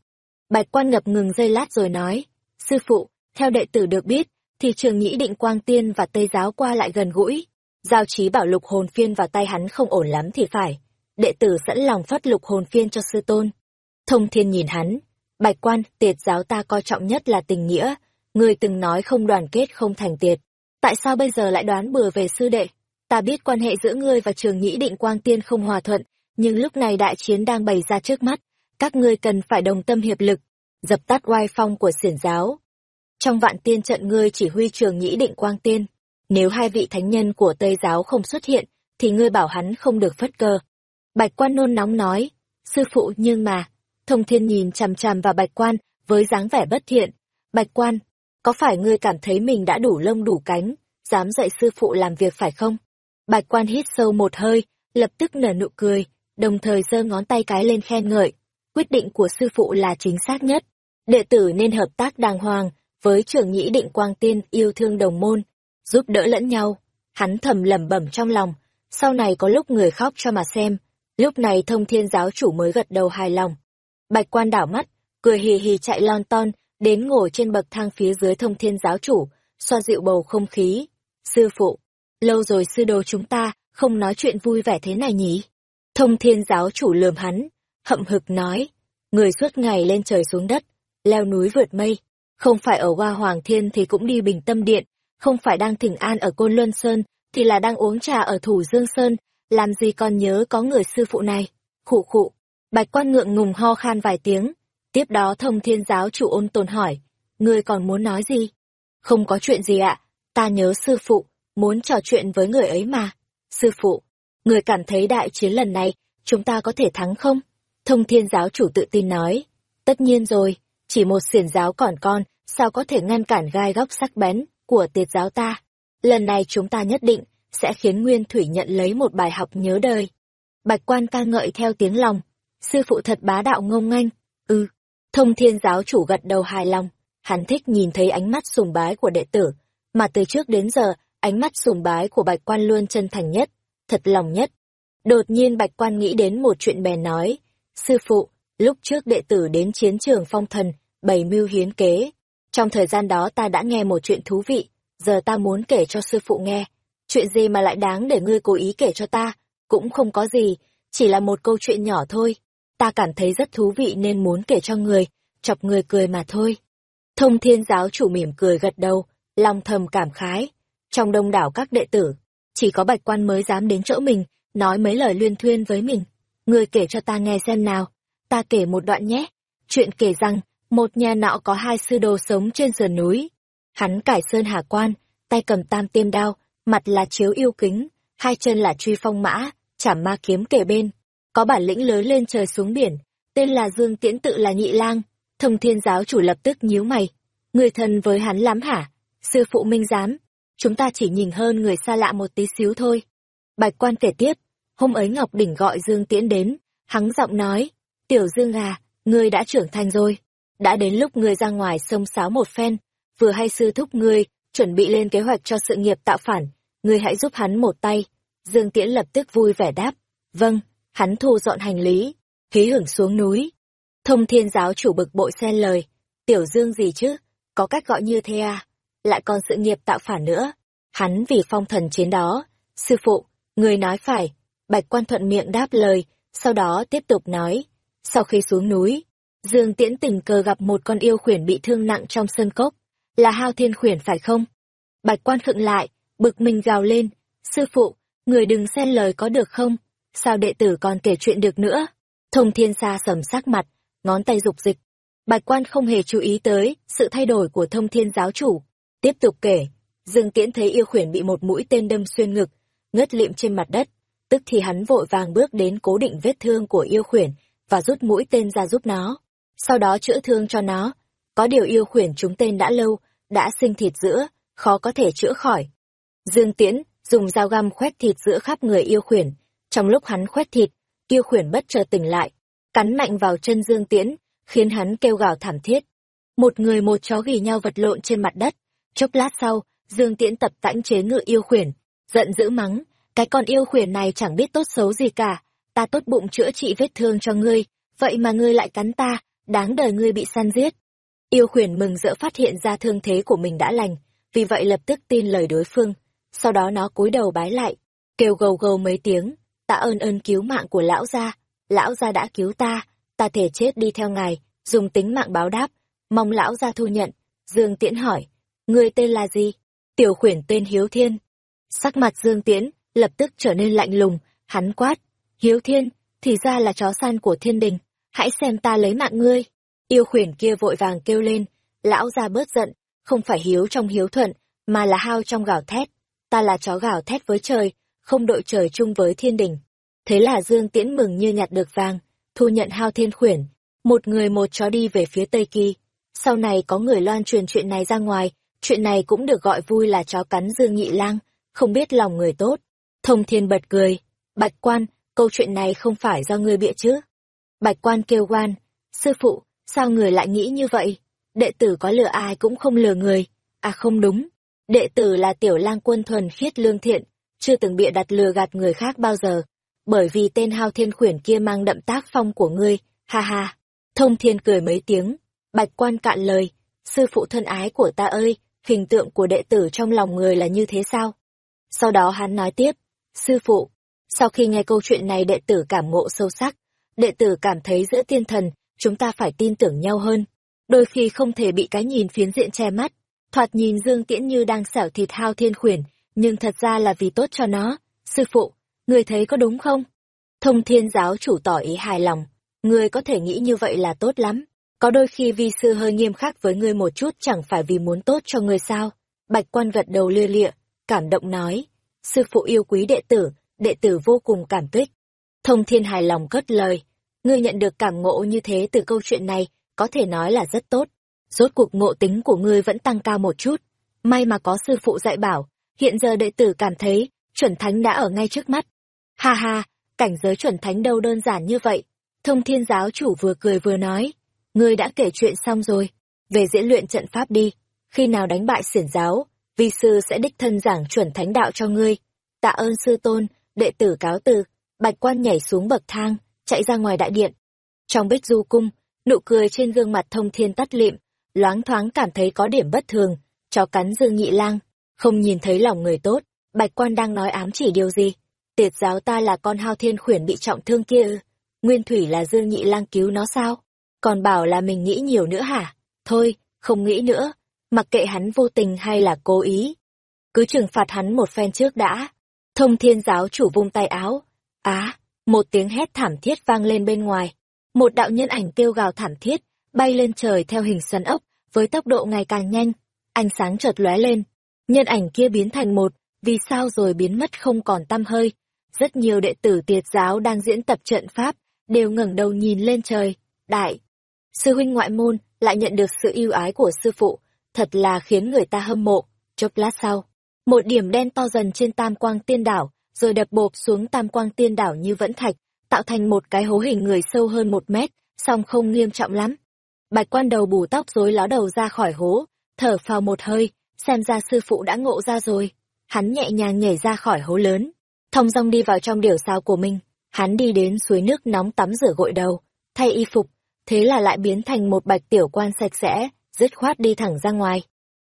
Bạch quan ngập ngừng giây lát rồi nói, sư phụ, theo đệ tử được biết, thì trường nhĩ định quang tiên và tây giáo qua lại gần gũi. Giao trí bảo lục hồn phiên vào tay hắn không ổn lắm thì phải. Đệ tử sẵn lòng phát lục hồn phiên cho sư tôn. Thông thiên nhìn hắn, bạch quan, tiệt giáo ta coi trọng nhất là tình nghĩa, Ngươi từng nói không đoàn kết không thành tiệt. Tại sao bây giờ lại đoán bừa về sư đệ? Ta biết quan hệ giữa ngươi và trường nhĩ định quang tiên không hòa thuận, nhưng lúc này đại chiến đang bày ra trước mắt. Các ngươi cần phải đồng tâm hiệp lực, dập tắt oai phong của xiển giáo. Trong vạn tiên trận ngươi chỉ huy trường nhĩ định quang tiên. Nếu hai vị thánh nhân của Tây giáo không xuất hiện, thì ngươi bảo hắn không được phất cơ. Bạch quan nôn nóng nói, sư phụ nhưng mà, thông thiên nhìn chằm chằm vào bạch quan với dáng vẻ bất thiện. Bạch quan, có phải ngươi cảm thấy mình đã đủ lông đủ cánh, dám dạy sư phụ làm việc phải không? Bạch quan hít sâu một hơi, lập tức nở nụ cười, đồng thời giơ ngón tay cái lên khen ngợi. Quyết định của sư phụ là chính xác nhất. Đệ tử nên hợp tác đàng hoàng, với trưởng nhĩ định quang tiên yêu thương đồng môn, giúp đỡ lẫn nhau. Hắn thầm lẩm bẩm trong lòng, sau này có lúc người khóc cho mà xem. Lúc này thông thiên giáo chủ mới gật đầu hài lòng. Bạch quan đảo mắt, cười hì hì chạy lon ton đến ngồi trên bậc thang phía dưới thông thiên giáo chủ, xoa dịu bầu không khí. Sư phụ, lâu rồi sư đồ chúng ta không nói chuyện vui vẻ thế này nhỉ? Thông thiên giáo chủ lườm hắn, hậm hực nói, người suốt ngày lên trời xuống đất, leo núi vượt mây, không phải ở Hoa Hoàng Thiên thì cũng đi Bình Tâm Điện, không phải đang thỉnh an ở Côn Luân Sơn thì là đang uống trà ở Thủ Dương Sơn, làm gì còn nhớ có người sư phụ này. Khụ khụ, bạch quan ngượng ngùng ho khan vài tiếng, tiếp đó thông thiên giáo chủ ôn tồn hỏi, ngươi còn muốn nói gì? Không có chuyện gì ạ, ta nhớ sư phụ, muốn trò chuyện với người ấy mà. Sư phụ, người cảm thấy đại chiến lần này, chúng ta có thể thắng không? Thông thiên giáo chủ tự tin nói, tất nhiên rồi, chỉ một xiển giáo còn con, sao có thể ngăn cản gai góc sắc bén của tiệt giáo ta. Lần này chúng ta nhất định sẽ khiến Nguyên Thủy nhận lấy một bài học nhớ đời. Bạch quan ca ngợi theo tiếng lòng, sư phụ thật bá đạo ngông nghênh, ừ. Thông thiên giáo chủ gật đầu hài lòng, hắn thích nhìn thấy ánh mắt sùng bái của đệ tử, mà từ trước đến giờ, ánh mắt sùng bái của bạch quan luôn chân thành nhất, thật lòng nhất. Đột nhiên bạch quan nghĩ đến một chuyện bè nói, sư phụ, lúc trước đệ tử đến chiến trường phong thần, bày mưu hiến kế. Trong thời gian đó ta đã nghe một chuyện thú vị, giờ ta muốn kể cho sư phụ nghe. Chuyện gì mà lại đáng để ngươi cố ý kể cho ta, cũng không có gì, chỉ là một câu chuyện nhỏ thôi. Ta cảm thấy rất thú vị nên muốn kể cho người, chọc người cười mà thôi. Thông thiên giáo chủ mỉm cười gật đầu, lòng thầm cảm khái. Trong đông đảo các đệ tử, chỉ có bạch quan mới dám đến chỗ mình, nói mấy lời luyên thuyên với mình. Người kể cho ta nghe xem nào. Ta kể một đoạn nhé. Chuyện kể rằng, một nhà nọ có hai sư đồ sống trên sườn núi. Hắn cải sơn hà quan, tay cầm tam tiêm đao, mặt là chiếu yêu kính, hai chân là truy phong mã, chảm ma kiếm kề bên. Có bản lĩnh lớn lên trời xuống biển, tên là Dương Tiễn tự là nhị lang. Thông thiên giáo chủ lập tức nhíu mày. Người thân với hắn lắm hả? Sư phụ minh giám. Chúng ta chỉ nhìn hơn người xa lạ một tí xíu thôi. Bạch quan kể tiếp, hôm ấy Ngọc Đỉnh gọi Dương Tiễn đến, hắn giọng nói, tiểu Dương à, ngươi đã trưởng thành rồi đã đến lúc ngươi ra ngoài sông sáo một phen, vừa hay sư thúc ngươi, chuẩn bị lên kế hoạch cho sự nghiệp tạo phản, ngươi hãy giúp hắn một tay. Dương Tiễn lập tức vui vẻ đáp, vâng, hắn thu dọn hành lý, khí hưởng xuống núi. Thông thiên giáo chủ bực bội xen lời, tiểu dương gì chứ, có cách gọi như thế à, lại còn sự nghiệp tạo phản nữa. Hắn vì phong thần chiến đó, sư phụ, người nói phải, bạch quan thuận miệng đáp lời, sau đó tiếp tục nói, sau khi xuống núi, Dương Tiễn tình cờ gặp một con yêu khuyển bị thương nặng trong sân cốc. Là hao thiên khuyển phải không? Bạch quan khựng lại, bực mình gào lên. Sư phụ, người đừng xen lời có được không? Sao đệ tử còn kể chuyện được nữa? Thông thiên xa sầm sắc mặt, ngón tay dục dịch. Bạch quan không hề chú ý tới sự thay đổi của thông thiên giáo chủ. Tiếp tục kể, Dương Tiễn thấy yêu khuyển bị một mũi tên đâm xuyên ngực, ngất liệm trên mặt đất. Tức thì hắn vội vàng bước đến cố định vết thương của yêu khuyển và rút mũi tên ra giúp nó sau đó chữa thương cho nó. Có điều yêu khuyển chúng tên đã lâu, đã sinh thịt giữa, khó có thể chữa khỏi. Dương Tiễn dùng dao găm khoét thịt giữa khắp người yêu khuyển. Trong lúc hắn khoét thịt, yêu khuyển bất chợt tỉnh lại, cắn mạnh vào chân Dương Tiễn, khiến hắn kêu gào thảm thiết. Một người một chó gỉ nhau vật lộn trên mặt đất. Chốc lát sau, Dương Tiễn tập tãnh chế ngự yêu khuyển, giận dữ mắng, cái con yêu khuyển này chẳng biết tốt xấu gì cả, ta tốt bụng chữa trị vết thương cho ngươi, vậy mà ngươi lại cắn ta, đáng đời ngươi bị săn giết. Yêu khuyển mừng rỡ phát hiện ra thương thế của mình đã lành, vì vậy lập tức tin lời đối phương. Sau đó nó cúi đầu bái lại, kêu gầu gầu mấy tiếng, tạ ơn ơn cứu mạng của lão gia, lão gia đã cứu ta, ta thể chết đi theo ngài, dùng tính mạng báo đáp, mong lão gia thu nhận. Dương Tiễn hỏi, ngươi tên là gì? Tiểu khuyển tên Hiếu Thiên. Sắc mặt Dương Tiễn lập tức trở nên lạnh lùng, hắn quát, Hiếu Thiên, thì ra là chó săn của thiên đình hãy xem ta lấy mạng ngươi. Yêu khuyển kia vội vàng kêu lên, lão gia bớt giận, không phải hiếu trong hiếu thuận, mà là hao trong gào thét. Ta là chó gào thét với trời, không đội trời chung với thiên đình. Thế là Dương Tiễn mừng như nhặt được vàng, thu nhận hao thiên khuyển, một người một chó đi về phía Tây Kỳ. Sau này có người loan truyền chuyện này ra ngoài, chuyện này cũng được gọi vui là chó cắn Dương Nhị Lang, không biết lòng người tốt. Thông Thiên bật cười, Bạch Quan, câu chuyện này không phải do ngươi bịa chứ? Bạch quan kêu quan, sư phụ, sao người lại nghĩ như vậy? Đệ tử có lừa ai cũng không lừa người. À không đúng, đệ tử là tiểu lang quân thuần khiết lương thiện, chưa từng bịa đặt lừa gạt người khác bao giờ. Bởi vì tên hao thiên khuyển kia mang đậm tác phong của ngươi, ha ha. Thông thiên cười mấy tiếng, bạch quan cạn lời, sư phụ thân ái của ta ơi, hình tượng của đệ tử trong lòng người là như thế sao? Sau đó hắn nói tiếp, sư phụ, sau khi nghe câu chuyện này đệ tử cảm ngộ sâu sắc, đệ tử cảm thấy giữa tiên thần, chúng ta phải tin tưởng nhau hơn. Đôi khi không thể bị cái nhìn phiến diện che mắt, thoạt nhìn Dương Tiễn như đang xảo thịt hao thiên khuyển, nhưng thật ra là vì tốt cho nó. Sư phụ, người thấy có đúng không? Thông thiên giáo chủ tỏ ý hài lòng, người có thể nghĩ như vậy là tốt lắm. Có đôi khi vi sư hơi nghiêm khắc với ngươi một chút chẳng phải vì muốn tốt cho ngươi sao. Bạch quan gật đầu lia lịa, cảm động nói. Sư phụ yêu quý đệ tử, đệ tử vô cùng cảm kích. Thông thiên hài lòng cất lời. Ngươi nhận được cảm ngộ như thế từ câu chuyện này, có thể nói là rất tốt. Rốt cuộc ngộ tính của ngươi vẫn tăng cao một chút. May mà có sư phụ dạy bảo, hiện giờ đệ tử cảm thấy, chuẩn thánh đã ở ngay trước mắt. Ha ha, cảnh giới chuẩn thánh đâu đơn giản như vậy. Thông thiên giáo chủ vừa cười vừa nói, ngươi đã kể chuyện xong rồi, về diễn luyện trận pháp đi, khi nào đánh bại xiển giáo, vi sư sẽ đích thân giảng chuẩn thánh đạo cho ngươi. Tạ ơn sư tôn, đệ tử cáo từ, bạch quan nhảy xuống bậc thang, chạy ra ngoài đại điện. Trong bích du cung, nụ cười trên gương mặt thông thiên tắt lịm, loáng thoáng cảm thấy có điểm bất thường, chó cắn dương nhị lang, không nhìn thấy lòng người tốt, bạch quan đang nói ám chỉ điều gì. Tiệt giáo ta là con hao thiên khuyển bị trọng thương kia ư, nguyên thủy là dương nhị lang cứu nó sao? Còn bảo là mình nghĩ nhiều nữa hả? Thôi, không nghĩ nữa, mặc kệ hắn vô tình hay là cố ý. Cứ trừng phạt hắn một phen trước đã. Thông thiên giáo chủ vung tay áo. Á, một tiếng hét thảm thiết vang lên bên ngoài. Một đạo nhân ảnh kêu gào thảm thiết, bay lên trời theo hình sân ốc, với tốc độ ngày càng nhanh. Ánh sáng chợt lóe lên. Nhân ảnh kia biến thành một, vì sao rồi biến mất không còn tăm hơi. Rất nhiều đệ tử tiệt giáo đang diễn tập trận pháp, đều ngẩng đầu nhìn lên trời. Đại, sư huynh ngoại môn lại nhận được sự yêu ái của sư phụ, thật là khiến người ta hâm mộ. Chốc lát sau, một điểm đen to dần trên tam quang tiên đảo, rồi đập bộp xuống tam quang tiên đảo như vẫn thạch, tạo thành một cái hố hình người sâu hơn một mét, song không nghiêm trọng lắm. Bạch quan đầu bù tóc rối ló đầu ra khỏi hố, thở phào một hơi, xem ra sư phụ đã ngộ ra rồi. Hắn nhẹ nhàng nhảy ra khỏi hố lớn, thông dong đi vào trong điểu sao của mình. Hắn đi đến suối nước nóng tắm rửa gội đầu, thay y phục, thế là lại biến thành một bạch tiểu quan sạch sẽ, dứt khoát đi thẳng ra ngoài.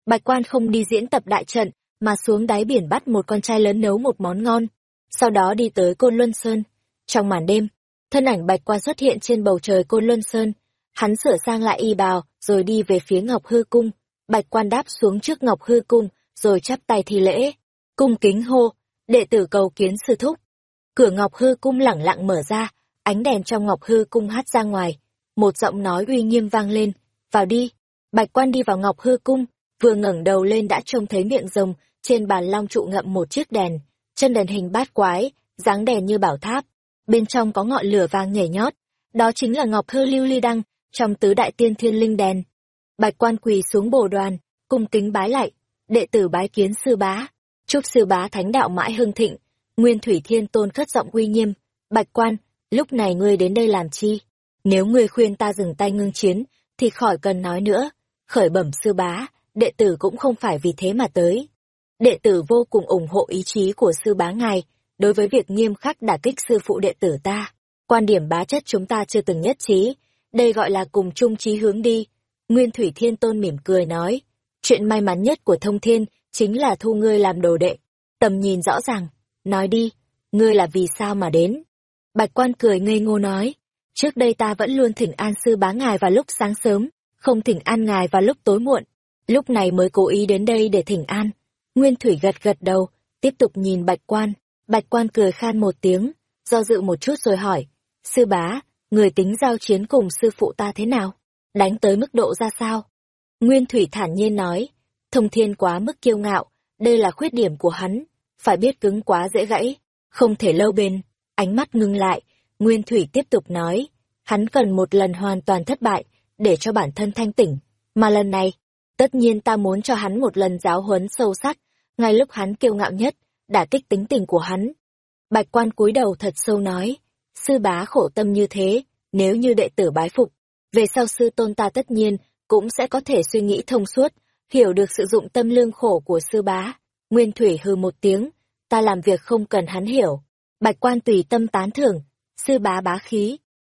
Bạch quan không đi diễn tập đại trận, mà xuống đáy biển bắt một con trai lớn nấu một món ngon, sau đó đi tới Côn Luân Sơn. Trong màn đêm, thân ảnh bạch quan xuất hiện trên bầu trời Côn Luân Sơn, hắn sửa sang lại y bào, rồi đi về phía Ngọc Hư Cung. Bạch quan đáp xuống trước Ngọc Hư Cung, rồi chắp tay thi lễ. Cung kính hô, đệ tử cầu kiến sư thúc. Cửa Ngọc Hư Cung lẳng lặng mở ra, ánh đèn trong Ngọc Hư Cung hát ra ngoài. Một giọng nói uy nghiêm vang lên, vào đi. Bạch quan đi vào Ngọc Hư Cung, vừa ngẩng đầu lên đã trông thấy miệng rồng, trên bàn long trụ ngậm một chiếc đèn, chân đèn hình bát quái, dáng đèn như bảo tháp. Bên trong có ngọn lửa vàng nhảy nhót, đó chính là Ngọc Hư Lưu Ly Đăng, trong tứ đại tiên thiên linh đèn. Bạch quan quỳ xuống bồ đoàn, cung kính bái lại, đệ tử bái kiến sư bá, chúc sư bá thánh đạo mãi hưng thịnh, nguyên thủy thiên tôn khất giọng uy nghiêm, bạch quan, lúc này ngươi đến đây làm chi? Nếu ngươi khuyên ta dừng tay ngưng chiến, thì khỏi cần nói nữa, khởi bẩm sư bá, đệ tử cũng không phải vì thế mà tới. Đệ tử vô cùng ủng hộ ý chí của sư bá ngài, đối với việc nghiêm khắc đả kích sư phụ đệ tử ta. Quan điểm bá chất chúng ta chưa từng nhất trí, đây gọi là cùng chung chí hướng đi. Nguyên Thủy Thiên Tôn mỉm cười nói, chuyện may mắn nhất của thông thiên chính là thu ngươi làm đồ đệ. Tầm nhìn rõ ràng, nói đi, ngươi là vì sao mà đến. Bạch quan cười ngây ngô nói, trước đây ta vẫn luôn thỉnh an sư bá ngài vào lúc sáng sớm, không thỉnh an ngài vào lúc tối muộn, lúc này mới cố ý đến đây để thỉnh an. Nguyên Thủy gật gật đầu, tiếp tục nhìn bạch quan, bạch quan cười khan một tiếng, do dự một chút rồi hỏi, sư bá, người tính giao chiến cùng sư phụ ta thế nào? Đánh tới mức độ ra sao? Nguyên Thủy thản nhiên nói, thông thiên quá mức kiêu ngạo, đây là khuyết điểm của hắn, phải biết cứng quá dễ gãy, không thể lâu bền. Ánh mắt ngưng lại, Nguyên Thủy tiếp tục nói, hắn cần một lần hoàn toàn thất bại, để cho bản thân thanh tỉnh, mà lần này, tất nhiên ta muốn cho hắn một lần giáo huấn sâu sắc, ngay lúc hắn kiêu ngạo nhất, đả kích tính tình của hắn. Bạch quan cúi đầu thật sâu nói, sư bá khổ tâm như thế, nếu như đệ tử bái phục, về sau sư tôn ta tất nhiên cũng sẽ có thể suy nghĩ thông suốt, hiểu được sự dụng tâm lương khổ của sư bá. Nguyên Thủy hư một tiếng, ta làm việc không cần hắn hiểu. Bạch quan tùy tâm tán thưởng, sư bá bá khí.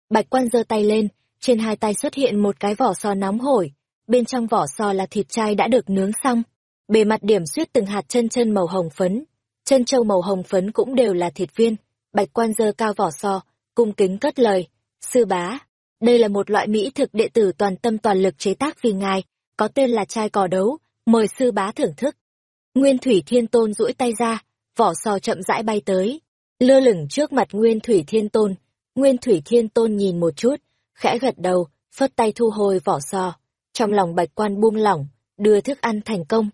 Bạch quan giơ tay lên, trên hai tay xuất hiện một cái vỏ sò nóng hổi. bên trong vỏ sò là thịt trai đã được nướng xong. Bề mặt điểm xuyết từng hạt chân chân màu hồng phấn, chân châu màu hồng phấn cũng đều là thịt viên. Bạch quan giơ cao vỏ sò, cung kính cất lời. Sư bá, đây là một loại mỹ thực đệ tử toàn tâm toàn lực chế tác vì ngài, có tên là trai cò đấu, mời sư bá thưởng thức. Nguyên Thủy Thiên Tôn duỗi tay ra, vỏ sò chậm rãi bay tới, lơ lửng trước mặt Nguyên Thủy Thiên Tôn. Nguyên Thủy Thiên Tôn nhìn một chút, khẽ gật đầu, phất tay thu hồi vỏ sò. Trong lòng bạch quan buông lỏng, đưa thức ăn thành công.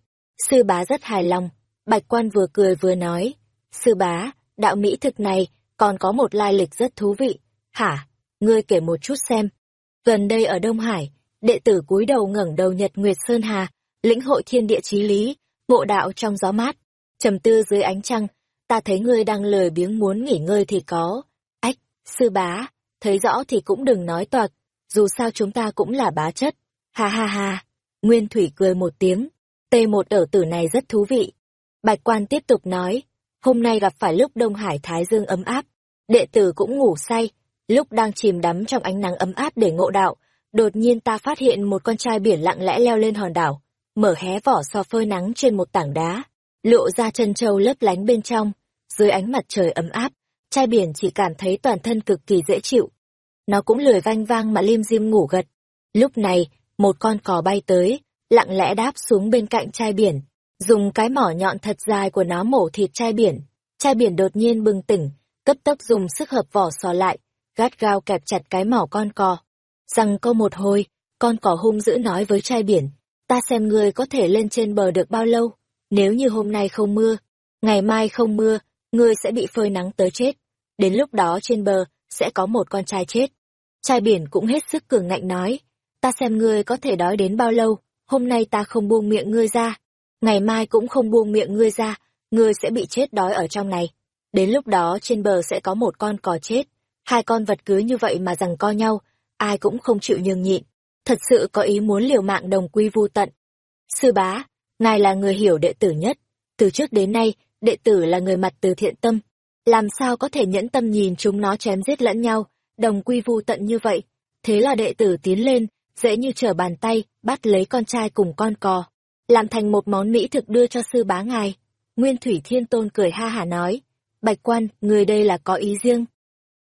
Sư bá rất hài lòng, bạch quan vừa cười vừa nói. Sư bá, đạo mỹ thực này còn có một lai lịch rất thú vị. Hả? Ngươi kể một chút xem. Gần đây ở Đông Hải, đệ tử cúi đầu ngẩng đầu Nhật Nguyệt Sơn Hà, lĩnh hội thiên địa chí lý, ngộ đạo trong gió mát, trầm tư dưới ánh trăng, ta thấy ngươi đang lười biếng muốn nghỉ ngơi thì có. Ách, sư bá, thấy rõ thì cũng đừng nói toạc, dù sao chúng ta cũng là bá chất. Ha ha ha, Nguyên Thủy cười một tiếng, T1 ở tử này rất thú vị. Bạch quan tiếp tục nói, hôm nay gặp phải lúc Đông Hải Thái Dương ấm áp, đệ tử cũng ngủ say, lúc đang chìm đắm trong ánh nắng ấm áp để ngộ đạo, đột nhiên ta phát hiện một con trai biển lặng lẽ leo lên hòn đảo, mở hé vỏ so phơi nắng trên một tảng đá, lộ ra chân trâu lấp lánh bên trong, dưới ánh mặt trời ấm áp, trai biển chỉ cảm thấy toàn thân cực kỳ dễ chịu. Nó cũng lười vanh vang mà liêm diêm ngủ gật. Lúc này, một con cò bay tới, lặng lẽ đáp xuống bên cạnh trai biển, dùng cái mỏ nhọn thật dài của nó mổ thịt trai biển. Trai biển đột nhiên bừng tỉnh, cấp tốc dùng sức hợp vỏ sò lại, gắt gao kẹp chặt cái mỏ con cò. Rằng câu một hồi, con cò hung dữ nói với trai biển, ta xem ngươi có thể lên trên bờ được bao lâu, nếu như hôm nay không mưa, ngày mai không mưa, ngươi sẽ bị phơi nắng tới chết. Đến lúc đó trên bờ, sẽ có một con trai chết. Trai biển cũng hết sức cường ngạnh nói, ta xem ngươi có thể đói đến bao lâu, hôm nay ta không buông miệng ngươi ra, ngày mai cũng không buông miệng ngươi ra, ngươi sẽ bị chết đói ở trong này. Đến lúc đó trên bờ sẽ có một con cò chết, hai con vật cứ như vậy mà rằng co nhau, ai cũng không chịu nhường nhịn, thật sự có ý muốn liều mạng đồng quy vu tận. Sư bá, ngài là người hiểu đệ tử nhất, từ trước đến nay, đệ tử là người mặt từ thiện tâm, làm sao có thể nhẫn tâm nhìn chúng nó chém giết lẫn nhau, đồng quy vu tận như vậy. Thế là đệ tử tiến lên, dễ như trở bàn tay, bắt lấy con trai cùng con cò, làm thành một món mỹ thực đưa cho sư bá ngài. Nguyên Thủy Thiên Tôn cười ha hả nói, Bạch quan, người đây là có ý riêng.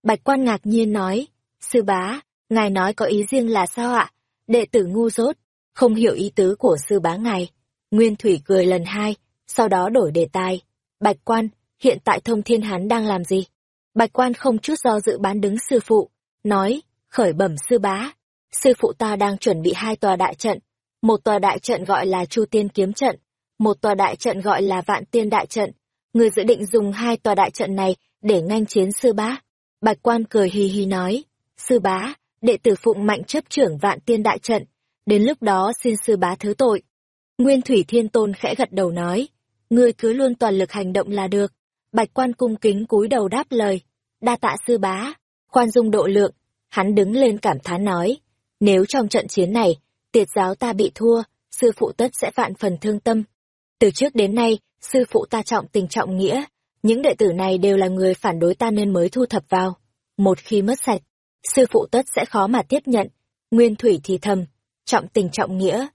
Bạch quan ngạc nhiên nói, sư bá, ngài nói có ý riêng là sao ạ? Đệ tử ngu dốt, không hiểu ý tứ của sư bá ngài. Nguyên Thủy cười lần hai, sau đó đổi đề tài. Bạch quan, hiện tại thông thiên hắn đang làm gì? Bạch quan không chút do dự bán đứng sư phụ, nói, khởi bẩm sư bá. Sư phụ ta đang chuẩn bị hai tòa đại trận, một tòa đại trận gọi là Chu Tiên Kiếm Trận, một tòa đại trận gọi là Vạn Tiên Đại Trận. Người dự định dùng hai tòa đại trận này để nganh chiến sư bá. Bạch quan cười hì hì nói, sư bá, đệ tử phụng mạnh chấp trưởng Vạn Tiên Đại Trận, đến lúc đó xin sư bá thứ tội. Nguyên Thủy Thiên Tôn khẽ gật đầu nói, ngươi cứ luôn toàn lực hành động là được. Bạch quan cung kính cúi đầu đáp lời, đa tạ sư bá, khoan dung độ lượng, hắn đứng lên cảm thán nói, nếu trong trận chiến này, tiệt giáo ta bị thua, sư phụ tất sẽ vạn phần thương tâm. Từ trước đến nay, sư phụ ta trọng tình trọng nghĩa, những đệ tử này đều là người phản đối ta nên mới thu thập vào. Một khi mất sạch, sư phụ tất sẽ khó mà tiếp nhận. Nguyên Thủy thì thầm, trọng tình trọng nghĩa.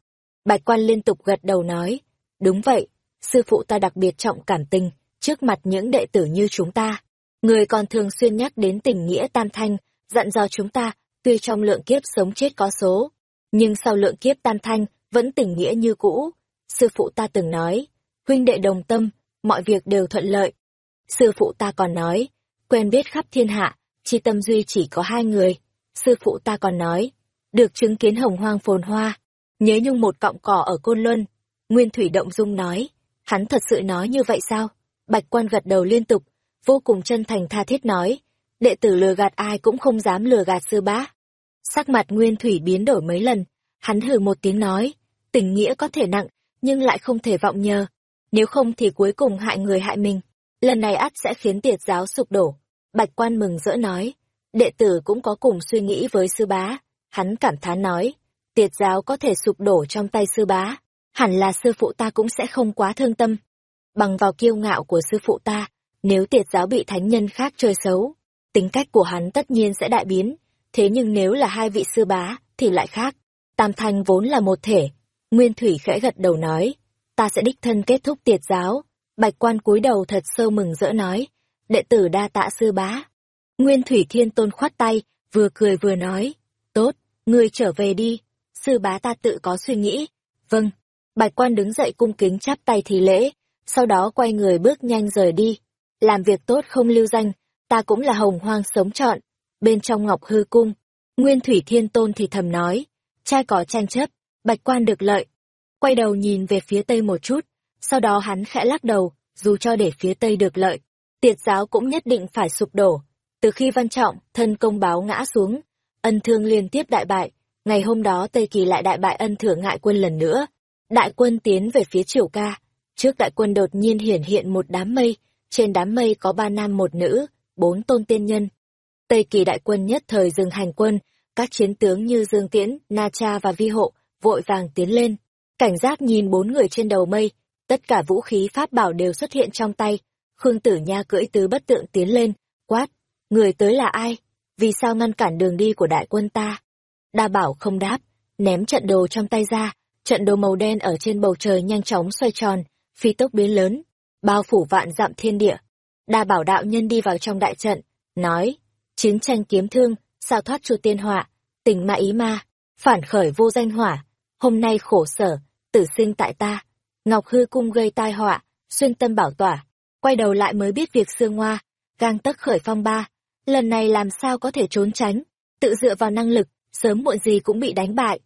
Bạch quan liên tục gật đầu nói, đúng vậy, sư phụ ta đặc biệt trọng cảm tình, trước mặt những đệ tử như chúng ta. Người còn thường xuyên nhắc đến tình nghĩa tam thanh, dặn dò chúng ta, tuy trong lượng kiếp sống chết có số, nhưng sau lượng kiếp tam thanh, vẫn tình nghĩa như cũ. Sư phụ ta từng nói, huynh đệ đồng tâm, mọi việc đều thuận lợi. Sư phụ ta còn nói, quen biết khắp thiên hạ, chi tâm duy chỉ có hai người. Sư phụ ta còn nói, được chứng kiến hồng hoang phồn hoa, nhớ nhung một cọng cỏ ở Côn Luân. Nguyên Thủy Động Dung nói, hắn thật sự nói như vậy sao? Bạch quan gật đầu liên tục, vô cùng chân thành tha thiết nói, đệ tử lừa gạt ai cũng không dám lừa gạt sư bá. Sắc mặt Nguyên Thủy biến đổi mấy lần, hắn hừ một tiếng nói, tình nghĩa có thể nặng, nhưng lại không thể vọng nhờ. Nếu không thì cuối cùng hại người hại mình. Lần này ắt sẽ khiến tiệt giáo sụp đổ. Bạch quan mừng rỡ nói, đệ tử cũng có cùng suy nghĩ với sư bá. Hắn cảm thán nói, tiệt giáo có thể sụp đổ trong tay sư bá, hẳn là sư phụ ta cũng sẽ không quá thương tâm. Bằng vào kiêu ngạo của sư phụ ta, nếu tiệt giáo bị thánh nhân khác chơi xấu, tính cách của hắn tất nhiên sẽ đại biến. Thế nhưng nếu là hai vị sư bá, thì lại khác. Tam thanh vốn là một thể. Nguyên Thủy khẽ gật đầu nói, ta sẽ đích thân kết thúc tiệt giáo. Bạch quan cúi đầu thật sâu mừng rỡ nói, đệ tử đa tạ sư bá. Nguyên Thủy Thiên Tôn khoát tay, vừa cười vừa nói, tốt, ngươi trở về đi, sư bá ta tự có suy nghĩ. Vâng, bạch quan đứng dậy cung kính chắp tay thì lễ, sau đó quay người bước nhanh rời đi. Làm việc tốt không lưu danh, ta cũng là hồng hoang sống trọn. Bên trong ngọc hư cung, Nguyên Thủy Thiên Tôn thì thầm nói, trai có tranh chấp, bạch quan được lợi. Quay đầu nhìn về phía tây một chút, sau đó hắn khẽ lắc đầu, dù cho để phía tây được lợi, tiệt giáo cũng nhất định phải sụp đổ. Từ khi văn trọng, thân công báo ngã xuống, ân thương liên tiếp đại bại, ngày hôm đó Tây Kỳ lại đại bại ân thưởng ngại quân lần nữa. Đại quân tiến về phía triều ca, trước đại quân đột nhiên hiển hiện một đám mây, trên đám mây có ba nam một nữ, bốn tôn tiên nhân. Tây Kỳ đại quân nhất thời dừng hành quân, các chiến tướng như Dương Tiễn, Na Cha và Vi Hộ vội vàng tiến lên, cảnh giác nhìn bốn người trên đầu mây, tất cả vũ khí pháp bảo đều xuất hiện trong tay. Khương Tử Nha cưỡi tứ bất tượng tiến lên, quát, người tới là ai? Vì sao ngăn cản đường đi của đại quân ta? Đa bảo không đáp, ném trận đồ trong tay ra, trận đồ màu đen ở trên bầu trời nhanh chóng xoay tròn, phi tốc biến lớn, bao phủ vạn dặm thiên địa. Đa bảo đạo nhân đi vào trong đại trận, nói, chiến tranh kiếm thương, sao thoát chu tiên họa, tình ma ý ma, phản khởi vô danh hỏa, hôm nay khổ sở, tử sinh tại ta. Ngọc hư cung gây tai họa, xuyên tâm bảo tỏa, quay đầu lại mới biết việc xương hoa, gang tấc khởi phong ba, lần này làm sao có thể trốn tránh, tự dựa vào năng lực, sớm muộn gì cũng bị đánh bại.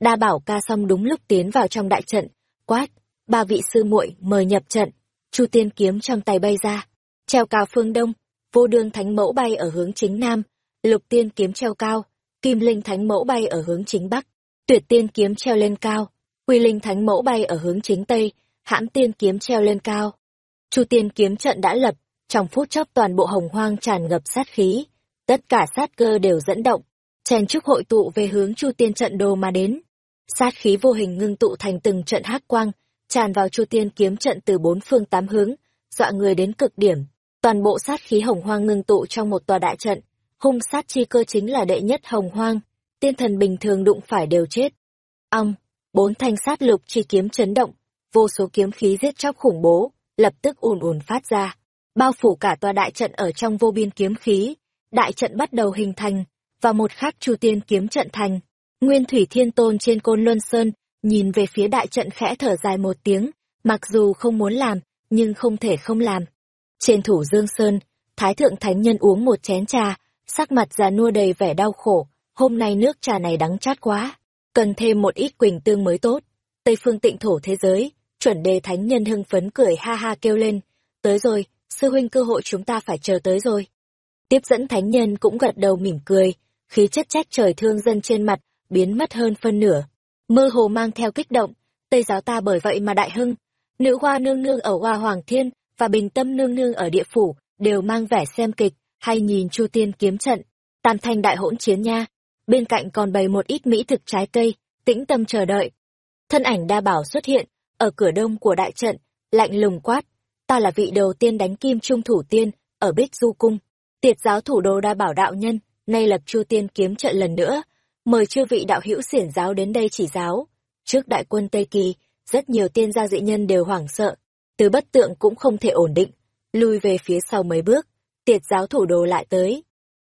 Đa bảo ca xong đúng lúc tiến vào trong đại trận, quát, ba vị sư muội mời nhập trận, chu tiên kiếm trong tay bay ra, treo cao phương đông, vô đương thánh mẫu bay ở hướng chính nam, lục tiên kiếm treo cao, kim linh thánh mẫu bay ở hướng chính bắc, tuyệt tiên kiếm treo lên cao, quy linh thánh mẫu bay ở hướng chính tây, hãm tiên kiếm treo lên cao. Chu tiên kiếm trận đã lập, trong phút chốc toàn bộ hồng hoang tràn ngập sát khí, tất cả sát cơ đều dẫn động, chen chúc hội tụ về hướng chu tiên trận đồ mà đến. Sát khí vô hình ngưng tụ thành từng trận hắc quang, tràn vào chu tiên kiếm trận từ bốn phương tám hướng, dọa người đến cực điểm. Toàn bộ sát khí hồng hoang ngưng tụ trong một tòa đại trận, hung sát chi cơ chính là đệ nhất hồng hoang, tiên thần bình thường đụng phải đều chết. Ong, bốn thanh sát lục chi kiếm chấn động, vô số kiếm khí giết chóc khủng bố, lập tức ùn ùn phát ra, bao phủ cả tòa đại trận ở trong vô biên kiếm khí. Đại trận bắt đầu hình thành, và một khắc chu tiên kiếm trận thành. Nguyên Thủy Thiên Tôn trên Côn Luân Sơn, nhìn về phía đại trận khẽ thở dài một tiếng, mặc dù không muốn làm, nhưng không thể không làm. Trên thủ Dương Sơn, Thái Thượng Thánh Nhân uống một chén trà, sắc mặt già nua đầy vẻ đau khổ, hôm nay nước trà này đắng chát quá, cần thêm một ít quỳnh tương mới tốt. Tây phương tịnh thổ thế giới, chuẩn đề thánh nhân hưng phấn cười ha ha kêu lên, tới rồi, sư huynh cơ hội chúng ta phải chờ tới rồi. Tiếp dẫn thánh nhân cũng gật đầu mỉm cười, khí chất trách trời thương dân trên mặt, biến mất hơn phân nửa. Mơ hồ mang theo kích động, Tây giáo ta bởi vậy mà đại hưng. Nữ hoa nương nương ở hoa hoàng thiên, và bình tâm nương nương ở địa phủ, đều mang vẻ xem kịch, hay nhìn chu tiên kiếm trận, tam thanh đại hỗn chiến nha. Bên cạnh còn bày một ít mỹ thực trái cây, tĩnh tâm chờ đợi. Thân ảnh đa bảo xuất hiện, ở cửa đông của đại trận, lạnh lùng quát. Ta là vị đầu tiên đánh kim trung thủ tiên, ở Bích Du Cung. Tiệt giáo thủ đô đa bảo đạo nhân, nay lập chu tiên kiếm trận lần nữa. Mời chư vị đạo hữu xiển giáo đến đây chỉ giáo. Trước đại quân Tây Kỳ, rất nhiều tiên gia dị nhân đều hoảng sợ. Từ bất tượng cũng không thể ổn định, lui về phía sau mấy bước tiệt giáo thủ đồ lại tới.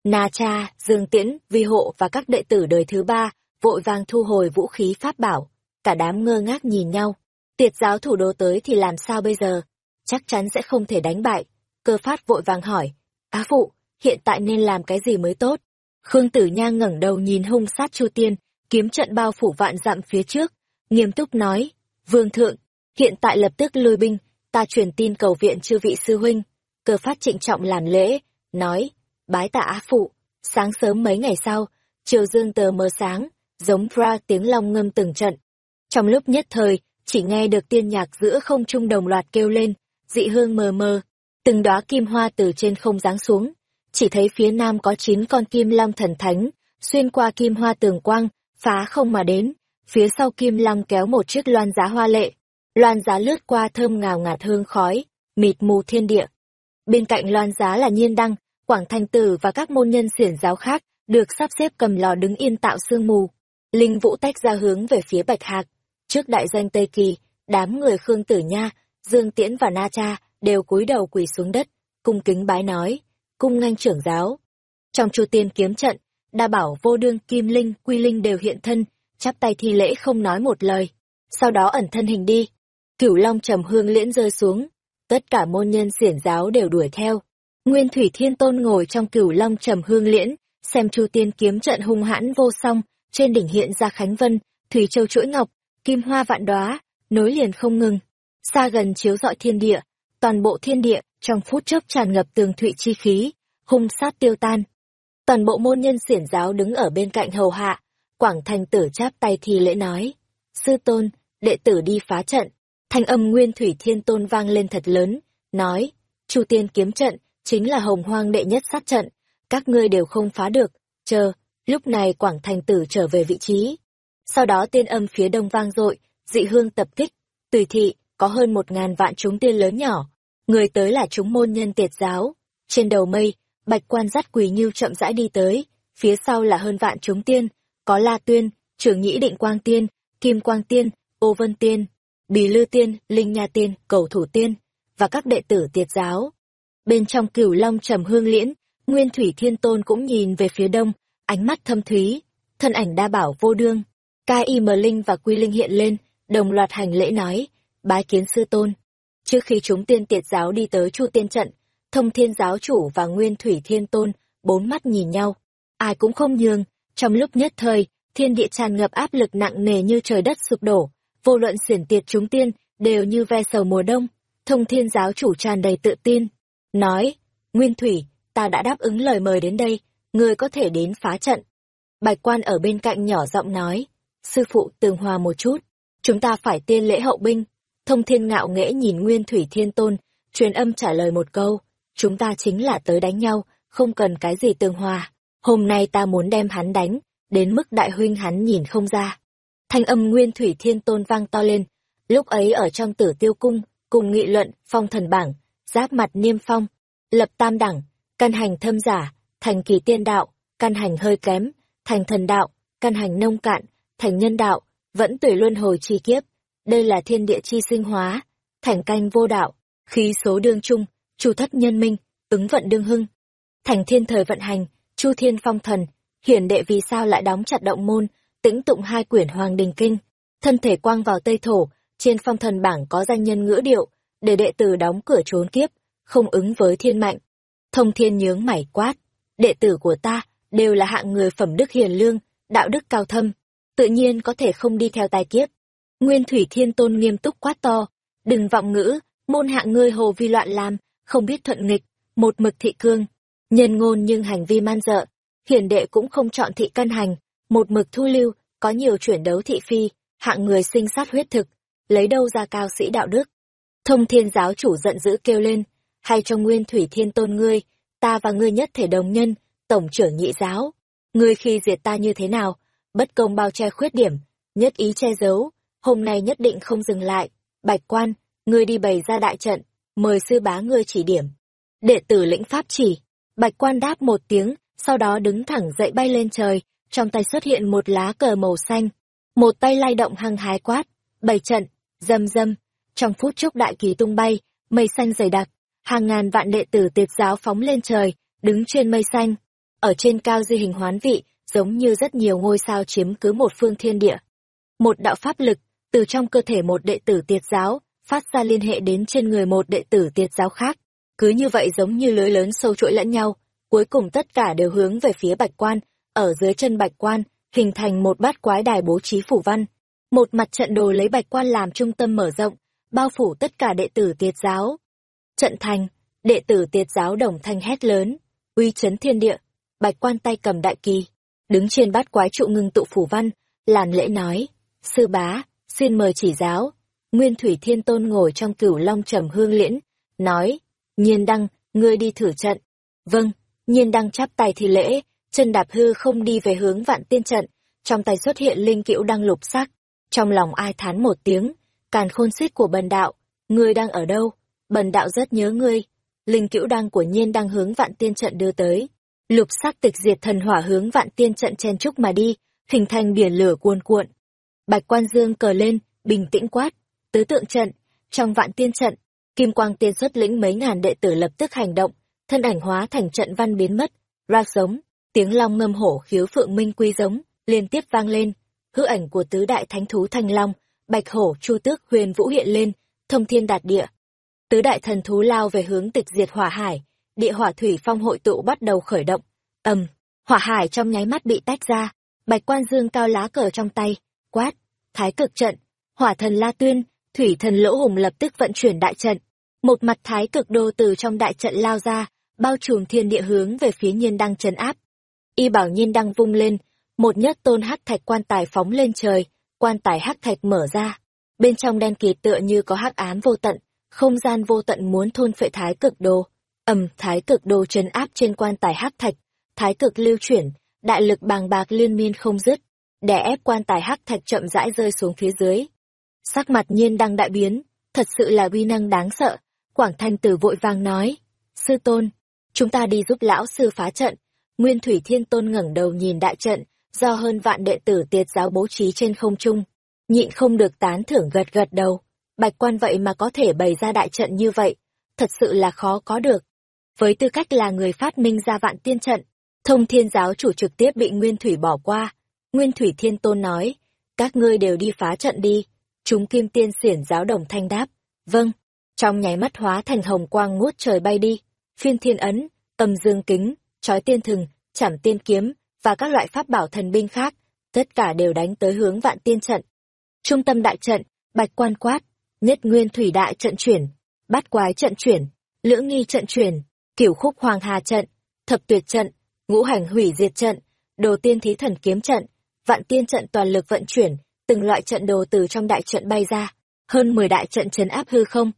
Na Cha, Dương Tiễn, Vi Hộ và các đệ tử đời thứ ba vội vàng thu hồi vũ khí pháp bảo. Cả đám ngơ ngác nhìn nhau. Tiệt giáo thủ đồ tới thì làm sao bây giờ? Chắc chắn sẽ không thể đánh bại. Cơ phát vội vàng hỏi. Á phụ, hiện tại nên làm cái gì mới tốt? Khương Tử Nha ngẩng đầu nhìn hung sát Chu Tiên, kiếm trận bao phủ vạn dặm phía trước, nghiêm túc nói, Vương Thượng, hiện tại lập tức lui binh, ta truyền tin cầu viện chư vị sư huynh, cơ phát trịnh trọng làm lễ, nói, bái tạ á phụ, sáng sớm mấy ngày sau, chiều dương tờ mờ sáng, giống fra tiếng long ngâm từng trận. Trong lúc nhất thời, chỉ nghe được tiên nhạc giữa không trung đồng loạt kêu lên, dị hương mờ mờ, từng đóa kim hoa từ trên không giáng xuống, chỉ thấy phía nam có chín con kim long thần thánh, xuyên qua kim hoa tường quang, phá không mà đến, phía sau kim long kéo một chiếc loan giá hoa lệ, loan giá lướt qua thơm ngào ngạt hương khói, mịt mù thiên địa, Bên cạnh loan giá là nhiên đăng, quảng thành tử và các môn nhân xiển giáo khác, được sắp xếp cầm lò đứng yên tạo sương mù. Linh Vũ tách ra hướng về phía Bạch Hạc. Trước đại danh Tây Kỳ, đám người Khương Tử Nha, Dương Tiễn và Na Cha đều cúi đầu quỳ xuống đất, cung kính bái nói, cung nganh trưởng giáo. Trong chu tiên kiếm trận, đa bảo vô đương kim linh quy linh đều hiện thân, chắp tay thi lễ không nói một lời. Sau đó ẩn thân hình đi. Cửu long trầm hương liễn rơi xuống. Tất cả môn nhân xiển giáo đều đuổi theo. Nguyên Thủy Thiên Tôn ngồi trong cửu long trầm hương liễn, xem chu tiên kiếm trận hung hãn vô song, trên đỉnh hiện ra Khánh Vân, Thủy Châu chuỗi ngọc, kim hoa vạn đóa, nối liền không ngừng. Xa gần chiếu rọi thiên địa, toàn bộ thiên địa trong phút chốc tràn ngập tường thụy chi khí, hung sát tiêu tan. Toàn bộ môn nhân xiển giáo đứng ở bên cạnh hầu hạ, Quảng Thành tử chắp tay thì lễ nói, sư tôn, đệ tử đi phá trận. Thanh âm nguyên thủy thiên tôn vang lên thật lớn, nói, chu tiên kiếm trận, chính là hồng hoang đệ nhất sát trận, các ngươi đều không phá được, chờ, lúc này Quảng Thành tử trở về vị trí. Sau đó tiên âm phía đông vang dội, dị hương tập kích, tùy thị, có hơn một ngàn vạn chúng tiên lớn nhỏ, người tới là chúng môn nhân tiệt giáo. Trên đầu mây, bạch quan dắt quỳ như chậm rãi đi tới, phía sau là hơn vạn chúng tiên, có La Tuyên, trưởng nhĩ định quang tiên, kim quang tiên, ô vân tiên, bì lư tiên, linh nha tiên, cầu thủ tiên, và các đệ tử tiệt giáo. Bên trong cửu long trầm hương liễn, Nguyên Thủy Thiên Tôn cũng nhìn về phía đông, ánh mắt thâm thúy, thân ảnh đa bảo vô đương. Ca y mờ linh và quy linh hiện lên, đồng loạt hành lễ nói, bái kiến sư tôn. Trước khi chúng tiên tiệt giáo đi tới chu tiên trận, thông thiên giáo chủ và nguyên thủy thiên tôn, bốn mắt nhìn nhau. Ai cũng không nhường, trong lúc nhất thời, thiên địa tràn ngập áp lực nặng nề như trời đất sụp đổ, vô luận xiển tiệt chúng tiên, đều như ve sầu mùa đông. Thông thiên giáo chủ tràn đầy tự tin, nói, Nguyên Thủy, ta đã đáp ứng lời mời đến đây, ngươi có thể đến phá trận. Bạch quan ở bên cạnh nhỏ giọng nói, sư phụ tường hòa một chút, chúng ta phải tiên lễ hậu binh. Thông thiên ngạo nghễ nhìn Nguyên Thủy Thiên Tôn, truyền âm trả lời một câu, chúng ta chính là tới đánh nhau, không cần cái gì tường hòa. Hôm nay ta muốn đem hắn đánh, đến mức đại huynh hắn nhìn không ra. Thanh âm Nguyên Thủy Thiên Tôn vang to lên, lúc ấy ở trong tử tiêu cung, cùng nghị luận, phong thần bảng, giáp mặt niêm phong, lập tam đẳng, căn hành thâm giả, thành kỳ tiên đạo, căn hành hơi kém, thành thần đạo, căn hành nông cạn, thành nhân đạo, vẫn tùy luân hồi chi kiếp. Đây là thiên địa chi sinh hóa, thành canh vô đạo, khí số đương trung, chủ thất nhân minh, ứng vận đương hưng. Thành thiên thời vận hành, chu thiên phong thần, hiển đệ vì sao lại đóng chặt động môn, tĩnh tụng hai quyển hoàng đình kinh, thân thể quang vào tây thổ, trên phong thần bảng có danh nhân ngữ điệu, để đệ tử đóng cửa trốn kiếp, không ứng với thiên mạnh. Thông thiên nhướng mảy quát, đệ tử của ta đều là hạng người phẩm đức hiền lương, đạo đức cao thâm, tự nhiên có thể không đi theo tài kiếp. Nguyên Thủy Thiên Tôn nghiêm túc quát to, đừng vọng ngữ, môn hạng ngươi hồ vi loạn làm, không biết thuận nghịch, một mực thị cương, nhân ngôn nhưng hành vi man dợ, hiển đệ cũng không chọn thị căn hành, một mực thu lưu, có nhiều chuyển đấu thị phi, hạng người sinh sát huyết thực, lấy đâu ra cao sĩ đạo đức. Thông thiên giáo chủ giận dữ kêu lên, hay trong nguyên thủy thiên tôn ngươi, ta và ngươi nhất thể đồng nhân, tổng trưởng nhị giáo. Ngươi khi diệt ta như thế nào, bất công bao che khuyết điểm, nhất ý che giấu, hôm nay nhất định không dừng lại. Bạch quan, ngươi đi bày ra đại trận, mời sư bá ngươi chỉ điểm. Đệ tử lĩnh pháp chỉ, bạch quan đáp một tiếng, sau đó đứng thẳng dậy bay lên trời, trong tay xuất hiện một lá cờ màu xanh. Một tay lay động hăng hái quát, bày trận, dâm dâm, trong phút chốc đại kỳ tung bay, mây xanh dày đặc, hàng ngàn vạn đệ tử tiệt giáo phóng lên trời, đứng trên mây xanh. Ở trên cao di hình hoán vị, giống như rất nhiều ngôi sao chiếm cứ một phương thiên địa. Một đạo pháp lực, từ trong cơ thể một đệ tử tiệt giáo, phát ra liên hệ đến trên người một đệ tử tiệt giáo khác. Cứ như vậy giống như lưới lớn sâu chuỗi lẫn nhau, cuối cùng tất cả đều hướng về phía bạch quan, ở dưới chân bạch quan, hình thành một bát quái đài bố trí phủ văn. Một mặt trận đồ lấy bạch quan làm trung tâm mở rộng, bao phủ tất cả đệ tử tiệt giáo. Trận thành, đệ tử tiệt giáo đồng thanh hét lớn, uy chấn thiên địa, bạch quan tay cầm đại kỳ, đứng trên bát quái trụ ngưng tụ phủ văn, làn lễ nói, sư bá, xin mời chỉ giáo. Nguyên Thủy Thiên Tôn ngồi trong cửu long trầm hương liễn, nói, nhiên đăng, ngươi đi thử trận. Vâng, nhiên đăng chắp tay thì lễ, chân đạp hư không đi về hướng vạn tiên trận, trong tay xuất hiện linh cữu đăng lục sắc. Trong lòng ai thán một tiếng, càn khôn xích của bần đạo, ngươi đang ở đâu? Bần đạo rất nhớ ngươi. Linh cữu đăng của nhiên đang hướng vạn tiên trận đưa tới. Lục sắc tịch diệt thần hỏa hướng vạn tiên trận chen trúc mà đi, hình thành biển lửa cuồn cuộn. Bạch Quan Dương cờ lên, bình tĩnh quát, tứ tượng trận, trong vạn tiên trận, Kim Quang Tiên xuất lĩnh mấy ngàn đệ tử lập tức hành động, thân ảnh hóa thành trận văn biến mất, ra giống, tiếng long ngâm hổ khiếu phượng minh quy giống, liên tiếp vang lên, hư ảnh của tứ đại thánh thú thanh long, bạch hổ, chu tước, huyền vũ hiện lên, thông thiên đạt địa. Tứ đại thần thú lao về hướng tịch diệt hỏa hải, địa hỏa thủy phong hội tụ bắt đầu khởi động. ầm, hỏa hải trong nháy mắt bị tách ra, bạch quan dương cao lá cờ trong tay, quát, thái cực trận, hỏa thần la tuyên, thủy thần lỗ hùng lập tức vận chuyển đại trận. Một mặt thái cực đô từ trong đại trận lao ra, bao trùm thiên địa hướng về phía nhiên đăng trấn áp. Y bảo nhiên đăng vung lên, một nhất tôn hắc thạch quan tài phóng lên trời, quan tài hắc thạch mở ra. Bên trong đen kịt tựa như có hắc ám vô tận, không gian vô tận muốn thôn phệ thái cực đồ. ầm thái cực đồ trấn áp trên quan tài hắc thạch, thái cực lưu chuyển, đại lực bàng bạc liên miên không dứt, đè ép quan tài hắc thạch chậm rãi rơi xuống phía dưới. Sắc mặt nhiên đang đại biến, thật sự là uy năng đáng sợ. Quảng Thanh Tử vội vàng nói, sư tôn, chúng ta đi giúp lão sư phá trận. Nguyên Thủy Thiên Tôn ngẩng đầu nhìn đại trận, do hơn vạn đệ tử tiệt giáo bố trí trên không trung. Nhịn không được tán thưởng gật gật đầu. Bạch quan vậy mà có thể bày ra đại trận như vậy, thật sự là khó có được. Với tư cách là người phát minh ra vạn tiên trận, thông thiên giáo chủ trực tiếp bị Nguyên Thủy bỏ qua. Nguyên Thủy Thiên Tôn nói, các ngươi đều đi phá trận đi. Chúng kim tiên xiển giáo đồng thanh đáp, vâng. Trong nháy mắt hóa thành hồng quang ngút trời bay đi, phiên thiên ấn, âm dương kính, trói tiên thừng, chảm tiên kiếm, và các loại pháp bảo thần binh khác, tất cả đều đánh tới hướng vạn tiên trận. Trung tâm đại trận, bạch quan quát, nhất nguyên thủy đại trận chuyển, bát quái trận chuyển, lưỡng nghi trận chuyển, kiểu khúc hoàng hà trận, thập tuyệt trận, ngũ hành hủy diệt trận, đồ tiên thí thần kiếm trận, vạn tiên trận toàn lực vận chuyển, từng loại trận đồ từ trong đại trận bay ra, hơn 10 đại trận chấn áp hư không.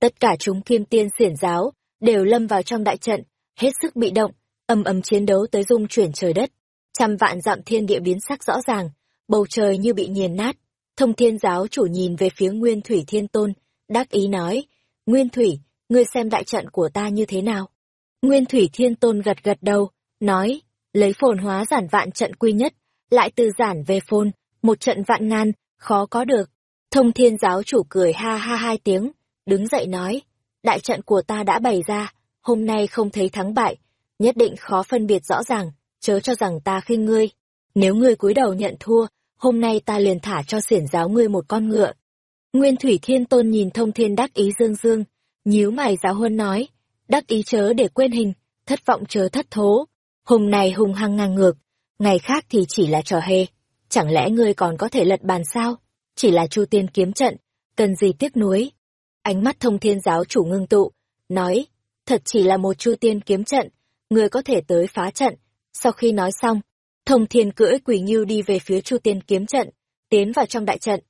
Tất cả chúng kim tiên xiển giáo, đều lâm vào trong đại trận, hết sức bị động, âm ầm chiến đấu tới dung chuyển trời đất. Trăm vạn dặm thiên địa biến sắc rõ ràng, bầu trời như bị nghiền nát. Thông thiên giáo chủ nhìn về phía Nguyên Thủy Thiên Tôn, đắc ý nói, Nguyên Thủy, ngươi xem đại trận của ta như thế nào? Nguyên Thủy Thiên Tôn gật gật đầu, nói, lấy phồn hóa giản vạn trận quy nhất, lại từ giản về phồn, một trận vạn ngàn, khó có được. Thông thiên giáo chủ cười ha ha hai tiếng, đứng dậy nói, đại trận của ta đã bày ra, hôm nay không thấy thắng bại, nhất định khó phân biệt rõ ràng, chớ cho rằng ta khinh ngươi. Nếu ngươi cúi đầu nhận thua, hôm nay ta liền thả cho xiển giáo ngươi một con ngựa. Nguyên Thủy Thiên Tôn nhìn thông thiên đắc ý dương dương, nhíu mày giáo huân nói, đắc ý chớ để quên hình, thất vọng chớ thất thố. Hôm nay hùng hăng ngang ngược, ngày khác thì chỉ là trò hề. Chẳng lẽ ngươi còn có thể lật bàn sao? Chỉ là chu tiên kiếm trận, cần gì tiếc nuối? Ánh mắt thông thiên giáo chủ ngưng tụ, nói, thật chỉ là một chu tiên kiếm trận, ngươi có thể tới phá trận. Sau khi nói xong, thông thiên cưỡi quỷ nghiêu đi về phía chu tiên kiếm trận, tiến vào trong đại trận.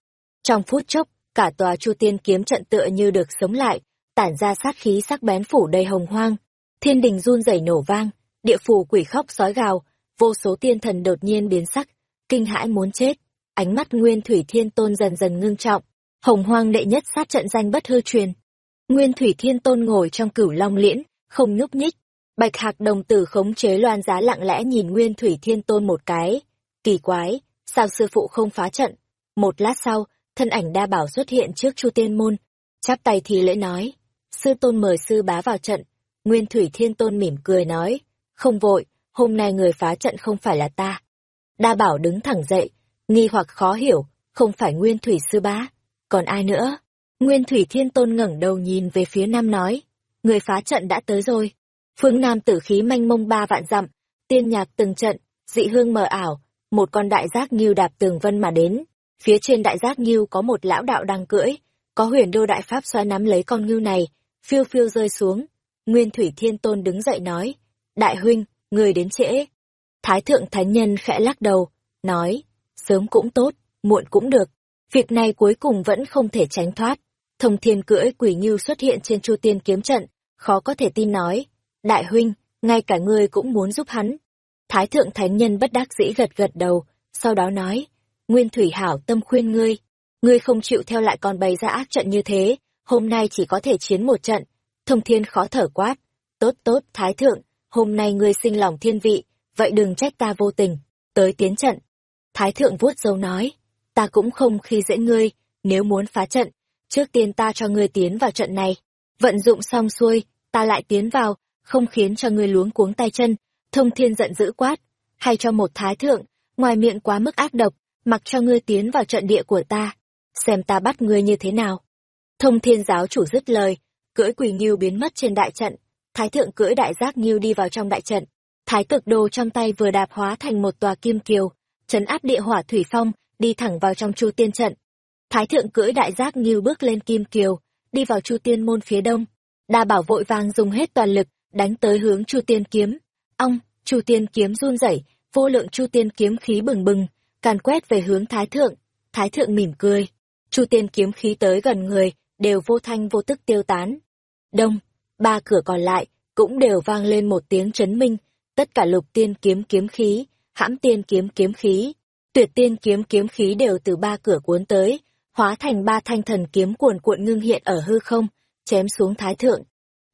Trong phút chốc, cả tòa chu tiên kiếm trận tựa như được sống lại, tản ra sát khí sắc bén phủ đầy hồng hoang. Thiên đình run rẩy nổ vang, địa phủ quỷ khóc sói gào, vô số tiên thần đột nhiên biến sắc, kinh hãi muốn chết. Ánh mắt Nguyên Thủy Thiên Tôn dần dần ngưng trọng, hồng hoang đệ nhất sát trận danh bất hư truyền. Nguyên Thủy Thiên Tôn ngồi trong cửu long liễn, không nhúc nhích. Bạch Hạc đồng tử khống chế loan giá lặng lẽ nhìn Nguyên Thủy Thiên Tôn một cái. Kỳ quái, sao sư phụ không phá trận? Một lát sau, thân ảnh đa bảo xuất hiện trước Chu Tiên Môn. Chắp tay thì lễ nói. Sư Tôn mời sư bá vào trận. Nguyên Thủy Thiên Tôn mỉm cười nói. Không vội, hôm nay người phá trận không phải là ta. Đa bảo đứng thẳng dậy, nghi hoặc khó hiểu, không phải Nguyên Thủy Sư Bá, còn ai nữa? Nguyên Thủy Thiên Tôn ngẩng đầu nhìn về phía Nam nói, người phá trận đã tới rồi. Phương Nam tử khí manh mông ba vạn dặm, tiên nhạc từng trận, dị hương mờ ảo, một con đại giác nghiêu đạp tường vân mà đến. Phía trên đại giác nghiêu có một lão đạo đang cưỡi, có huyền đô đại pháp xoa nắm lấy con ngưu này, phiêu phiêu rơi xuống. Nguyên Thủy Thiên Tôn đứng dậy nói, đại huynh, người đến trễ. Thái thượng thánh nhân khẽ lắc đầu, nói, sớm cũng tốt, muộn cũng được. Việc này cuối cùng vẫn không thể tránh thoát. Thông thiên cưỡi quỷ nghiêu xuất hiện trên chu tiên kiếm trận, khó có thể tin nói. Đại huynh, ngay cả ngươi cũng muốn giúp hắn. Thái thượng thánh nhân bất đắc dĩ gật gật đầu, sau đó nói, Nguyên Thủy Hảo tâm khuyên ngươi, ngươi không chịu theo lại còn bày ra ác trận như thế, hôm nay chỉ có thể chiến một trận. Thông thiên khó thở quát, tốt tốt, Thái thượng, hôm nay ngươi sinh lòng thiên vị, vậy đừng trách ta vô tình, tới tiến trận. Thái thượng vuốt dâu nói, ta cũng không khi dễ ngươi, nếu muốn phá trận, trước tiên ta cho ngươi tiến vào trận này. Vận dụng xong xuôi, ta lại tiến vào, không khiến cho ngươi luống cuống tay chân. Thông thiên giận dữ quát, hay cho một thái thượng, ngoài miệng quá mức ác độc, mặc cho ngươi tiến vào trận địa của ta, xem ta bắt ngươi như thế nào. Thông thiên giáo chủ dứt lời, cưỡi quỳ nghiêu biến mất trên đại trận, thái thượng cưỡi đại giác nghiêu đi vào trong đại trận, thái cực đồ trong tay vừa đạp hóa thành một tòa kim kiều, chấn áp địa hỏa thủy phong, đi thẳng vào trong chu tiên trận. Thái thượng cưỡi đại giác nghiêu bước lên kim kiều, đi vào chu tiên môn phía đông. Đa bảo vội vàng dùng hết toàn lực, đánh tới hướng chu tiên kiếm. Ong, chu tiên kiếm run rẩy, vô lượng chu tiên kiếm khí bừng bừng, càn quét về hướng thái thượng. Thái thượng mỉm cười. Chu tiên kiếm khí tới gần người, đều vô thanh vô tức tiêu tán. Đông, ba cửa còn lại, cũng đều vang lên một tiếng chấn minh, tất cả lục tiên kiếm kiếm khí, hãm tiên kiếm kiếm khí, tuyệt tiên kiếm kiếm khí đều từ ba cửa cuốn tới, hóa thành ba thanh thần kiếm cuồn cuộn ngưng hiện ở hư không, chém xuống thái thượng.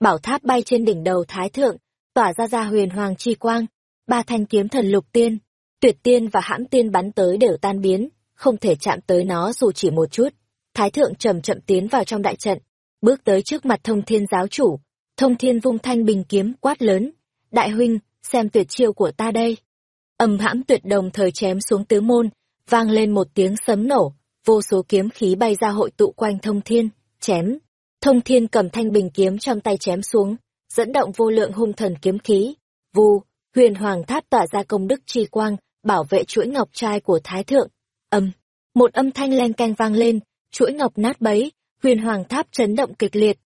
Bảo tháp bay trên đỉnh đầu thái thượng, tỏa ra ra huyền hoàng chi quang, ba thanh kiếm thần lục tiên, tuyệt tiên và hãm tiên bắn tới đều tan biến, không thể chạm tới nó dù chỉ một chút. Thái thượng chậm chậm tiến vào trong đại trận, bước tới trước mặt thông thiên giáo chủ, thông thiên vung thanh bình kiếm quát lớn, đại huynh, xem tuyệt chiêu của ta đây. Âm hãm tuyệt đồng thời chém xuống tứ môn, vang lên một tiếng sấm nổ, vô số kiếm khí bay ra hội tụ quanh thông thiên, chém. Thông thiên cầm thanh bình kiếm trong tay chém xuống, dẫn động vô lượng hung thần kiếm khí. Vù, huyền hoàng tháp tỏa ra công đức chi quang, bảo vệ chuỗi ngọc trai của thái thượng. Âm, một âm thanh len canh vang lên, chuỗi ngọc nát bấy, huyền hoàng tháp chấn động kịch liệt.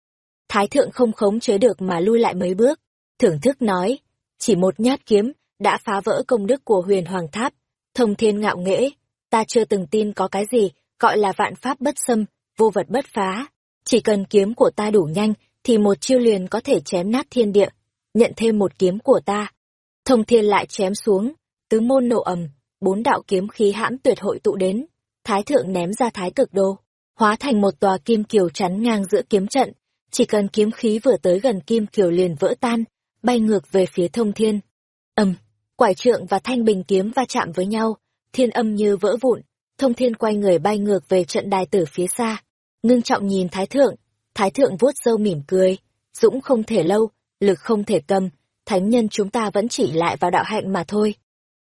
Thái thượng không khống chế được mà lui lại mấy bước, thưởng thức nói, chỉ một nhát kiếm, đã phá vỡ công đức của huyền hoàng tháp. Thông thiên ngạo nghễ, ta chưa từng tin có cái gì, gọi là vạn pháp bất xâm, vô vật bất phá. Chỉ cần kiếm của ta đủ nhanh, thì một chiêu liền có thể chém nát thiên địa. Nhận thêm một kiếm của ta. Thông thiên lại chém xuống, tứ môn nổ ầm, bốn đạo kiếm khí hãm tuyệt hội tụ đến. Thái thượng ném ra thái cực đô, hóa thành một tòa kim kiều chắn ngang giữa kiếm trận. Chỉ cần kiếm khí vừa tới gần kim kiều liền vỡ tan, bay ngược về phía thông thiên. ầm, quải trượng và thanh bình kiếm va chạm với nhau, thiên âm như vỡ vụn, thông thiên quay người bay ngược về trận đài tử phía xa. Ngưng trọng nhìn thái thượng, thái thượng vuốt râu mỉm cười, dũng không thể lâu, lực không thể cầm, thánh nhân chúng ta vẫn chỉ lại vào đạo hạnh mà thôi.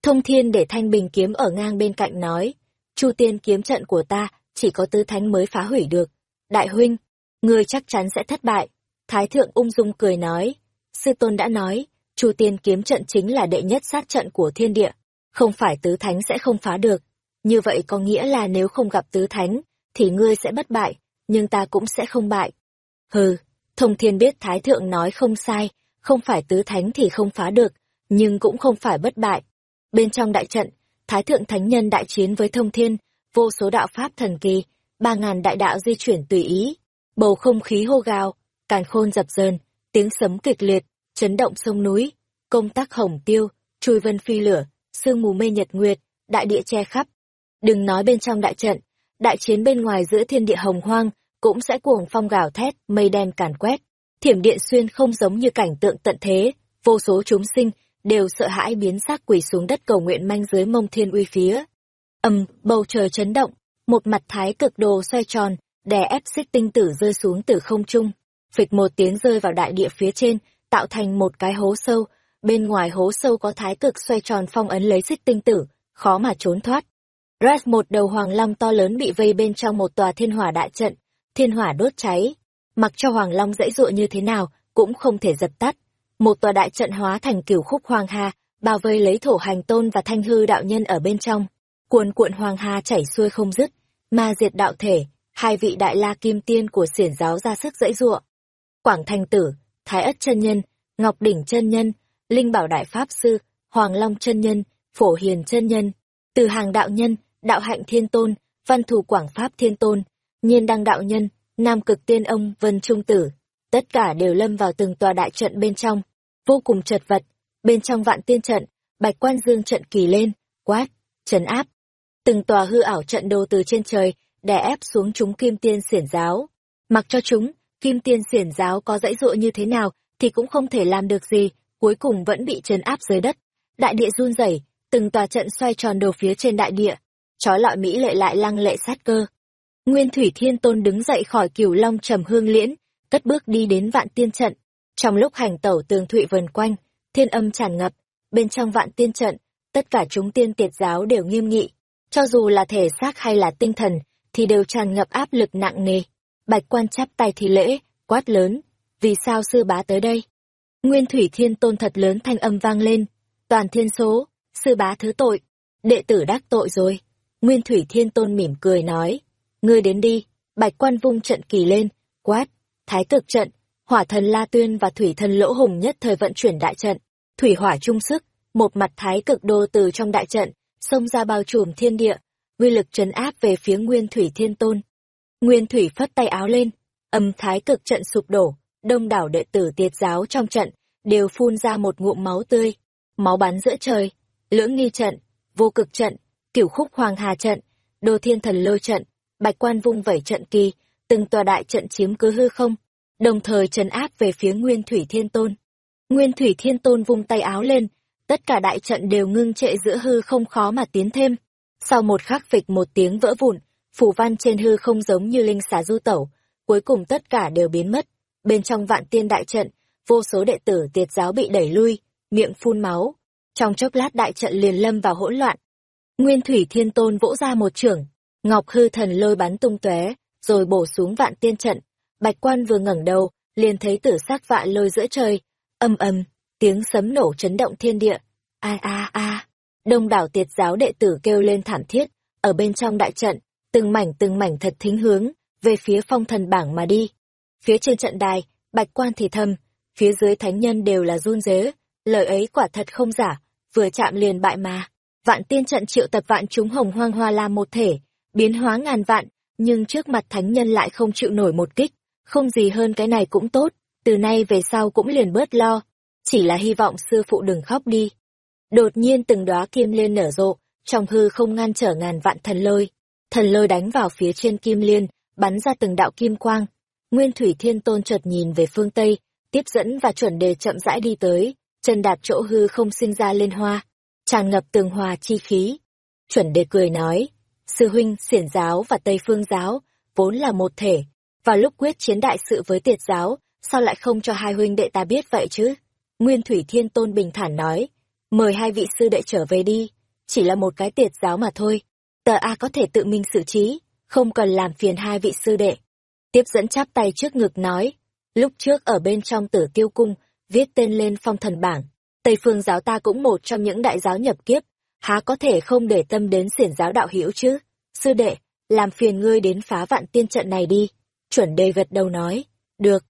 Thông thiên để thanh bình kiếm ở ngang bên cạnh nói, chu tiên kiếm trận của ta chỉ có tứ thánh mới phá hủy được. Đại huynh, ngươi chắc chắn sẽ thất bại. Thái thượng ung dung cười nói, sư tôn đã nói, chu tiên kiếm trận chính là đệ nhất sát trận của thiên địa, không phải tứ thánh sẽ không phá được. Như vậy có nghĩa là nếu không gặp tứ thánh, thì ngươi sẽ bất bại, nhưng ta cũng sẽ không bại. Hừ, thông thiên biết thái thượng nói không sai, không phải tứ thánh thì không phá được, nhưng cũng không phải bất bại. Bên trong đại trận, thái thượng thánh nhân đại chiến với thông thiên, vô số đạo pháp thần kỳ, ba ngàn đại đạo di chuyển tùy ý, bầu không khí hô gào, càn khôn dập dờn, tiếng sấm kịch liệt, chấn động sông núi, công tác hồng tiêu, chui vân phi lửa, sương mù mê nhật nguyệt, đại địa che khắp. Đừng nói bên trong đại trận, đại chiến bên ngoài giữa thiên địa hồng hoang, cũng sẽ cuồng phong gào thét, mây đen càn quét. Thiểm điện xuyên không giống như cảnh tượng tận thế, vô số chúng sinh đều sợ hãi biến xác quỳ xuống đất cầu nguyện manh dưới mông thiên uy phía. Ầm, bầu trời chấn động, một mặt thái cực đồ xoay tròn, đè ép xích tinh tử rơi xuống từ không trung, phịch một tiếng rơi vào đại địa phía trên, tạo thành một cái hố sâu, bên ngoài hố sâu có thái cực xoay tròn phong ấn lấy xích tinh tử, khó mà trốn thoát. Ras một đầu hoàng long to lớn bị vây bên trong một tòa thiên hỏa đại trận, thiên hỏa đốt cháy. Mặc cho hoàng long dãy dụa như thế nào, cũng không thể dập tắt. Một tòa đại trận hóa thành cửu khúc hoàng hà, bao vây lấy thổ hành tôn và thanh hư đạo nhân ở bên trong. Cuồn cuộn hoàng hà chảy xuôi không dứt, ma diệt đạo thể, hai vị đại la kim tiên của xiển giáo ra sức dãy dụa. Quảng Thành Tử, Thái Ất chân nhân, Ngọc Đỉnh chân nhân, Linh Bảo đại pháp sư, Hoàng Long chân nhân, Phổ Hiền chân nhân, Từ Hàng đạo nhân, Đạo Hạnh Thiên Tôn, Văn Thù Quảng Pháp Thiên Tôn, Nhiên Đăng đạo nhân, Nam Cực Tiên ông Vân Trung Tử, tất cả đều lâm vào từng tòa đại trận bên trong, vô cùng chật vật, bên trong vạn tiên trận, Bạch Quan Dương trận kỳ lên, quát, trấn áp. Từng tòa hư ảo trận đồ từ trên trời, đè ép xuống chúng kim tiên xiển giáo. Mặc cho chúng, kim tiên xiển giáo có dãy dụa như thế nào thì cũng không thể làm được gì, cuối cùng vẫn bị trấn áp dưới đất. Đại địa run rẩy, từng tòa trận xoay tròn đầu phía trên đại địa, trói lọi mỹ lệ lại lăng lệ sát cơ. Nguyên Thủy Thiên Tôn đứng dậy khỏi cửu long trầm hương liễn, cất bước đi đến vạn tiên trận. Trong lúc hành tẩu tường thụy vần quanh, thiên âm tràn ngập, bên trong vạn tiên trận, tất cả chúng tiên tiệt giáo đều nghiêm nghị, cho dù là thể xác hay là tinh thần, thì đều tràn ngập áp lực nặng nề. Bạch quan chắp tay thì lễ, quát lớn, vì sao sư bá tới đây? Nguyên Thủy Thiên Tôn thật lớn thanh âm vang lên, toàn thiên số, sư bá thứ tội, đệ tử đắc tội rồi. Nguyên Thủy Thiên Tôn mỉm cười nói, ngươi đến đi, bạch quan vung trận kỳ lên, quát, thái cực trận, hỏa thần La Tuyên và thủy thần Lỗ Hùng nhất thời vận chuyển đại trận, thủy hỏa chung sức, một mặt thái cực đô từ trong đại trận, xông ra bao trùm thiên địa, uy lực trấn áp về phía Nguyên Thủy Thiên Tôn. Nguyên Thủy phất tay áo lên, âm thái cực trận sụp đổ, đông đảo đệ tử tiệt giáo trong trận, đều phun ra một ngụm máu tươi, máu bắn giữa trời, lưỡng nghi trận, vô cực trận, cửu khúc hoàng hà trận, đô thiên thần lôi trận, bạch quan vung vẩy trận kỳ, từng tòa đại trận chiếm cứ hư không, đồng thời trấn áp về phía Nguyên Thủy Thiên Tôn. Nguyên Thủy Thiên Tôn vung tay áo lên, tất cả đại trận đều ngưng trệ giữa hư không khó mà tiến thêm. Sau một khắc phịch một tiếng vỡ vụn, phủ văn trên hư không giống như linh xà du tẩu, cuối cùng tất cả đều biến mất. Bên trong vạn tiên đại trận, vô số đệ tử tiệt giáo bị đẩy lui, miệng phun máu. Trong chốc lát đại trận liền lâm vào hỗn loạn. Nguyên Thủy Thiên Tôn vỗ ra một trưởng, Ngọc Hư Thần lôi bắn tung tóe, rồi bổ xuống vạn tiên trận. Bạch Quan vừa ngẩng đầu, liền thấy tử sắc vạn lôi giữa trời, âm âm, tiếng sấm nổ chấn động thiên địa. A a a. Đông đảo tiệt giáo đệ tử kêu lên thảm thiết, ở bên trong đại trận, từng mảnh từng mảnh thật thính hướng, về phía phong thần bảng mà đi. Phía trên trận đài, Bạch Quan thì thầm, phía dưới thánh nhân đều là run rế, lời ấy quả thật không giả, vừa chạm liền bại mà. Vạn tiên trận triệu tập vạn chúng hồng hoang hoa la một thể, biến hóa ngàn vạn, nhưng trước mặt thánh nhân lại không chịu nổi một kích, không gì hơn cái này cũng tốt, từ nay về sau cũng liền bớt lo, chỉ là hy vọng sư phụ đừng khóc đi. Đột nhiên từng đóa kim liên nở rộ, trong hư không ngăn trở ngàn vạn thần lôi, thần lôi đánh vào phía trên kim liên, bắn ra từng đạo kim quang. Nguyên Thủy Thiên Tôn chợt nhìn về phương Tây, tiếp dẫn và chuẩn đề chậm rãi đi tới, chân đạp chỗ hư không sinh ra lên hoa, tràn ngập tường hòa chi khí. Chuẩn đề cười nói, sư huynh xiển giáo và Tây Phương giáo, vốn là một thể, vào lúc quyết chiến đại sự với tiệt giáo, sao lại không cho hai huynh đệ ta biết vậy chứ? Nguyên Thủy Thiên Tôn bình thản nói, mời hai vị sư đệ trở về đi, chỉ là một cái tiệt giáo mà thôi, tờ A có thể tự mình xử trí, không cần làm phiền hai vị sư đệ. Tiếp dẫn chắp tay trước ngực nói, lúc trước ở bên trong tử tiêu cung, viết tên lên phong thần bảng, Tây phương giáo ta cũng một trong những đại giáo nhập kiếp, há có thể không để tâm đến xiển giáo đạo hữu chứ? Sư đệ, làm phiền ngươi đến phá vạn tiên trận này đi. Chuẩn đề gật đầu nói, được.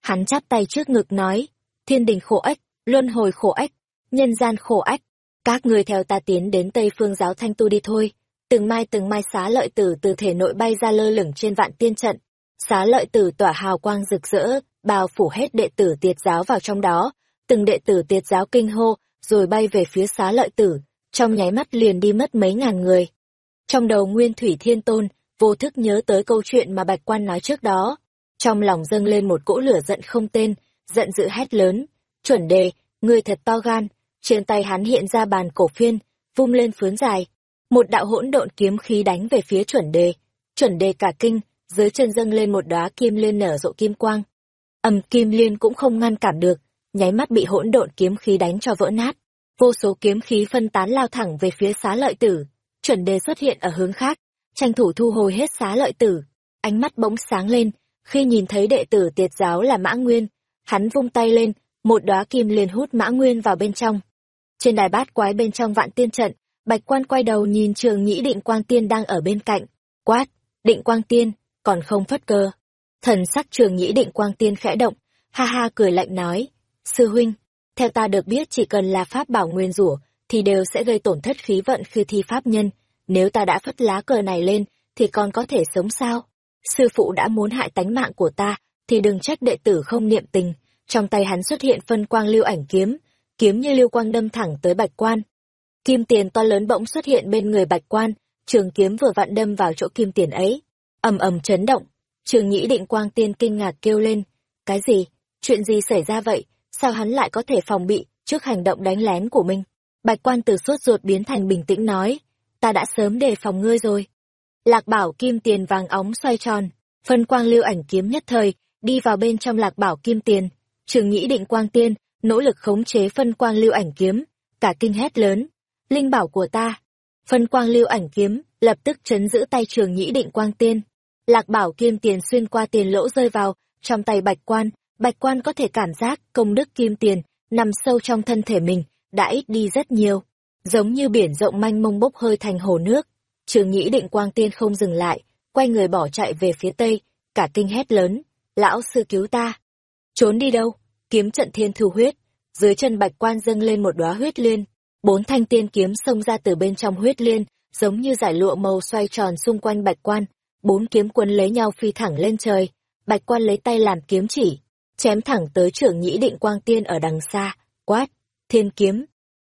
Hắn chắp tay trước ngực nói, thiên đình khổ ếch, luân hồi khổ ếch, nhân gian khổ ếch. Các ngươi theo ta tiến đến Tây phương giáo thanh tu đi thôi. Từng mai từng mai xá lợi tử từ thể nội bay ra lơ lửng trên vạn tiên trận. Xá lợi tử tỏa hào quang rực rỡ, bao phủ hết đệ tử tiệt giáo vào trong đó. Từng đệ tử tiệt giáo kinh hô, rồi bay về phía xá lợi tử, trong nháy mắt liền đi mất mấy ngàn người. Trong đầu Nguyên Thủy Thiên Tôn, vô thức nhớ tới câu chuyện mà Bạch Quan nói trước đó. Trong lòng dâng lên một cỗ lửa giận không tên, giận dữ hét lớn. Chuẩn đề, ngươi thật to gan. Trên tay hắn hiện ra bàn cổ phiên, vung lên phướn dài. Một đạo hỗn độn kiếm khí đánh về phía chuẩn đề. Chuẩn đề cả kinh, dưới chân dâng lên một đóa kim liên nở rộ kim quang. Ầm kim liên cũng không ngăn cản được, nháy mắt bị hỗn độn kiếm khí đánh cho vỡ nát. Vô số kiếm khí phân tán lao thẳng về phía xá lợi tử. Chuẩn đề xuất hiện ở hướng khác, tranh thủ thu hồi hết xá lợi tử. Ánh mắt bỗng sáng lên, khi nhìn thấy đệ tử tiệt giáo là Mã Nguyên, hắn vung tay lên, một đóa kim liền hút Mã Nguyên vào bên trong. Trên đài bát quái bên trong vạn tiên trận, Bạch Quan quay đầu nhìn Trường Nhĩ Định Quang Tiên đang ở bên cạnh, quát, "Định Quang Tiên, còn không phất cơ?" Thần sắc Trường Nhĩ Định Quang Tiên khẽ động, ha ha cười lạnh nói, "Sư huynh, theo ta được biết chỉ cần là pháp bảo nguyên rủa thì đều sẽ gây tổn thất khí vận khi thi pháp nhân, nếu ta đã phất lá cờ này lên, thì còn có thể sống sao? Sư phụ đã muốn hại tánh mạng của ta, thì đừng trách đệ tử không niệm tình. Trong tay hắn xuất hiện phân quang lưu ảnh kiếm, kiếm như lưu quang đâm thẳng tới bạch quan. Kim tiền to lớn bỗng xuất hiện bên người bạch quan, trường kiếm vừa vặn đâm vào chỗ kim tiền ấy. ầm ầm chấn động, trường nhĩ định quang tiên kinh ngạc kêu lên. Cái gì? Chuyện gì xảy ra vậy? Sao hắn lại có thể phòng bị trước hành động đánh lén của mình? Bạch quan từ sốt ruột biến thành bình tĩnh nói, ta đã sớm đề phòng ngươi rồi. Lạc bảo kim tiền vàng óng xoay tròn, phân quang lưu ảnh kiếm nhất thời, đi vào bên trong lạc bảo kim tiền. Trường nhĩ định quang tiên, nỗ lực khống chế phân quang lưu ảnh kiếm, cả kinh hét lớn. Linh bảo của ta. Phân quang lưu ảnh kiếm, lập tức chấn giữ tay trường nhĩ định quang tiên. Lạc bảo kim tiền xuyên qua tiền lỗ rơi vào, trong tay bạch quan, bạch quan có thể cảm giác công đức kim tiền, nằm sâu trong thân thể mình, đã ít đi rất nhiều. Giống như biển rộng manh mông bốc hơi thành hồ nước. Trường nhĩ định quang tiên không dừng lại, quay người bỏ chạy về phía tây, cả kinh hét lớn. Lão sư cứu ta. Trốn đi đâu? Kiếm trận thiên thu huyết. Dưới chân bạch quan dâng lên một đóa huyết liên. Bốn thanh tiên kiếm xông ra từ bên trong huyết liên, giống như giải lụa màu xoay tròn xung quanh bạch quan. Bốn kiếm quấn lấy nhau phi thẳng lên trời. Bạch quan lấy tay làm kiếm chỉ, chém thẳng tới trưởng nhĩ định quang tiên ở đằng xa, quát, thiên kiếm.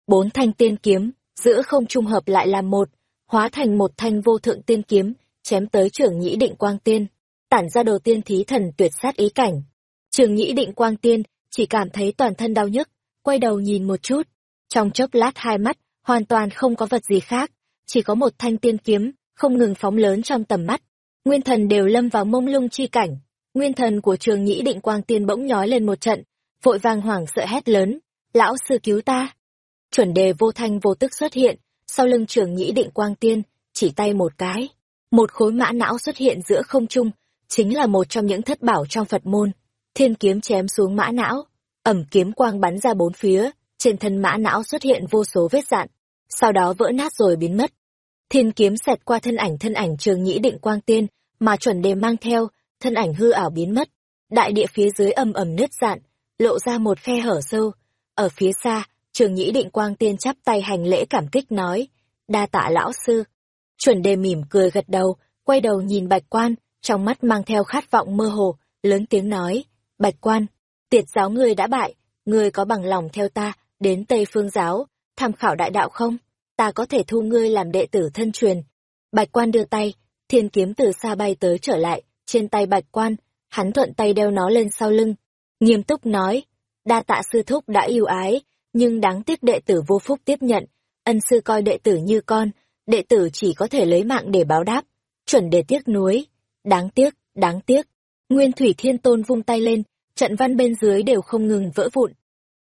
Bốn thanh tiên kiếm, giữa không trung hợp lại làm một, hóa thành một thanh vô thượng tiên kiếm, chém tới trưởng nhĩ định quang tiên, tản ra đầu tiên thí thần tuyệt sát ý cảnh. Trường nhĩ định quang tiên, chỉ cảm thấy toàn thân đau nhức, quay đầu nhìn một chút. Trong chốc lát hai mắt, hoàn toàn không có vật gì khác, chỉ có một thanh tiên kiếm, không ngừng phóng lớn trong tầm mắt. Nguyên thần đều lâm vào mông lung chi cảnh. Nguyên thần của trường nhĩ định quang tiên bỗng nhói lên một trận, vội vàng hoảng sợ hét lớn. Lão sư cứu ta! Chuẩn đề vô thanh vô tức xuất hiện, sau lưng trường nhĩ định quang tiên, chỉ tay một cái. Một khối mã não xuất hiện giữa không trung, chính là một trong những thất bảo trong Phật môn. Thiên kiếm chém xuống mã não, ẩm kiếm quang bắn ra bốn phía, trên thân mã não xuất hiện vô số vết dạn, sau đó vỡ nát rồi biến mất. Thiên kiếm xẹt qua thân ảnh thân ảnh trường nhĩ định quang tiên, mà chuẩn đề mang theo, thân ảnh hư ảo biến mất. Đại địa phía dưới ầm ầm nứt dạn, lộ ra một khe hở sâu. Ở phía xa, trường nhĩ định quang tiên chắp tay hành lễ cảm kích nói, đa tạ lão sư. Chuẩn đề mỉm cười gật đầu, quay đầu nhìn bạch quan, trong mắt mang theo khát vọng mơ hồ, lớn tiếng nói, bạch quan, tiệt giáo ngươi đã bại, ngươi có bằng lòng theo ta, đến Tây Phương giáo, tham khảo đại đạo không? Ta có thể thu ngươi làm đệ tử thân truyền. Bạch quan đưa tay, thiên kiếm từ xa bay tới trở lại, trên tay bạch quan, hắn thuận tay đeo nó lên sau lưng. Nghiêm túc nói, đa tạ sư thúc đã yêu ái, nhưng đáng tiếc đệ tử vô phúc tiếp nhận, ân sư coi đệ tử như con, đệ tử chỉ có thể lấy mạng để báo đáp, chuẩn để tiếc nuối. Đáng tiếc, đáng tiếc. Nguyên Thủy Thiên Tôn vung tay lên, trận văn bên dưới đều không ngừng vỡ vụn.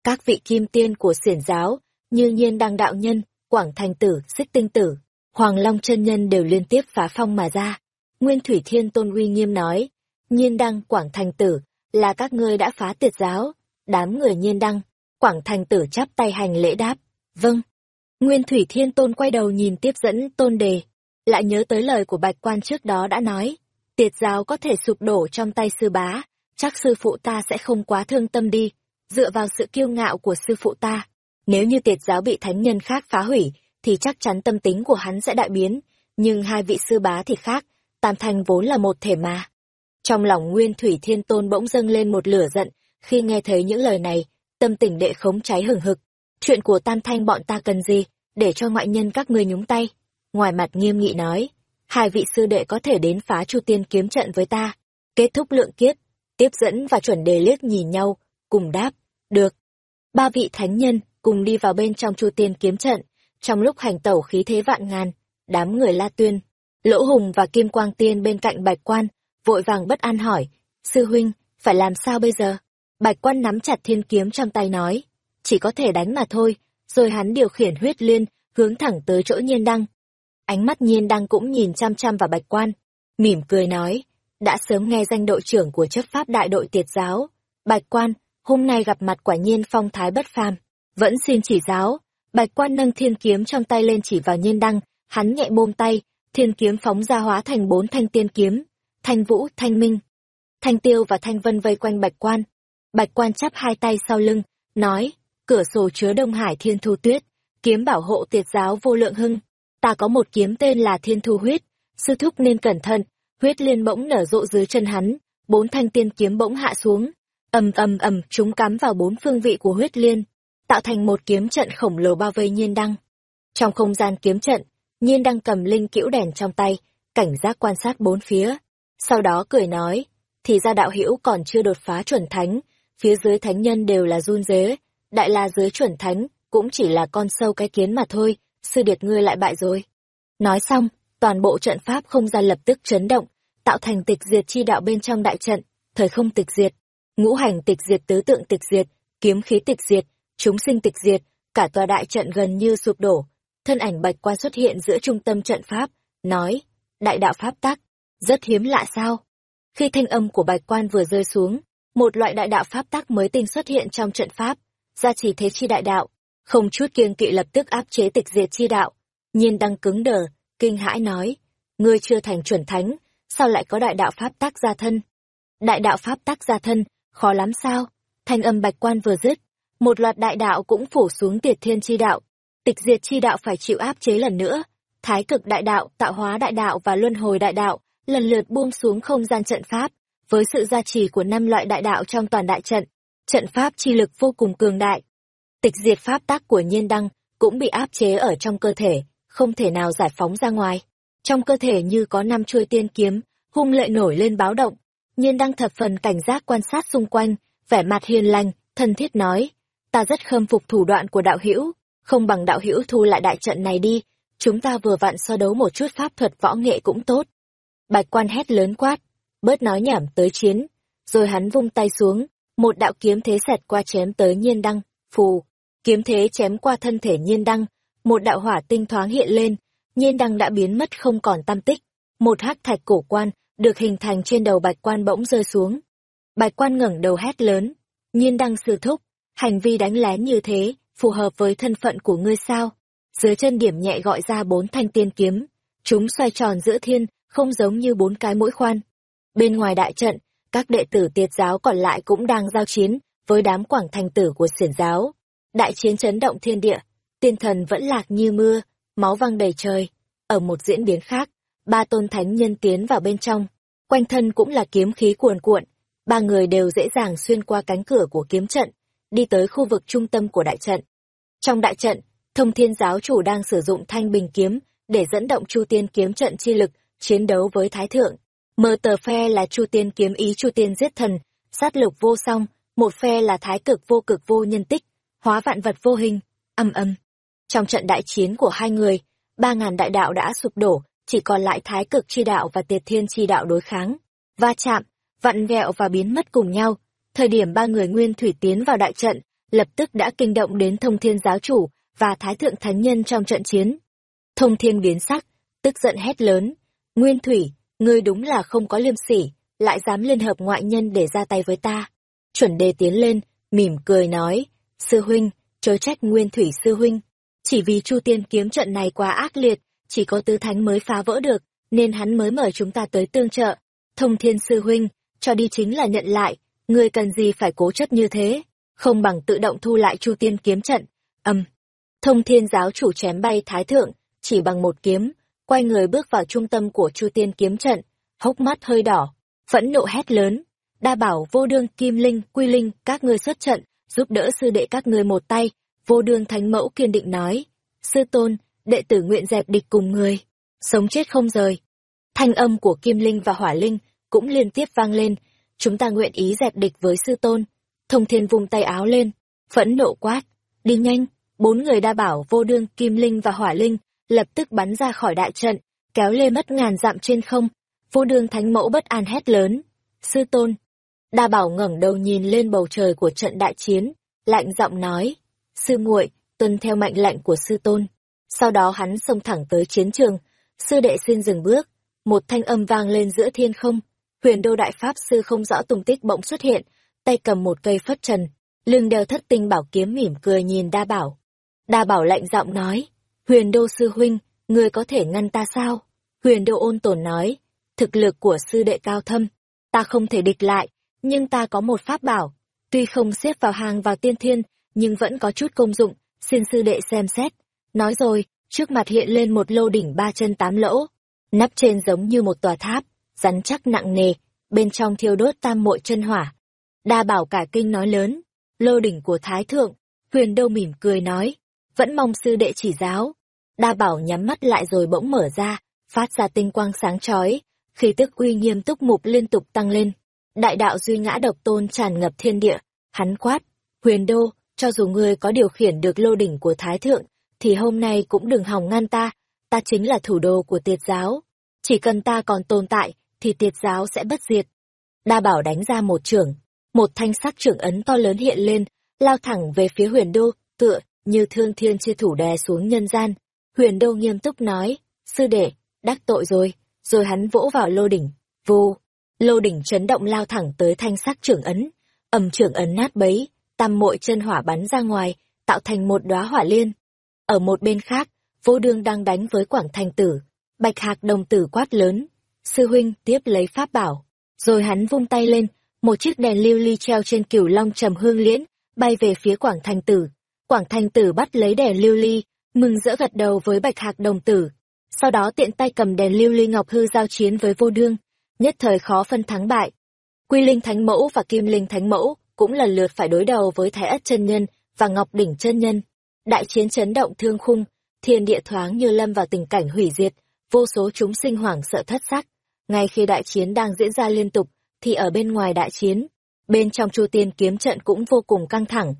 Các vị kim tiên của xiển giáo, như nhiên đăng đạo nhân, quảng thành tử, xích tinh tử, hoàng long chân nhân đều liên tiếp phá phong mà ra. Nguyên Thủy Thiên Tôn uy nghiêm nói, nhiên đăng, quảng thành tử, là các ngươi đã phá tiệt giáo. Đám người nhiên đăng, quảng thành tử chắp tay hành lễ đáp, vâng. Nguyên Thủy Thiên Tôn quay đầu nhìn tiếp dẫn tôn đề, lại nhớ tới lời của bạch quan trước đó đã nói, tiệt giáo có thể sụp đổ trong tay sư bá, chắc sư phụ ta sẽ không quá thương tâm đi, dựa vào sự kiêu ngạo của sư phụ ta. Nếu như tiệt giáo bị thánh nhân khác phá hủy, thì chắc chắn tâm tính của hắn sẽ đại biến, nhưng hai vị sư bá thì khác, tam Thanh vốn là một thể mà. Trong lòng Nguyên Thủy Thiên Tôn bỗng dâng lên một lửa giận, khi nghe thấy những lời này, tâm tình đệ khống cháy hừng hực. Chuyện của tam thanh bọn ta cần gì, để cho ngoại nhân các ngươi nhúng tay. Ngoài mặt nghiêm nghị nói, hai vị sư đệ có thể đến phá chu tiên kiếm trận với ta. Kết thúc lượng kiếp, tiếp dẫn và chuẩn đề liếc nhìn nhau, cùng đáp, được. Ba vị thánh nhân cùng đi vào bên trong chu tiên kiếm trận, trong lúc hành tẩu khí thế vạn ngàn, đám người la tuyên, lỗ hùng và kim quang tiên bên cạnh bạch quan, vội vàng bất an hỏi, sư huynh, phải làm sao bây giờ? Bạch quan nắm chặt thiên kiếm trong tay nói, chỉ có thể đánh mà thôi, rồi hắn điều khiển huyết liên, hướng thẳng tới chỗ nhiên đăng. Ánh mắt nhiên đăng cũng nhìn chăm chăm vào bạch quan, mỉm cười nói, đã sớm nghe danh đội trưởng của chấp pháp đại đội tiệt giáo. Bạch quan, hôm nay gặp mặt quả nhiên phong thái bất phàm, vẫn xin chỉ giáo. Bạch quan nâng thiên kiếm trong tay lên chỉ vào nhiên đăng, hắn nhẹ bôm tay, thiên kiếm phóng ra hóa thành bốn thanh tiên kiếm, thanh vũ, thanh minh. Thanh tiêu và thanh vân vây quanh bạch quan. Bạch quan chắp hai tay sau lưng, nói, cửa sổ chứa Đông Hải Thiên Thu Tuyết, kiếm bảo hộ tiệt giáo vô lượng hưng. Ta có một kiếm tên là Thiên Thu Huyết, sư thúc nên cẩn thận, huyết liên bỗng nở rộ dưới chân hắn, bốn thanh tiên kiếm bỗng hạ xuống, ầm ầm ầm chúng cắm vào bốn phương vị của huyết liên, tạo thành một kiếm trận khổng lồ bao vây nhiên đăng. Trong không gian kiếm trận, nhiên đang cầm linh cữu đèn trong tay, cảnh giác quan sát bốn phía. Sau đó cười nói, thì ra đạo hữu còn chưa đột phá chuẩn thánh, phía dưới thánh nhân đều là run dế, đại la dưới chuẩn thánh, cũng chỉ là con sâu cái kiến mà thôi, sư điệt ngươi lại bại rồi. Nói xong, toàn bộ trận pháp không gian lập tức chấn động, tạo thành tịch diệt chi đạo bên trong đại trận, thời không tịch diệt, ngũ hành tịch diệt tứ tượng tịch diệt, kiếm khí tịch diệt, chúng sinh tịch diệt, cả tòa đại trận gần như sụp đổ. Thân ảnh bạch quan xuất hiện giữa trung tâm trận pháp, nói, đại đạo pháp tắc, rất hiếm lạ sao. Khi thanh âm của bạch quan vừa rơi xuống, một loại đại đạo pháp tắc mới tinh xuất hiện trong trận pháp, gia trì thế chi đại đạo, không chút kiêng kỵ lập tức áp chế tịch diệt chi đạo. Nhiên đang cứng đờ, kinh hãi nói, ngươi chưa thành chuẩn thánh, sao lại có đại đạo pháp tác gia thân? Đại đạo pháp tác gia thân, khó lắm sao? Thanh âm bạch quan vừa dứt, một loạt đại đạo cũng phủ xuống tiệt thiên chi đạo. Tịch diệt chi đạo phải chịu áp chế lần nữa. Thái cực đại đạo, tạo hóa đại đạo và luân hồi đại đạo, lần lượt buông xuống không gian trận pháp, với sự gia trì của năm loại đại đạo trong toàn đại trận. Trận pháp chi lực vô cùng cường đại. Tịch diệt pháp tác của nhiên đăng cũng bị áp chế ở trong cơ thể, không thể nào giải phóng ra ngoài. Trong cơ thể như có năm chuôi tiên kiếm, hung lệ nổi lên báo động. Nhiên Đăng thập phần cảnh giác quan sát xung quanh, vẻ mặt hiền lành, thân thiết nói, ta rất khâm phục thủ đoạn của đạo hữu, không bằng đạo hữu thu lại đại trận này đi, chúng ta vừa vặn so đấu một chút pháp thuật võ nghệ cũng tốt. Bạch quan hét lớn quát, bớt nói nhảm tới chiến, rồi hắn vung tay xuống, một đạo kiếm thế xẹt qua chém tới nhiên đăng, phù, kiếm thế chém qua thân thể nhiên đăng, một đạo hỏa tinh thoáng hiện lên, nhiên đăng đã biến mất không còn tam tích. Một hắc thạch cổ quan, được hình thành trên đầu bạch quan bỗng rơi xuống. Bạch quan ngẩng đầu hét lớn, nhiên đăng sư thúc, hành vi đánh lén như thế, phù hợp với thân phận của ngươi sao? Dưới chân điểm nhẹ gọi ra bốn thanh tiên kiếm, chúng xoay tròn giữa thiên, không giống như bốn cái mũi khoan. Bên ngoài đại trận, các đệ tử tiệt giáo còn lại cũng đang giao chiến với đám quảng thành tử của xiển giáo. Đại chiến chấn động thiên địa, tiên thần vẫn lạc như mưa, máu văng đầy trời. Ở một diễn biến khác, ba tôn thánh nhân tiến vào bên trong, quanh thân cũng là kiếm khí cuồn cuộn, ba người đều dễ dàng xuyên qua cánh cửa của kiếm trận, đi tới khu vực trung tâm của đại trận. Trong đại trận, thông thiên giáo chủ đang sử dụng thanh bình kiếm để dẫn động chu tiên kiếm trận chi lực, chiến đấu với thái thượng. Mờ tờ phe là chu tiên kiếm ý chu tiên giết thần, sát lục vô song, một phe là thái cực vô cực vô nhân tích, hóa vạn vật vô hình, âm âm. Trong trận đại chiến của hai người, ba ngàn đại đạo đã sụp đổ, chỉ còn lại thái cực chi đạo và tiệt thiên chi đạo đối kháng. Va chạm, vặn vẹo và biến mất cùng nhau. Thời điểm ba người nguyên thủy tiến vào đại trận, lập tức đã kinh động đến thông thiên giáo chủ và thái thượng thánh nhân trong trận chiến. Thông thiên biến sắc, tức giận hét lớn. Nguyên thủy, ngươi đúng là không có liêm sỉ, lại dám liên hợp ngoại nhân để ra tay với ta. Chuẩn đề tiến lên, mỉm cười nói, sư huynh, chớ trách nguyên thủy sư huynh, chỉ vì Chu Tiên kiếm trận này quá ác liệt, chỉ có tứ thánh mới phá vỡ được, nên hắn mới mời chúng ta tới tương trợ. Thông Thiên sư huynh, cho đi chính là nhận lại, ngươi cần gì phải cố chấp như thế, không bằng tự động thu lại Chu Tiên kiếm trận. Âm. Thông Thiên giáo chủ chém bay thái thượng, chỉ bằng một kiếm, quay người bước vào trung tâm của Chu Tiên kiếm trận, hốc mắt hơi đỏ, phẫn nộ hét lớn, đa bảo vô đương kim linh, quy linh, các ngươi xuất trận, giúp đỡ sư đệ các ngươi một tay, vô đương thánh mẫu kiên định nói, sư tôn, đệ tử nguyện dẹp địch cùng người, sống chết không rời. Thanh âm của Kim Linh và Hỏa Linh cũng liên tiếp vang lên, chúng ta nguyện ý dẹp địch với sư tôn. Thông thiên vung tay áo lên, phẫn nộ quát, đi nhanh, bốn người đa bảo vô đương Kim Linh và Hỏa Linh lập tức bắn ra khỏi đại trận, kéo lê mất ngàn dặm trên không. Vô đương thánh mẫu bất an hét lớn, sư tôn. Đa bảo ngẩng đầu nhìn lên bầu trời của trận đại chiến, lạnh giọng nói, sư muội tuân theo mệnh lệnh của sư tôn sau đó hắn xông thẳng tới chiến trường sư đệ xin dừng bước một thanh âm vang lên giữa thiên không huyền đô đại pháp sư không rõ tung tích bỗng xuất hiện tay cầm một cây phất trần lưng đeo thất tinh bảo kiếm mỉm cười nhìn đa bảo. Đa bảo lạnh giọng nói huyền đô sư huynh ngươi có thể ngăn ta sao? Huyền đô ôn tồn nói thực lực của sư đệ cao thâm ta không thể địch lại nhưng ta có một pháp bảo. Tuy không xếp vào hàng vào tiên thiên nhưng vẫn có chút công dụng, xin sư đệ xem xét. Nói rồi, trước mặt hiện lên một lô đỉnh ba chân tám lỗ, nắp trên giống như một tòa tháp, rắn chắc nặng nề, bên trong thiêu đốt tam muội chân hỏa. Đa bảo cả kinh nói lớn, lô đỉnh của Thái Thượng, huyền đâu mỉm cười nói, vẫn mong sư đệ chỉ giáo. Đa bảo nhắm mắt lại rồi bỗng mở ra, phát ra tinh quang sáng chói, khi tức uy nghiêm túc mục liên tục tăng lên. Đại đạo duy ngã độc tôn tràn ngập thiên địa, hắn quát, huyền đô, cho dù ngươi có điều khiển được lô đỉnh của Thái Thượng, thì hôm nay cũng đừng hòng ngăn ta, ta chính là thủ đô của tiệt giáo. Chỉ cần ta còn tồn tại, thì tiệt giáo sẽ bất diệt. Đa bảo đánh ra một trưởng, một thanh sắc trưởng ấn to lớn hiện lên, lao thẳng về phía huyền đô, tựa, như thương thiên chi thủ đè xuống nhân gian. Huyền đô nghiêm túc nói, sư đệ, đắc tội rồi, rồi hắn vỗ vào lô đỉnh, vô. Lô đỉnh chấn động lao thẳng tới thanh sắc trưởng ấn, ầm trưởng ấn nát bấy, tam mội chân hỏa bắn ra ngoài, tạo thành một đóa hỏa liên. Ở một bên khác, vô đương đang đánh với quảng thành tử, bạch hạc đồng tử quát lớn, sư huynh tiếp lấy pháp bảo, rồi hắn vung tay lên, một chiếc đèn lưu ly treo trên cửu long trầm hương liễn, bay về phía quảng thành tử. Quảng thành tử bắt lấy đèn lưu ly, mừng rỡ gật đầu với bạch hạc đồng tử. Sau đó tiện tay cầm đèn lưu ly ngọc hư giao chiến với vô đương, nhất thời khó phân thắng bại. Quy linh thánh mẫu và kim linh thánh mẫu cũng lần lượt phải đối đầu với thái ất chân nhân và ngọc đỉnh chân nhân. Đại chiến chấn động thương khung, thiên địa thoáng như lâm vào tình cảnh hủy diệt, vô số chúng sinh hoảng sợ thất sắc. Ngay khi đại chiến đang diễn ra liên tục, thì ở bên ngoài đại chiến, bên trong chu tiên kiếm trận cũng vô cùng căng thẳng.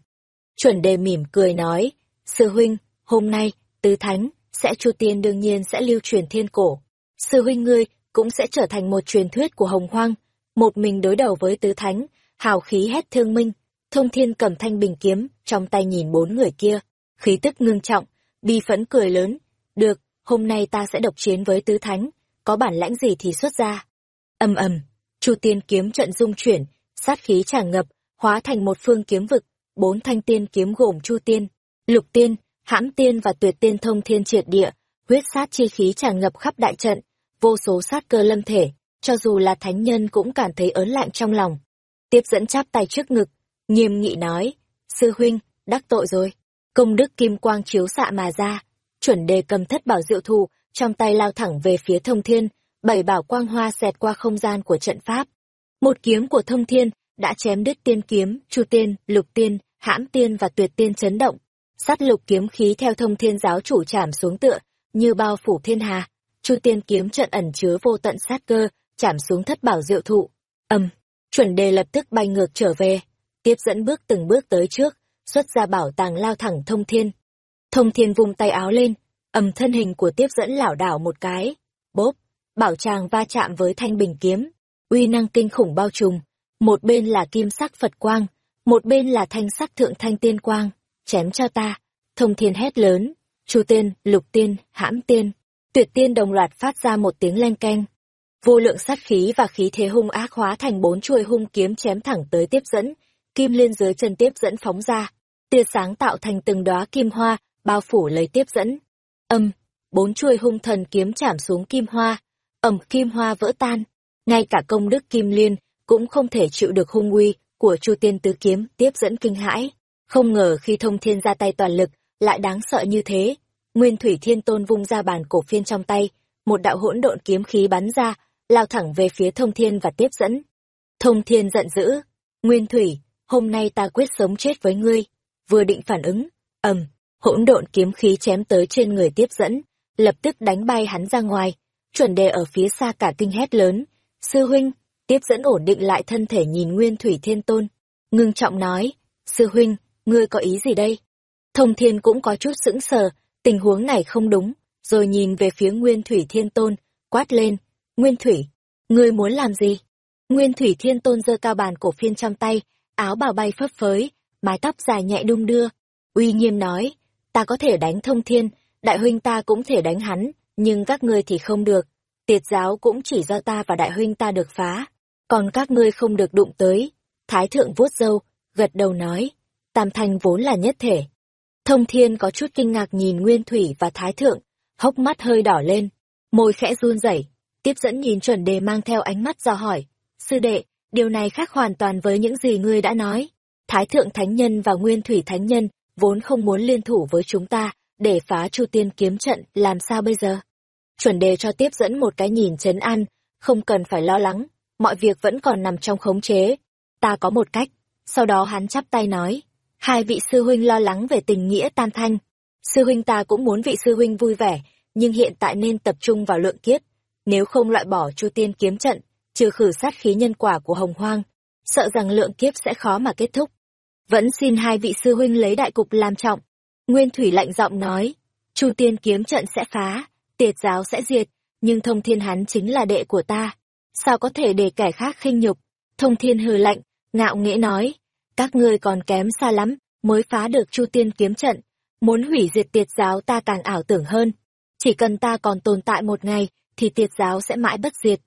Chuẩn đề mỉm cười nói, Sư huynh, hôm nay, tứ thánh, sẽ chu tiên đương nhiên sẽ lưu truyền thiên cổ. Sư huynh ngươi cũng sẽ trở thành một truyền thuyết của hồng hoang, một mình đối đầu với tứ thánh, hào khí hét thương minh, thông thiên cầm thanh bình kiếm, trong tay nhìn bốn người kia, khí tức ngưng trọng, bi phẫn cười lớn, được, hôm nay ta sẽ độc chiến với tứ thánh, có bản lãnh gì thì xuất ra. ầm ầm, chu tiên kiếm trận dung chuyển, sát khí tràn ngập, hóa thành một phương kiếm vực, bốn thanh tiên kiếm gồm chu tiên, lục tiên, hãm tiên và tuyệt tiên thông thiên triệt địa, huyết sát chi khí tràn ngập khắp đại trận, vô số sát cơ lâm thể, cho dù là thánh nhân cũng cảm thấy ớn lạnh trong lòng. Tiếp dẫn chắp tay trước ngực, nghiêm nghị nói, sư huynh, đắc tội rồi. Công đức kim quang chiếu xạ mà ra, chuẩn đề cầm thất bảo diệu thù, trong tay lao thẳng về phía thông thiên, bảy bảo quang hoa xẹt qua không gian của trận pháp. Một kiếm của thông thiên đã chém đứt tiên kiếm, chu tiên, lục tiên, hãm tiên và tuyệt tiên chấn động. Sát lục kiếm khí theo thông thiên giáo chủ chạm xuống tựa, như bao phủ thiên hà. Chu tiên kiếm trận ẩn chứa vô tận sát cơ, chạm xuống thất bảo diệu thụ. Âm, chuẩn đề lập tức bay ngược trở về, tiếp dẫn bước từng bước tới trước, xuất ra bảo tàng lao thẳng thông thiên. Thông thiên vung tay áo lên, ầm thân hình của tiếp dẫn lảo đảo một cái. Bốp, bảo tràng va chạm với thanh bình kiếm, uy năng kinh khủng bao trùm. Một bên là kim sắc Phật quang, một bên là thanh sắc thượng thanh tiên quang. Chém cho ta, thông thiên hét lớn, chu tiên, lục tiên, hãm tiên, tuyệt tiên đồng loạt phát ra một tiếng len keng vô lượng sát khí và khí thế hung ác hóa thành bốn chuôi hung kiếm chém thẳng tới tiếp dẫn, kim liên dưới chân tiếp dẫn phóng ra, tia sáng tạo thành từng đóa kim hoa, bao phủ lấy tiếp dẫn. Âm, bốn chuôi hung thần kiếm chạm xuống kim hoa, ầm kim hoa vỡ tan, ngay cả công đức kim liên cũng không thể chịu được hung uy của Chu Tiên tứ kiếm, tiếp dẫn kinh hãi, không ngờ khi Thông Thiên ra tay toàn lực, lại đáng sợ như thế. Nguyên Thủy Thiên Tôn vung ra bàn cổ phiên trong tay, một đạo hỗn độn kiếm khí bắn ra, lao thẳng về phía thông thiên và tiếp dẫn. Thông thiên giận dữ, Nguyên Thủy, hôm nay ta quyết sống chết với ngươi. Vừa định phản ứng, ầm, hỗn độn kiếm khí chém tới trên người tiếp dẫn, lập tức đánh bay hắn ra ngoài. Chuẩn đề ở phía xa cả kinh hét lớn, sư huynh, tiếp dẫn ổn định lại thân thể nhìn Nguyên Thủy Thiên Tôn. Ngưng trọng nói, sư huynh, ngươi có ý gì đây? Thông thiên cũng có chút sững sờ, tình huống này không đúng, rồi nhìn về phía Nguyên Thủy Thiên Tôn, quát lên, Nguyên Thủy, ngươi muốn làm gì? Nguyên Thủy Thiên Tôn giơ cao bàn cổ phiên trong tay, áo bào bay phấp phới, mái tóc dài nhẹ đung đưa. Uy nghiêm nói, ta có thể đánh thông thiên, đại huynh ta cũng thể đánh hắn, nhưng các ngươi thì không được. Tiệt giáo cũng chỉ do ta và đại huynh ta được phá, còn các ngươi không được đụng tới. Thái thượng vuốt râu, gật đầu nói, tam thanh vốn là nhất thể. Thông thiên có chút kinh ngạc nhìn Nguyên Thủy và Thái thượng, hốc mắt hơi đỏ lên, môi khẽ run rẩy Tiếp dẫn nhìn chuẩn đề mang theo ánh mắt do hỏi. Sư đệ, điều này khác hoàn toàn với những gì ngươi đã nói. Thái thượng thánh nhân và nguyên thủy thánh nhân vốn không muốn liên thủ với chúng ta để phá chu tiên kiếm trận làm sao bây giờ? Chuẩn đề cho tiếp dẫn một cái nhìn chấn an, không cần phải lo lắng, mọi việc vẫn còn nằm trong khống chế. Ta có một cách. Sau đó hắn chắp tay nói, hai vị sư huynh lo lắng về tình nghĩa tan thanh. Sư huynh ta cũng muốn vị sư huynh vui vẻ, nhưng hiện tại nên tập trung vào lượng kiếp, nếu không loại bỏ Chu Tiên kiếm trận, trừ khử sát khí nhân quả của Hồng Hoang, sợ rằng lượng kiếp sẽ khó mà kết thúc vẫn xin hai vị sư huynh lấy đại cục làm trọng. Nguyên Thủy lạnh giọng nói, Chu Tiên kiếm trận sẽ phá, tiệt giáo sẽ diệt, nhưng thông thiên hắn chính là đệ của ta. Sao có thể để kẻ khác khinh nhục? Thông thiên hừ lạnh, ngạo nghễ nói, các ngươi còn kém xa lắm, mới phá được Chu Tiên kiếm trận, muốn hủy diệt tiệt giáo ta càng ảo tưởng hơn. Chỉ cần ta còn tồn tại một ngày, thì tiệt giáo sẽ mãi bất diệt.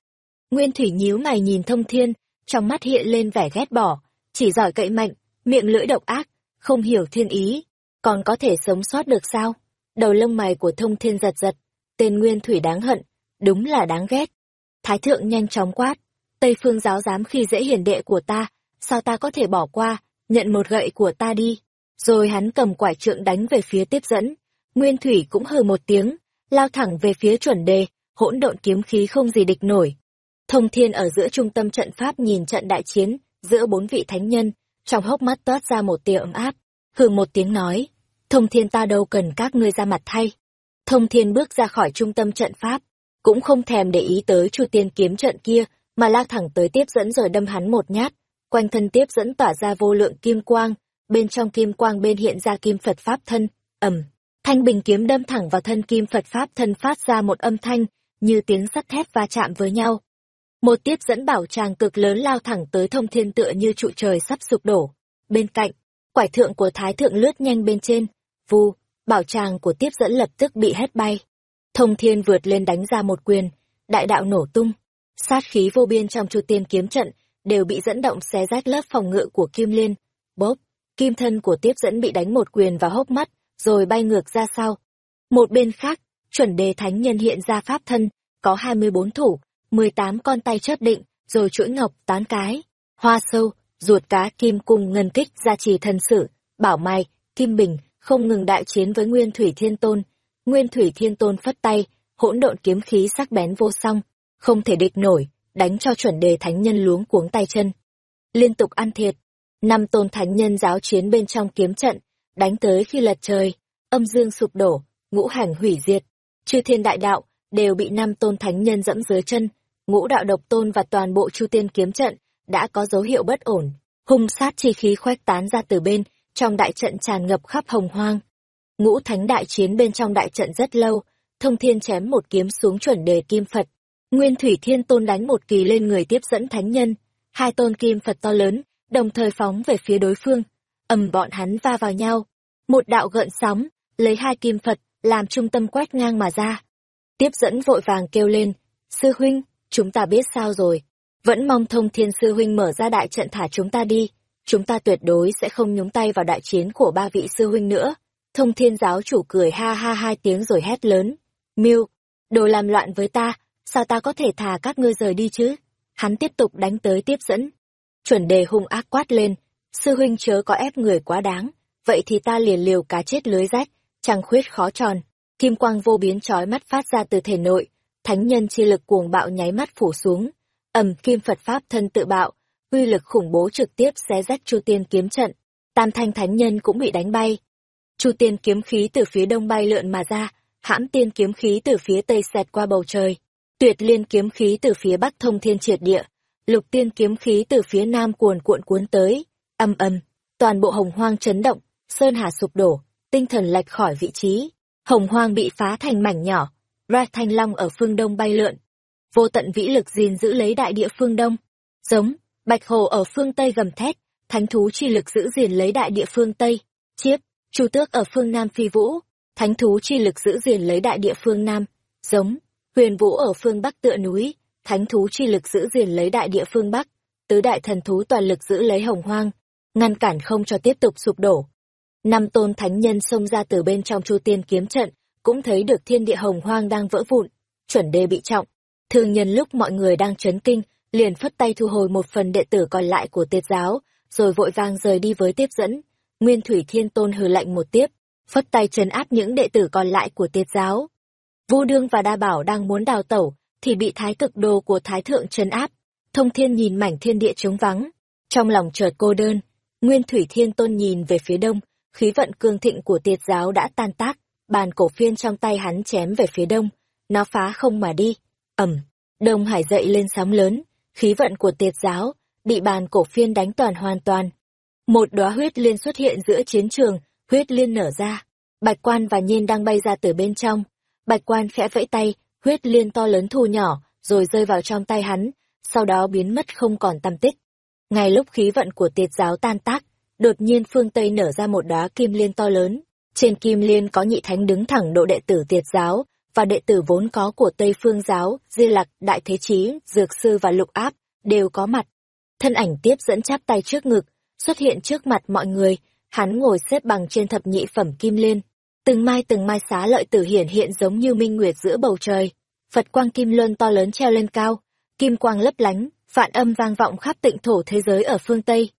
Nguyên Thủy nhíu mày nhìn thông thiên, trong mắt hiện lên vẻ ghét bỏ, chỉ giỏi cậy mạnh, miệng lưỡi độc ác, không hiểu thiên ý, còn có thể sống sót được sao? Đầu lông mày của thông thiên giật giật, tên Nguyên Thủy đáng hận, đúng là đáng ghét. Thái thượng nhanh chóng quát, Tây phương giáo dám khi dễ hiển đệ của ta, sao ta có thể bỏ qua, nhận một gậy của ta đi. Rồi hắn cầm quải trượng đánh về phía tiếp dẫn. Nguyên Thủy cũng hừ một tiếng, lao thẳng về phía chuẩn đề, hỗn độn kiếm khí không gì địch nổi. Thông thiên ở giữa trung tâm trận pháp nhìn trận đại chiến, giữa bốn vị thánh nhân, trong hốc mắt toát ra một tia ấm áp, hừ một tiếng nói, thông thiên ta đâu cần các ngươi ra mặt thay. Thông thiên bước ra khỏi trung tâm trận pháp, cũng không thèm để ý tới chu tiên kiếm trận kia, mà lao thẳng tới tiếp dẫn rồi đâm hắn một nhát, quanh thân tiếp dẫn tỏa ra vô lượng kim quang, bên trong kim quang bên hiện ra kim Phật Pháp thân, ầm. Thanh bình kiếm đâm thẳng vào thân kim Phật Pháp thân phát ra một âm thanh, như tiếng sắt thép va chạm với nhau. Một tiếp dẫn bảo tràng cực lớn lao thẳng tới thông thiên tựa như trụ trời sắp sụp đổ. Bên cạnh, quải thượng của thái thượng lướt nhanh bên trên, vu, bảo tràng của tiếp dẫn lập tức bị hét bay. Thông thiên vượt lên đánh ra một quyền, đại đạo nổ tung. Sát khí vô biên trong chu tiên kiếm trận đều bị dẫn động xé rách lớp phòng ngự của kim liên. Bốp, kim thân của tiếp dẫn bị đánh một quyền vào hốc mắt, rồi bay ngược ra sau. Một bên khác, chuẩn đề thánh nhân hiện ra pháp thân, có 24 thủ, 18 con tay chớp định, rồi chuỗi ngọc tán cái, hoa sâu, ruột cá kim cung ngân kích gia trì thần sử, bảo mai, kim bình, không ngừng đại chiến với Nguyên Thủy Thiên Tôn. Nguyên Thủy Thiên Tôn phất tay, hỗn độn kiếm khí sắc bén vô song, không thể địch nổi, đánh cho chuẩn đề thánh nhân luống cuống tay chân. Liên tục ăn thiệt, năm tôn thánh nhân giáo chiến bên trong kiếm trận, đánh tới khi lật trời, âm dương sụp đổ, ngũ hành hủy diệt, chư thiên đại đạo đều bị năm tôn thánh nhân dẫm dưới chân, ngũ đạo độc tôn và toàn bộ chu tiên kiếm trận đã có dấu hiệu bất ổn, hung sát chi khí khoách tán ra từ bên, trong đại trận tràn ngập khắp hồng hoang. Ngũ thánh đại chiến bên trong đại trận rất lâu, thông thiên chém một kiếm xuống chuẩn đề kim Phật. Nguyên thủy thiên tôn đánh một kỳ lên người tiếp dẫn thánh nhân, hai tôn kim Phật to lớn, đồng thời phóng về phía đối phương, ầm bọn hắn va vào nhau. Một đạo gợn sóng, lấy hai kim Phật, làm trung tâm quét ngang mà ra. Tiếp dẫn vội vàng kêu lên, sư huynh, chúng ta biết sao rồi. Vẫn mong thông thiên sư huynh mở ra đại trận thả chúng ta đi. Chúng ta tuyệt đối sẽ không nhúng tay vào đại chiến của ba vị sư huynh nữa. Thông thiên giáo chủ cười ha ha hai tiếng rồi hét lớn. Miêu, đồ làm loạn với ta, sao ta có thể thả các ngươi rời đi chứ? Hắn tiếp tục đánh tới tiếp dẫn. Chuẩn đề hung ác quát lên, sư huynh chớ có ép người quá đáng, vậy thì ta liền liều cá chết lưới rách, trăng khuyết khó tròn. Kim quang vô biến chói mắt phát ra từ thể nội, thánh nhân chi lực cuồng bạo nháy mắt phủ xuống. Ầm kim Phật pháp thân tự bạo, uy lực khủng bố trực tiếp xé rách Chu Tiên kiếm trận, Tam thanh thánh nhân cũng bị đánh bay. Chu Tiên kiếm khí từ phía đông bay lượn mà ra, hãm tiên kiếm khí từ phía tây xẹt qua bầu trời, tuyệt liên kiếm khí từ phía bắc thông thiên triệt địa, lục tiên kiếm khí từ phía nam cuồn cuộn cuốn tới, âm âm, toàn bộ hồng hoang chấn động, sơn hà sụp đổ, tinh thần lệch khỏi vị trí, hồng hoang bị phá thành mảnh nhỏ, ra thanh long ở phương đông bay lượn, vô tận vĩ lực gìn giữ lấy đại địa phương đông, giống, bạch hồ ở phương tây gầm thét, thánh thú chi lực giữ gìn lấy đại địa phương tây, chiếp, chu tước ở phương nam phi vũ, thánh thú chi lực giữ gìn lấy đại địa phương nam, giống, huyền vũ ở phương bắc tựa núi, thánh thú chi lực giữ gìn lấy đại địa phương bắc, tứ đại thần thú toàn lực giữ lấy hồng hoang, ngăn cản không cho tiếp tục sụp đổ. Năm tôn thánh nhân xông ra từ bên trong chu tiên kiếm trận, cũng thấy được thiên địa hồng hoang đang vỡ vụn, chuẩn đề bị trọng. Thường nhân lúc mọi người đang chấn kinh, liền phất tay thu hồi một phần đệ tử còn lại của tiệt giáo, rồi vội vàng rời đi với tiếp dẫn. Nguyên Thủy Thiên Tôn hừ lạnh một tiếp, phất tay trấn áp những đệ tử còn lại của tiệt giáo. Vu Đương và Đa Bảo đang muốn đào tẩu, thì bị thái cực đồ của thái thượng trấn áp. Thông Thiên nhìn mảnh thiên địa trống vắng, trong lòng chợt cô đơn. Nguyên Thủy Thiên Tôn nhìn về phía đông, khí vận cương thịnh của tiệt giáo đã tan tác, bàn cổ phiên trong tay hắn chém về phía đông, nó phá không mà đi. Ẩm, Đông Hải dậy lên sóng lớn, khí vận của tiệt giáo, bị bàn cổ phiên đánh toàn hoàn toàn. Một đóa huyết liên xuất hiện giữa chiến trường, huyết liên nở ra. Bạch quan và nhiên đang bay ra từ bên trong. Bạch quan khẽ vẫy tay, huyết liên to lớn thu nhỏ, rồi rơi vào trong tay hắn, sau đó biến mất không còn tăm tích. Ngay lúc khí vận của tiệt giáo tan tác, đột nhiên phương Tây nở ra một đóa kim liên to lớn. Trên kim liên có nhị thánh đứng thẳng độ đệ tử tiệt giáo, và đệ tử vốn có của Tây Phương giáo, Di Lặc, Đại Thế Chí, Dược Sư và Lục Áp, đều có mặt. Thân ảnh tiếp dẫn chắp tay trước ngực, xuất hiện trước mặt mọi người, hắn ngồi xếp bằng trên thập nhị phẩm kim liên. Từng mai từng mai xá lợi tử hiển hiện giống như minh nguyệt giữa bầu trời. Phật quang kim luân to lớn treo lên cao, kim quang lấp lánh, phản âm vang vọng khắp tịnh thổ thế giới ở phương Tây.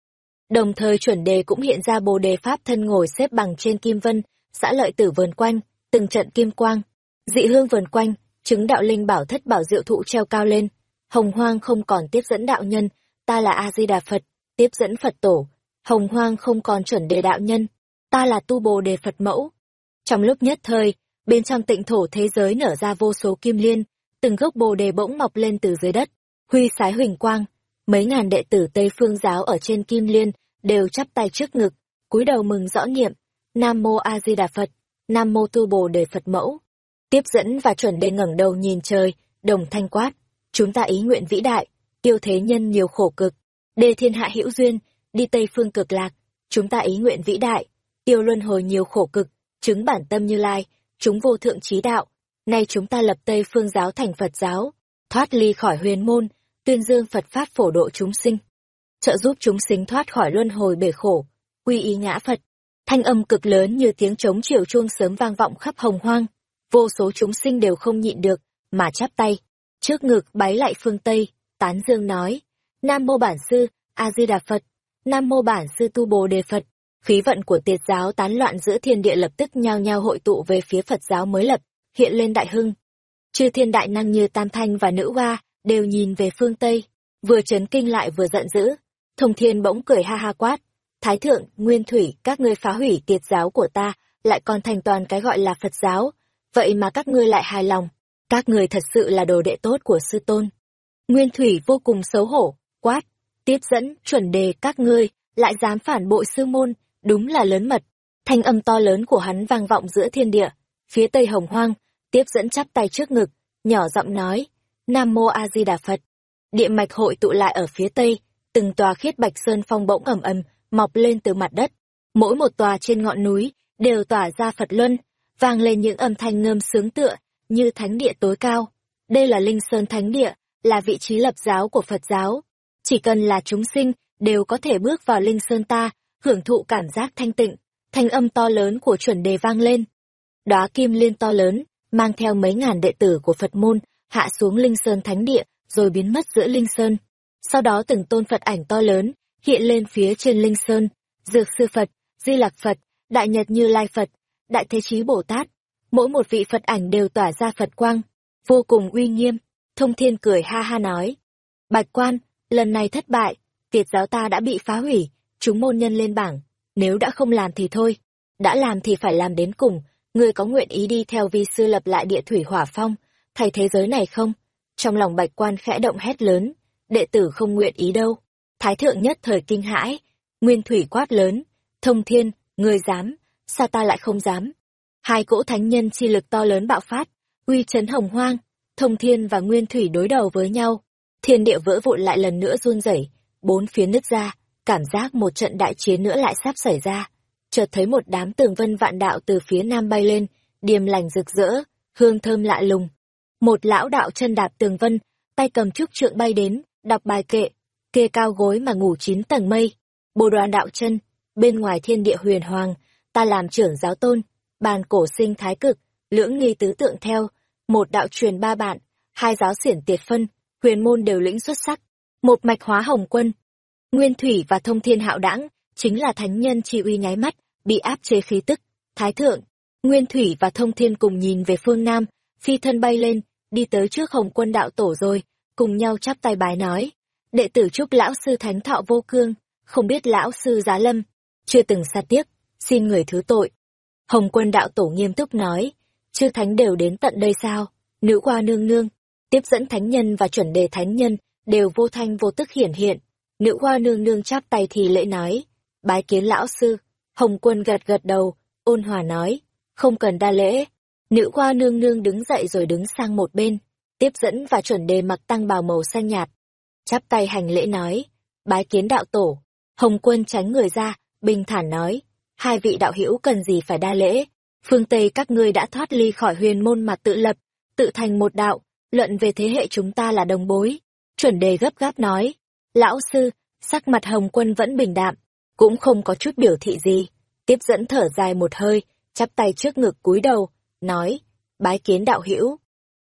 Đồng thời chuẩn đề cũng hiện ra bồ đề pháp thân ngồi xếp bằng trên kim vân, xã lợi tử vườn quanh, từng trận kim quang. Dị hương vườn quanh, chứng đạo linh bảo thất bảo diệu thụ treo cao lên. Hồng hoang không còn tiếp dẫn đạo nhân, ta là A-di-đà Phật, tiếp dẫn Phật tổ. Hồng hoang không còn chuẩn đề đạo nhân, ta là tu bồ đề Phật mẫu. Trong lúc nhất thời, bên trong tịnh thổ thế giới nở ra vô số kim liên, từng gốc bồ đề bỗng mọc lên từ dưới đất, huy sái huỳnh quang. Mấy ngàn đệ tử Tây Phương giáo ở trên kim liên đều chắp tay trước ngực, cúi đầu mừng rõ niệm, Nam mô A Di Đà Phật, Nam mô Tu Bồ Đề Phật Mẫu. Tiếp dẫn và chuẩn đề ngẩng đầu nhìn trời, đồng thanh quát, chúng ta ý nguyện vĩ đại, tiêu thế nhân nhiều khổ cực, đề thiên hạ hữu duyên, đi Tây phương cực lạc, chúng ta ý nguyện vĩ đại, tiêu luân hồi nhiều khổ cực, chứng bản tâm như lai, chúng vô thượng trí đạo, nay chúng ta lập Tây phương giáo thành Phật giáo, thoát ly khỏi huyền môn, tuyên dương Phật pháp phổ độ chúng sinh, trợ giúp chúng sinh thoát khỏi luân hồi bể khổ, quy y ngã Phật. Thanh âm cực lớn như tiếng trống chiều chuông sớm vang vọng khắp hồng hoang, vô số chúng sinh đều không nhịn được, mà chắp tay. Trước ngực bái lại phương Tây, tán dương nói, Nam mô bản sư, A-di-đà Phật, Nam mô bản sư tu bồ đề Phật. Khí vận của tiệt giáo tán loạn giữa thiên địa lập tức nhao nhao hội tụ về phía Phật giáo mới lập, hiện lên đại hưng. Chư thiên đại năng như Tam Thanh và Nữ Hoa, đều nhìn về phương Tây, vừa chấn kinh lại vừa giận dữ. Thông thiên bỗng cười ha ha quát, Thái thượng, Nguyên Thủy, các ngươi phá hủy tiệt giáo của ta, lại còn thành toàn cái gọi là Phật giáo, vậy mà các ngươi lại hài lòng, các ngươi thật sự là đồ đệ tốt của sư tôn. Nguyên Thủy vô cùng xấu hổ, quát, tiếp dẫn, chuẩn đề các ngươi, lại dám phản bội sư môn, đúng là lớn mật. Thanh âm to lớn của hắn vang vọng giữa thiên địa, phía tây hồng hoang, tiếp dẫn chắp tay trước ngực, nhỏ giọng nói, Nam Mô A Di Đà Phật. Địa mạch hội tụ lại ở phía tây, từng tòa khiết bạch sơn phong bỗng ầm ầm mọc lên từ mặt đất. Mỗi một tòa trên ngọn núi đều tỏa ra Phật luân, vang lên những âm thanh ngâm sướng tựa như thánh địa tối cao. Đây là Linh Sơn Thánh Địa, là vị trí lập giáo của Phật giáo. Chỉ cần là chúng sinh đều có thể bước vào Linh Sơn ta, hưởng thụ cảm giác thanh tịnh. Thanh âm to lớn của chuẩn đề vang lên. Đóa kim liên to lớn, mang theo mấy ngàn đệ tử của Phật môn, hạ xuống Linh Sơn Thánh Địa, rồi biến mất giữa Linh Sơn. Sau đó từng tôn Phật ảnh to lớn, hiện lên phía trên Linh Sơn, Dược Sư Phật, Di Lạc Phật, Đại Nhật Như Lai Phật, Đại Thế Chí Bồ Tát. Mỗi một vị Phật ảnh đều tỏa ra Phật quang, vô cùng uy nghiêm. Thông Thiên cười ha ha nói. Bạch quan, lần này thất bại, tiệt giáo ta đã bị phá hủy, chúng môn nhân lên bảng. Nếu đã không làm thì thôi, đã làm thì phải làm đến cùng. người có nguyện ý đi theo vi sư lập lại địa thủy hỏa phong, thay thế giới này không? Trong lòng bạch quan khẽ động hét lớn, đệ tử không nguyện ý đâu. Thái thượng nhất thời kinh hãi, nguyên thủy quát lớn, thông thiên, người dám, sao ta lại không dám. Hai cỗ thánh nhân chi lực to lớn bạo phát, uy chấn hồng hoang, thông thiên và nguyên thủy đối đầu với nhau. Thiên địa vỡ vụn lại lần nữa run rẩy, bốn phía nứt ra, cảm giác một trận đại chiến nữa lại sắp xảy ra. Chợt thấy một đám tường vân vạn đạo từ phía nam bay lên, điềm lành rực rỡ, hương thơm lạ lùng. Một lão đạo chân đạp tường vân, tay cầm trúc trượng bay đến, đọc bài kệ, kê cao gối mà ngủ chín tầng mây. Bồ đoàn đạo chân, bên ngoài thiên địa huyền hoàng, ta làm trưởng giáo tôn, bàn cổ sinh thái cực, lưỡng nghi tứ tượng theo, một đạo truyền ba bạn, hai giáo xiển tiệt phân, huyền môn đều lĩnh xuất sắc, một mạch hóa hồng quân. Nguyên thủy và thông thiên hạo đãng chính là thánh nhân chi uy nháy mắt, bị áp chế khí tức. Thái thượng, Nguyên thủy và thông thiên cùng nhìn về phương Nam, phi thân bay lên, đi tới trước hồng quân đạo tổ rồi, cùng nhau chắp tay bái nói đệ tử chúc lão sư thánh thọ vô cương, không biết lão sư giá lâm, chưa từng xa tiếc, xin người thứ tội. Hồng quân đạo tổ nghiêm túc nói, chư thánh đều đến tận đây sao, nữ qua nương nương, tiếp dẫn thánh nhân và chuẩn đề thánh nhân đều vô thanh vô tức hiển hiện. Nữ hoa nương nương chắp tay thì lễ nói, bái kiến lão sư. Hồng quân gật gật đầu, ôn hòa nói, không cần đa lễ. Nữ hoa nương nương đứng dậy rồi đứng sang một bên, tiếp dẫn và chuẩn đề mặc tăng bào màu xanh nhạt. Chắp tay hành lễ nói, bái kiến đạo tổ. Hồng quân tránh người ra, bình thản nói, hai vị đạo hữu cần gì phải đa lễ. Phương Tây các ngươi đã thoát ly khỏi huyền môn mà tự lập, tự thành một đạo, luận về thế hệ chúng ta là đồng bối. Chuẩn đề gấp gáp nói, lão sư, sắc mặt hồng quân vẫn bình đạm, cũng không có chút biểu thị gì. Tiếp dẫn thở dài một hơi, chắp tay trước ngực cúi đầu, nói, bái kiến đạo hữu.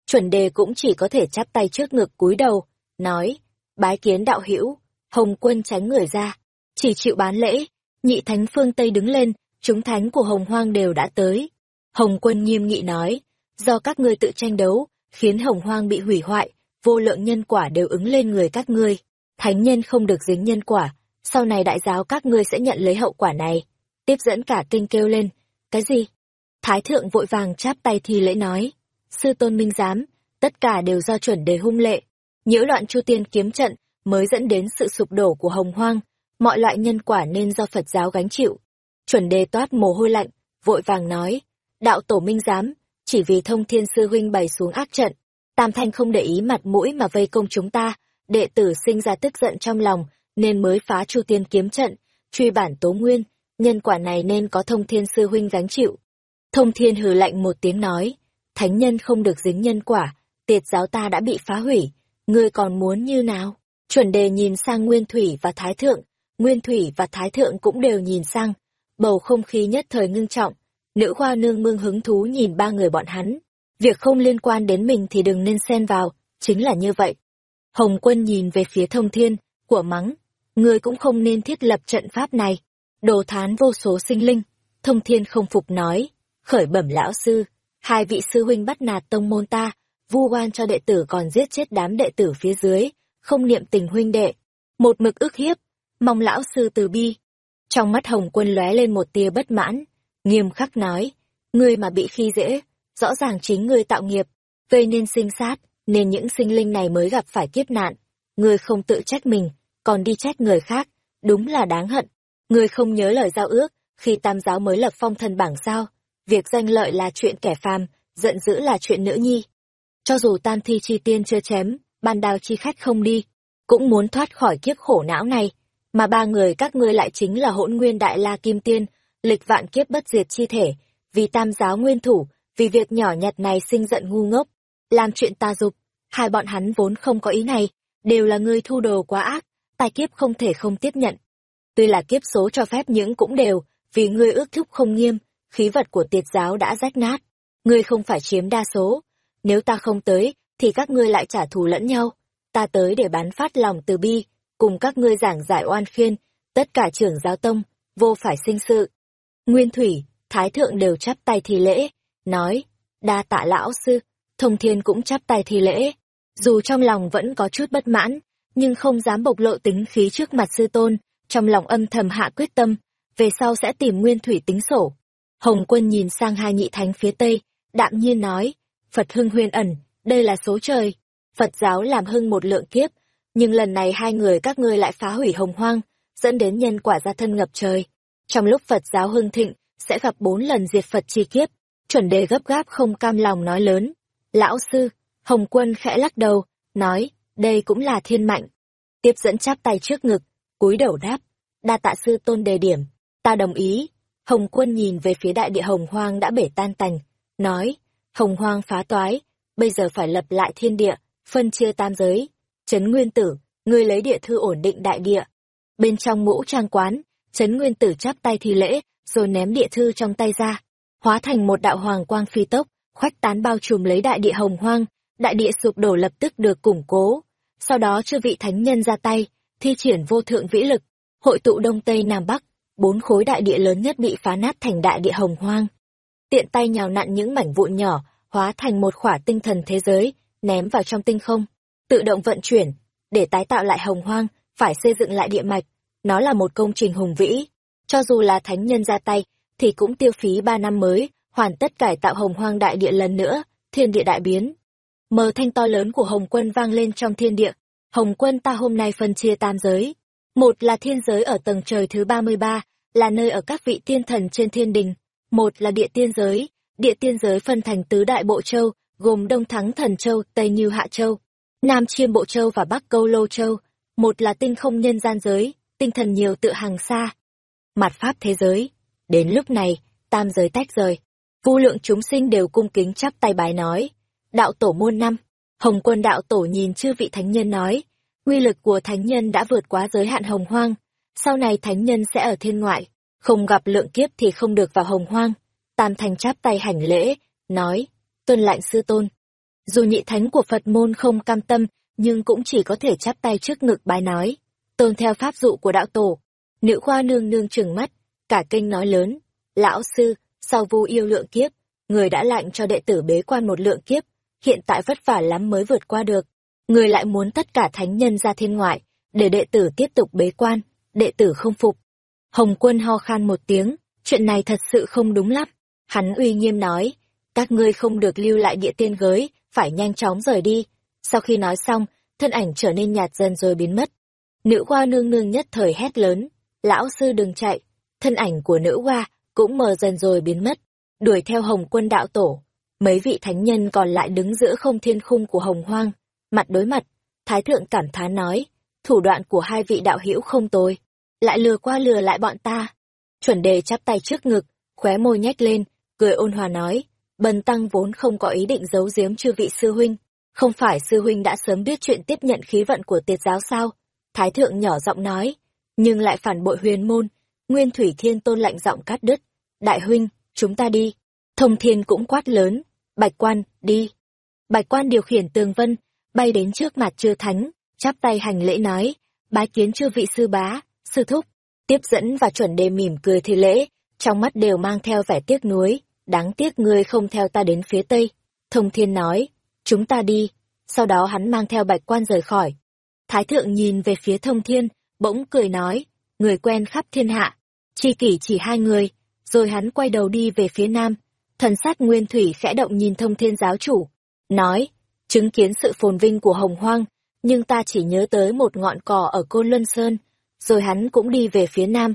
Chuẩn đề cũng chỉ có thể chắp tay trước ngực cúi đầu, nói, bái kiến đạo hữu. Hồng quân tránh người ra, chỉ chịu bán lễ, nhị thánh phương Tây đứng lên, chúng thánh của hồng hoang đều đã tới. Hồng quân nghiêm nghị nói, do các ngươi tự tranh đấu, khiến hồng hoang bị hủy hoại, vô lượng nhân quả đều ứng lên người các ngươi. Thánh nhân không được dính nhân quả, sau này đại giáo các ngươi sẽ nhận lấy hậu quả này. Tiếp dẫn cả kinh kêu lên, cái gì? Thái thượng vội vàng chắp tay thi lễ nói, sư tôn minh giám, tất cả đều do chuẩn đề hung lệ. Nhiễu loạn chu tiên kiếm trận mới dẫn đến sự sụp đổ của hồng hoang, mọi loại nhân quả nên do Phật giáo gánh chịu. Chuẩn đề toát mồ hôi lạnh, vội vàng nói, đạo tổ minh giám, chỉ vì thông thiên sư huynh bày xuống ác trận, Tam Thanh không để ý mặt mũi mà vây công chúng ta, đệ tử sinh ra tức giận trong lòng, nên mới phá chu tiên kiếm trận, truy bản tố nguyên, nhân quả này nên có thông thiên sư huynh gánh chịu. Thông thiên hừ lạnh một tiếng nói, thánh nhân không được dính nhân quả, tiệt giáo ta đã bị phá hủy, ngươi còn muốn như nào? Chuẩn đề nhìn sang Nguyên Thủy và Thái Thượng, Nguyên Thủy và Thái Thượng cũng đều nhìn sang, bầu không khí nhất thời ngưng trọng, nữ hoa nương mương hứng thú nhìn ba người bọn hắn. Việc không liên quan đến mình thì đừng nên xen vào, chính là như vậy. Hồng quân nhìn về phía thông thiên, của mắng, ngươi cũng không nên thiết lập trận pháp này. Đồ thán vô số sinh linh, thông thiên không phục nói, khởi bẩm lão sư, hai vị sư huynh bắt nạt tông môn ta, vu oan cho đệ tử còn giết chết đám đệ tử phía dưới, không niệm tình huynh đệ, một mực ức hiếp, mong lão sư từ bi. Trong mắt Hồng Quân lóe lên một tia bất mãn, nghiêm khắc nói, ngươi mà bị khi dễ, rõ ràng chính ngươi tạo nghiệp, gây nên sinh sát, nên những sinh linh này mới gặp phải kiếp nạn. Ngươi không tự trách mình, còn đi trách người khác, đúng là đáng hận. Ngươi không nhớ lời giao ước, khi tam giáo mới lập phong thần bảng sao, việc danh lợi là chuyện kẻ phàm, giận dữ là chuyện nữ nhi. Cho dù tam thi chi tiên chưa chém, ban đào chi khách không đi, cũng muốn thoát khỏi kiếp khổ não này, mà ba người các ngươi lại chính là hỗn nguyên đại la kim tiên, lịch vạn kiếp bất diệt chi thể, vì tam giáo nguyên thủ, vì việc nhỏ nhặt này sinh giận ngu ngốc, làm chuyện ta dục, hai bọn hắn vốn không có ý này, đều là ngươi thu đồ quá ác, tài kiếp không thể không tiếp nhận. Tuy là kiếp số cho phép những cũng đều, vì ngươi ước thúc không nghiêm, khí vật của tiệt giáo đã rách nát, ngươi không phải chiếm đa số, nếu ta không tới, thì các ngươi lại trả thù lẫn nhau, ta tới để bán phát lòng từ bi, cùng các ngươi giảng giải oan khiên, tất cả trưởng giáo tông, vô phải sinh sự. Nguyên Thủy, Thái Thượng đều chắp tay thi lễ, nói, đa tạ lão sư, thông thiên cũng chắp tay thi lễ. Dù trong lòng vẫn có chút bất mãn, nhưng không dám bộc lộ tính khí trước mặt sư tôn, trong lòng âm thầm hạ quyết tâm, về sau sẽ tìm nguyên thủy tính sổ. Hồng quân nhìn sang hai nhị thánh phía tây, đạm nhiên nói, Phật hưng huyền ẩn, đây là số trời. Phật giáo làm hưng một lượng kiếp, nhưng lần này hai người các ngươi lại phá hủy hồng hoang, dẫn đến nhân quả gia thân ngập trời. Trong lúc Phật giáo hưng thịnh, sẽ gặp bốn lần diệt Phật chi kiếp, chuẩn đề gấp gáp không cam lòng nói lớn. Lão sư, Hồng quân khẽ lắc đầu, nói, đây cũng là thiên mạnh. Tiếp dẫn chắp tay trước ngực, cúi đầu đáp, đa tạ sư tôn đề điểm, ta đồng ý. Hồng quân nhìn về phía đại địa hồng hoang đã bể tan tành, nói, hồng hoang phá toái, bây giờ phải lập lại thiên địa, phân chia tam giới. Trấn Nguyên Tử, ngươi lấy địa thư ổn định đại địa. Bên trong ngũ trang quán, Trấn Nguyên Tử chắp tay thi lễ, rồi ném địa thư trong tay ra, hóa thành một đạo hoàng quang phi tốc, khoách tán bao trùm lấy đại địa hồng hoang, đại địa sụp đổ lập tức được củng cố. Sau đó chư vị thánh nhân ra tay, thi triển vô thượng vĩ lực, hội tụ đông tây nam bắc, bốn khối đại địa lớn nhất bị phá nát thành đại địa hồng hoang. Tiện tay nhào nặn những mảnh vụn nhỏ, hóa thành một khỏa tinh thần thế giới, ném vào trong tinh không, tự động vận chuyển, để tái tạo lại hồng hoang, phải xây dựng lại địa mạch, nó là một công trình hùng vĩ. Cho dù là thánh nhân ra tay, thì cũng tiêu phí ba năm mới, hoàn tất cải tạo hồng hoang đại địa lần nữa, thiên địa đại biến. Mờ thanh to lớn của Hồng quân vang lên trong thiên địa. Hồng quân ta hôm nay phân chia tam giới. Một là thiên giới ở tầng trời thứ 33, là nơi ở các vị tiên thần trên thiên đình. Một là địa tiên giới, địa tiên giới phân thành tứ đại bộ châu, gồm Đông Thắng Thần Châu, Tây Như Hạ Châu, Nam Chiêm Bộ Châu và Bắc Câu Lô Châu. Một là tinh không nhân gian giới, tinh thần nhiều tự hàng xa. Mặt pháp thế giới. Đến lúc này, tam giới tách rời. Vô lượng chúng sinh đều cung kính chắp tay bái nói. Đạo tổ môn năm. Hồng quân đạo tổ nhìn chư vị thánh nhân nói. Uy lực của thánh nhân đã vượt quá giới hạn hồng hoang. Sau này thánh nhân sẽ ở thiên ngoại. Không gặp lượng kiếp thì không được vào hồng hoang. Tam thành chắp tay hành lễ, nói. Tuân lạnh sư tôn. Dù nhị thánh của Phật môn không cam tâm, nhưng cũng chỉ có thể chắp tay trước ngực bái nói. Tôn theo pháp dụ của đạo tổ. Nữ khoa nương nương trừng mắt, cả kinh nói lớn. Lão sư, sau vu yêu lượng kiếp, người đã lạnh cho đệ tử bế quan một lượng kiếp, hiện tại vất vả lắm mới vượt qua được. Người lại muốn tất cả thánh nhân ra thiên ngoại, để đệ tử tiếp tục bế quan, đệ tử không phục. Hồng quân ho khan một tiếng, chuyện này thật sự không đúng lắm. Hắn uy nghiêm nói, các ngươi không được lưu lại địa tiên gới, phải nhanh chóng rời đi. Sau khi nói xong, thân ảnh trở nên nhạt dần rồi biến mất. Nữ hoa nương nương nhất thời hét lớn, lão sư đừng chạy. Thân ảnh của nữ hoa cũng mờ dần rồi biến mất, đuổi theo hồng quân đạo tổ. Mấy vị thánh nhân còn lại đứng giữa không thiên khung của hồng hoang, mặt đối mặt. Thái thượng cảm thán nói, thủ đoạn của hai vị đạo hữu không tồi, lại lừa qua lừa lại bọn ta. Chuẩn đề chắp tay trước ngực, khóe môi nhếch lên, cười ôn hòa nói, bần tăng vốn không có ý định giấu giếm chư vị sư huynh, không phải sư huynh đã sớm biết chuyện tiếp nhận khí vận của tiệt giáo sao? Thái thượng nhỏ giọng nói, nhưng lại phản bội huyền môn, Nguyên Thủy Thiên Tôn lạnh giọng cắt đứt, đại huynh, chúng ta đi. Thông thiên cũng quát lớn, bạch quan, đi. Bạch quan điều khiển tường vân, bay đến trước mặt chư thánh, chắp tay hành lễ nói, bái kiến chư vị sư bá, sư thúc. Tiếp dẫn và chuẩn đề mỉm cười thi lễ, trong mắt đều mang theo vẻ tiếc nuối, đáng tiếc ngươi không theo ta đến phía tây. Thông thiên nói, chúng ta đi, sau đó hắn mang theo bạch quan rời khỏi. Thái thượng nhìn về phía thông thiên, bỗng cười nói, người quen khắp thiên hạ, chi kỷ chỉ hai người, rồi hắn quay đầu đi về phía nam. Thần sát nguyên thủy khẽ động nhìn thông thiên giáo chủ, nói, chứng kiến sự phồn vinh của hồng hoang, nhưng ta chỉ nhớ tới một ngọn cỏ ở Côn Luân Sơn, rồi hắn cũng đi về phía nam.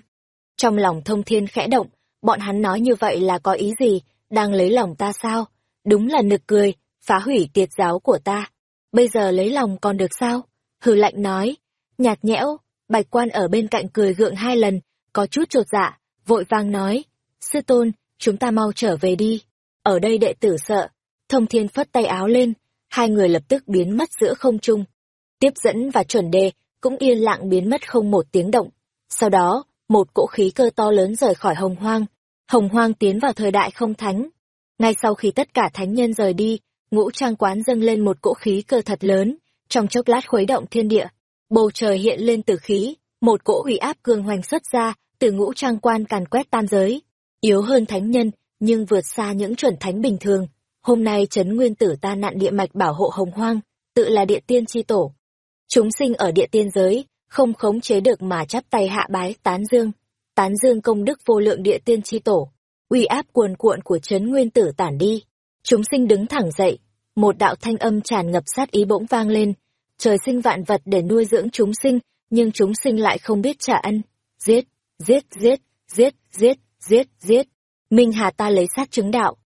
Trong lòng thông thiên khẽ động, bọn hắn nói như vậy là có ý gì, đang lấy lòng ta sao? Đúng là nực cười, phá hủy tiệt giáo của ta. Bây giờ lấy lòng còn được sao? Hừ lạnh nói, nhạt nhẽo, bạch quan ở bên cạnh cười gượng hai lần, có chút trột dạ, vội vang nói, sư tôn, chúng ta mau trở về đi. Ở đây đệ tử sợ, thông thiên phất tay áo lên, hai người lập tức biến mất giữa không trung. Tiếp dẫn và chuẩn đề cũng yên lặng biến mất không một tiếng động. Sau đó, một cỗ khí cơ to lớn rời khỏi hồng hoang. Hồng hoang tiến vào thời đại không thánh. Ngay sau khi tất cả thánh nhân rời đi, ngũ trang quán dâng lên một cỗ khí cơ thật lớn, trong chốc lát khuấy động thiên địa. Bầu trời hiện lên từ khí, một cỗ hủy áp cường hoành xuất ra, từ ngũ trang quan càn quét tam giới. Yếu hơn thánh nhân, nhưng vượt xa những chuẩn thánh bình thường. Hôm nay Trấn Nguyên Tử ta nạn địa mạch bảo hộ hồng hoang, tự là địa tiên chi tổ. Chúng sinh ở địa tiên giới, không khống chế được mà chắp tay hạ bái tán dương. Tán dương công đức vô lượng địa tiên chi tổ. uy áp cuồn cuộn của Trấn Nguyên Tử tản đi. Chúng sinh đứng thẳng dậy. Một đạo thanh âm tràn ngập sát ý bỗng vang lên. Trời sinh vạn vật để nuôi dưỡng chúng sinh, nhưng chúng sinh lại không biết trả ân. Giết, giết, giết, giết, giết, giết, giết. Minh Hà ta lấy sát chứng đạo.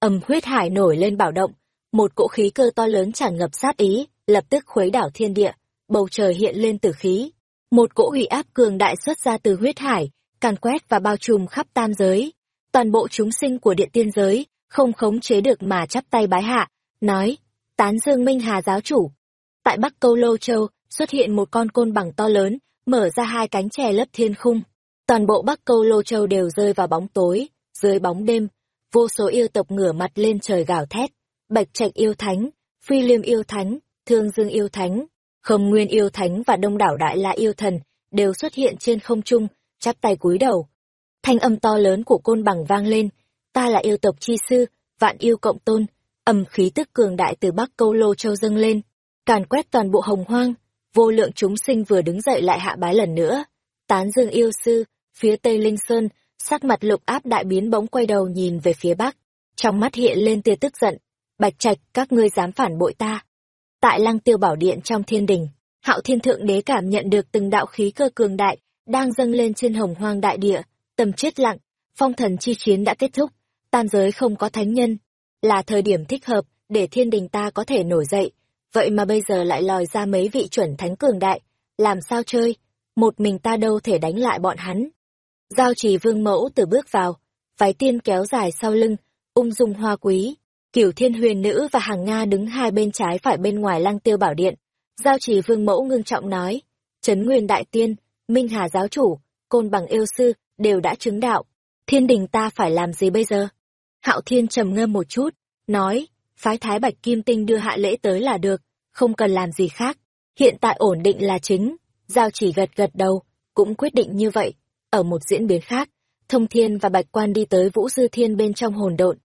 Ầm huyết hải nổi lên bảo động, một cỗ khí cơ to lớn tràn ngập sát ý, lập tức khuấy đảo thiên địa, bầu trời hiện lên tử khí. Một cỗ hủy áp cường đại xuất ra từ huyết hải, càn quét và bao trùm khắp tam giới. Toàn bộ chúng sinh của điện tiên giới, không khống chế được mà chắp tay bái hạ, nói, tán dương Minh Hà giáo chủ. Tại Bắc Câu Lô Châu, xuất hiện một con côn bằng to lớn, mở ra hai cánh chè lấp thiên khung. Toàn bộ Bắc Câu Lô Châu đều rơi vào bóng tối, dưới bóng đêm, vô số yêu tộc ngửa mặt lên trời gào thét. Bạch Trạch yêu thánh, Phi Liêm yêu thánh, Thương Dương yêu thánh, Khâm Nguyên yêu thánh và đông đảo Đại La yêu thần đều xuất hiện trên không trung, chắp tay cúi đầu. Thanh âm to lớn của côn bằng vang lên, ta là yêu tộc chi sư, vạn yêu cộng tôn, âm khí tức cường đại từ Bắc Câu Lô Châu dâng lên, càn quét toàn bộ hồng hoang, vô lượng chúng sinh vừa đứng dậy lại hạ bái lần nữa. Tán dương yêu sư, phía tây linh sơn, sắc mặt lục áp đại biến bỗng quay đầu nhìn về phía bắc, trong mắt hiện lên tia tức giận, bạch trạch các ngươi dám phản bội ta. Tại lăng tiêu bảo điện trong thiên đình, Hạo Thiên Thượng Đế cảm nhận được từng đạo khí cơ cường đại, đang dâng lên trên hồng hoang đại địa, tầm chết lặng, phong thần chi chiến đã kết thúc, tam giới không có thánh nhân, là thời điểm thích hợp để thiên đình ta có thể nổi dậy, vậy mà bây giờ lại lòi ra mấy vị chuẩn thánh cường đại, làm sao chơi, một mình ta đâu thể đánh lại bọn hắn. Giao trì vương mẫu từ bước vào, váy tiên kéo dài sau lưng, ung dung hoa quý, cửu thiên huyền nữ và hàng Nga đứng hai bên trái phải bên ngoài lăng tiêu bảo điện. Giao trì vương mẫu ngưng trọng nói, Trấn Nguyên Đại Tiên, Minh Hà Giáo Chủ, Côn Bằng Yêu Sư, đều đã chứng đạo. Thiên đình ta phải làm gì bây giờ? Hạo Thiên trầm ngâm một chút, nói, phái Thái Bạch Kim Tinh đưa hạ lễ tới là được, không cần làm gì khác. Hiện tại ổn định là chính. Giao chỉ gật gật đầu, cũng quyết định như vậy. Ở một diễn biến khác, Thông Thiên và Bạch Quan đi tới Vũ Dư Thiên bên trong hồn độn.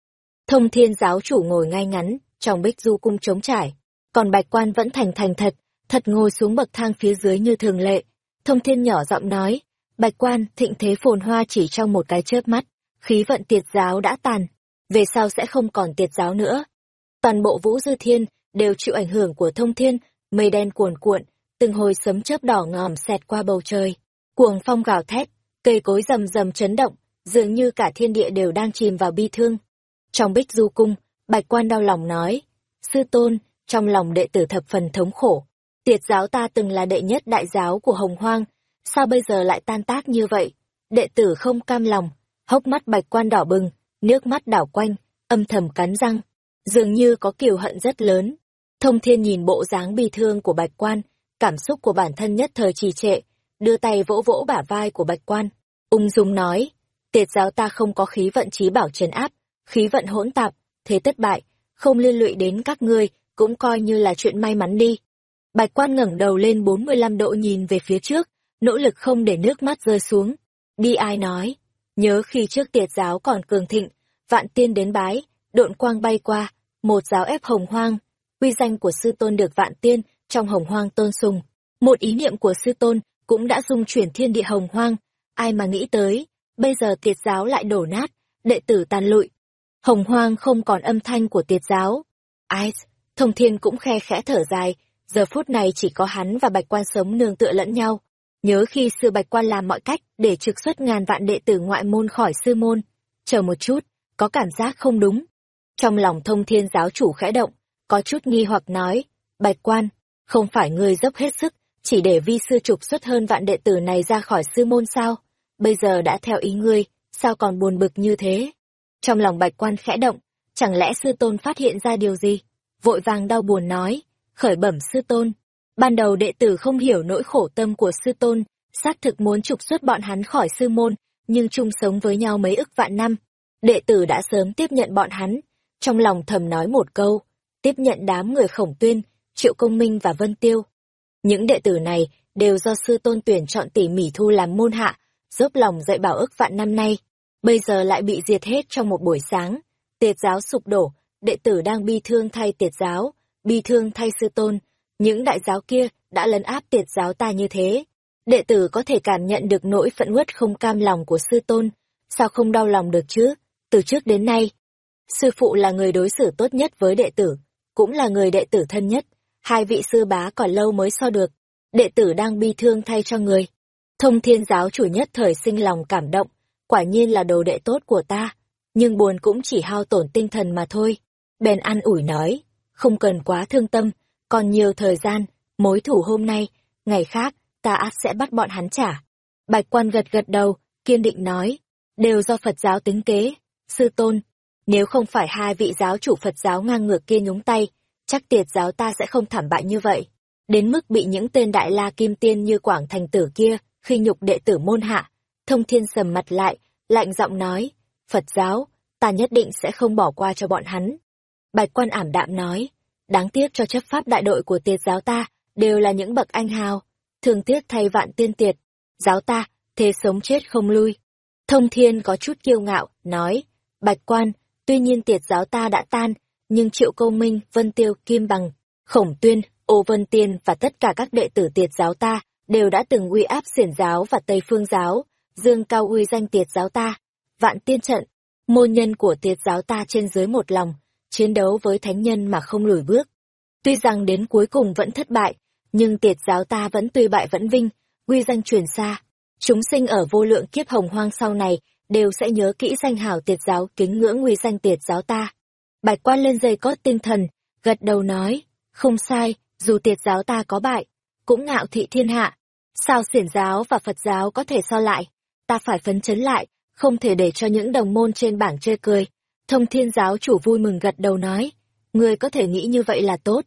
Thông Thiên giáo chủ ngồi ngay ngắn, trong bích du cung trống trải. Còn Bạch Quan vẫn thành thành thật, thật ngồi xuống bậc thang phía dưới như thường lệ. Thông Thiên nhỏ giọng nói, Bạch Quan, thịnh thế phồn hoa chỉ trong một cái chớp mắt, khí vận tiệt giáo đã tàn, về sau sẽ không còn tiệt giáo nữa. Toàn bộ Vũ Dư Thiên đều chịu ảnh hưởng của thông thiên, mây đen cuồn cuộn, từng hồi sấm chớp đỏ ngòm xẹt qua bầu trời. Cuồng phong gào thét, cây cối rầm rầm chấn động, dường như cả thiên địa đều đang chìm vào bi thương. Trong bích du cung, bạch quan đau lòng nói, sư tôn, trong lòng đệ tử thập phần thống khổ. Tiệt giáo ta từng là đệ nhất đại giáo của Hồng Hoang, sao bây giờ lại tan tác như vậy? Đệ tử không cam lòng, hốc mắt bạch quan đỏ bừng, nước mắt đảo quanh, âm thầm cắn răng, dường như có kiều hận rất lớn. Thông thiên nhìn bộ dáng bi thương của bạch quan, cảm xúc của bản thân nhất thời trì trệ, đưa tay vỗ vỗ bả vai của bạch quan, ung dung nói, tiệt giáo ta không có khí vận trí bảo trấn áp, khí vận hỗn tạp, thế thất bại, không liên lụy đến các ngươi, cũng coi như là chuyện may mắn đi. Bạch quan ngẩng đầu lên 45 độ nhìn về phía trước, nỗ lực không để nước mắt rơi xuống. Đi ai nói, nhớ khi trước tiệt giáo còn cường thịnh, vạn tiên đến bái, độn quang bay qua, một giáo ép hồng hoang, uy danh của sư tôn được vạn tiên trong hồng hoang tôn sùng. Một ý niệm của sư tôn cũng đã dung chuyển thiên địa hồng hoang, ai mà nghĩ tới, bây giờ tiệt giáo lại đổ nát, đệ tử tàn lụi. Hồng hoang không còn âm thanh của tiệt giáo. Ai, thông thiên cũng khe khẽ thở dài, giờ phút này chỉ có hắn và bạch quan sống nương tựa lẫn nhau. Nhớ khi sư bạch quan làm mọi cách để trực xuất ngàn vạn đệ tử ngoại môn khỏi sư môn. Chờ một chút, có cảm giác không đúng. Trong lòng thông thiên giáo chủ khẽ động, có chút nghi hoặc nói, bạch quan, không phải ngươi dốc hết sức, chỉ để vi sư trục xuất hơn vạn đệ tử này ra khỏi sư môn sao? Bây giờ đã theo ý ngươi, sao còn buồn bực như thế? Trong lòng bạch quan khẽ động, chẳng lẽ sư tôn phát hiện ra điều gì? Vội vàng đau buồn nói, khởi bẩm sư tôn. Ban đầu đệ tử không hiểu nỗi khổ tâm của sư tôn, xác thực muốn trục xuất bọn hắn khỏi sư môn, nhưng chung sống với nhau mấy ức vạn năm. Đệ tử đã sớm tiếp nhận bọn hắn, trong lòng thầm nói một câu, tiếp nhận đám người khổng tuyên, triệu công minh và vân tiêu. Những đệ tử này đều do sư tôn tuyển chọn tỉ mỉ thu làm môn hạ, giúp lòng dạy bảo ức vạn năm nay. Bây giờ lại bị diệt hết trong một buổi sáng. Tiệt giáo sụp đổ, đệ tử đang bi thương thay tiệt giáo, bi thương thay sư tôn. Những đại giáo kia đã lấn áp tiệt giáo ta như thế. Đệ tử có thể cảm nhận được nỗi phẫn uất không cam lòng của sư tôn. Sao không đau lòng được chứ? Từ trước đến nay, sư phụ là người đối xử tốt nhất với đệ tử, cũng là người đệ tử thân nhất. Hai vị sư bá còn lâu mới so được. Đệ tử đang bi thương thay cho người. Thông thiên giáo chủ nhất thời sinh lòng cảm động, quả nhiên là đồ đệ tốt của ta, nhưng buồn cũng chỉ hao tổn tinh thần mà thôi. Bèn ăn ủi nói, không cần quá thương tâm, còn nhiều thời gian, mối thủ hôm nay, ngày khác, ta ác sẽ bắt bọn hắn trả. Bạch quan gật gật đầu, kiên định nói, đều do Phật giáo tính kế, sư tôn, nếu không phải hai vị giáo chủ Phật giáo ngang ngược kia nhúng tay, chắc tiệt giáo ta sẽ không thảm bại như vậy. Đến mức bị những tên đại la kim tiên như Quảng Thành Tử kia, khi nhục đệ tử môn hạ. Thông thiên sầm mặt lại, lạnh giọng nói, Phật giáo, ta nhất định sẽ không bỏ qua cho bọn hắn. Bạch quan ảm đạm nói, đáng tiếc cho chấp pháp đại đội của tiệt giáo ta, đều là những bậc anh hào, thường tiếc thay vạn tiên tiệt. Giáo ta, thế sống chết không lui. Thông thiên có chút kiêu ngạo, nói, Bạch quan, tuy nhiên tiệt giáo ta đã tan, nhưng Triệu Câu Minh, Vân Tiêu, Kim Bằng, Khổng Tuyên, Ô Vân Tiên và tất cả các đệ tử tiệt giáo ta đều đã từng uy áp xiển giáo và Tây Phương giáo, dương cao uy danh tiệt giáo ta. Vạn tiên trận, môn nhân của tiệt giáo ta trên dưới một lòng, chiến đấu với thánh nhân mà không lùi bước. Tuy rằng đến cuối cùng vẫn thất bại, nhưng tiệt giáo ta vẫn tuy bại vẫn vinh, uy danh truyền xa. Chúng sinh ở vô lượng kiếp hồng hoang sau này, đều sẽ nhớ kỹ danh hào tiệt giáo kính ngưỡng uy danh tiệt giáo ta. Bạch quan lên dây cót tinh thần, gật đầu nói, không sai, dù tiệt giáo ta có bại, cũng ngạo thị thiên hạ. Sao xiển giáo và Phật giáo có thể so lại? Ta phải phấn chấn lại, không thể để cho những đồng môn trên bảng chê cười. Thông thiên giáo chủ vui mừng gật đầu nói, ngươi có thể nghĩ như vậy là tốt.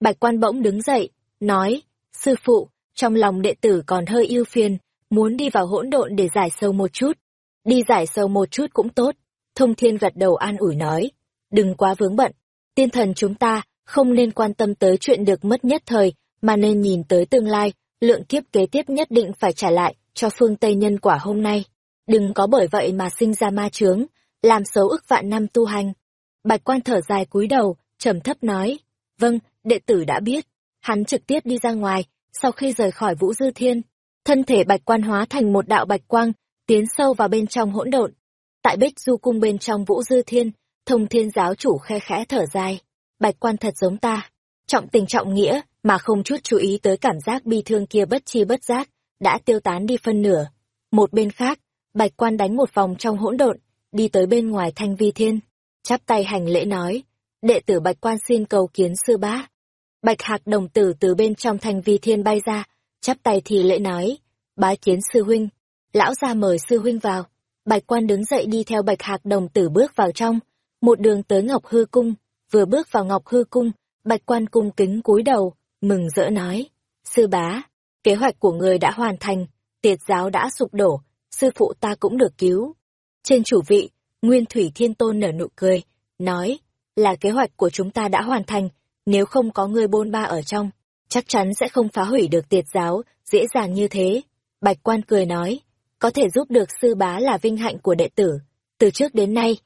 Bạch quan bỗng đứng dậy, nói, sư phụ, trong lòng đệ tử còn hơi yêu phiền, muốn đi vào hỗn độn để giải sâu một chút. Đi giải sâu một chút cũng tốt. Thông thiên gật đầu an ủi nói, đừng quá vướng bận. Tiên thần chúng ta không nên quan tâm tới chuyện được mất nhất thời, mà nên nhìn tới tương lai, lượng kiếp kế tiếp nhất định phải trả lại cho phương Tây nhân quả hôm nay. Đừng có bởi vậy mà sinh ra ma chướng, làm xấu ức vạn năm tu hành. Bạch quan thở dài cúi đầu, trầm thấp nói, vâng, đệ tử đã biết. Hắn trực tiếp đi ra ngoài, sau khi rời khỏi Vũ Dư Thiên, thân thể bạch quan hóa thành một đạo bạch quang, tiến sâu vào bên trong hỗn độn. Tại Bích Du cung bên trong Vũ Dư Thiên, Thông Thiên giáo chủ khe khẽ thở dài, bạch quan thật giống ta, trọng tình trọng nghĩa, mà không chút chú ý tới cảm giác bi thương kia bất chi bất giác, đã tiêu tán đi phân nửa. Một bên khác, bạch quan đánh một vòng trong hỗn độn, đi tới bên ngoài thanh vi thiên, chắp tay hành lễ nói, đệ tử bạch quan xin cầu kiến sư bá. Bạch hạc đồng tử từ bên trong thanh vi thiên bay ra, chắp tay thì lễ nói, bái kiến sư huynh, lão ra mời sư huynh vào. Bạch quan đứng dậy đi theo bạch hạc đồng tử bước vào trong, một đường tới Ngọc Hư Cung, vừa bước vào Ngọc Hư Cung, bạch quan cung kính cúi đầu, mừng rỡ nói, sư bá, kế hoạch của người đã hoàn thành, tiệt giáo đã sụp đổ, sư phụ ta cũng được cứu. Trên chủ vị, Nguyên Thủy Thiên Tôn nở nụ cười, nói, là kế hoạch của chúng ta đã hoàn thành, nếu không có người bôn ba ở trong, chắc chắn sẽ không phá hủy được tiệt giáo, dễ dàng như thế. Bạch quan cười nói, có thể giúp được sư bá là vinh hạnh của đệ tử. Từ trước đến nay,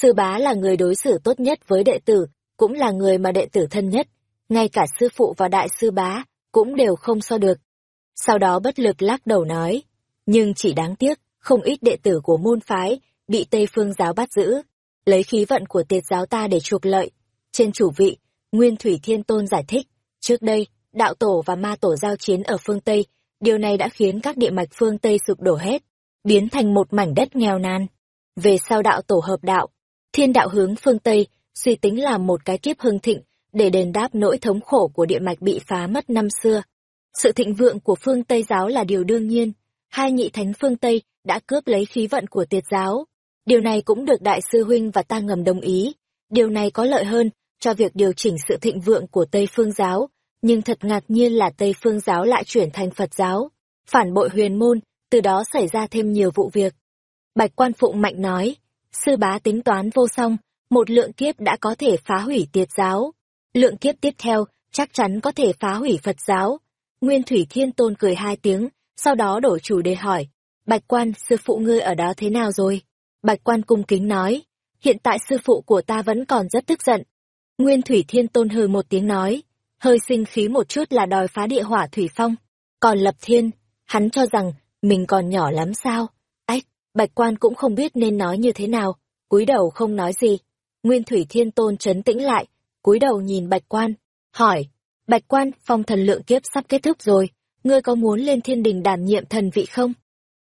sư bá là người đối xử tốt nhất với đệ tử, cũng là người mà đệ tử thân nhất. Ngay cả sư phụ và đại sư bá, cũng đều không so được. Sau đó bất lực lắc đầu nói, nhưng chỉ đáng tiếc, không ít đệ tử của môn phái, bị Tây Phương giáo bắt giữ, lấy khí vận của tiệt giáo ta để chuộc lợi. Trên chủ vị, Nguyên Thủy Thiên Tôn giải thích, trước đây, đạo tổ và ma tổ giao chiến ở phương Tây, điều này đã khiến các địa mạch phương Tây sụp đổ hết, biến thành một mảnh đất nghèo nàn. Về sau đạo tổ hợp đạo, thiên đạo hướng phương Tây, suy tính làm một cái kiếp hưng thịnh, để đền đáp nỗi thống khổ của địa mạch bị phá mất năm xưa. Sự thịnh vượng của phương Tây giáo là điều đương nhiên, hai nhị thánh phương Tây đã cướp lấy khí vận của tiệt giáo. Điều này cũng được đại sư huynh và ta ngầm đồng ý. Điều này có lợi hơn cho việc điều chỉnh sự thịnh vượng của Tây phương giáo, nhưng thật ngạc nhiên là Tây phương giáo lại chuyển thành Phật giáo, phản bội huyền môn, từ đó xảy ra thêm nhiều vụ việc. Bạch quan phụng mạnh nói, sư bá tính toán vô song, một lượng kiếp đã có thể phá hủy tiệt giáo. Lượng kiếp tiếp theo chắc chắn có thể phá hủy Phật giáo. Nguyên Thủy Thiên Tôn cười hai tiếng, sau đó đổi chủ đề hỏi, Bạch quan, sư phụ ngươi ở đó thế nào rồi? Bạch quan cung kính nói, hiện tại sư phụ của ta vẫn còn rất tức giận. Nguyên Thủy Thiên Tôn hừ một tiếng nói, hơi sinh khí một chút là đòi phá địa hỏa thủy phong. Còn Lập Thiên, hắn cho rằng mình còn nhỏ lắm sao? Bạch quan cũng không biết nên nói như thế nào, cúi đầu không nói gì. Nguyên Thủy Thiên Tôn trấn tĩnh lại, cúi đầu nhìn Bạch quan, hỏi, Bạch quan, phong thần lượng kiếp sắp kết thúc rồi, ngươi có muốn lên thiên đình đảm nhiệm thần vị không?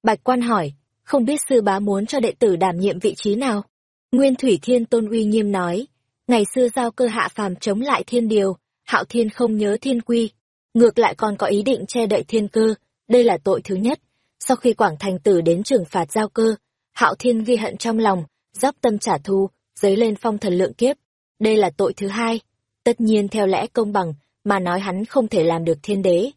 Bạch quan hỏi, không biết sư bá muốn cho đệ tử đảm nhiệm vị trí nào? Nguyên Thủy Thiên Tôn uy nghiêm nói, ngày xưa giao cơ hạ phàm chống lại thiên điều, hạo thiên không nhớ thiên quy, ngược lại còn có ý định che đậy thiên cơ, đây là tội thứ nhất. Sau khi Quảng Thành Tử đến trừng phạt giao cơ, hạo thiên ghi hận trong lòng, dốc tâm trả thù, dấy lên phong thần lượng kiếp. Đây là tội thứ hai. Tất nhiên theo lẽ công bằng, mà nói hắn không thể làm được thiên đế.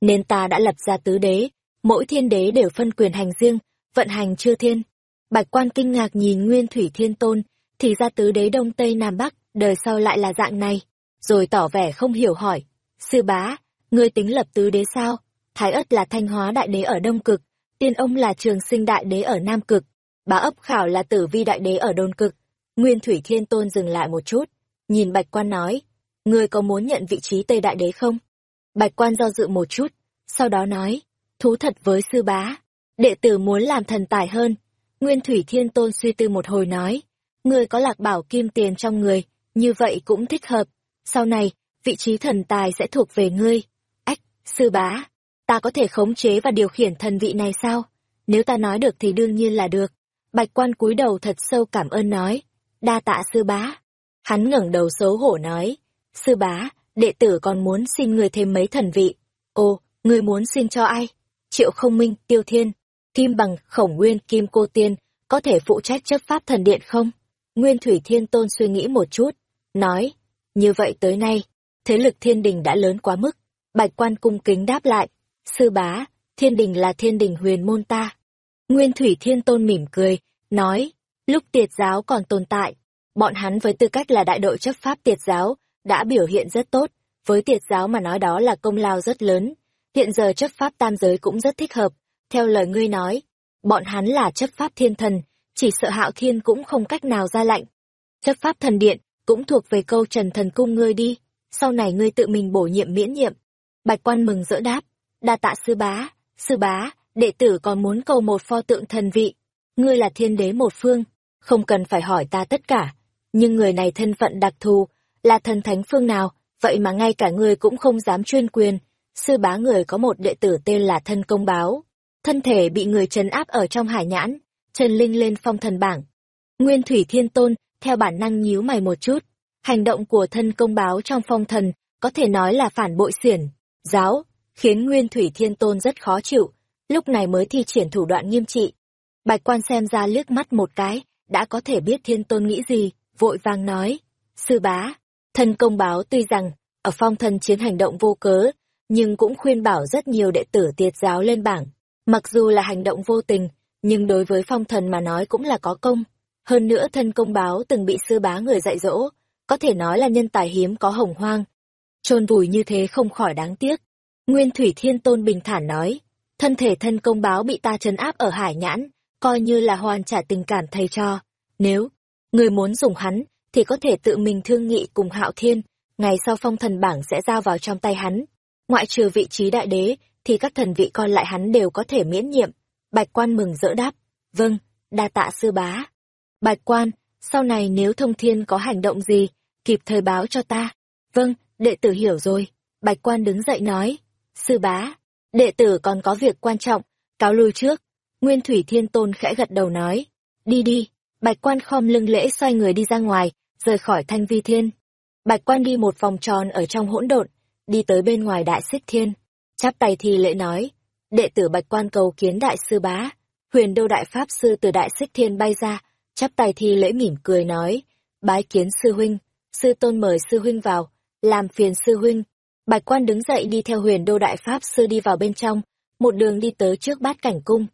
Nên ta đã lập ra tứ đế, mỗi thiên đế đều phân quyền hành riêng, vận hành chưa thiên. Bạch quan kinh ngạc nhìn Nguyên Thủy Thiên Tôn, thì ra tứ đế Đông Tây Nam Bắc, đời sau lại là dạng này. Rồi tỏ vẻ không hiểu hỏi, sư bá, ngươi tính lập tứ đế sao? Thái ất là thanh hóa đại đế ở Đông Cực, tiên ông là trường sinh đại đế ở Nam Cực, bá ấp khảo là tử vi đại đế ở Đôn Cực. Nguyên Thủy Thiên Tôn dừng lại một chút, nhìn Bạch Quan nói, ngươi có muốn nhận vị trí Tây Đại Đế không? Bạch Quan do dự một chút, sau đó nói, thú thật với sư bá, đệ tử muốn làm thần tài hơn. Nguyên Thủy Thiên Tôn suy tư một hồi nói, ngươi có lạc bảo kim tiền trong người, như vậy cũng thích hợp. Sau này, vị trí thần tài sẽ thuộc về ngươi. Ách, Sư bá, ta có thể khống chế và điều khiển thần vị này sao? Nếu ta nói được thì đương nhiên là được. Bạch quan cúi đầu thật sâu cảm ơn nói. Đa tạ sư bá. Hắn ngẩng đầu xấu hổ nói. Sư bá, đệ tử còn muốn xin người thêm mấy thần vị. Ồ, người muốn xin cho ai? Triệu không minh, tiêu thiên, kim bằng, khổng nguyên, kim cô tiên, có thể phụ trách chấp pháp thần điện không? Nguyên Thủy Thiên Tôn suy nghĩ một chút, nói, như vậy tới nay, thế lực thiên đình đã lớn quá mức. Bạch quan cung kính đáp lại, sư bá, thiên đình là thiên đình huyền môn ta. Nguyên Thủy Thiên Tôn mỉm cười, nói, lúc tiệt giáo còn tồn tại, bọn hắn với tư cách là đại đội chấp pháp tiệt giáo, đã biểu hiện rất tốt, với tiệt giáo mà nói đó là công lao rất lớn. Hiện giờ chấp pháp tam giới cũng rất thích hợp, theo lời ngươi nói, bọn hắn là chấp pháp thiên thần, chỉ sợ hạo thiên cũng không cách nào ra lạnh. Chấp pháp thần điện, cũng thuộc về câu trần thần cung ngươi đi, sau này ngươi tự mình bổ nhiệm miễn nhiệm. Bạch quan mừng rỡ đáp, đa tạ sư bá, sư bá, đệ tử còn muốn cầu một pho tượng thần vị. Ngươi là thiên đế một phương, không cần phải hỏi ta tất cả, nhưng người này thân phận đặc thù, là thần thánh phương nào, vậy mà ngay cả ngươi cũng không dám chuyên quyền. Sư bá người có một đệ tử tên là thân công báo, thân thể bị người trấn áp ở trong hải nhãn, Trần Linh lên phong thần bảng. Nguyên Thủy Thiên Tôn, theo bản năng nhíu mày một chút, hành động của thân công báo trong phong thần, có thể nói là phản bội xiển, giáo, khiến Nguyên Thủy Thiên Tôn rất khó chịu, lúc này mới thi triển thủ đoạn nghiêm trị. Bạch quan xem ra liếc mắt một cái, đã có thể biết Thiên Tôn nghĩ gì, vội vàng nói, sư bá, thân công báo tuy rằng, ở phong thần chiến hành động vô cớ, nhưng cũng khuyên bảo rất nhiều đệ tử tiệt giáo lên bảng. Mặc dù là hành động vô tình, nhưng đối với phong thần mà nói cũng là có công. Hơn nữa thân công báo từng bị sư bá người dạy dỗ, có thể nói là nhân tài hiếm có hồng hoang. Trôn vùi như thế không khỏi đáng tiếc. Nguyên Thủy Thiên Tôn bình thản nói, thân thể thân công báo bị ta trấn áp ở hải nhãn, coi như là hoàn trả tình cảm thầy cho. Nếu, người muốn dùng hắn, thì có thể tự mình thương nghị cùng hạo thiên, ngày sau phong thần bảng sẽ giao vào trong tay hắn. Ngoại trừ vị trí đại đế, thì các thần vị còn lại hắn đều có thể miễn nhiệm. Bạch quan mừng rỡ đáp, vâng, đa tạ sư bá. Bạch quan, sau này nếu thông thiên có hành động gì, kịp thời báo cho ta. Vâng, đệ tử hiểu rồi. Bạch quan đứng dậy nói, sư bá, đệ tử còn có việc quan trọng, cáo lui trước. Nguyên Thủy Thiên Tôn khẽ gật đầu nói, đi đi. Bạch quan khom lưng lễ xoay người đi ra ngoài, rời khỏi thanh vi thiên. Bạch quan đi một vòng tròn ở trong hỗn độn, đi tới bên ngoài đại xích thiên. Chắp tay thì lễ nói, đệ tử bạch quan cầu kiến đại sư bá. Huyền đô đại pháp sư từ đại xích thiên bay ra, chắp tay thi lễ mỉm cười nói, bái kiến sư huynh, sư tôn mời sư huynh vào, làm phiền sư huynh. Bạch quan đứng dậy đi theo huyền đô đại pháp sư đi vào bên trong, một đường đi tới trước bát cảnh cung.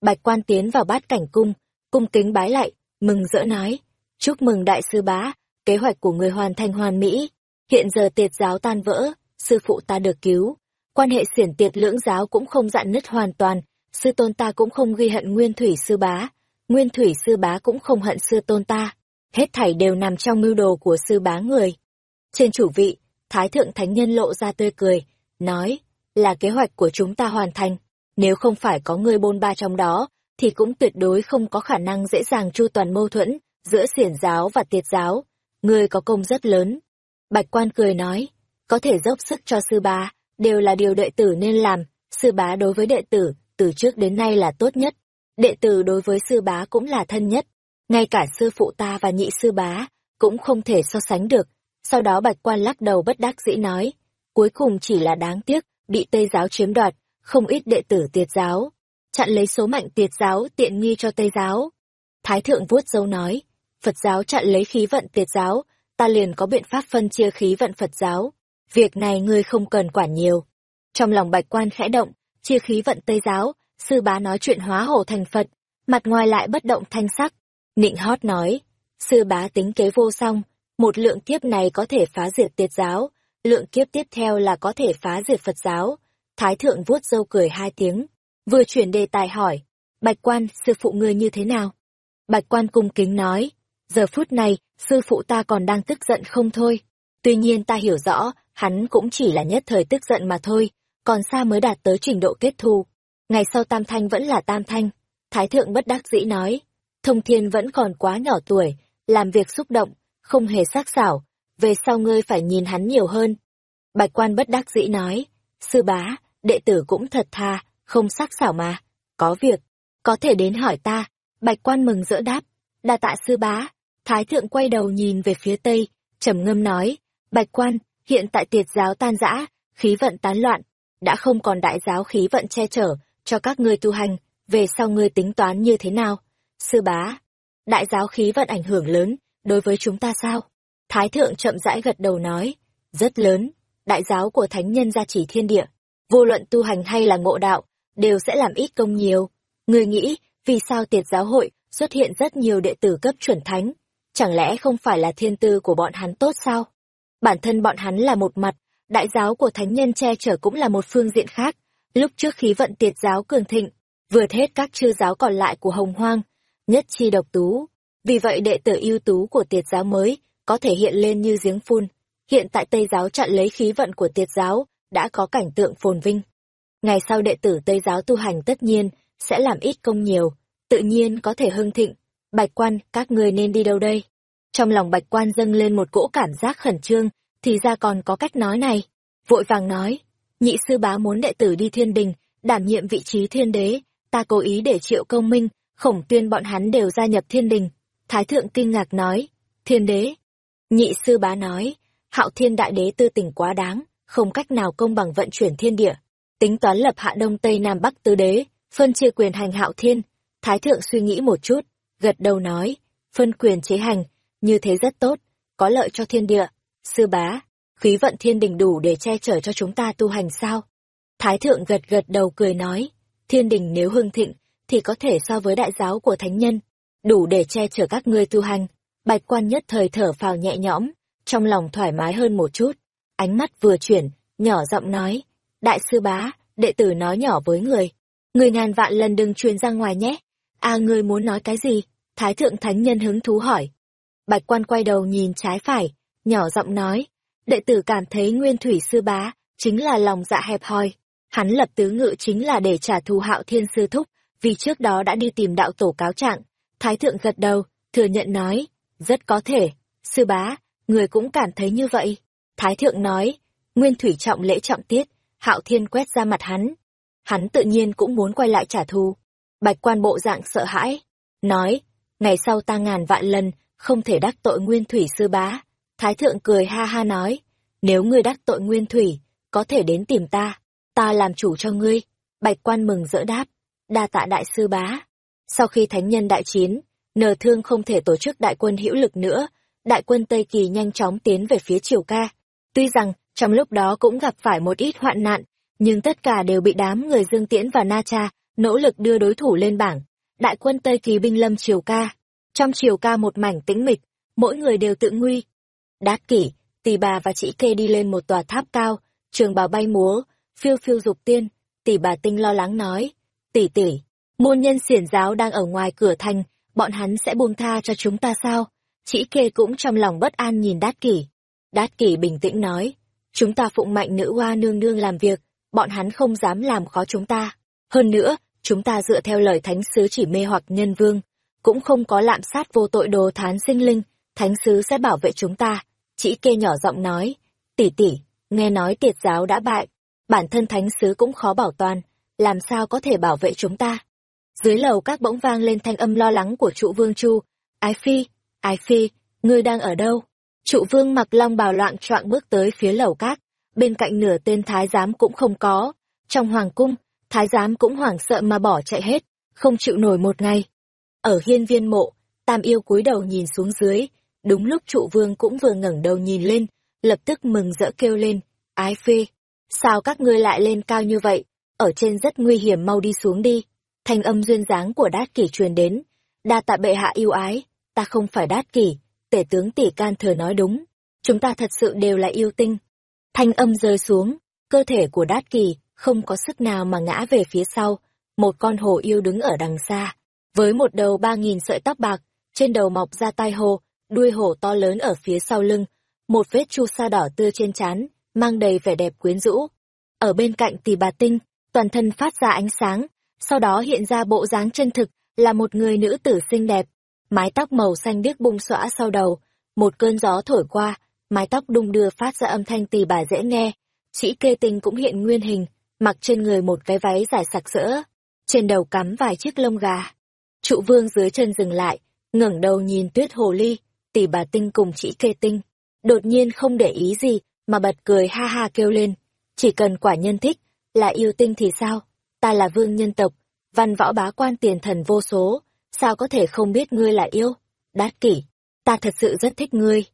Bạch quan tiến vào bát cảnh cung, cung kính bái lại, mừng rỡ nói, chúc mừng đại sư bá, kế hoạch của người hoàn thành hoàn mỹ. Hiện giờ tiệt giáo tan vỡ, sư phụ ta được cứu. Quan hệ xiển tiệt lưỡng giáo cũng không dạn nứt hoàn toàn, sư tôn ta cũng không ghi hận nguyên thủy sư bá, nguyên thủy sư bá cũng không hận sư tôn ta. Hết thảy đều nằm trong mưu đồ của sư bá người. Trên chủ vị, Thái Thượng Thánh Nhân lộ ra tươi cười, nói, là kế hoạch của chúng ta hoàn thành. Nếu không phải có người bôn ba trong đó, thì cũng tuyệt đối không có khả năng dễ dàng chu toàn mâu thuẫn giữa xiển giáo và tiệt giáo. Ngươi có công rất lớn. Bạch quan cười nói, có thể dốc sức cho sư bá, đều là điều đệ tử nên làm. Sư bá đối với đệ tử, từ trước đến nay là tốt nhất. Đệ tử đối với sư bá cũng là thân nhất. Ngay cả sư phụ ta và nhị sư bá, cũng không thể so sánh được. Sau đó bạch quan lắc đầu bất đắc dĩ nói, cuối cùng chỉ là đáng tiếc, bị Tây giáo chiếm đoạt, không ít đệ tử tiệt giáo. Chặn lấy số mạnh tiệt giáo tiện nghi cho Tây giáo. Thái thượng vuốt dâu nói, Phật giáo chặn lấy khí vận tiệt giáo, ta liền có biện pháp phân chia khí vận Phật giáo. Việc này ngươi không cần quản nhiều. Trong lòng bạch quan khẽ động, chia khí vận Tây giáo, sư bá nói chuyện hóa hổ thành Phật, mặt ngoài lại bất động thanh sắc. Nịnh hót nói, sư bá tính kế vô song, một lượng kiếp này có thể phá diệt tiệt giáo, lượng kiếp tiếp theo là có thể phá diệt Phật giáo. Thái thượng vuốt râu cười hai tiếng, vừa chuyển đề tài hỏi, bạch quan, sư phụ ngươi như thế nào? Bạch quan cung kính nói, giờ phút này, sư phụ ta còn đang tức giận không thôi. Tuy nhiên ta hiểu rõ, hắn cũng chỉ là nhất thời tức giận mà thôi, còn xa mới đạt tới trình độ kết thù. Ngày sau tam thanh vẫn là tam thanh. Thái thượng bất đắc dĩ nói, thông thiên vẫn còn quá nhỏ tuổi, làm việc xúc động, không hề sắc sảo, về sau ngươi phải nhìn hắn nhiều hơn. Bạch quan bất đắc dĩ nói, sư bá, đệ tử cũng thật tha, không sắc sảo mà. Có việc, có thể đến hỏi ta. Bạch quan mừng rỡ đáp. Đa tạ sư bá. Thái thượng quay đầu nhìn về phía tây, trầm ngâm nói. Bạch quan, hiện tại tiệt giáo tan rã, khí vận tán loạn, đã không còn đại giáo khí vận che chở cho các ngươi tu hành, về sau ngươi tính toán như thế nào? Sư bá, đại giáo khí vận ảnh hưởng lớn, đối với chúng ta sao? Thái thượng chậm rãi gật đầu nói, rất lớn, đại giáo của thánh nhân gia chỉ thiên địa, vô luận tu hành hay là ngộ đạo, đều sẽ làm ít công nhiều. Người nghĩ, vì sao tiệt giáo hội xuất hiện rất nhiều đệ tử cấp chuẩn thánh? Chẳng lẽ không phải là thiên tư của bọn hắn tốt sao? Bản thân bọn hắn là một mặt, đại giáo của thánh nhân che chở cũng là một phương diện khác. Lúc trước khí vận tiệt giáo cường thịnh, vượt hết các chư giáo còn lại của hồng hoang, nhất chi độc tú. Vì vậy đệ tử ưu tú của tiệt giáo mới có thể hiện lên như giếng phun. Hiện tại Tây giáo chặn lấy khí vận của tiệt giáo, đã có cảnh tượng phồn vinh. Ngày sau đệ tử Tây giáo tu hành tất nhiên sẽ làm ít công nhiều, tự nhiên có thể hưng thịnh. Bạch quan, các người nên đi đâu đây? Trong lòng bạch quan dâng lên một cỗ cảm giác khẩn trương, thì ra còn có cách nói này. Vội vàng nói, nhị sư bá muốn đệ tử đi thiên đình, đảm nhiệm vị trí thiên đế, ta cố ý để triệu công minh, khổng tuyên bọn hắn đều gia nhập thiên đình. Thái thượng kinh ngạc nói, thiên đế. Nhị sư bá nói, hạo thiên đại đế tư tình quá đáng, không cách nào công bằng vận chuyển thiên địa. Tính toán lập hạ đông tây nam bắc tứ đế, phân chia quyền hành hạo thiên. Thái thượng suy nghĩ một chút, gật đầu nói, phân quyền chế hành, như thế rất tốt, có lợi cho thiên địa. Sư bá, khí vận thiên đình đủ để che chở cho chúng ta tu hành sao? Thái thượng gật gật đầu cười nói, thiên đình nếu hưng thịnh, thì có thể so với đại giáo của thánh nhân, đủ để che chở các ngươi tu hành. Bạch quan nhất thời thở phào nhẹ nhõm, trong lòng thoải mái hơn một chút. Ánh mắt vừa chuyển, nhỏ giọng nói, đại sư bá, đệ tử nói nhỏ với người. Người ngàn vạn lần đừng truyền ra ngoài nhé. À người muốn nói cái gì? Thái thượng thánh nhân hứng thú hỏi. Bạch quan quay đầu nhìn trái phải, nhỏ giọng nói, đệ tử cảm thấy nguyên thủy sư bá, chính là lòng dạ hẹp hòi. Hắn lập tứ ngự chính là để trả thù hạo thiên sư thúc, vì trước đó đã đi tìm đạo tổ cáo trạng. Thái thượng gật đầu, thừa nhận nói, rất có thể, sư bá, người cũng cảm thấy như vậy. Thái thượng nói, nguyên thủy trọng lễ trọng tiết, hạo thiên quét ra mặt hắn. Hắn tự nhiên cũng muốn quay lại trả thù. Bạch quan bộ dạng sợ hãi, nói, ngày sau ta ngàn vạn lần, không thể đắc tội nguyên thủy sư bá. Thái thượng cười ha ha nói, nếu ngươi đắc tội nguyên thủy, có thể đến tìm ta, ta làm chủ cho ngươi. Bạch quan mừng rỡ đáp, đa tạ đại sư bá. Sau khi thánh nhân đại chiến, nờ thương không thể tổ chức đại quân hữu lực nữa, đại quân Tây Kỳ nhanh chóng tiến về phía Triều Ca. Tuy rằng, trong lúc đó cũng gặp phải một ít hoạn nạn, nhưng tất cả đều bị đám người Dương Tiễn và Na Cha nỗ lực đưa đối thủ lên bảng. Đại quân Tây Kỳ binh lâm Triều Ca. Trong Triều Ca một mảnh tĩnh mịch, mỗi người đều tự nguy. Đát kỷ, tỷ bà và chị kê đi lên một tòa tháp cao, trường bào bay múa, phiêu phiêu dục tiên, tỷ bà tinh lo lắng nói, tỷ tỷ, môn nhân xiển giáo đang ở ngoài cửa thành, bọn hắn sẽ buông tha cho chúng ta sao? Chị kê cũng trong lòng bất an nhìn đát kỷ. Đát kỷ bình tĩnh nói, chúng ta phụng mạnh nữ hoa nương nương làm việc, bọn hắn không dám làm khó chúng ta. Hơn nữa, chúng ta dựa theo lời thánh sứ chỉ mê hoặc nhân vương, cũng không có lạm sát vô tội đồ thán sinh linh, thánh sứ sẽ bảo vệ chúng ta. Chị kê nhỏ giọng nói, tỷ tỷ, nghe nói tiệt giáo đã bại, bản thân thánh sứ cũng khó bảo toàn, làm sao có thể bảo vệ chúng ta. Dưới lầu các bỗng vang lên thanh âm lo lắng của trụ vương Chu. Ái Phi, Ái Phi, ngươi đang ở đâu? Trụ vương mặc long bào loạn choạng bước tới phía lầu các, bên cạnh nửa tên thái giám cũng không có. Trong hoàng cung, thái giám cũng hoảng sợ mà bỏ chạy hết, không chịu nổi một ngày. Ở hiên viên mộ, tam yêu cúi đầu nhìn xuống dưới, đúng lúc trụ vương cũng vừa ngẩng đầu nhìn lên, lập tức mừng rỡ kêu lên, ái phi, sao các ngươi lại lên cao như vậy, ở trên rất nguy hiểm mau đi xuống đi. Thanh âm duyên dáng của đát kỷ truyền đến, đa tạ bệ hạ yêu ái, ta không phải đát kỷ, tể tướng tỷ can thừa nói đúng, chúng ta thật sự đều là yêu tinh. Thanh âm rơi xuống, cơ thể của đát kỳ không có sức nào mà ngã về phía sau, một con hồ yêu đứng ở đằng xa, với một đầu ba nghìn sợi tóc bạc, trên đầu mọc ra tai hồ, đuôi hổ to lớn ở phía sau lưng, một vết chu sa đỏ tươi trên trán, mang đầy vẻ đẹp quyến rũ. Ở bên cạnh tỷ bà tinh, toàn thân phát ra ánh sáng, sau đó hiện ra bộ dáng chân thực, là một người nữ tử xinh đẹp. Mái tóc màu xanh biếc bung xõa sau đầu, một cơn gió thổi qua, mái tóc đung đưa phát ra âm thanh tỳ bà dễ nghe. chị kê tinh cũng hiện nguyên hình, mặc trên người một cái váy dài sặc sỡ, trên đầu cắm vài chiếc lông gà. Trụ vương dưới chân dừng lại, ngẩng đầu nhìn tuyết hồ ly, tỷ bà tinh cùng chỉ kê tinh. Đột nhiên không để ý gì, mà bật cười ha ha kêu lên. Chỉ cần quả nhân thích, là yêu tinh thì sao? Ta là vương nhân tộc, văn võ bá quan tiền thần vô số, sao có thể không biết ngươi là yêu? Đát kỷ, ta thật sự rất thích ngươi.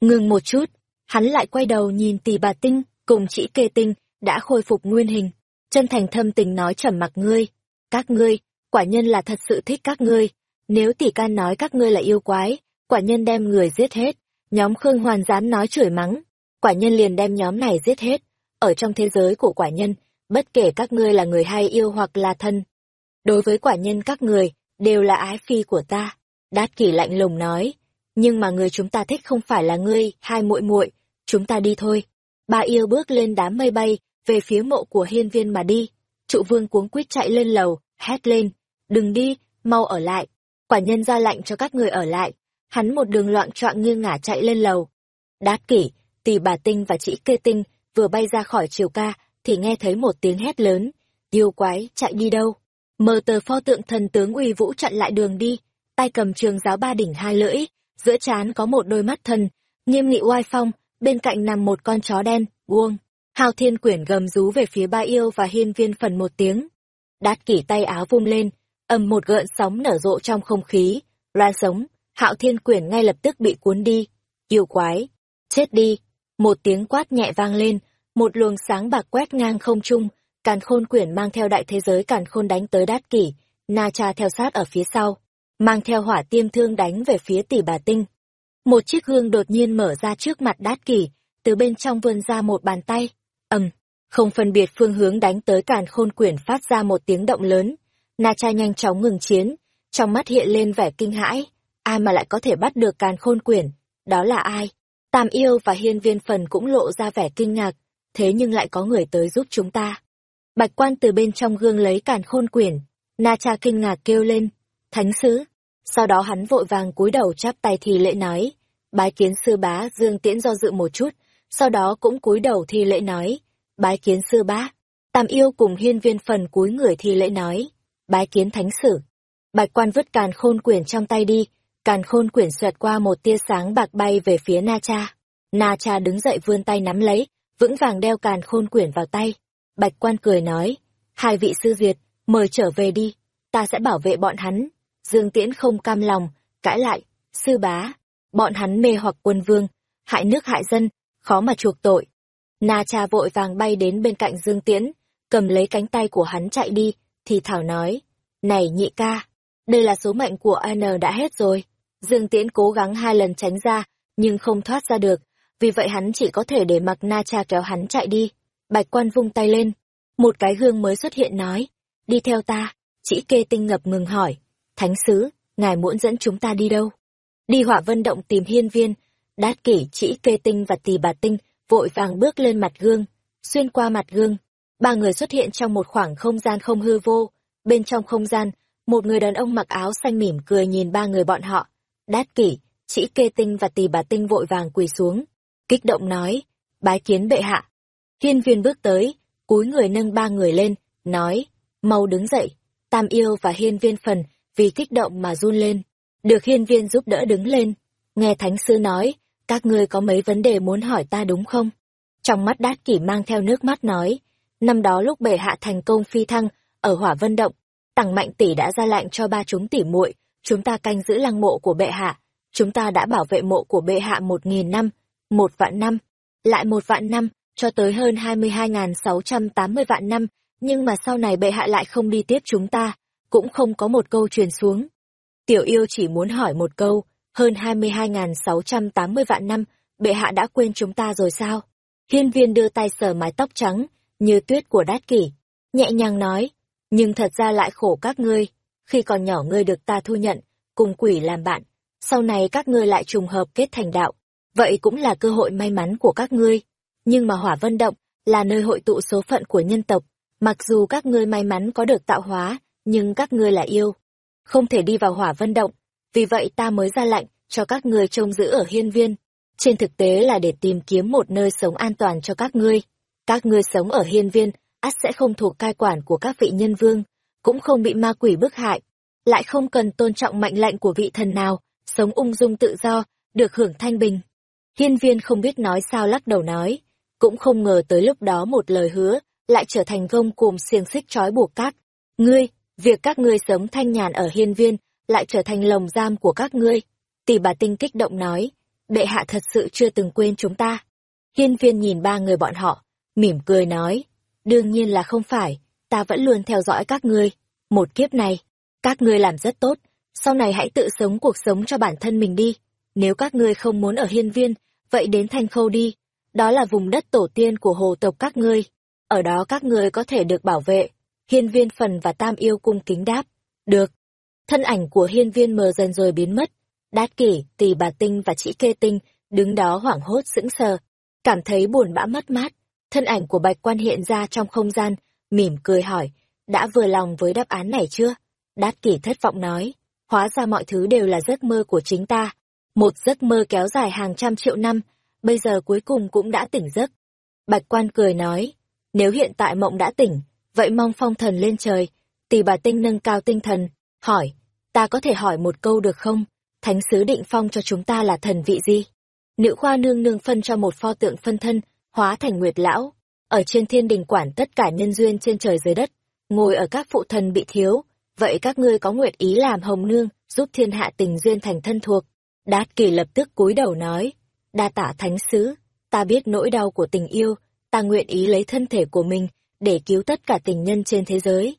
Ngừng một chút, hắn lại quay đầu nhìn tỷ bà tinh, cùng chỉ kê tinh, đã khôi phục nguyên hình. Chân thành thâm tình nói trầm mặc ngươi. Các ngươi, quả nhân là thật sự thích các ngươi. Nếu tỷ can nói các ngươi là yêu quái, quả nhân đem người giết hết. Nhóm Khương Hoàn dám nói chửi mắng. Quả nhân liền đem nhóm này giết hết. Ở trong thế giới của quả nhân, bất kể các ngươi là người hay yêu hoặc là thân. Đối với quả nhân các người, đều là ái phi của ta. Đát kỷ lạnh lùng nói, nhưng mà người chúng ta thích không phải là ngươi, hai muội muội, chúng ta đi thôi. Ba yêu bước lên đám mây bay, về phía mộ của hiên viên mà đi. Trụ vương cuống quýt chạy lên lầu, hét lên, đừng đi, mau ở lại. Quả nhân ra lệnh cho các người ở lại. Hắn một đường loạn trọng như ngả chạy lên lầu. Đát kỷ, tỷ bà tinh và chị kê tinh vừa bay ra khỏi chiều ca, thì nghe thấy một tiếng hét lớn. Yêu quái, chạy đi đâu? Mờ tờ pho tượng thần tướng uy vũ chặn lại đường đi, tay cầm trường giáo ba đỉnh hai lưỡi, giữa trán có một đôi mắt thần, nghiêm nghị oai phong, bên cạnh nằm một con chó đen, buông. Hào thiên quyển gầm rú về phía ba yêu và hiên viên phần một tiếng. Đát kỷ tay áo vung lên, ầm một gợn sóng nở rộ trong không khí, loa sống, hạo thiên quyển ngay lập tức bị cuốn đi. Yêu quái, chết đi, một tiếng quát nhẹ vang lên, một luồng sáng bạc quét ngang không trung, càn khôn quyển mang theo đại thế giới càn khôn đánh tới đát kỷ, na cha theo sát ở phía sau, mang theo hỏa tiêm thương đánh về phía tỷ bà tinh. Một chiếc gương đột nhiên mở ra trước mặt đát kỷ, từ bên trong vươn ra một bàn tay, ầm, không phân biệt phương hướng đánh tới càn khôn quyển phát ra một tiếng động lớn. Na cha nhanh chóng ngừng chiến, trong mắt hiện lên vẻ kinh hãi, ai mà lại có thể bắt được càn khôn quyển, đó là ai? Tam yêu và hiên viên phần cũng lộ ra vẻ kinh ngạc, thế nhưng lại có người tới giúp chúng ta. Bạch quan từ bên trong gương lấy càn khôn quyển, Na cha kinh ngạc kêu lên, thánh sứ. Sau đó hắn vội vàng cúi đầu chắp tay thì lễ nói, bái kiến sư bá dương tiễn do dự một chút, sau đó cũng cúi đầu thi lễ nói, bái kiến sư bá. Tam yêu cùng hiên viên phần cúi người thi lễ nói, bái kiến thánh sử. Bạch quan vứt càn khôn quyển trong tay đi, càn khôn quyển xoẹt qua một tia sáng bạc bay về phía Na Cha. Na Cha đứng dậy vươn tay nắm lấy, vững vàng đeo càn khôn quyển vào tay. Bạch quan cười nói, hai vị sư diệt, mời trở về đi, ta sẽ bảo vệ bọn hắn. Dương Tiễn không cam lòng, cãi lại, sư bá, bọn hắn mê hoặc quân vương, hại nước hại dân, khó mà chuộc tội. Na cha vội vàng bay đến bên cạnh Dương Tiễn, cầm lấy cánh tay của hắn chạy đi, thì Thảo nói, này nhị ca, đây là số mệnh của N đã hết rồi. Dương Tiễn cố gắng hai lần tránh ra, nhưng không thoát ra được, vì vậy hắn chỉ có thể để mặc Na cha kéo hắn chạy đi. Bạch quan vung tay lên, một cái gương mới xuất hiện nói, đi theo ta, chỉ kê tinh ngập ngừng hỏi, thánh sứ, ngài muốn dẫn chúng ta đi đâu? Đi hỏa vân động tìm hiên viên, đát kỷ chỉ kê tinh và tỳ bà tinh, vội vàng bước lên mặt gương, xuyên qua mặt gương. Ba người xuất hiện trong một khoảng không gian không hư vô, bên trong không gian, một người đàn ông mặc áo xanh mỉm cười nhìn ba người bọn họ. Đát kỷ, chỉ kê tinh và tỳ bà tinh vội vàng quỳ xuống, kích động nói, bái kiến bệ hạ. Hiên viên bước tới, cúi người nâng ba người lên, nói, mau đứng dậy. Tam yêu và hiên viên phần, vì kích động mà run lên. Được hiên viên giúp đỡ đứng lên. Nghe thánh sư nói, các ngươi có mấy vấn đề muốn hỏi ta đúng không? Trong mắt đát kỷ mang theo nước mắt nói, năm đó lúc bệ hạ thành công phi thăng, ở hỏa vân động, tặng mạnh tỷ đã ra lệnh cho ba chúng tỷ muội chúng ta canh giữ lăng mộ của bệ hạ. Chúng ta đã bảo vệ mộ của bệ hạ một nghìn năm, một vạn năm, lại một vạn năm, cho tới hơn 22.680 vạn năm, nhưng mà sau này bệ hạ lại không đi tiếp chúng ta, cũng không có một câu truyền xuống. Tiểu yêu chỉ muốn hỏi một câu, hơn 22.680 vạn năm, bệ hạ đã quên chúng ta rồi sao? Hiên viên đưa tay sờ mái tóc trắng, như tuyết của đát kỷ, nhẹ nhàng nói, nhưng thật ra lại khổ các ngươi, khi còn nhỏ ngươi được ta thu nhận, cùng quỷ làm bạn, sau này các ngươi lại trùng hợp kết thành đạo, vậy cũng là cơ hội may mắn của các ngươi. Nhưng mà hỏa vân động là nơi hội tụ số phận của nhân tộc. Mặc dù các ngươi may mắn có được tạo hóa nhưng các ngươi là yêu. Không thể đi vào hỏa vân động. Vì vậy ta mới ra lệnh cho các ngươi trông giữ ở hiên viên. Trên thực tế là để tìm kiếm một nơi sống an toàn cho các ngươi. Các ngươi sống ở hiên viên, ắt sẽ không thuộc cai quản của các vị nhân vương, cũng không bị ma quỷ bức hại, lại không cần tôn trọng mệnh lệnh của vị thần nào, sống ung dung tự do, được hưởng thanh bình. Hiên viên không biết nói sao lắc đầu nói, cũng không ngờ tới lúc đó một lời hứa, lại trở thành gông cùm xiềng xích trói buộc các. Ngươi, việc các ngươi sống thanh nhàn ở hiên viên, lại trở thành lồng giam của các ngươi. Tỷ bà tinh kích động nói, bệ hạ thật sự chưa từng quên chúng ta. Hiên viên nhìn ba người bọn họ, mỉm cười nói, đương nhiên là không phải, ta vẫn luôn theo dõi các ngươi. Một kiếp này, các ngươi làm rất tốt, sau này hãy tự sống cuộc sống cho bản thân mình đi. Nếu các ngươi không muốn ở hiên viên, vậy đến thanh khâu đi. Đó là vùng đất tổ tiên của hồ tộc các ngươi. Ở đó các ngươi có thể được bảo vệ. Hiên viên phần và tam yêu cung kính đáp. Được. Thân ảnh của hiên viên mờ dần rồi biến mất. Đát kỷ, tỳ bà tinh và chị kê tinh đứng đó hoảng hốt sững sờ. Cảm thấy buồn bã mất mát. Thân ảnh của bạch quan hiện ra trong không gian, mỉm cười hỏi. Đã vừa lòng với đáp án này chưa? Đát kỷ thất vọng nói. Hóa ra mọi thứ đều là giấc mơ của chính ta. Một giấc mơ kéo dài hàng trăm triệu năm, bây giờ cuối cùng cũng đã tỉnh giấc. Bạch quan cười nói, nếu hiện tại mộng đã tỉnh, vậy mong phong thần lên trời. Tỷ bà tinh nâng cao tinh thần, hỏi, ta có thể hỏi một câu được không? Thánh sứ định phong cho chúng ta là thần vị gì? Nữ khoa nương nương phân cho một pho tượng phân thân, hóa thành nguyệt lão, ở trên thiên đình quản tất cả nhân duyên trên trời dưới đất, ngồi ở các phụ thần bị thiếu, vậy các ngươi có nguyện ý làm hồng nương, giúp thiên hạ tình duyên thành thân thuộc. Đát kỳ lập tức cúi đầu nói, đa tạ thánh sứ, ta biết nỗi đau của tình yêu, ta nguyện ý lấy thân thể của mình để cứu tất cả tình nhân trên thế giới.